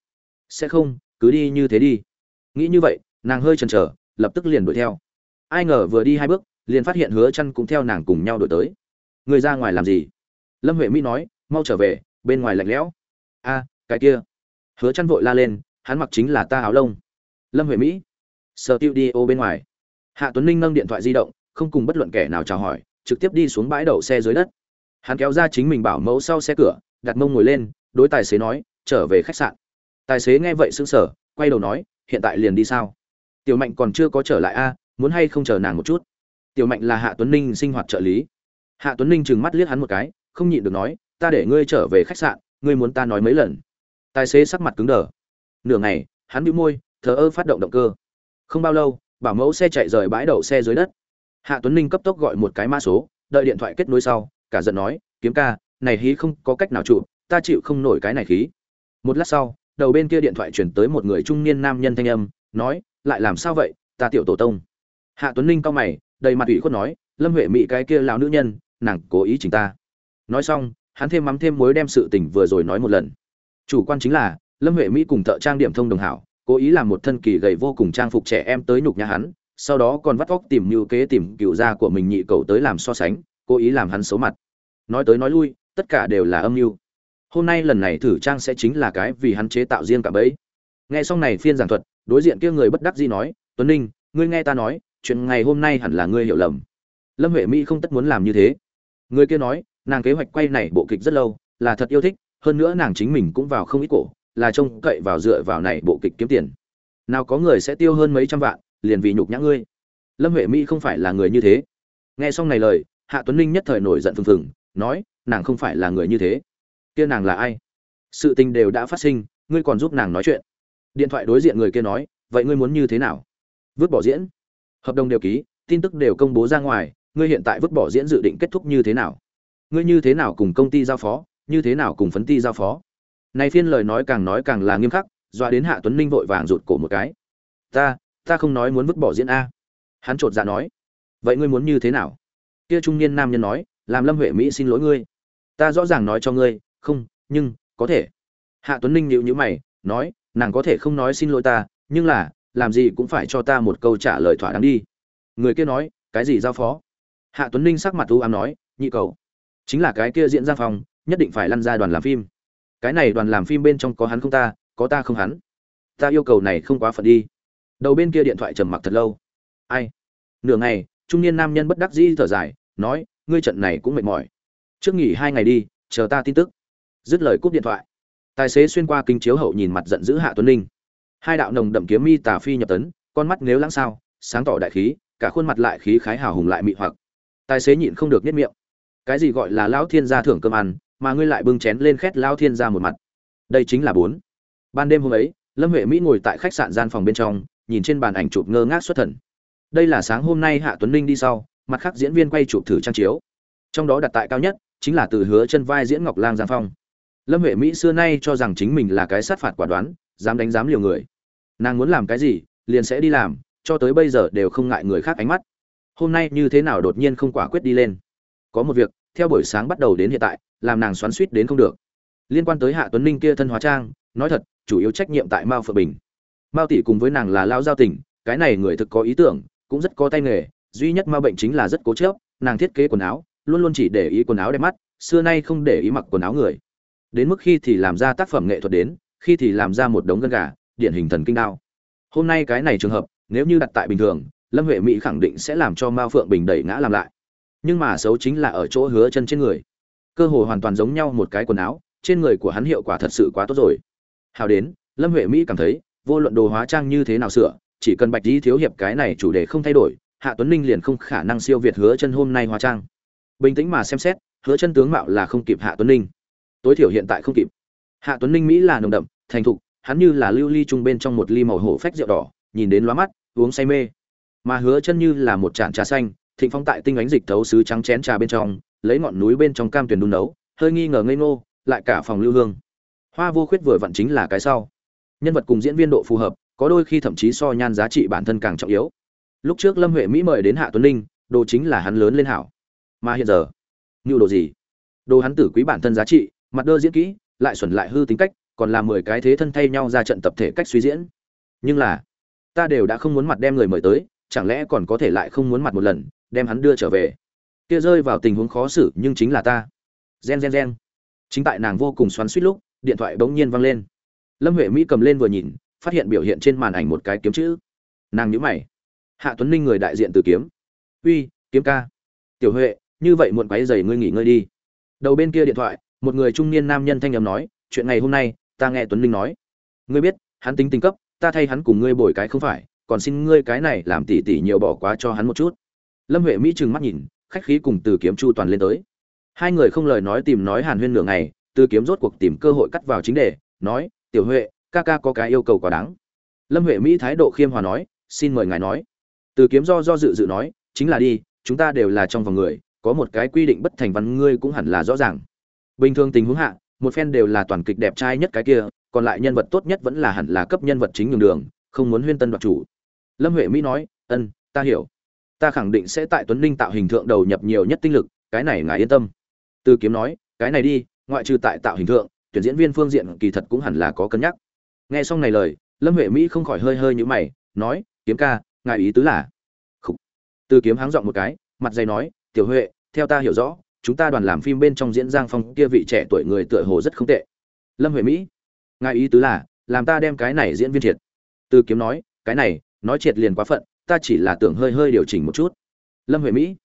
Sẽ không, cứ đi như thế đi. Nghĩ như vậy, nàng hơi chần chờ, lập tức liền đuổi theo. Ai ngờ vừa đi hai bước, liền phát hiện hứa chăn cũng theo nàng cùng nhau đuổi tới người ra ngoài làm gì? Lâm huệ mỹ nói, mau trở về, bên ngoài lạnh lẽo. A, cái kia. Hứa chăn vội la lên, hắn mặc chính là ta áo lông. Lâm huệ mỹ. Sở tiêu đi ô bên ngoài. Hạ tuấn ninh nâng điện thoại di động, không cùng bất luận kẻ nào chào hỏi, trực tiếp đi xuống bãi đậu xe dưới đất. Hắn kéo ra chính mình bảo mẫu sau xe cửa, đặt mông ngồi lên, đối tài xế nói, trở về khách sạn. Tài xế nghe vậy sững sờ, quay đầu nói, hiện tại liền đi sao? Tiểu mạnh còn chưa có trở lại a, muốn hay không chờ nàng một chút? Tiểu mạnh là hạ tuấn ninh sinh hoạt trợ lý hạ tuấn ninh trừng mắt liếc hắn một cái, không nhịn được nói, ta để ngươi trở về khách sạn, ngươi muốn ta nói mấy lần? Tài xế sắc mặt cứng đờ. Nửa ngày, hắn bĩu môi, thờ ơ phát động động cơ. Không bao lâu, bảo mẫu xe chạy rời bãi đậu xe dưới đất. Hạ tuấn ninh cấp tốc gọi một cái mã số, đợi điện thoại kết nối sau, cả giận nói, kiếm ca, này hí không có cách nào trụ ta chịu không nổi cái này khí. Một lát sau, đầu bên kia điện thoại chuyển tới một người trung niên nam nhân thanh âm, nói, lại làm sao vậy, ta tiểu tổ tông. Hạ tuấn ninh cao mày, đầy mặt ủy khuất nói, lâm huệ mỹ cái kia lão nữ nhân nàng cố ý chính ta. Nói xong, hắn thêm mắm thêm mối đem sự tình vừa rồi nói một lần. Chủ quan chính là, lâm huệ mỹ cùng thợ trang điểm thông đồng hảo, cố ý làm một thân kỳ gầy vô cùng trang phục trẻ em tới nhục nhà hắn, sau đó còn vắt vóc tìm mưu kế tìm cựu gia của mình nhị cầu tới làm so sánh, cố ý làm hắn xấu mặt. Nói tới nói lui, tất cả đều là âm mưu. Hôm nay lần này thử trang sẽ chính là cái vì hắn chế tạo riêng cả bấy nghe xong này phiên giảng thuật, đối diện kia người bất đắc dĩ nói, tuấn ninh, ngươi nghe ta nói, chuyện ngày hôm nay hẳn là ngươi hiểu lầm. Lâm huệ mỹ không tất muốn làm như thế người kia nói, nàng kế hoạch quay này bộ kịch rất lâu, là thật yêu thích, hơn nữa nàng chính mình cũng vào không ít cổ, là trông cậy vào dựa vào này bộ kịch kiếm tiền. Nào có người sẽ tiêu hơn mấy trăm vạn, liền vì nhục nhã ngươi. Lâm huệ mỹ không phải là người như thế. Nghe xong này lời, hạ tuấn ninh nhất thời nổi giận phừng phừng, nói, nàng không phải là người như thế. Kia nàng là ai? Sự tình đều đã phát sinh, ngươi còn giúp nàng nói chuyện. Điện thoại đối diện người kia nói, vậy ngươi muốn như thế nào? Vứt bỏ diễn. Hợp đồng đều ký, tin tức đều công bố ra ngoài ngươi hiện tại vứt bỏ diễn dự định kết thúc như thế nào? Ngươi như thế nào cùng công ty giao phó? Như thế nào cùng phấn ty giao phó? Này phiên lời nói càng nói càng là nghiêm khắc doa đến hạ tuấn ninh vội vàng rụt cổ một cái. Ta ta không nói muốn vứt bỏ diễn a. Hắn chột dạ nói. Vậy ngươi muốn như thế nào? Kia trung niên nam nhân nói, làm lâm huệ mỹ xin lỗi ngươi. Ta rõ ràng nói cho ngươi, không, nhưng, có thể. Hạ tuấn ninh nhịu nhữ mày, nói, nàng có thể không nói xin lỗi ta, nhưng là, làm gì cũng phải cho ta một câu trả lời thỏa đáng đi. Người kia nói, cái gì giao phó? Hạ tuấn ninh sắc mặt u ám nói, nhị cầu, chính là cái kia diễn ra phòng, nhất định phải lăn ra đoàn làm phim. Cái này đoàn làm phim bên trong có hắn không ta, có ta không hắn. Ta yêu cầu này không quá phận đi. Đầu bên kia điện thoại trầm mặc thật lâu. Ai? Nửa ngày, trung niên nam nhân bất đắc dĩ thở dài, nói, ngươi trận này cũng mệt mỏi. Trước nghỉ hai ngày đi, chờ ta tin tức. Dứt lời cúp điện thoại. Tài xế xuyên qua kinh chiếu hậu nhìn mặt giận dữ hạ tuấn ninh. Hai đạo nồng đậm kiếm mi tà phi nhập tấn, con mắt nếu lãng sao, sáng tỏ đại khí, cả khuôn mặt lại khí khái hào hùng lại mị hoặc tài xế nhịn không được nhất miệng. Cái gì gọi là lão thiên gia thưởng cơm ăn, mà ngươi lại bưng chén lên khét lão thiên gia một mặt. Đây chính là bốn. Ban đêm hôm ấy, lâm huệ mỹ ngồi tại khách sạn gian phòng bên trong, nhìn trên bàn ảnh chụp ngơ ngác xuất thần. Đây là sáng hôm nay hạ tuấn ninh đi sau, mặt khác diễn viên quay chụp thử trang chiếu. Trong đó đặt tại cao nhất, chính là từ hứa chân vai diễn ngọc lang giang phong. Lâm huệ mỹ xưa nay cho rằng chính mình là cái sát phạt quả đoán, dám đánh dám liều người. Nàng muốn làm cái gì, liền sẽ đi làm, cho tới bây giờ đều không ngại người khác ánh mắt hôm nay như thế nào đột nhiên không quả quyết đi lên? Có một việc, theo buổi sáng bắt đầu đến hiện tại, làm nàng xoắn suýt đến không được. Liên quan tới hạ tuấn ninh kia thân hóa trang, nói thật, chủ yếu trách nhiệm tại mao phượng bình. Mao tỷ cùng với nàng là lao giao tình, cái này người thực có ý tưởng, cũng rất có tay nghề, duy nhất mao bệnh chính là rất cố chớp nàng thiết kế quần áo, luôn luôn chỉ để ý quần áo đẹp mắt, xưa nay không để ý mặc quần áo người. Đến mức khi thì làm ra tác phẩm nghệ thuật đến, khi thì làm ra một đống gân gà, điển hình thần kinh đao. Hôm nay cái này trường hợp, nếu như đặt tại bình thường lâm huệ mỹ khẳng định sẽ làm cho mao phượng bình đẩy ngã làm lại. Nhưng mà xấu chính là ở chỗ hứa chân trên người. Cơ hồ hoàn toàn giống nhau một cái quần áo, trên người của hắn hiệu quả thật sự quá tốt rồi. Hào đến, lâm huệ mỹ cảm thấy, vô luận đồ hóa trang như thế nào sửa, chỉ cần bạch di thiếu hiệp cái này chủ đề không thay đổi, hạ tuấn ninh liền không khả năng siêu việt hứa chân hôm nay hóa trang. Bình tĩnh mà xem xét, hứa chân tướng mạo là không kịp hạ tuấn ninh. Tối thiểu hiện tại không kịp. Hạ tuấn ninh mỹ là nồng đậm, thành thục, hắn như là lưu ly chung bên trong một ly màu hổ phách rượu đỏ, nhìn đến lóa mắt, uống say mê mà hứa chân như là một chản trà xanh thịnh phong tại tinh ánh dịch thấu sứ trắng chén trà bên trong lấy ngọn núi bên trong cam tuyển đun nấu hơi nghi ngờ ngây ngô lại cả phòng lưu hương. Hoa vô khuyết vừa vặn chính là cái sau. Nhân vật cùng diễn viên độ phù hợp có đôi khi thậm chí so nhan giá trị bản thân càng trọng yếu. Lúc trước lâm huệ mỹ mời đến hạ tuấn Linh, đồ chính là hắn lớn lên hảo. Mà hiện giờ như đồ gì? Đồ hắn tử quý bản thân giá trị mặt đơ diễn kỹ lại xuẩn lại hư tính cách còn là mười cái thế thân thay nhau ra trận tập thể cách suy diễn. Nhưng là ta đều đã không muốn mặt đem người mời tới chẳng lẽ còn có thể lại không muốn mặt một lần, đem hắn đưa trở về? Kia rơi vào tình huống khó xử nhưng chính là ta. Gen gen gen. Chính tại nàng vô cùng xoắn suýt lúc, điện thoại bỗng nhiên vang lên. Lâm huệ mỹ cầm lên vừa nhìn, phát hiện biểu hiện trên màn ảnh một cái kiếm chữ. Nàng nhíu mày. Hạ tuấn ninh người đại diện từ kiếm. Uy, kiếm ca. Tiểu huệ, như vậy muộn quấy giày ngươi nghỉ ngơi đi. Đầu bên kia điện thoại, một người trung niên nam nhân thanh âm nói, chuyện ngày hôm nay, ta nghe tuấn ninh nói. Ngươi biết, hắn tính tình cấp, ta thay hắn cùng ngươi bồi cái không phải còn xin ngươi cái này làm tỉ tỉ nhiều bỏ quá cho hắn một chút. Lâm huệ mỹ trừng mắt nhìn, khách khí cùng từ kiếm chu toàn lên tới. Hai người không lời nói tìm nói hàn huyên nửa ngày, từ kiếm rốt cuộc tìm cơ hội cắt vào chính đề, nói, tiểu huệ, ca ca có cái yêu cầu quá đáng. Lâm huệ mỹ thái độ khiêm hòa nói, xin mời ngài nói. Từ kiếm do do dự dự nói, chính là đi, chúng ta đều là trong vòng người, có một cái quy định bất thành văn ngươi cũng hẳn là rõ ràng. Bình thường tình huống hạ, một phen đều là toàn kịch đẹp trai nhất cái kia, còn lại nhân vật tốt nhất vẫn là hẳn là cấp nhân vật chính nhường đường, không muốn huyên tân đoạt chủ lâm huệ mỹ nói, ân, ta hiểu. Ta khẳng định sẽ tại tuấn ninh tạo hình thượng đầu nhập nhiều nhất tinh lực, cái này ngài yên tâm. Từ kiếm nói, cái này đi, ngoại trừ tại tạo hình thượng, tuyển diễn viên phương diện kỳ thật cũng hẳn là có cân nhắc. Nghe xong này lời, lâm huệ mỹ không khỏi hơi hơi nhữ mày, nói, kiếm ca, ngài ý tứ là? Khủ. từ kiếm háng dọn một cái, mặt dày nói, tiểu huệ, theo ta hiểu rõ, chúng ta đoàn làm phim bên trong diễn giang phong kia vị trẻ tuổi người tựa hồ rất không tệ. Lâm huệ mỹ, ngài ý tứ là, làm ta đem cái này diễn viên thiệt. từ kiếm nói, cái này nói triệt liền quá phận, ta chỉ là tưởng hơi hơi điều chỉnh một chút. Lâm huệ mỹ,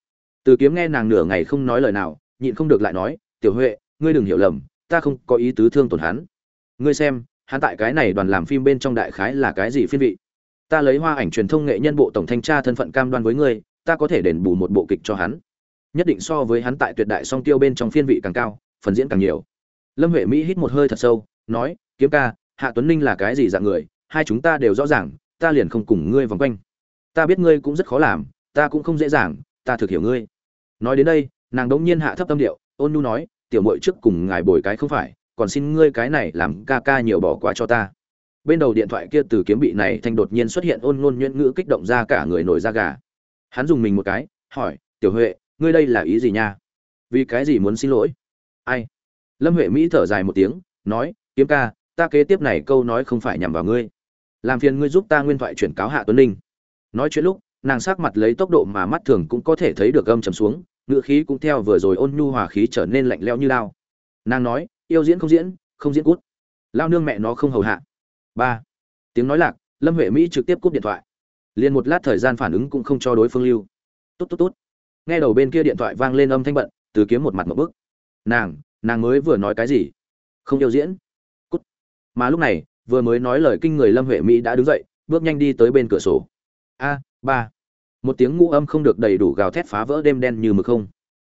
từ kiếm nghe nàng nửa ngày không nói lời nào, nhịn không được lại nói, tiểu huệ, ngươi đừng hiểu lầm, ta không có ý tứ thương tổn hắn. Ngươi xem, hắn tại cái này đoàn làm phim bên trong đại khái là cái gì phiên vị? Ta lấy hoa ảnh truyền thông nghệ nhân bộ tổng thanh tra thân phận cam đoan với ngươi, ta có thể đền bù một bộ kịch cho hắn. Nhất định so với hắn tại tuyệt đại song tiêu bên trong phiên vị càng cao, phần diễn càng nhiều. Lâm huệ mỹ hít một hơi thật sâu, nói, kiếm ca, hạ tuấn ninh là cái gì dạng người? Hai chúng ta đều rõ ràng ta liền không cùng ngươi vòng quanh. Ta biết ngươi cũng rất khó làm, ta cũng không dễ dàng, ta thực hiểu ngươi. Nói đến đây, nàng đống nhiên hạ thấp tâm điệu, ôn nhu nói, tiểu mội trước cùng ngài bồi cái không phải, còn xin ngươi cái này làm ca ca nhiều bỏ qua cho ta. Bên đầu điện thoại kia từ kiếm bị này thanh đột nhiên xuất hiện ôn ngôn nhuyễn ngữ kích động ra cả người nổi da gà. Hắn dùng mình một cái, hỏi, tiểu huệ, ngươi đây là ý gì nha? Vì cái gì muốn xin lỗi? Ai? Lâm huệ mỹ thở dài một tiếng, nói, kiếm ca, ta kế tiếp này câu nói không phải nhằm vào ngươi làm phiền ngươi giúp ta nguyên thoại chuyển cáo hạ tuấn ninh. Nói chuyện lúc, nàng sát mặt lấy tốc độ mà mắt thường cũng có thể thấy được âm trầm xuống ngựa khí cũng theo vừa rồi ôn nhu hòa khí trở nên lạnh lẽo như lao. Nàng nói, yêu diễn không diễn không diễn cút. Lao nương mẹ nó không hầu hạ. Ba. Tiếng nói lạc, lâm huệ mỹ trực tiếp cúp điện thoại. Liền một lát thời gian phản ứng cũng không cho đối phương lưu. Tốt tốt tốt nghe đầu bên kia điện thoại vang lên âm thanh bận, từ kiếm một mặt một bức nàng nàng mới vừa nói cái gì? Không yêu diễn. Cút. Mà lúc này vừa mới nói lời kinh người lâm huệ mỹ đã đứng dậy, bước nhanh đi tới bên cửa sổ. A, ba. Một tiếng ngũ âm không được đầy đủ gào thét phá vỡ đêm đen như mực không.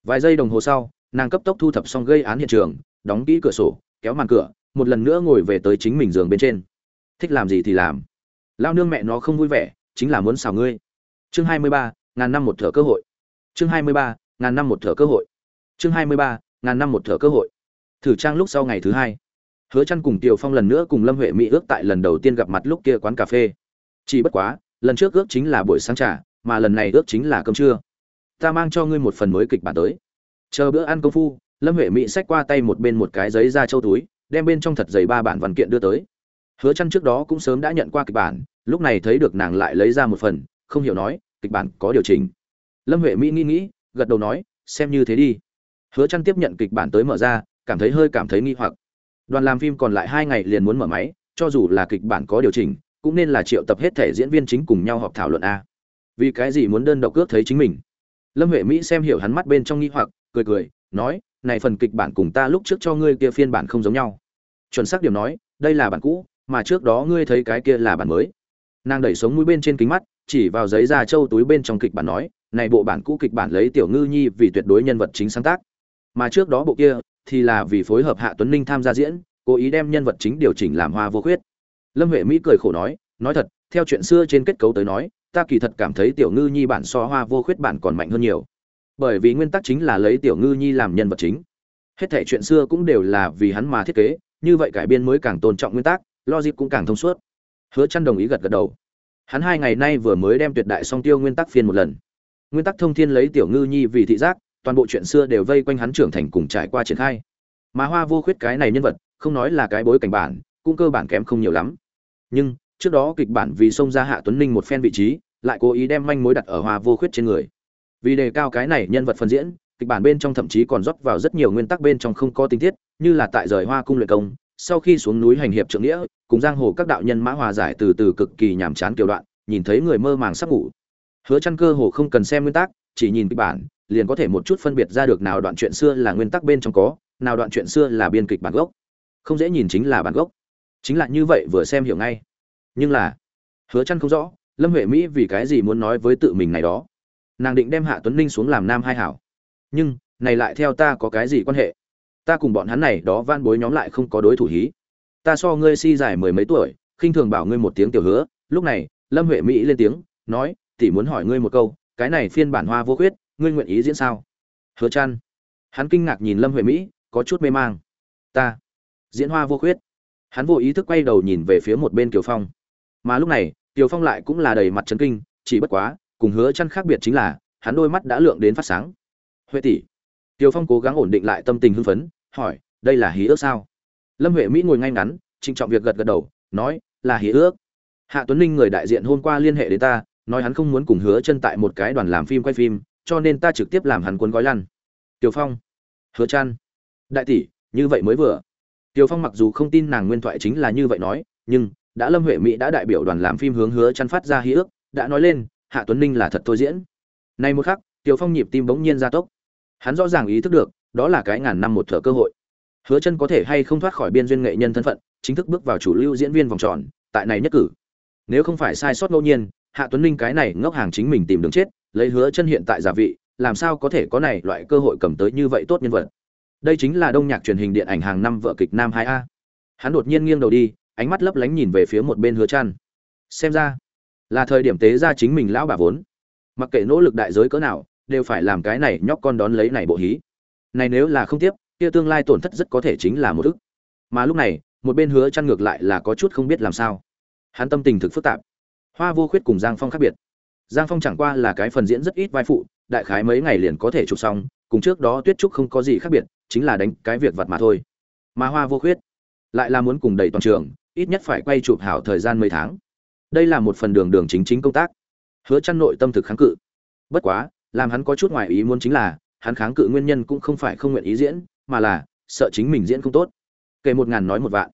Vài giây đồng hồ sau, nàng cấp tốc thu thập xong gây án hiện trường, đóng kỹ cửa sổ, kéo màn cửa, một lần nữa ngồi về tới chính mình giường bên trên. Thích làm gì thì làm. Lao nương mẹ nó không vui vẻ, chính là muốn xào ngươi. Chương hai mươi ba, ngàn năm một thở cơ hội. Chương hai mươi ba, ngàn năm một thở cơ hội. Chương hai mươi ba, ngàn năm một thở cơ hội. Thử trang lúc sau ngày thứ hai hứa chăn cùng tiều phong lần nữa cùng lâm huệ mỹ ước tại lần đầu tiên gặp mặt lúc kia quán cà phê. Chỉ bất quá, lần trước ước chính là buổi sáng trà, mà lần này ước chính là cơm trưa. Ta mang cho ngươi một phần mới kịch bản tới. Chờ bữa ăn công phu, lâm huệ mỹ xách qua tay một bên một cái giấy ra châu túi, đem bên trong thật giấy ba bản văn kiện đưa tới. Hứa chăn trước đó cũng sớm đã nhận qua kịch bản, lúc này thấy được nàng lại lấy ra một phần, không hiểu nói, kịch bản có điều chỉnh. Lâm huệ mỹ nghĩ nghĩ, gật đầu nói, xem như thế đi. Hứa chăn tiếp nhận kịch bản tới mở ra, cảm thấy hơi cảm thấy nghi hoặc đoàn làm phim còn lại hai ngày liền muốn mở máy, cho dù là kịch bản có điều chỉnh, cũng nên là triệu tập hết thể diễn viên chính cùng nhau họp thảo luận a. Vì cái gì muốn đơn độc cướp thấy chính mình? Lâm huệ mỹ xem hiểu hắn mắt bên trong nghi hoặc, cười cười, nói, này phần kịch bản cùng ta lúc trước cho ngươi kia phiên bản không giống nhau. Chuẩn xác điểm nói, đây là bản cũ, mà trước đó ngươi thấy cái kia là bản mới. Nàng đẩy sống mũi bên trên kính mắt, chỉ vào giấy da trâu túi bên trong kịch bản nói, này bộ bản cũ kịch bản lấy tiểu ngư nhi vì tuyệt đối nhân vật chính sáng tác. Mà trước đó bộ kia thì là vì phối hợp hạ tuấn ninh tham gia diễn, cố ý đem nhân vật chính điều chỉnh làm hoa vô khuyết. Lâm huệ mỹ cười khổ nói nói thật, theo chuyện xưa trên kết cấu tới nói, ta kỳ thật cảm thấy tiểu ngư nhi bản so hoa vô khuyết bản còn mạnh hơn nhiều. Bởi vì nguyên tắc chính là lấy tiểu ngư nhi làm nhân vật chính. Hết thảy chuyện xưa cũng đều là vì hắn mà thiết kế, như vậy cải biên mới càng tôn trọng nguyên tắc, logic cũng càng thông suốt. Hứa Chân đồng ý gật gật đầu. Hắn hai ngày nay vừa mới đem tuyệt đại song tiêu nguyên tắc phiên một lần. Nguyên tắc thông thiên lấy tiểu ngư nhi vì thị giác toàn bộ chuyện xưa đều vây quanh hắn trưởng thành cùng trải qua triển khai. Mà hoa vô khuyết cái này nhân vật, không nói là cái bối cảnh bản, cũng cơ bản kém không nhiều lắm. Nhưng, trước đó kịch bản vì xông ra hạ tuấn ninh một phen vị trí, lại cố ý đem manh mối đặt ở hoa vô khuyết trên người. Vì đề cao cái này nhân vật phân diễn, kịch bản bên trong thậm chí còn rót vào rất nhiều nguyên tắc bên trong không có tình tiết, như là tại rời hoa cung luyện công, sau khi xuống núi hành hiệp trượng nghĩa, cùng giang hồ các đạo nhân mã hòa giải từ từ cực kỳ nhàm chán kiểu đoạn, nhìn thấy người mơ màng sắp ngủ. Hứa chăn cơ hồ không cần xem nguyên tắc, chỉ nhìn kịch bản liền có thể một chút phân biệt ra được nào đoạn chuyện xưa là nguyên tắc bên trong có, nào đoạn chuyện xưa là biên kịch bản gốc. Không dễ nhìn chính là bản gốc. Chính là như vậy vừa xem hiểu ngay. Nhưng là, hứa chăn không rõ, lâm huệ mỹ vì cái gì muốn nói với tự mình này đó. Nàng định đem hạ tuấn ninh xuống làm nam hai hảo. Nhưng, này lại theo ta có cái gì quan hệ? Ta cùng bọn hắn này đó van bối nhóm lại không có đối thủ hí. Ta so ngươi si dài mười mấy tuổi, khinh thường bảo ngươi một tiếng tiểu hứa. Lúc này, lâm huệ mỹ lên tiếng, nói, tỷ muốn hỏi ngươi một câu, cái này phiên bản hoa vô khuyết ngươi nguyện ý diễn sao? Hứa chăn hắn kinh ngạc nhìn lâm huệ mỹ, có chút mê mang. Ta. Diễn hoa vô khuyết. Hắn vô ý thức quay đầu nhìn về phía một bên kiều phong. Mà lúc này, kiều phong lại cũng là đầy mặt chấn kinh, chỉ bất quá, cùng hứa chăn khác biệt chính là, hắn đôi mắt đã lượng đến phát sáng. Huệ tỷ. Kiều phong cố gắng ổn định lại tâm tình hưng phấn, hỏi, đây là hí ước sao? Lâm huệ mỹ ngồi ngay ngắn, trịnh trọng việc gật gật đầu, nói, là hí ước. Hạ tuấn Linh người đại diện hôm qua liên hệ đến ta, nói hắn không muốn cùng hứa chân tại một cái đoàn làm phim quay phim cho nên ta trực tiếp làm hắn cuốn gói lăn. Tiểu phong, hứa chăn. Đại tỷ, như vậy mới vừa. Tiểu phong mặc dù không tin nàng nguyên thoại chính là như vậy nói, nhưng đã lâm huệ mỹ đã đại biểu đoàn làm phim hướng hứa chăn phát ra hí ước, đã nói lên, hạ tuấn ninh là thật thôi diễn. Nay một khắc, tiểu phong nhịp tim bỗng nhiên gia tốc. Hắn rõ ràng ý thức được, đó là cái ngàn năm một thở cơ hội. Hứa chân có thể hay không thoát khỏi biên duyên nghệ nhân thân phận, chính thức bước vào chủ lưu diễn viên vòng tròn, tại này nhất cử. Nếu không phải sai sót ngẫu nhiên, hạ tuấn ninh cái này ngốc hàng chính mình tìm đường chết lấy hứa chân hiện tại giả vị, làm sao có thể có này loại cơ hội cầm tới như vậy tốt nhân vật? Đây chính là đông nhạc truyền hình điện ảnh hàng năm vợ kịch nam 2A. hắn đột nhiên nghiêng đầu đi, ánh mắt lấp lánh nhìn về phía một bên hứa Chân. xem ra, là thời điểm tế ra chính mình lão bà vốn. Mặc kệ nỗ lực đại giới cỡ nào, đều phải làm cái này nhóc con đón lấy này bộ hí. Này nếu là không tiếp, kia tương lai tổn thất rất có thể chính là một ức. Mà lúc này, một bên hứa Chân ngược lại là có chút không biết làm sao. Hắn tâm tình thực phức tạp. Hoa vô khuyết cùng giang phong khác biệt giang phong chẳng qua là cái phần diễn rất ít vai phụ, đại khái mấy ngày liền có thể chụp xong, cùng trước đó tuyết trúc không có gì khác biệt, chính là đánh cái việc vặt mà thôi. Mà hoa vô khuyết lại là muốn cùng đầy toàn trường, ít nhất phải quay chụp hảo thời gian mấy tháng. Đây là một phần đường đường chính chính công tác. Hứa chăn nội tâm thực kháng cự. Bất quá, làm hắn có chút ngoài ý muốn chính là, hắn kháng cự nguyên nhân cũng không phải không nguyện ý diễn, mà là sợ chính mình diễn không tốt. Kể một ngàn nói một vạn.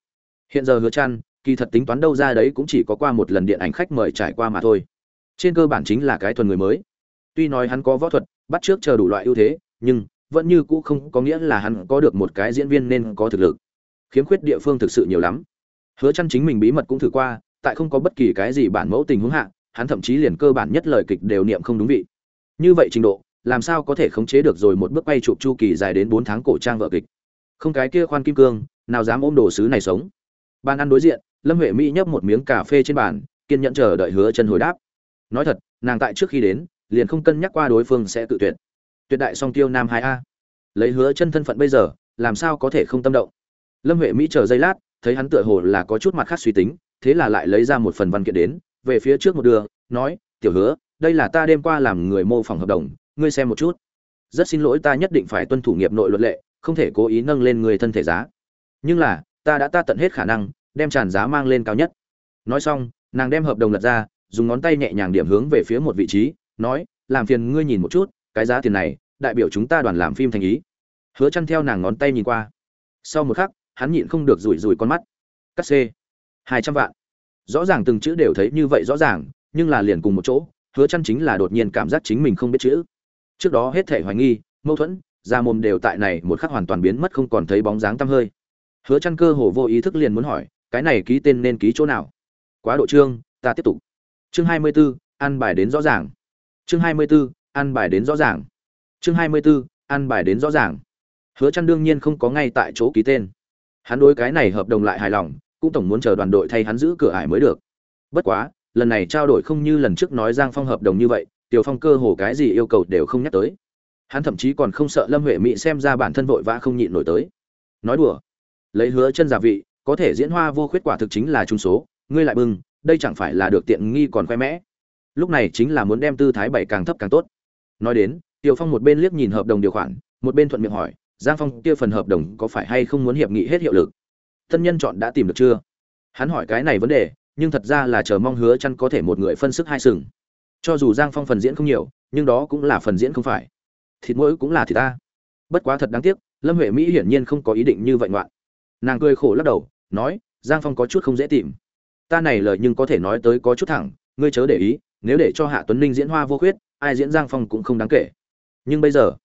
Hiện giờ hứa chăn kỳ thật tính toán đâu ra đấy cũng chỉ có qua một lần điện ảnh khách mời trải qua mà thôi trên cơ bản chính là cái thuần người mới. Tuy nói hắn có võ thuật, bắt trước chờ đủ loại ưu thế, nhưng vẫn như cũ không có nghĩa là hắn có được một cái diễn viên nên có thực lực. Khiếm khuyết địa phương thực sự nhiều lắm. Hứa chăn chính mình bí mật cũng thử qua, tại không có bất kỳ cái gì bản mẫu tình huống hạ, hắn thậm chí liền cơ bản nhất lời kịch đều niệm không đúng vị. Như vậy trình độ, làm sao có thể khống chế được rồi một bước bay chụp chu kỳ dài đến 4 tháng cổ trang vợ kịch? Không cái kia khoan kim cương, nào dám ôm đồ sứ này sống. Bàn ăn đối diện, lâm huệ mỹ nhấp một miếng cà phê trên bàn, kiên nhẫn chờ đợi hứa chân hồi đáp nói thật, nàng tại trước khi đến, liền không cân nhắc qua đối phương sẽ tự tuyệt. Tuyệt đại song tiêu nam hai a. Lấy hứa chân thân phận bây giờ, làm sao có thể không tâm động? Lâm huệ mỹ chờ giây lát, thấy hắn tựa hồ là có chút mặt khác suy tính, thế là lại lấy ra một phần văn kiện đến, về phía trước một đường, nói, tiểu hứa, đây là ta đêm qua làm người mô phỏng hợp đồng, ngươi xem một chút. Rất xin lỗi, ta nhất định phải tuân thủ nghiệp nội luật lệ, không thể cố ý nâng lên người thân thể giá. Nhưng là, ta đã ta tận hết khả năng, đem tràn giá mang lên cao nhất. Nói xong, nàng đem hợp đồng lật ra dùng ngón tay nhẹ nhàng điểm hướng về phía một vị trí, nói, làm phiền ngươi nhìn một chút, cái giá tiền này, đại biểu chúng ta đoàn làm phim thành ý. Hứa chăn theo nàng ngón tay nhìn qua. Sau một khắc, hắn nhịn không được rủi rủi con mắt. Cắt c hai trăm vạn. Rõ ràng từng chữ đều thấy như vậy rõ ràng, nhưng là liền cùng một chỗ, hứa chăn chính là đột nhiên cảm giác chính mình không biết chữ. Trước đó hết thể hoài nghi, mâu thuẫn ra mồm đều tại này một khắc hoàn toàn biến mất không còn thấy bóng dáng tăm hơi. Hứa chăn cơ hồ vô ý thức liền muốn hỏi, cái này ký tên nên ký chỗ nào? Quá độ trương, ta tiếp tục chương 24, ăn bài đến rõ ràng. Chương 24, ăn bài đến rõ ràng. Chương 24, ăn bài đến rõ ràng. Hứa chăn đương nhiên không có ngay tại chỗ ký tên. Hắn đối cái này hợp đồng lại hài lòng cũng tổng muốn chờ đoàn đội thay hắn giữ cửa ải mới được. Bất quá lần này trao đổi không như lần trước nói giang phong hợp đồng như vậy tiểu phong cơ hồ cái gì yêu cầu đều không nhắc tới. Hắn thậm chí còn không sợ lâm huệ mỹ xem ra bản thân vội vã không nhịn nổi tới. Nói đùa lấy hứa chân giả vị có thể diễn hoa vô khuyết quả thực chính là trung số ngươi lại bưng đây chẳng phải là được tiện nghi còn khoe mẽ. Lúc này chính là muốn đem tư thái bảy càng thấp càng tốt. Nói đến, tiểu phong một bên liếc nhìn hợp đồng điều khoản, một bên thuận miệng hỏi, giang phong kia phần hợp đồng có phải hay không muốn hiệp nghị hết hiệu lực? Thân nhân chọn đã tìm được chưa? Hắn hỏi cái này vấn đề, nhưng thật ra là chờ mong hứa chăn có thể một người phân sức hai sừng. Cho dù giang phong phần diễn không nhiều, nhưng đó cũng là phần diễn không phải. Thịt mỗi cũng là thịt ta. Bất quá thật đáng tiếc, lâm huệ mỹ hiển nhiên không có ý định như vậy ngoạn. Nàng cười khổ lắc đầu, nói, giang phong có chút không dễ tìm ta này lời nhưng có thể nói tới có chút thẳng, ngươi chớ để ý, nếu để cho hạ tuấn ninh diễn hoa vô khuyết, ai diễn giang phong cũng không đáng kể. Nhưng bây giờ,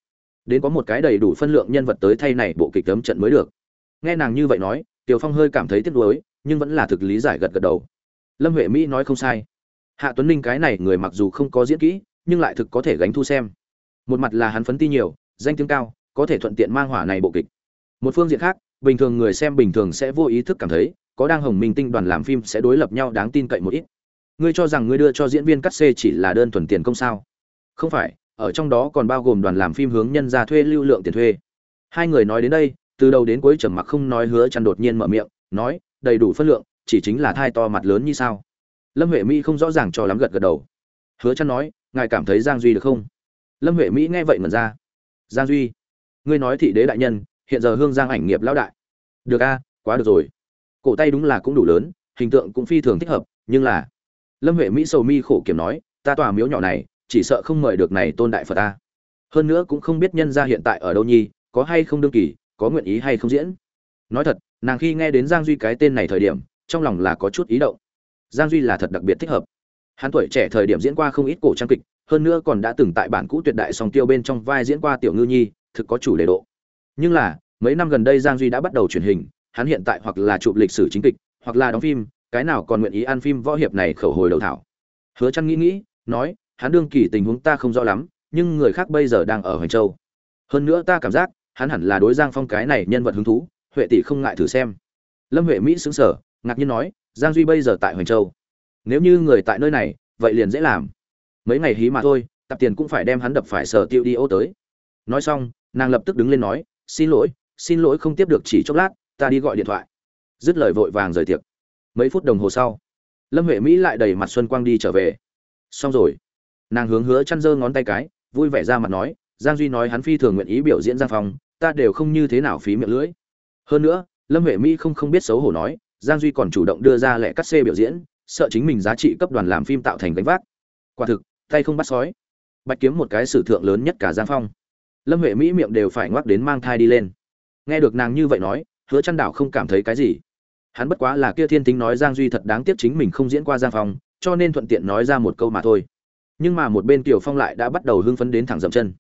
đến có một cái đầy đủ phân lượng nhân vật tới thay này bộ kịch tấm trận mới được. Nghe nàng như vậy nói, tiểu phong hơi cảm thấy tiếc nuối, nhưng vẫn là thực lý giải gật gật đầu. Lâm huệ mỹ nói không sai. Hạ tuấn ninh cái này người mặc dù không có diễn kỹ, nhưng lại thực có thể gánh thu xem. Một mặt là hắn phấn ti nhiều, danh tiếng cao, có thể thuận tiện mang hỏa này bộ kịch. Một phương diện khác, bình thường người xem bình thường sẽ vô ý thức cảm thấy có đang hồng minh tinh đoàn làm phim sẽ đối lập nhau đáng tin cậy một ít. Ngươi cho rằng ngươi đưa cho diễn viên cắt xê chỉ là đơn thuần tiền công sao? Không phải, ở trong đó còn bao gồm đoàn làm phim hướng nhân ra thuê lưu lượng tiền thuê. Hai người nói đến đây, từ đầu đến cuối trầm mặc không nói hứa chăn đột nhiên mở miệng, nói, đầy đủ phân lượng, chỉ chính là thai to mặt lớn như sao? Lâm huệ mỹ không rõ ràng cho lắm gật gật đầu. Hứa chăn nói, ngài cảm thấy giang duy được không? Lâm huệ mỹ nghe vậy mẩn ra. Giang duy, ngươi nói thị đế đại nhân, hiện giờ hương giang ảnh nghiệp lão đại. Được a, quá được rồi cổ tay đúng là cũng đủ lớn, hình tượng cũng phi thường thích hợp, nhưng là, lâm huệ mỹ sầu mi khổ kiểm nói, ta tòa miếu nhỏ này, chỉ sợ không mời được này tôn đại phật ta. Hơn nữa cũng không biết nhân gia hiện tại ở đâu nhi, có hay không đương kỳ, có nguyện ý hay không diễn. Nói thật, nàng khi nghe đến giang duy cái tên này thời điểm, trong lòng là có chút ý động. Giang duy là thật đặc biệt thích hợp. Hắn tuổi trẻ thời điểm diễn qua không ít cổ trang kịch, hơn nữa còn đã từng tại bản cũ tuyệt đại song tiêu bên trong vai diễn qua tiểu ngư nhi, thực có chủ đề độ. Nhưng là, mấy năm gần đây giang duy đã bắt đầu truyền hình hắn hiện tại hoặc là chụp lịch sử chính kịch, hoặc là đóng phim, cái nào còn nguyện ý ăn phim võ hiệp này khẩu hồi đầu thảo. Hứa chăn nghĩ nghĩ, nói, hắn đương kỳ tình huống ta không rõ lắm, nhưng người khác bây giờ đang ở hoành châu. Hơn nữa ta cảm giác, hắn hẳn là đối giang phong cái này nhân vật hứng thú, huệ tỷ không ngại thử xem. Lâm huệ mỹ xứng sở ngạc nhiên nói, giang duy bây giờ tại hoành châu. Nếu như người tại nơi này, vậy liền dễ làm. Mấy ngày hí mà thôi, tập tiền cũng phải đem hắn đập phải sở tiêu đi ô tới. Nói xong, nàng lập tức đứng lên nói, xin lỗi xin lỗi không tiếp được chỉ chốc lát ta đi gọi điện thoại. Dứt lời vội vàng rời tiệc. Mấy phút đồng hồ sau, lâm huệ mỹ lại đầy mặt xuân quang đi trở về. Xong rồi, nàng hướng hứa chăn dơ ngón tay cái, vui vẻ ra mặt nói, giang duy nói hắn phi thường nguyện ý biểu diễn giang phong, ta đều không như thế nào phí miệng lưỡi. Hơn nữa, lâm huệ mỹ không không biết xấu hổ nói, giang duy còn chủ động đưa ra lẻ cắt xê biểu diễn, sợ chính mình giá trị cấp đoàn làm phim tạo thành gánh vác. Quả thực, tay không bắt sói. Bạch kiếm một cái sử thượng lớn nhất cả giang phong. Lâm huệ mỹ miệng đều phải ngoắc đến mang thai đi lên. Nghe được nàng như vậy nói hứa chăn đảo không cảm thấy cái gì. Hắn bất quá là kia thiên tính nói giang duy thật đáng tiếc chính mình không diễn qua giang phong, cho nên thuận tiện nói ra một câu mà thôi. Nhưng mà một bên tiểu phong lại đã bắt đầu hưng phấn đến thẳng dậm chân.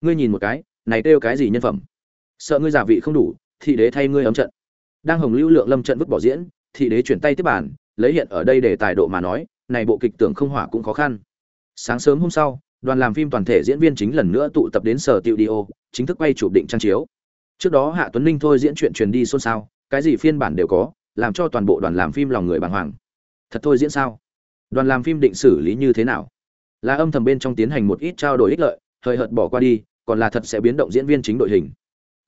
Ngươi nhìn một cái, này kêu cái gì nhân phẩm? Sợ ngươi giả vị không đủ, thị đế thay ngươi ấm trận. Đang hồng lưu lượng lâm trận vứt bỏ diễn, thị đế chuyển tay tiếp bản lấy hiện ở đây để tài độ mà nói, này bộ kịch tưởng không hỏa cũng khó khăn. Sáng sớm hôm sau, đoàn làm phim toàn thể diễn viên chính lần nữa tụ tập đến sở tiệu đi ô, chính thức quay chụp định trang chiếu trước đó hạ tuấn ninh thôi diễn chuyện truyền đi xôn xao, cái gì phiên bản đều có, làm cho toàn bộ đoàn làm phim lòng người bàng hoàng. Thật thôi diễn sao? Đoàn làm phim định xử lý như thế nào? Là âm thầm bên trong tiến hành một ít trao đổi ích lợi, hời hợt bỏ qua đi, còn là thật sẽ biến động diễn viên chính đội hình.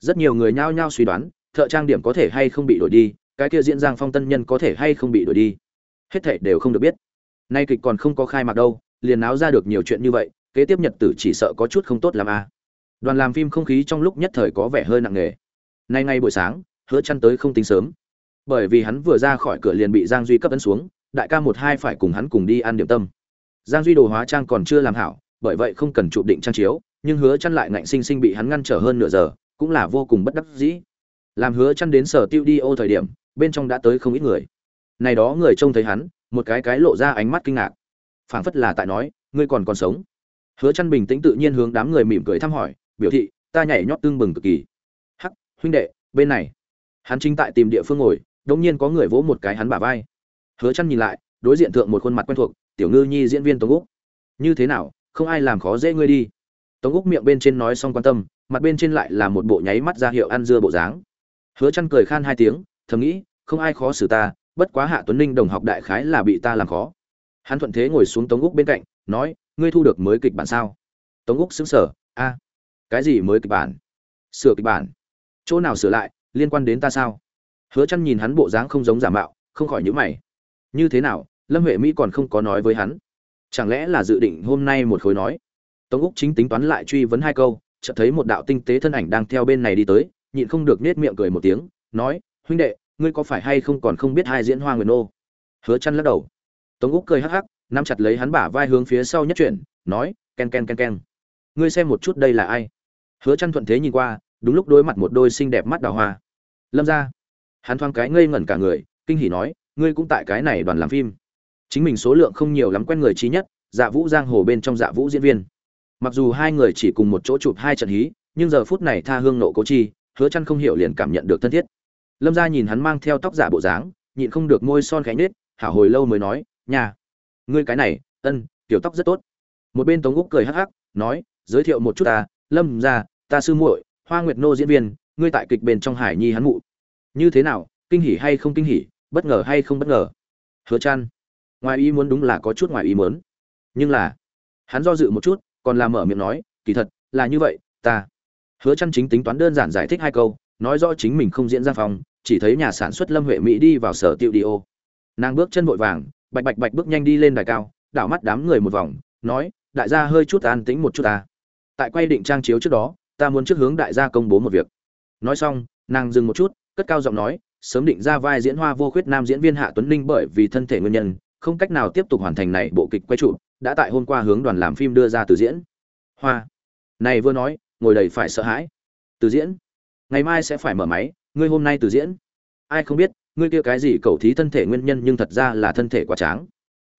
Rất nhiều người nhao nhao suy đoán, thợ trang điểm có thể hay không bị đổi đi, cái kia diễn giang phong tân nhân có thể hay không bị đổi đi. Hết thảy đều không được biết. Nay kịch còn không có khai mạc đâu, liền náo ra được nhiều chuyện như vậy, kế tiếp nhật tử chỉ sợ có chút không tốt làm a à đoàn làm phim không khí trong lúc nhất thời có vẻ hơi nặng nề. Nay ngay buổi sáng, hứa chăn tới không tính sớm. Bởi vì hắn vừa ra khỏi cửa liền bị giang duy cấp ấn xuống, đại ca một hai phải cùng hắn cùng đi ăn điểm tâm. Giang duy đồ hóa trang còn chưa làm hảo, bởi vậy không cần chụp định trang chiếu, nhưng hứa chăn lại ngạnh sinh sinh bị hắn ngăn trở hơn nửa giờ, cũng là vô cùng bất đắc dĩ. Làm hứa chăn đến sở tiêu đi ô thời điểm, bên trong đã tới không ít người. Này đó người trông thấy hắn, một cái cái lộ ra ánh mắt kinh ngạc. Phảng phất là tại nói, ngươi còn còn sống? Hứa chăn bình tĩnh tự nhiên hướng đám người mỉm cười thăm hỏi biểu thị, ta nhảy nhót tương bừng cực kỳ. Hắc, huynh đệ, bên này. Hắn chính tại tìm địa phương ngồi, đột nhiên có người vỗ một cái hắn bả vai. Hứa chăn nhìn lại, đối diện thượng một khuôn mặt quen thuộc, tiểu ngư nhi diễn viên tống úc. Như thế nào, không ai làm khó dễ ngươi đi. Tống úc miệng bên trên nói xong quan tâm, mặt bên trên lại là một bộ nháy mắt ra hiệu ăn dưa bộ dáng. Hứa chăn cười khan hai tiếng, thầm nghĩ, không ai khó xử ta, bất quá hạ tuấn ninh đồng học đại khái là bị ta làm khó. Hắn thuận thế ngồi xuống tống úc bên cạnh, nói, ngươi thu được mới kịch bản sao? Tống úc sững sờ, a cái gì mới kịch bản? Sửa kịch bản? Chỗ nào sửa lại? Liên quan đến ta sao? Hứa chăn nhìn hắn bộ dáng không giống giả mạo, không khỏi nhíu mày. Như thế nào? Lâm huệ mỹ còn không có nói với hắn. Chẳng lẽ là dự định hôm nay một khối nói? Tống úc chính tính toán lại truy vấn hai câu, chợt thấy một đạo tinh tế thân ảnh đang theo bên này đi tới, nhịn không được nết miệng cười một tiếng, nói, huynh đệ, ngươi có phải hay không còn không biết hai diễn hoa nguyệt nô? Hứa chăn lắc đầu. Tống úc cười hắc hắc, nắm chặt lấy hắn bả vai hướng phía sau nhất chuyển, nói, ken ken ken ken. Ngươi xem một chút đây là ai? Hứa chăn thuận thế nhìn qua, đúng lúc đối mặt một đôi xinh đẹp mắt đào hoa. Lâm ra. Hắn thoáng cái ngây ngẩn cả người, kinh hỉ nói, ngươi cũng tại cái này đoàn làm phim. Chính mình số lượng không nhiều lắm quen người trí nhất dạ vũ giang hồ bên trong dạ vũ diễn viên. Mặc dù hai người chỉ cùng một chỗ chụp hai trận hí, nhưng giờ phút này tha hương nộ cố chi, hứa chăn không hiểu liền cảm nhận được thân thiết. Lâm gia nhìn hắn mang theo tóc giả bộ dáng, nhịn không được môi son khẽ nết hảo hồi lâu mới nói nhà ngươi cái này, ân, tiểu tóc rất tốt. Một bên tống úc cười hắc hắc, nói, giới thiệu một chút ta, lâm gia ta sư muội, hoa nguyệt nô diễn viên, ngươi tại kịch bên trong hải nhi hắn mụ. Như thế nào, kinh hỉ hay không kinh hỉ, bất ngờ hay không bất ngờ? Hứa chan. Ngoài ý muốn đúng là có chút ngoài ý muốn. Nhưng là, hắn do dự một chút, còn làm mở miệng nói, kỳ thật, là như vậy, ta. Hứa chăn chính tính toán đơn giản giải thích hai câu, nói rõ chính mình không diễn ra phòng, chỉ thấy nhà sản xuất lâm huệ mỹ đi vào sở tiệu đi ô. Nàng bước chân vội vàng, bạch bạch bạch bước nhanh đi lên đài cao, đảo mắt đám người một vòng, nói, đại gia hơi chút an tĩnh một chút ta. Tại quay định trang chiếu trước đó ta muốn trước hướng đại gia công bố một việc. Nói xong nàng dừng một chút cất cao giọng nói sớm định ra vai diễn hoa vô khuyết nam diễn viên hạ tuấn ninh bởi vì thân thể nguyên nhân không cách nào tiếp tục hoàn thành này bộ kịch quay trụ đã tại hôm qua hướng đoàn làm phim đưa ra từ diễn. Hoa. Này vừa nói ngồi đầy phải sợ hãi. Từ diễn. Ngày mai sẽ phải mở máy ngươi hôm nay từ diễn. Ai không biết ngươi kia cái gì cầu thí thân thể nguyên nhân nhưng thật ra là thân thể quá tráng.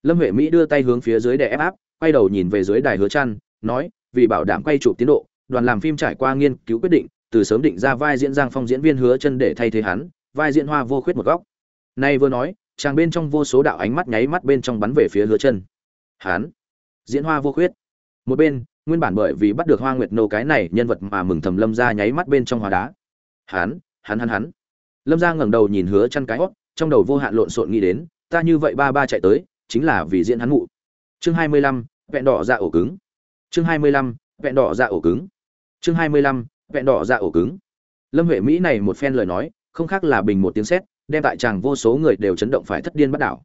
Lâm huệ mỹ đưa tay hướng phía dưới để ép áp quay đầu nhìn về dưới đài hứa trăn, nói vì bảo đảm quay chụp tiến độ đoàn làm phim trải qua nghiên cứu quyết định từ sớm định ra vai diễn giang phong diễn viên hứa chân để thay thế hắn vai diễn hoa vô khuyết một góc. Nay vừa nói chàng bên trong vô số đạo ánh mắt nháy mắt bên trong bắn về phía hứa chân. Hắn diễn hoa vô khuyết. Một bên nguyên bản bởi vì bắt được hoa nguyệt nô cái này nhân vật mà mừng thầm lâm ra nháy mắt bên trong hóa đá. Hắn hắn hắn hắn. Lâm ra ngẩng đầu nhìn hứa chăn cái hót trong đầu vô hạn lộn xộn nghĩ đến ta như vậy ba ba chạy tới chính là vì diễn hắn mụ chương 25, vẹn đỏ dạ ổ cứng. Chương 25, vẹn đỏ dạ ổ cứng chương 25, vẹn đỏ dạ ổ cứng. Lâm huệ mỹ này một phen lời nói không khác là bình một tiếng sét đem tại chàng vô số người đều chấn động phải thất điên bắt đảo.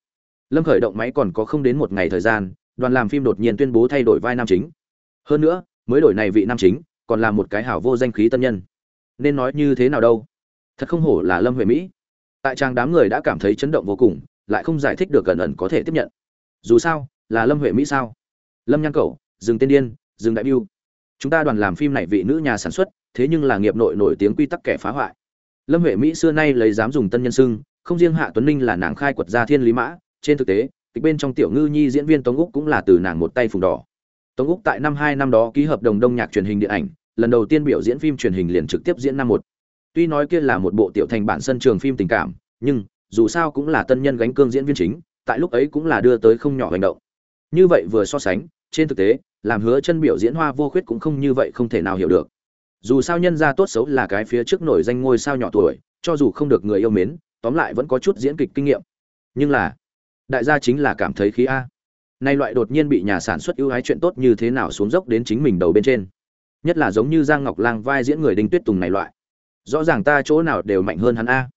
Lâm khởi động máy còn có không đến một ngày thời gian đoàn làm phim đột nhiên tuyên bố thay đổi vai nam chính. Hơn nữa mới đổi này vị nam chính còn là một cái hảo vô danh khí tân nhân. Nên nói như thế nào đâu? Thật không hổ là lâm huệ mỹ. Tại trang đám người đã cảm thấy chấn động vô cùng lại không giải thích được gần ẩn có thể tiếp nhận. Dù sao là lâm huệ mỹ sao? Lâm nhang cầu dừng tên điên dừng đại biêu chúng ta đoàn làm phim này vị nữ nhà sản xuất, thế nhưng là nghiệp nội nổi tiếng quy tắc kẻ phá hoại. Lâm huệ mỹ xưa nay lấy dám dùng tân nhân sưng, không riêng hạ tuấn ninh là nàng khai quật ra thiên lý mã, trên thực tế, kịch bên trong tiểu ngư nhi diễn viên tống úc cũng là từ nàng một tay phùng đỏ. Tống úc tại năm hai năm đó ký hợp đồng đông nhạc truyền hình điện ảnh, lần đầu tiên biểu diễn phim truyền hình liền trực tiếp diễn năm một. Tuy nói kia là một bộ tiểu thành bản sân trường phim tình cảm, nhưng, dù sao cũng là tân nhân gánh cương diễn viên chính, tại lúc ấy cũng là đưa tới không nhỏ hành động. Như vậy vừa so sánh, trên thực tế làm hứa chân biểu diễn hoa vô khuyết cũng không như vậy không thể nào hiểu được. Dù sao nhân gia tốt xấu là cái phía trước nổi danh ngôi sao nhỏ tuổi, cho dù không được người yêu mến, tóm lại vẫn có chút diễn kịch kinh nghiệm. Nhưng là, đại gia chính là cảm thấy khí a. Nay loại đột nhiên bị nhà sản xuất ưu ái chuyện tốt như thế nào xuống dốc đến chính mình đầu bên trên. Nhất là giống như giang ngọc lang vai diễn người đinh tuyết tùng này loại. Rõ ràng ta chỗ nào đều mạnh hơn hắn a.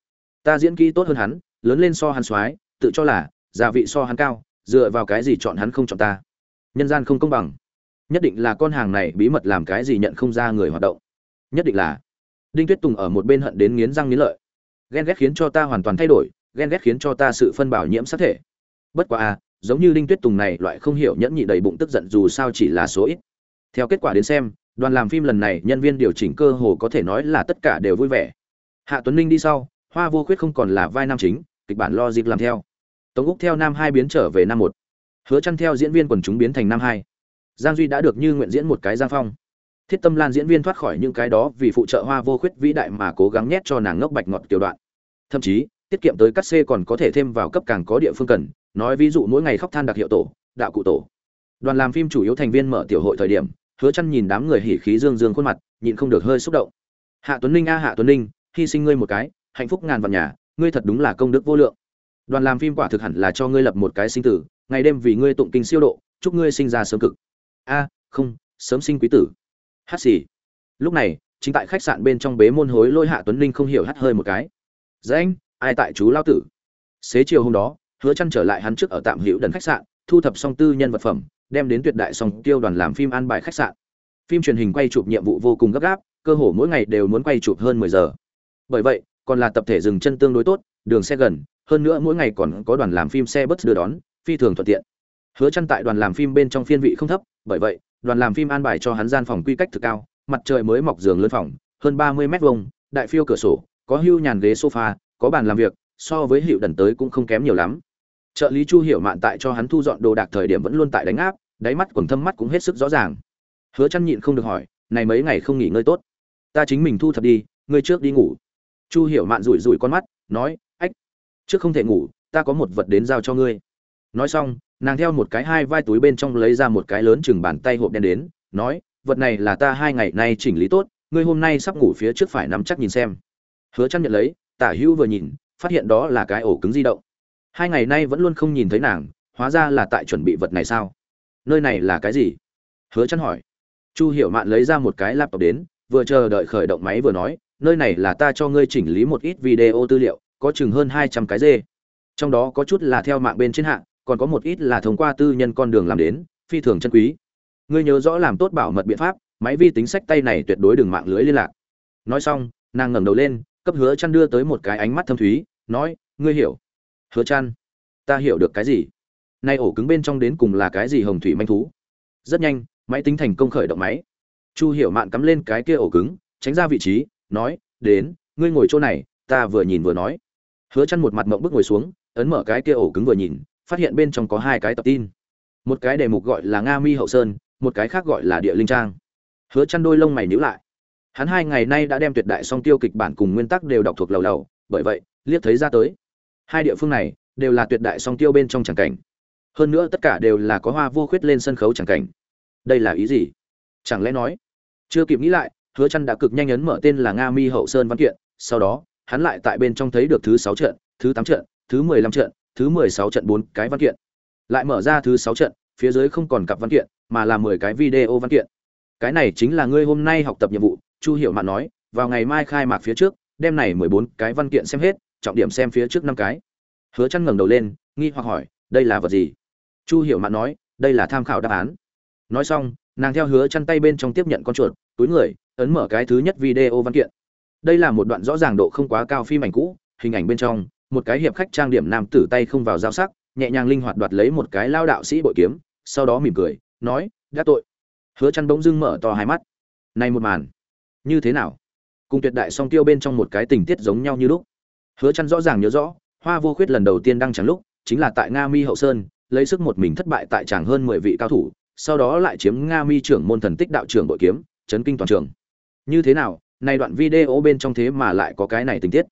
Ta diễn kỹ tốt hơn hắn, lớn lên so hắn soái, tự cho là, gia vị so hắn cao, dựa vào cái gì chọn hắn không chọn ta. Nhân gian không công bằng nhất định là con hàng này bí mật làm cái gì nhận không ra người hoạt động. Nhất định là. Đinh tuyết tùng ở một bên hận đến nghiến răng nghiến lợi. Ghen ghét khiến cho ta hoàn toàn thay đổi, ghen ghét khiến cho ta sự phân bảo nhiễm sát thể. Bất quá a giống như đinh tuyết tùng này, loại không hiểu nhẫn nhị đầy bụng tức giận dù sao chỉ là số ít. Theo kết quả đến xem, đoàn làm phim lần này nhân viên điều chỉnh cơ hồ có thể nói là tất cả đều vui vẻ. Hạ tuấn ninh đi sau, hoa vô khuyết không còn là vai nam chính, kịch bản lo dịp làm theo. Tống úc theo nam hai biến trở về năm một. Hứa chăn theo diễn viên quần chúng biến thành năm hai giang duy đã được như nguyện diễn một cái giang phong. Thiết tâm lan diễn viên thoát khỏi những cái đó vì phụ trợ hoa vô khuyết vĩ đại mà cố gắng nhét cho nàng ngốc bạch ngọt tiểu đoạn. Thậm chí, tiết kiệm tới cắt xê còn có thể thêm vào cấp càng có địa phương cần, nói ví dụ mỗi ngày khóc than đặc hiệu tổ, đạo cụ tổ. Đoàn làm phim chủ yếu thành viên mở tiểu hội thời điểm, hứa chăn nhìn đám người hỉ khí dương dương khuôn mặt, nhịn không được hơi xúc động. Hạ tuấn ninh a hạ tuấn ninh, hy sinh ngươi một cái, hạnh phúc ngàn vạn nhà, ngươi thật đúng là công đức vô lượng. Đoàn làm phim quả thực hẳn là cho ngươi lập một cái sinh tử, ngày đêm vì ngươi tụng kinh siêu độ, chúc ngươi sinh ra sớm cực a, không, sớm sinh quý tử. Hát xì. Lúc này, chính tại khách sạn bên trong bế môn hối lôi hạ tuấn ninh không hiểu hát hơi một cái. Dạ anh, ai tại chú lao tử? Xế chiều hôm đó, hứa chăn trở lại hắn trước ở tạm hữu đần khách sạn, thu thập xong tư nhân vật phẩm, đem đến tuyệt đại song tiêu đoàn làm phim an bài khách sạn. Phim truyền hình quay chụp nhiệm vụ vô cùng gấp gáp, cơ hồ mỗi ngày đều muốn quay chụp hơn 10 giờ. Bởi vậy, còn là tập thể dừng chân tương đối tốt, đường xe gần, hơn nữa mỗi ngày còn có đoàn làm phim xe bus đưa đón, phi thường thuận tiện. Hứa chăn tại đoàn làm phim bên trong phiên vị không thấp bởi vậy, đoàn làm phim an bài cho hắn gian phòng quy cách thực cao, mặt trời mới mọc giường lớn phòng, hơn ba mươi mét vuông, đại phiêu cửa sổ, có hưu nhàn ghế sofa, có bàn làm việc, so với hiệu đần tới cũng không kém nhiều lắm. Trợ lý chu hiểu mạn tại cho hắn thu dọn đồ đạc thời điểm vẫn luôn tại đánh áp, đáy mắt quần thâm mắt cũng hết sức rõ ràng. Hứa chăn nhịn không được hỏi, này mấy ngày không nghỉ ngơi tốt? Ta chính mình thu thập đi, ngươi trước đi ngủ. Chu hiểu mạn rủi rủi con mắt, nói, ách, trước không thể ngủ, ta có một vật đến giao cho ngươi. Nói xong nàng theo một cái hai vai túi bên trong lấy ra một cái lớn chừng bàn tay hộp đen đến, nói, vật này là ta hai ngày nay chỉnh lý tốt, ngươi hôm nay sắp ngủ phía trước phải nắm chắc nhìn xem. Hứa chăn nhận lấy, tả hữu vừa nhìn, phát hiện đó là cái ổ cứng di động. Hai ngày nay vẫn luôn không nhìn thấy nàng, hóa ra là tại chuẩn bị vật này sao? Nơi này là cái gì? Hứa chăn hỏi. Chu hiểu mạn lấy ra một cái laptop đến, vừa chờ đợi khởi động máy vừa nói, nơi này là ta cho ngươi chỉnh lý một ít video tư liệu, có chừng hơn 200 cái dê. Trong đó có chút là theo mạng bên trên hạng còn có một ít là thông qua tư nhân con đường làm đến, phi thường chân quý. Ngươi nhớ rõ làm tốt bảo mật biện pháp, máy vi tính sách tay này tuyệt đối đừng mạng lưới liên lạc. Nói xong, nàng ngẩng đầu lên, cấp hứa chăn đưa tới một cái ánh mắt thâm thúy, nói, ngươi hiểu. Hứa chăn, ta hiểu được cái gì? Nay ổ cứng bên trong đến cùng là cái gì hồng thủy manh thú? Rất nhanh, máy tính thành công khởi động máy. Chu hiểu mạn cắm lên cái kia ổ cứng, tránh ra vị trí, nói, đến, ngươi ngồi chỗ này, ta vừa nhìn vừa nói. Hứa chăn một mặt mộng bước ngồi xuống, ấn mở cái kia ổ cứng vừa nhìn phát hiện bên trong có hai cái tập tin. Một cái đề mục gọi là nga mi hậu sơn, một cái khác gọi là địa linh trang. Hứa chăn đôi lông mày nhíu lại. Hắn hai ngày nay đã đem tuyệt đại song tiêu kịch bản cùng nguyên tắc đều đọc thuộc lầu lầu, bởi vậy, liếc thấy ra tới. Hai địa phương này, đều là tuyệt đại song tiêu bên trong chẳng cảnh. Hơn nữa tất cả đều là có hoa vô khuyết lên sân khấu chẳng cảnh. Đây là ý gì? Chẳng lẽ nói? Chưa kịp nghĩ lại, hứa chăn đã cực nhanh ấn mở tên là nga mi hậu sơn văn kiện, sau đó, hắn lại tại bên trong thấy được thứ sáu trận, thứ tám trận, thứ mười lăm trận thứ mười sáu trận bốn cái văn kiện. Lại mở ra thứ sáu trận, phía dưới không còn cặp văn kiện, mà là mười cái video văn kiện. Cái này chính là ngươi hôm nay học tập nhiệm vụ, chu hiểu mạn nói, vào ngày mai khai mạc phía trước, đem này mười bốn cái văn kiện xem hết, trọng điểm xem phía trước năm cái. Hứa chăn ngẩng đầu lên, nghi hoặc hỏi, đây là vật gì? Chu hiểu mạn nói, đây là tham khảo đáp án. Nói xong, nàng theo hứa chăn tay bên trong tiếp nhận con chuột, túi người, ấn mở cái thứ nhất video văn kiện. Đây là một đoạn rõ ràng độ không quá cao phim ảnh cũ, hình ảnh bên trong một cái hiệp khách trang điểm nam tử tay không vào giao sắc, nhẹ nhàng linh hoạt đoạt lấy một cái lao đạo sĩ bội kiếm, sau đó mỉm cười, nói, đã tội. Hứa chăn bỗng dưng mở to hai mắt. Này một màn, như thế nào? Cùng tuyệt đại song tiêu bên trong một cái tình tiết giống nhau như lúc. Hứa chăn rõ ràng nhớ rõ, hoa vô khuyết lần đầu tiên đăng trắng lúc, chính là tại nga mi hậu sơn, lấy sức một mình thất bại tại tràng hơn 10 vị cao thủ, sau đó lại chiếm nga mi trưởng môn thần tích đạo trưởng bội kiếm, chấn kinh toàn trường. Như thế nào? Này đoạn video bên trong thế mà lại có cái này tình tiết.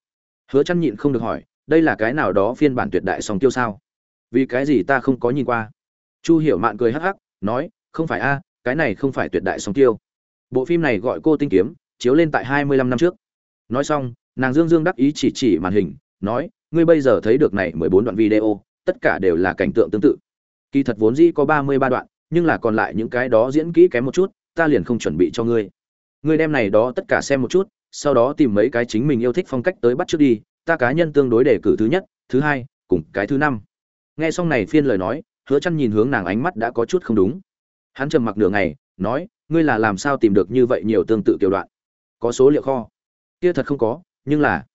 Hứa chăn nhịn không được hỏi đây là cái nào đó phiên bản tuyệt đại song tiêu sao? Vì cái gì ta không có nhìn qua? Chu hiểu mạn cười hắc hắc, nói, không phải a, cái này không phải tuyệt đại song tiêu. Bộ phim này gọi cô tinh kiếm, chiếu lên tại hai mươi lăm năm trước. Nói xong, nàng dương dương đắc ý chỉ chỉ màn hình, nói, ngươi bây giờ thấy được này mười bốn đoạn video, tất cả đều là cảnh tượng tương tự. Kỳ thật vốn dĩ có ba mươi ba đoạn, nhưng là còn lại những cái đó diễn kỹ kém một chút, ta liền không chuẩn bị cho ngươi. Ngươi đem này đó tất cả xem một chút, sau đó tìm mấy cái chính mình yêu thích phong cách tới bắt trước đi ta cá nhân tương đối đề cử thứ nhất thứ hai cùng cái thứ năm. Nghe xong này phiên lời nói hứa chăn nhìn hướng nàng ánh mắt đã có chút không đúng. Hắn trầm mặc nửa ngày nói ngươi là làm sao tìm được như vậy nhiều tương tự kiểu đoạn? Có số liệu kho? Kia thật không có nhưng là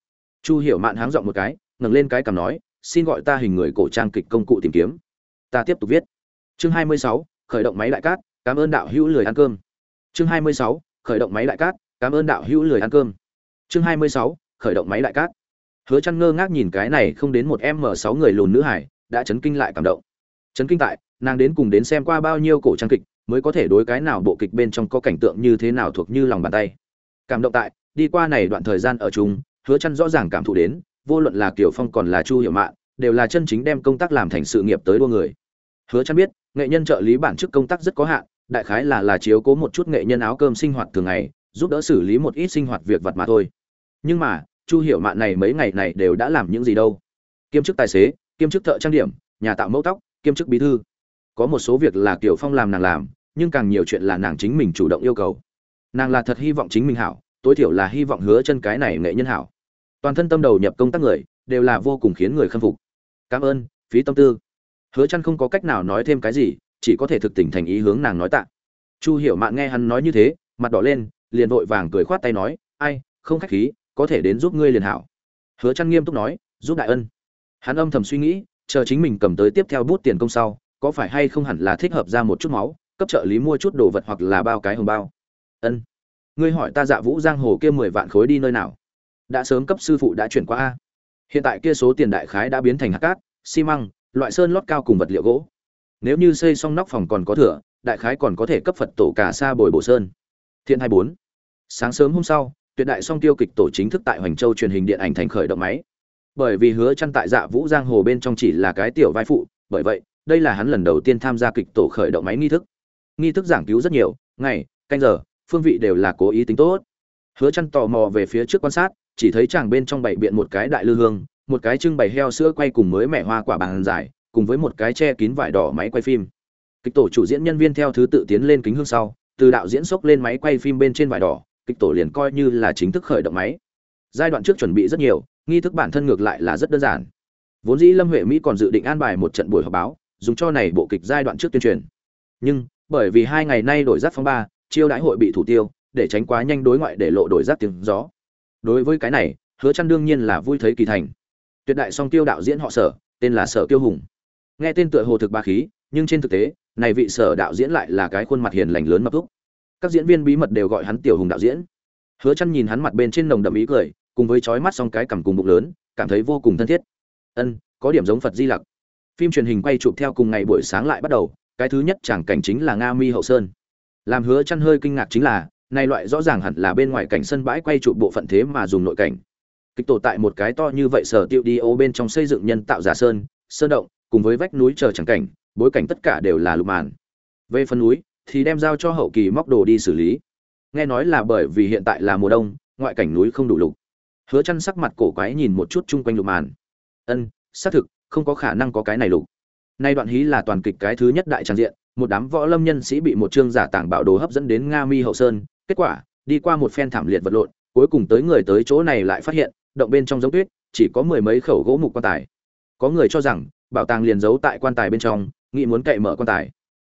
chu hiểu mạn háng giọng một cái ngẩng lên cái cằm nói xin gọi ta hình người cổ trang kịch công cụ tìm kiếm. Ta tiếp tục viết. Chương 26, khởi động máy đại cát cảm ơn đạo hữu lười ăn cơm. Chương 26, khởi động máy đại cát cảm ơn đạo hữu lười ăn cơm. Chương 26, khởi động máy đại cát hứa chăn ngơ ngác nhìn cái này không đến một m 6 người lùn nữ hải, đã chấn kinh lại cảm động. Chấn kinh tại, nàng đến cùng đến xem qua bao nhiêu cổ trang kịch, mới có thể đối cái nào bộ kịch bên trong có cảnh tượng như thế nào thuộc như lòng bàn tay. Cảm động tại, đi qua này đoạn thời gian ở chung, hứa chăn rõ ràng cảm thụ đến, vô luận là kiều phong còn là chu hiểu mạn, đều là chân chính đem công tác làm thành sự nghiệp tới đua người. Hứa Chân biết, nghệ nhân trợ lý bản chức công tác rất có hạn, đại khái là là chiếu cố một chút nghệ nhân áo cơm sinh hoạt thường ngày, giúp đỡ xử lý một ít sinh hoạt việc vặt mà thôi. Nhưng mà chu hiểu mạn này mấy ngày này đều đã làm những gì đâu? Kiêm chức tài xế, kiêm chức thợ trang điểm, nhà tạo mẫu tóc, kiêm chức bí thư. Có một số việc là kiểu phong làm nàng làm, nhưng càng nhiều chuyện là nàng chính mình chủ động yêu cầu. Nàng là thật hy vọng chính mình hảo, tối thiểu là hy vọng hứa chân cái này nghệ nhân hảo. Toàn thân tâm đầu nhập công tác người, đều là vô cùng khiến người khâm phục. Cảm ơn, phí tâm tư. Hứa chân không có cách nào nói thêm cái gì, chỉ có thể thực tình thành ý hướng nàng nói tạ. Chu hiểu mạn nghe hắn nói như thế, mặt đỏ lên, liền vội vàng cười khoát tay nói, ai, không khách khí có thể đến giúp ngươi liền hảo. Hứa trăn nghiêm túc nói, giúp đại ân. Hắn âm thầm suy nghĩ, chờ chính mình cầm tới tiếp theo bút tiền công sau, có phải hay không hẳn là thích hợp ra một chút máu, cấp trợ lý mua chút đồ vật hoặc là bao cái hồng bao. Ân. Ngươi hỏi ta dạ vũ giang hồ kia mười vạn khối đi nơi nào? Đã sớm cấp sư phụ đã chuyển qua a. Hiện tại kia số tiền đại khái đã biến thành hạt cát, xi măng, loại sơn lót cao cùng vật liệu gỗ. Nếu như xây xong nóc phòng còn có thừa đại khái còn có thể cấp phật tổ cả xa bồi bổ sơn. Thiện hai bốn. Sáng sớm hôm sau tuyệt đại song tiêu kịch tổ chính thức tại hoành châu truyền hình điện ảnh thành khởi động máy. Bởi vì hứa chăn tại dạ vũ giang hồ bên trong chỉ là cái tiểu vai phụ, bởi vậy, đây là hắn lần đầu tiên tham gia kịch tổ khởi động máy nghi thức. Nghi thức giảng cứu rất nhiều, ngày, canh giờ, phương vị đều là cố ý tính tốt. Hứa Chân tò mò về phía trước quan sát, chỉ thấy chàng bên trong bảy biện một cái đại lư hương, một cái trưng bày heo sữa quay cùng mới mẻ hoa quả bàn dài, cùng với một cái che kín vải đỏ máy quay phim. Kịch tổ chủ diễn nhân viên theo thứ tự tiến lên kính hương sau, từ đạo diễn xốc lên máy quay phim bên trên vải đỏ kịch tổ liền coi như là chính thức khởi động máy. Giai đoạn trước chuẩn bị rất nhiều, nghi thức bản thân ngược lại là rất đơn giản. Vốn dĩ lâm huệ mỹ còn dự định an bài một trận buổi họp báo, dùng cho này bộ kịch giai đoạn trước tuyên truyền. Nhưng, bởi vì hai ngày nay đổi rác phong ba, chiêu đãi hội bị thủ tiêu, để tránh quá nhanh đối ngoại để lộ đổi rác tiếng gió. Đối với cái này, hứa chăn đương nhiên là vui thấy kỳ thành. Tuyệt đại song tiêu đạo diễn họ sở, tên là sở tiêu hùng. Nghe tên tựa hồ thực ba khí, nhưng trên thực tế, này vị sở đạo diễn lại là cái khuôn mặt hiền lành lớn mập thúc các diễn viên bí mật đều gọi hắn tiểu hùng đạo diễn. Hứa chăn nhìn hắn mặt bên trên nồng đậm ý cười, cùng với chói mắt song cái cằm cùng bụng lớn, cảm thấy vô cùng thân thiết. Ân, có điểm giống phật di lặc. Phim truyền hình quay chụp theo cùng ngày buổi sáng lại bắt đầu, cái thứ nhất chẳng cảnh chính là nga mi hậu sơn. Làm hứa chăn hơi kinh ngạc chính là, này loại rõ ràng hẳn là bên ngoài cảnh sân bãi quay chụp bộ phận thế mà dùng nội cảnh. Kịch tổ tại một cái to như vậy sở tiêu đi ô bên trong xây dựng nhân tạo giả sơn sơn động, cùng với vách núi chờ chẳng cảnh, bối cảnh tất cả đều là lục màn. Về phần núi thì đem giao cho hậu kỳ móc đồ đi xử lý. Nghe nói là bởi vì hiện tại là mùa đông, ngoại cảnh núi không đủ lục. Hứa chăn sắc mặt cổ quái nhìn một chút chung quanh lục màn. Ân, xác thực, không có khả năng có cái này lục. Nay đoạn hí là toàn kịch cái thứ nhất đại tràng diện, một đám võ lâm nhân sĩ bị một trương giả tảng bạo đồ hấp dẫn đến nga mi hậu sơn. Kết quả, đi qua một phen thảm liệt vật lộn, cuối cùng tới người tới chỗ này lại phát hiện, động bên trong giống tuyết, chỉ có mười mấy khẩu gỗ mục quan tài. Có người cho rằng, bảo tàng liền giấu tại quan tài bên trong, nghĩ muốn cậy mở quan tài.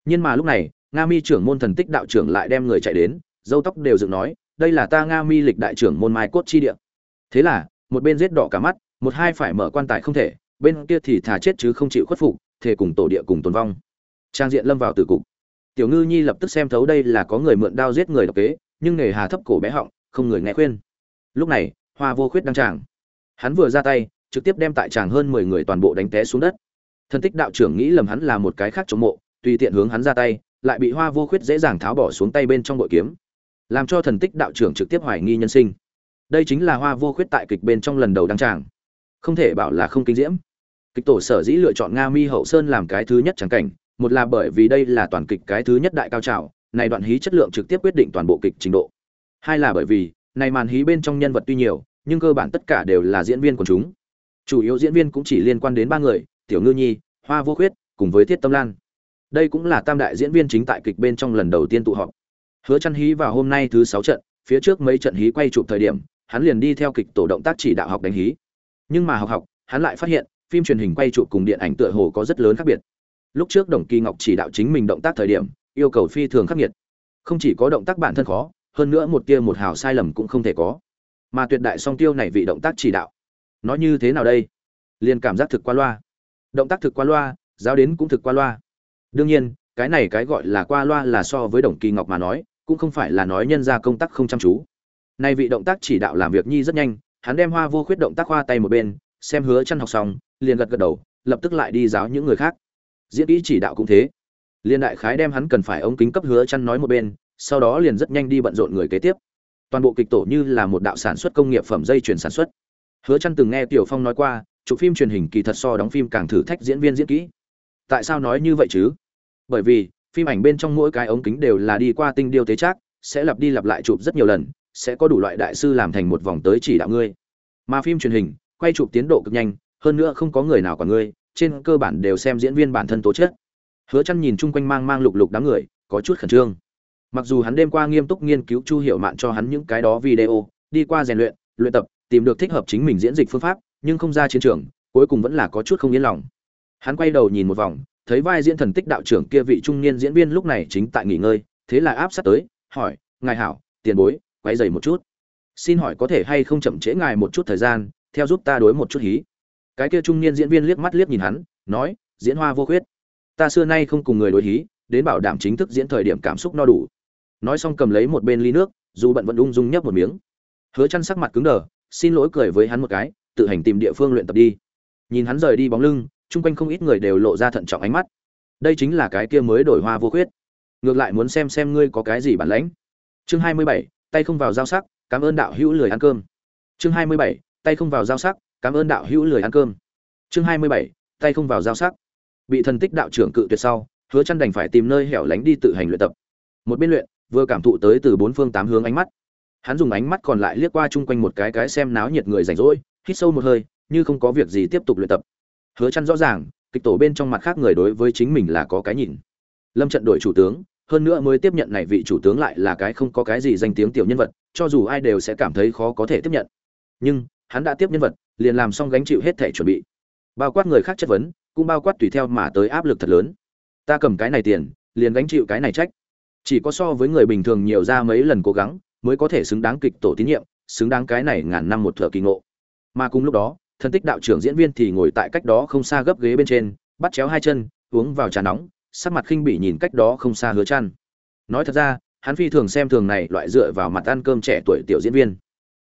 Nhưng mà lúc này nga mi trưởng môn thần tích đạo trưởng lại đem người chạy đến, dâu tóc đều dựng nói, đây là ta nga mi lịch đại trưởng môn mai cốt chi địa. Thế là, một bên giết đỏ cả mắt, một hai phải mở quan tài không thể, bên kia thì thà chết chứ không chịu khuất phục, thề cùng tổ địa cùng tồn vong. Trang diện lâm vào tử cục. Tiểu ngư nhi lập tức xem thấu đây là có người mượn đao giết người độc kế, nhưng nghề hà thấp cổ bé họng, không người nghe khuyên. Lúc này, hoa vô khuyết đăng tràng. Hắn vừa ra tay, trực tiếp đem tại tràng hơn mười người toàn bộ đánh té xuống đất. Thân tích đạo trưởng nghĩ lầm hắn là một cái khác chống mộ, tùy tiện hướng hắn ra tay lại bị hoa vô khuyết dễ dàng tháo bỏ xuống tay bên trong bội kiếm, làm cho thần tích đạo trưởng trực tiếp hoài nghi nhân sinh. Đây chính là hoa vô khuyết tại kịch bên trong lần đầu đăng tràng. Không thể bảo là không kinh diễm. Kịch tổ sở dĩ lựa chọn nga mi hậu sơn làm cái thứ nhất tràng cảnh, một là bởi vì đây là toàn kịch cái thứ nhất đại cao trào, này đoạn hí chất lượng trực tiếp quyết định toàn bộ kịch trình độ. Hai là bởi vì, này màn hí bên trong nhân vật tuy nhiều, nhưng cơ bản tất cả đều là diễn viên của chúng. Chủ yếu diễn viên cũng chỉ liên quan đến ba người, tiểu ngư nhi, hoa vô khuyết, cùng với thiết tâm lan đây cũng là tam đại diễn viên chính tại kịch bên trong lần đầu tiên tụ họp. Hứa chăn hí vào hôm nay thứ sáu trận, phía trước mấy trận hí quay chụp thời điểm, hắn liền đi theo kịch tổ động tác chỉ đạo học đánh hí. Nhưng mà học học, hắn lại phát hiện, phim truyền hình quay chụp cùng điện ảnh tựa hồ có rất lớn khác biệt. Lúc trước đồng kỳ ngọc chỉ đạo chính mình động tác thời điểm, yêu cầu phi thường khắc nghiệt. Không chỉ có động tác bản thân khó, hơn nữa một tia một hào sai lầm cũng không thể có. Mà tuyệt đại song tiêu này vị động tác chỉ đạo, nó như thế nào đây? Liền cảm giác thực qua loa. Động tác thực qua loa, giáo đến cũng thực qua loa đương nhiên, cái này cái gọi là qua loa là so với đồng kỳ ngọc mà nói, cũng không phải là nói nhân ra công tác không chăm chú. Nay vị động tác chỉ đạo làm việc nhi rất nhanh, hắn đem hoa vô khuyết động tác hoa tay một bên, xem hứa chăn học xong, liền gật gật đầu, lập tức lại đi giáo những người khác. Diễn kỹ chỉ đạo cũng thế. Liên đại khái đem hắn cần phải ống kính cấp hứa chăn nói một bên, sau đó liền rất nhanh đi bận rộn người kế tiếp. Toàn bộ kịch tổ như là một đạo sản xuất công nghiệp phẩm dây chuyển sản xuất. Hứa chăn từng nghe tiểu phong nói qua, chụp phim truyền hình kỳ thật so đóng phim càng thử thách diễn viên diễn kỹ. Tại sao nói như vậy chứ? Bởi vì, phim ảnh bên trong mỗi cái ống kính đều là đi qua tinh điêu tế trác, sẽ lặp đi lặp lại chụp rất nhiều lần, sẽ có đủ loại đại sư làm thành một vòng tới chỉ đạo ngươi. Mà phim truyền hình, quay chụp tiến độ cực nhanh, hơn nữa không có người nào quản ngươi, trên cơ bản đều xem diễn viên bản thân tố chất. Hứa chăn nhìn chung quanh mang mang lục lục đám người, có chút khẩn trương. Mặc dù hắn đêm qua nghiêm túc nghiên cứu chu hiểu mạn cho hắn những cái đó video, đi qua rèn luyện luyện tập, tìm được thích hợp chính mình diễn dịch phương pháp, nhưng không ra chiến trường, cuối cùng vẫn là có chút không yên lòng. Hắn quay đầu nhìn một vòng thấy vai diễn thần tích đạo trưởng kia vị trung niên diễn viên lúc này chính tại nghỉ ngơi, thế là áp sát tới, hỏi, ngài hảo, tiền bối quay rầy một chút. Xin hỏi có thể hay không chậm trễ ngài một chút thời gian, theo giúp ta đối một chút hí. Cái kia trung niên diễn viên liếc mắt liếc nhìn hắn, nói, diễn hoa vô khuyết. Ta xưa nay không cùng người đối hí, đến bảo đảm chính thức diễn thời điểm cảm xúc no đủ. Nói xong cầm lấy một bên ly nước, dù bận vẫn ung dung nhấp một miếng. Hứa chăn sắc mặt cứng đờ, xin lỗi cười với hắn một cái, tự hành tìm địa phương luyện tập đi. Nhìn hắn rời đi bóng lưng chung quanh không ít người đều lộ ra thận trọng ánh mắt. Đây chính là cái kia mới đổi hoa vô khuyết. Ngược lại muốn xem xem ngươi có cái gì bản lãnh. Chương 27, tay không vào giao sắc cảm ơn đạo hữu lười ăn cơm. Chương 27, tay không vào giao sắc cảm ơn đạo hữu lười ăn cơm. Chương 27, tay không vào giao sắc. Bị thần tích đạo trưởng cự tuyệt sau hứa chăn đành phải tìm nơi hẻo lánh đi tự hành luyện tập. Một bên luyện vừa cảm thụ tới từ bốn phương tám hướng ánh mắt. Hắn dùng ánh mắt còn lại liếc qua chung quanh một cái cái xem náo nhiệt người rảnh rỗi hít sâu một hơi như không có việc gì tiếp tục luyện tập hứa chăn rõ ràng, kịch tổ bên trong mặt khác người đối với chính mình là có cái nhìn. Lâm trận đổi chủ tướng, hơn nữa mới tiếp nhận này vị chủ tướng lại là cái không có cái gì danh tiếng tiểu nhân vật, cho dù ai đều sẽ cảm thấy khó có thể tiếp nhận. Nhưng, hắn đã tiếp nhân vật, liền làm xong gánh chịu hết thể chuẩn bị. Bao quát người khác chất vấn, cũng bao quát tùy theo mà tới áp lực thật lớn. Ta cầm cái này tiền, liền gánh chịu cái này trách. Chỉ có so với người bình thường nhiều ra mấy lần cố gắng, mới có thể xứng đáng kịch tổ tín nhiệm, xứng đáng cái này ngàn năm một thợ kỳ ngộ. Mà cùng lúc đó thân tích đạo trưởng diễn viên thì ngồi tại cách đó không xa gấp ghế bên trên, bắt chéo hai chân, uống vào trà nóng, sắc mặt khinh bỉ nhìn cách đó không xa hứa chăn. Nói thật ra, hắn phi thường xem thường này loại dựa vào mặt ăn cơm trẻ tuổi tiểu diễn viên.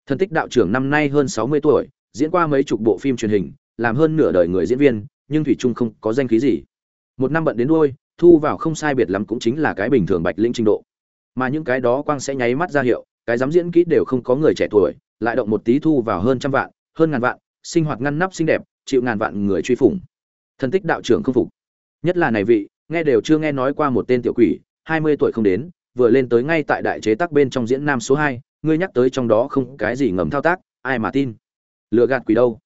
Thân tích đạo trưởng năm nay hơn 60 tuổi, diễn qua mấy chục bộ phim truyền hình, làm hơn nửa đời người diễn viên, nhưng thủy trung không có danh khí gì. Một năm bận đến đuôi, thu vào không sai biệt lắm cũng chính là cái bình thường bạch linh trình độ. Mà những cái đó quang sẽ nháy mắt ra hiệu, cái dám diễn kỹ đều không có người trẻ tuổi, lại động một tí thu vào hơn trăm vạn, hơn ngàn vạn sinh hoạt ngăn nắp xinh đẹp, chịu ngàn vạn người truy phủng. Thần tích đạo trưởng không phục. Nhất là này vị, nghe đều chưa nghe nói qua một tên tiểu quỷ, hai mươi tuổi không đến, vừa lên tới ngay tại đại chế tác bên trong diễn nam số hai, ngươi nhắc tới trong đó không cái gì ngầm thao tác, ai mà tin? Lựa gạt quỷ đâu?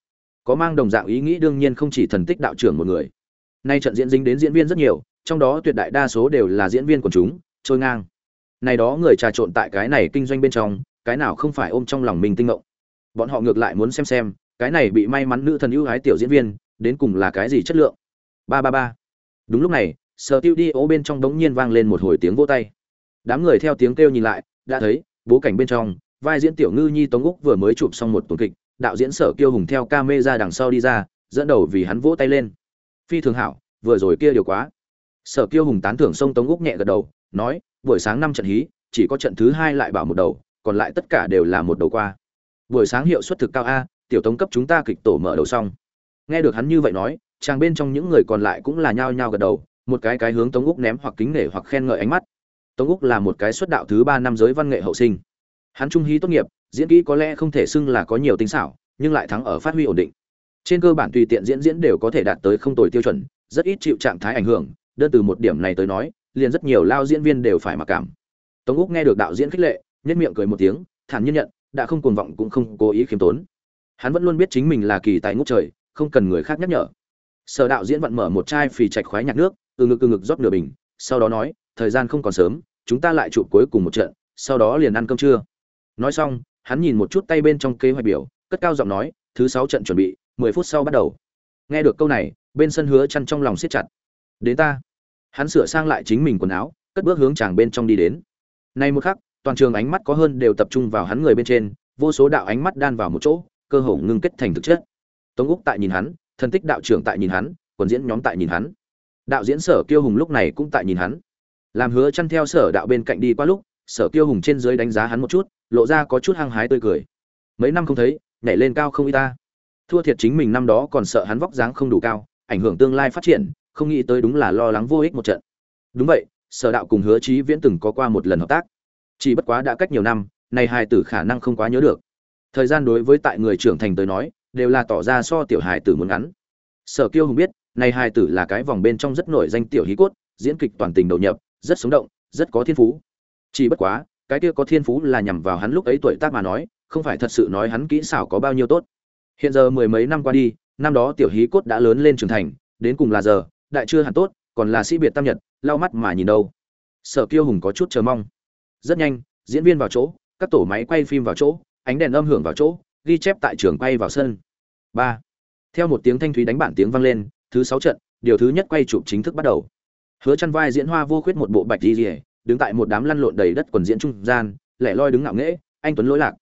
Có mang đồng dạng ý nghĩ đương nhiên không chỉ thần tích đạo trưởng một người. Nay trận diễn dính đến diễn viên rất nhiều, trong đó tuyệt đại đa số đều là diễn viên của chúng, trôi ngang. Này đó người trà trộn tại cái này kinh doanh bên trong, cái nào không phải ôm trong lòng mình tinh ngộng bọn họ ngược lại muốn xem xem cái này bị may mắn nữ thần ưu ái tiểu diễn viên, đến cùng là cái gì chất lượng? Ba ba ba. Đúng lúc này, sở tiêu đi ố bên trong đống nhiên vang lên một hồi tiếng vỗ tay. Đám người theo tiếng kêu nhìn lại, đã thấy, bố cảnh bên trong, vai diễn tiểu ngư nhi tống úc vừa mới chụp xong một tuần kịch, đạo diễn sở kiêu hùng theo ca mê ra đằng sau đi ra, dẫn đầu vì hắn vỗ tay lên. Phi thường hảo, vừa rồi kia điều quá. Sở kiêu hùng tán thưởng sông tống úc nhẹ gật đầu, nói, buổi sáng năm trận hí, chỉ có trận thứ hai lại bảo một đầu, còn lại tất cả đều là một đầu qua. Buổi sáng hiệu suất thực cao a tiểu tống cấp chúng ta kịch tổ mở đầu xong. Nghe được hắn như vậy nói, chàng bên trong những người còn lại cũng là nhao nhao gật đầu, một cái cái hướng tống úc ném hoặc kính nể hoặc khen ngợi ánh mắt. Tống úc là một cái xuất đạo thứ ba năm giới văn nghệ hậu sinh. Hắn trung hí tốt nghiệp, diễn kỹ có lẽ không thể xưng là có nhiều tính xảo, nhưng lại thắng ở phát huy ổn định. Trên cơ bản tùy tiện diễn diễn đều có thể đạt tới không tồi tiêu chuẩn, rất ít chịu trạng thái ảnh hưởng, đơn từ một điểm này tới nói, liền rất nhiều lao diễn viên đều phải mặc cảm. Tống úc nghe được đạo diễn khích lệ nhất miệng cười một tiếng, thản nhiên nhận, đã không cuồng vọng cũng không cố ý khiêm tốn hắn vẫn luôn biết chính mình là kỳ tài ngút trời, không cần người khác nhắc nhở. Sở đạo diễn vặn mở một chai phì chạch khoái nhạc nước, từ ngực từ ngực rót nửa bình, sau đó nói, thời gian không còn sớm, chúng ta lại chụp cuối cùng một trận, sau đó liền ăn cơm trưa. Nói xong, hắn nhìn một chút tay bên trong kế hoạch biểu, cất cao giọng nói, thứ sáu trận chuẩn bị, mười phút sau bắt đầu. Nghe được câu này, bên sân hứa chăn trong lòng siết chặt. Đến ta. Hắn sửa sang lại chính mình quần áo, cất bước hướng chàng bên trong đi đến. Nay một khắc, toàn trường ánh mắt có hơn đều tập trung vào hắn người bên trên, vô số đạo ánh mắt đan vào một chỗ cơ hồ ngưng kết thành thực chất. Tống úc tại nhìn hắn, thần tích đạo trưởng tại nhìn hắn, quần diễn nhóm tại nhìn hắn. Đạo diễn sở kiêu hùng lúc này cũng tại nhìn hắn. Làm hứa chăn theo sở đạo bên cạnh đi qua lúc, sở kiêu hùng trên dưới đánh giá hắn một chút, lộ ra có chút hăng hái tươi cười. Mấy năm không thấy, nhảy lên cao không y ta. Thua thiệt chính mình năm đó còn sợ hắn vóc dáng không đủ cao, ảnh hưởng tương lai phát triển, không nghĩ tới đúng là lo lắng vô ích một trận. Đúng vậy, sở đạo cùng hứa chí viễn từng có qua một lần hợp tác. Chỉ bất quá đã cách nhiều năm này hai tử khả năng không quá nhớ được thời gian đối với tại người trưởng thành tới nói, đều là tỏ ra so tiểu hài tử muốn ngắn. Sở kiêu hùng biết, này hài tử là cái vòng bên trong rất nổi danh tiểu hí cốt, diễn kịch toàn tình đầu nhập, rất sống động, rất có thiên phú. Chỉ bất quá, cái kia có thiên phú là nhằm vào hắn lúc ấy tuổi tác mà nói, không phải thật sự nói hắn kỹ xảo có bao nhiêu tốt. Hiện giờ mười mấy năm qua đi, năm đó tiểu hí cốt đã lớn lên trưởng thành, đến cùng là giờ, đại chưa hẳn tốt, còn là sĩ biệt tam nhật, lau mắt mà nhìn đâu. Sở kiêu hùng có chút chờ mong. Rất nhanh, diễn viên vào chỗ, các tổ máy quay phim vào chỗ ánh đèn âm hưởng vào chỗ ghi chép tại trường quay vào sân. Ba. Theo một tiếng thanh thúy đánh bản tiếng vang lên thứ sáu trận điều thứ nhất quay chụp chính thức bắt đầu. Hứa Chân vai diễn hoa vô khuyết một bộ bạch y liễu, đứng tại một đám lăn lộn đầy đất quần diễn trung gian lẻ loi đứng ngạo nghễ anh tuấn lỗi lạc.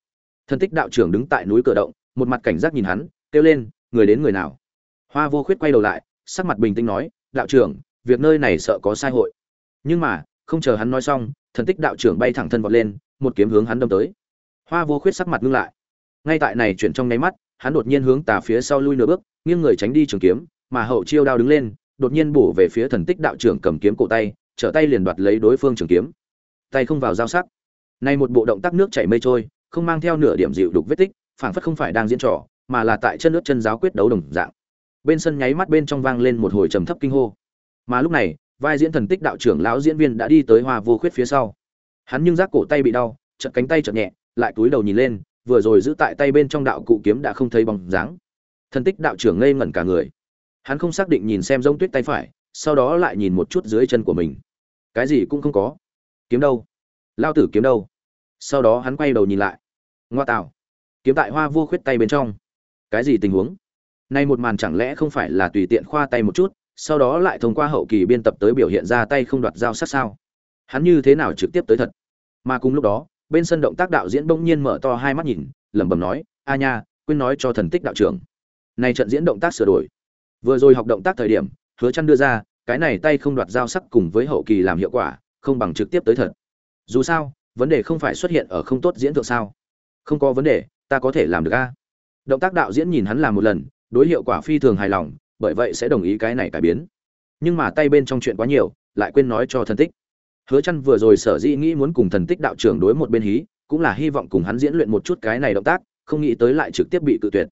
Thân tích đạo trưởng đứng tại núi cửa động một mặt cảnh giác nhìn hắn kêu lên người đến người nào? Hoa vô khuyết quay đầu lại sắc mặt bình tĩnh nói đạo trưởng việc nơi này sợ có sai hội. Nhưng mà không chờ hắn nói xong thần tích đạo trưởng bay thẳng thân vọt lên một kiếm hướng hắn đâm tới hoa vô khuyết sắc mặt ngưng lại. Ngay tại này chuyển trong nháy mắt, hắn đột nhiên hướng tà phía sau lui nửa bước, nghiêng người tránh đi trường kiếm, mà hậu chiêu đao đứng lên, đột nhiên bổ về phía thần tích đạo trưởng cầm kiếm cổ tay, trở tay liền đoạt lấy đối phương trường kiếm. Tay không vào giao sắc. Này một bộ động tác nước chảy mây trôi, không mang theo nửa điểm dịu đục vết tích, phảng phất không phải đang diễn trò, mà là tại chân nước chân giáo quyết đấu đồng dạng. Bên sân nháy mắt bên trong vang lên một hồi trầm thấp kinh hô. Mà lúc này, vai diễn thần tích đạo trưởng lão diễn viên đã đi tới hoa vô khuyết phía sau. Hắn nhưng giác cổ tay bị đau, chợt cánh tay chợt nhẹ lại túi đầu nhìn lên, vừa rồi giữ tại tay bên trong đạo cụ kiếm đã không thấy bóng dáng. Thân tích đạo trưởng ngây ngẩn cả người. Hắn không xác định nhìn xem giống tuyết tay phải, sau đó lại nhìn một chút dưới chân của mình. Cái gì cũng không có. Kiếm đâu? Lao tử kiếm đâu? Sau đó hắn quay đầu nhìn lại. Ngoa tạo. Kiếm tại hoa vô khuyết tay bên trong. Cái gì tình huống? Nay một màn chẳng lẽ không phải là tùy tiện khoa tay một chút, sau đó lại thông qua hậu kỳ biên tập tới biểu hiện ra tay không đoạt dao sát sao? Hắn như thế nào trực tiếp tới thật? Mà cùng lúc đó bên sân động tác đạo diễn bỗng nhiên mở to hai mắt nhìn, lẩm bẩm nói, a nha, quên nói cho thần tích đạo trưởng. Này trận diễn động tác sửa đổi. Vừa rồi học động tác thời điểm, hứa chăn đưa ra, cái này tay không đoạt dao sắc cùng với hậu kỳ làm hiệu quả, không bằng trực tiếp tới thật. Dù sao, vấn đề không phải xuất hiện ở không tốt diễn thượng sao. Không có vấn đề, ta có thể làm được a. Động tác đạo diễn nhìn hắn làm một lần, đối hiệu quả phi thường hài lòng, bởi vậy sẽ đồng ý cái này cải biến. Nhưng mà tay bên trong chuyện quá nhiều, lại quên nói cho thần tích hứa chăn vừa rồi sở dĩ nghĩ muốn cùng thần tích đạo trưởng đối một bên hí, cũng là hy vọng cùng hắn diễn luyện một chút cái này động tác, không nghĩ tới lại trực tiếp bị cự tuyệt.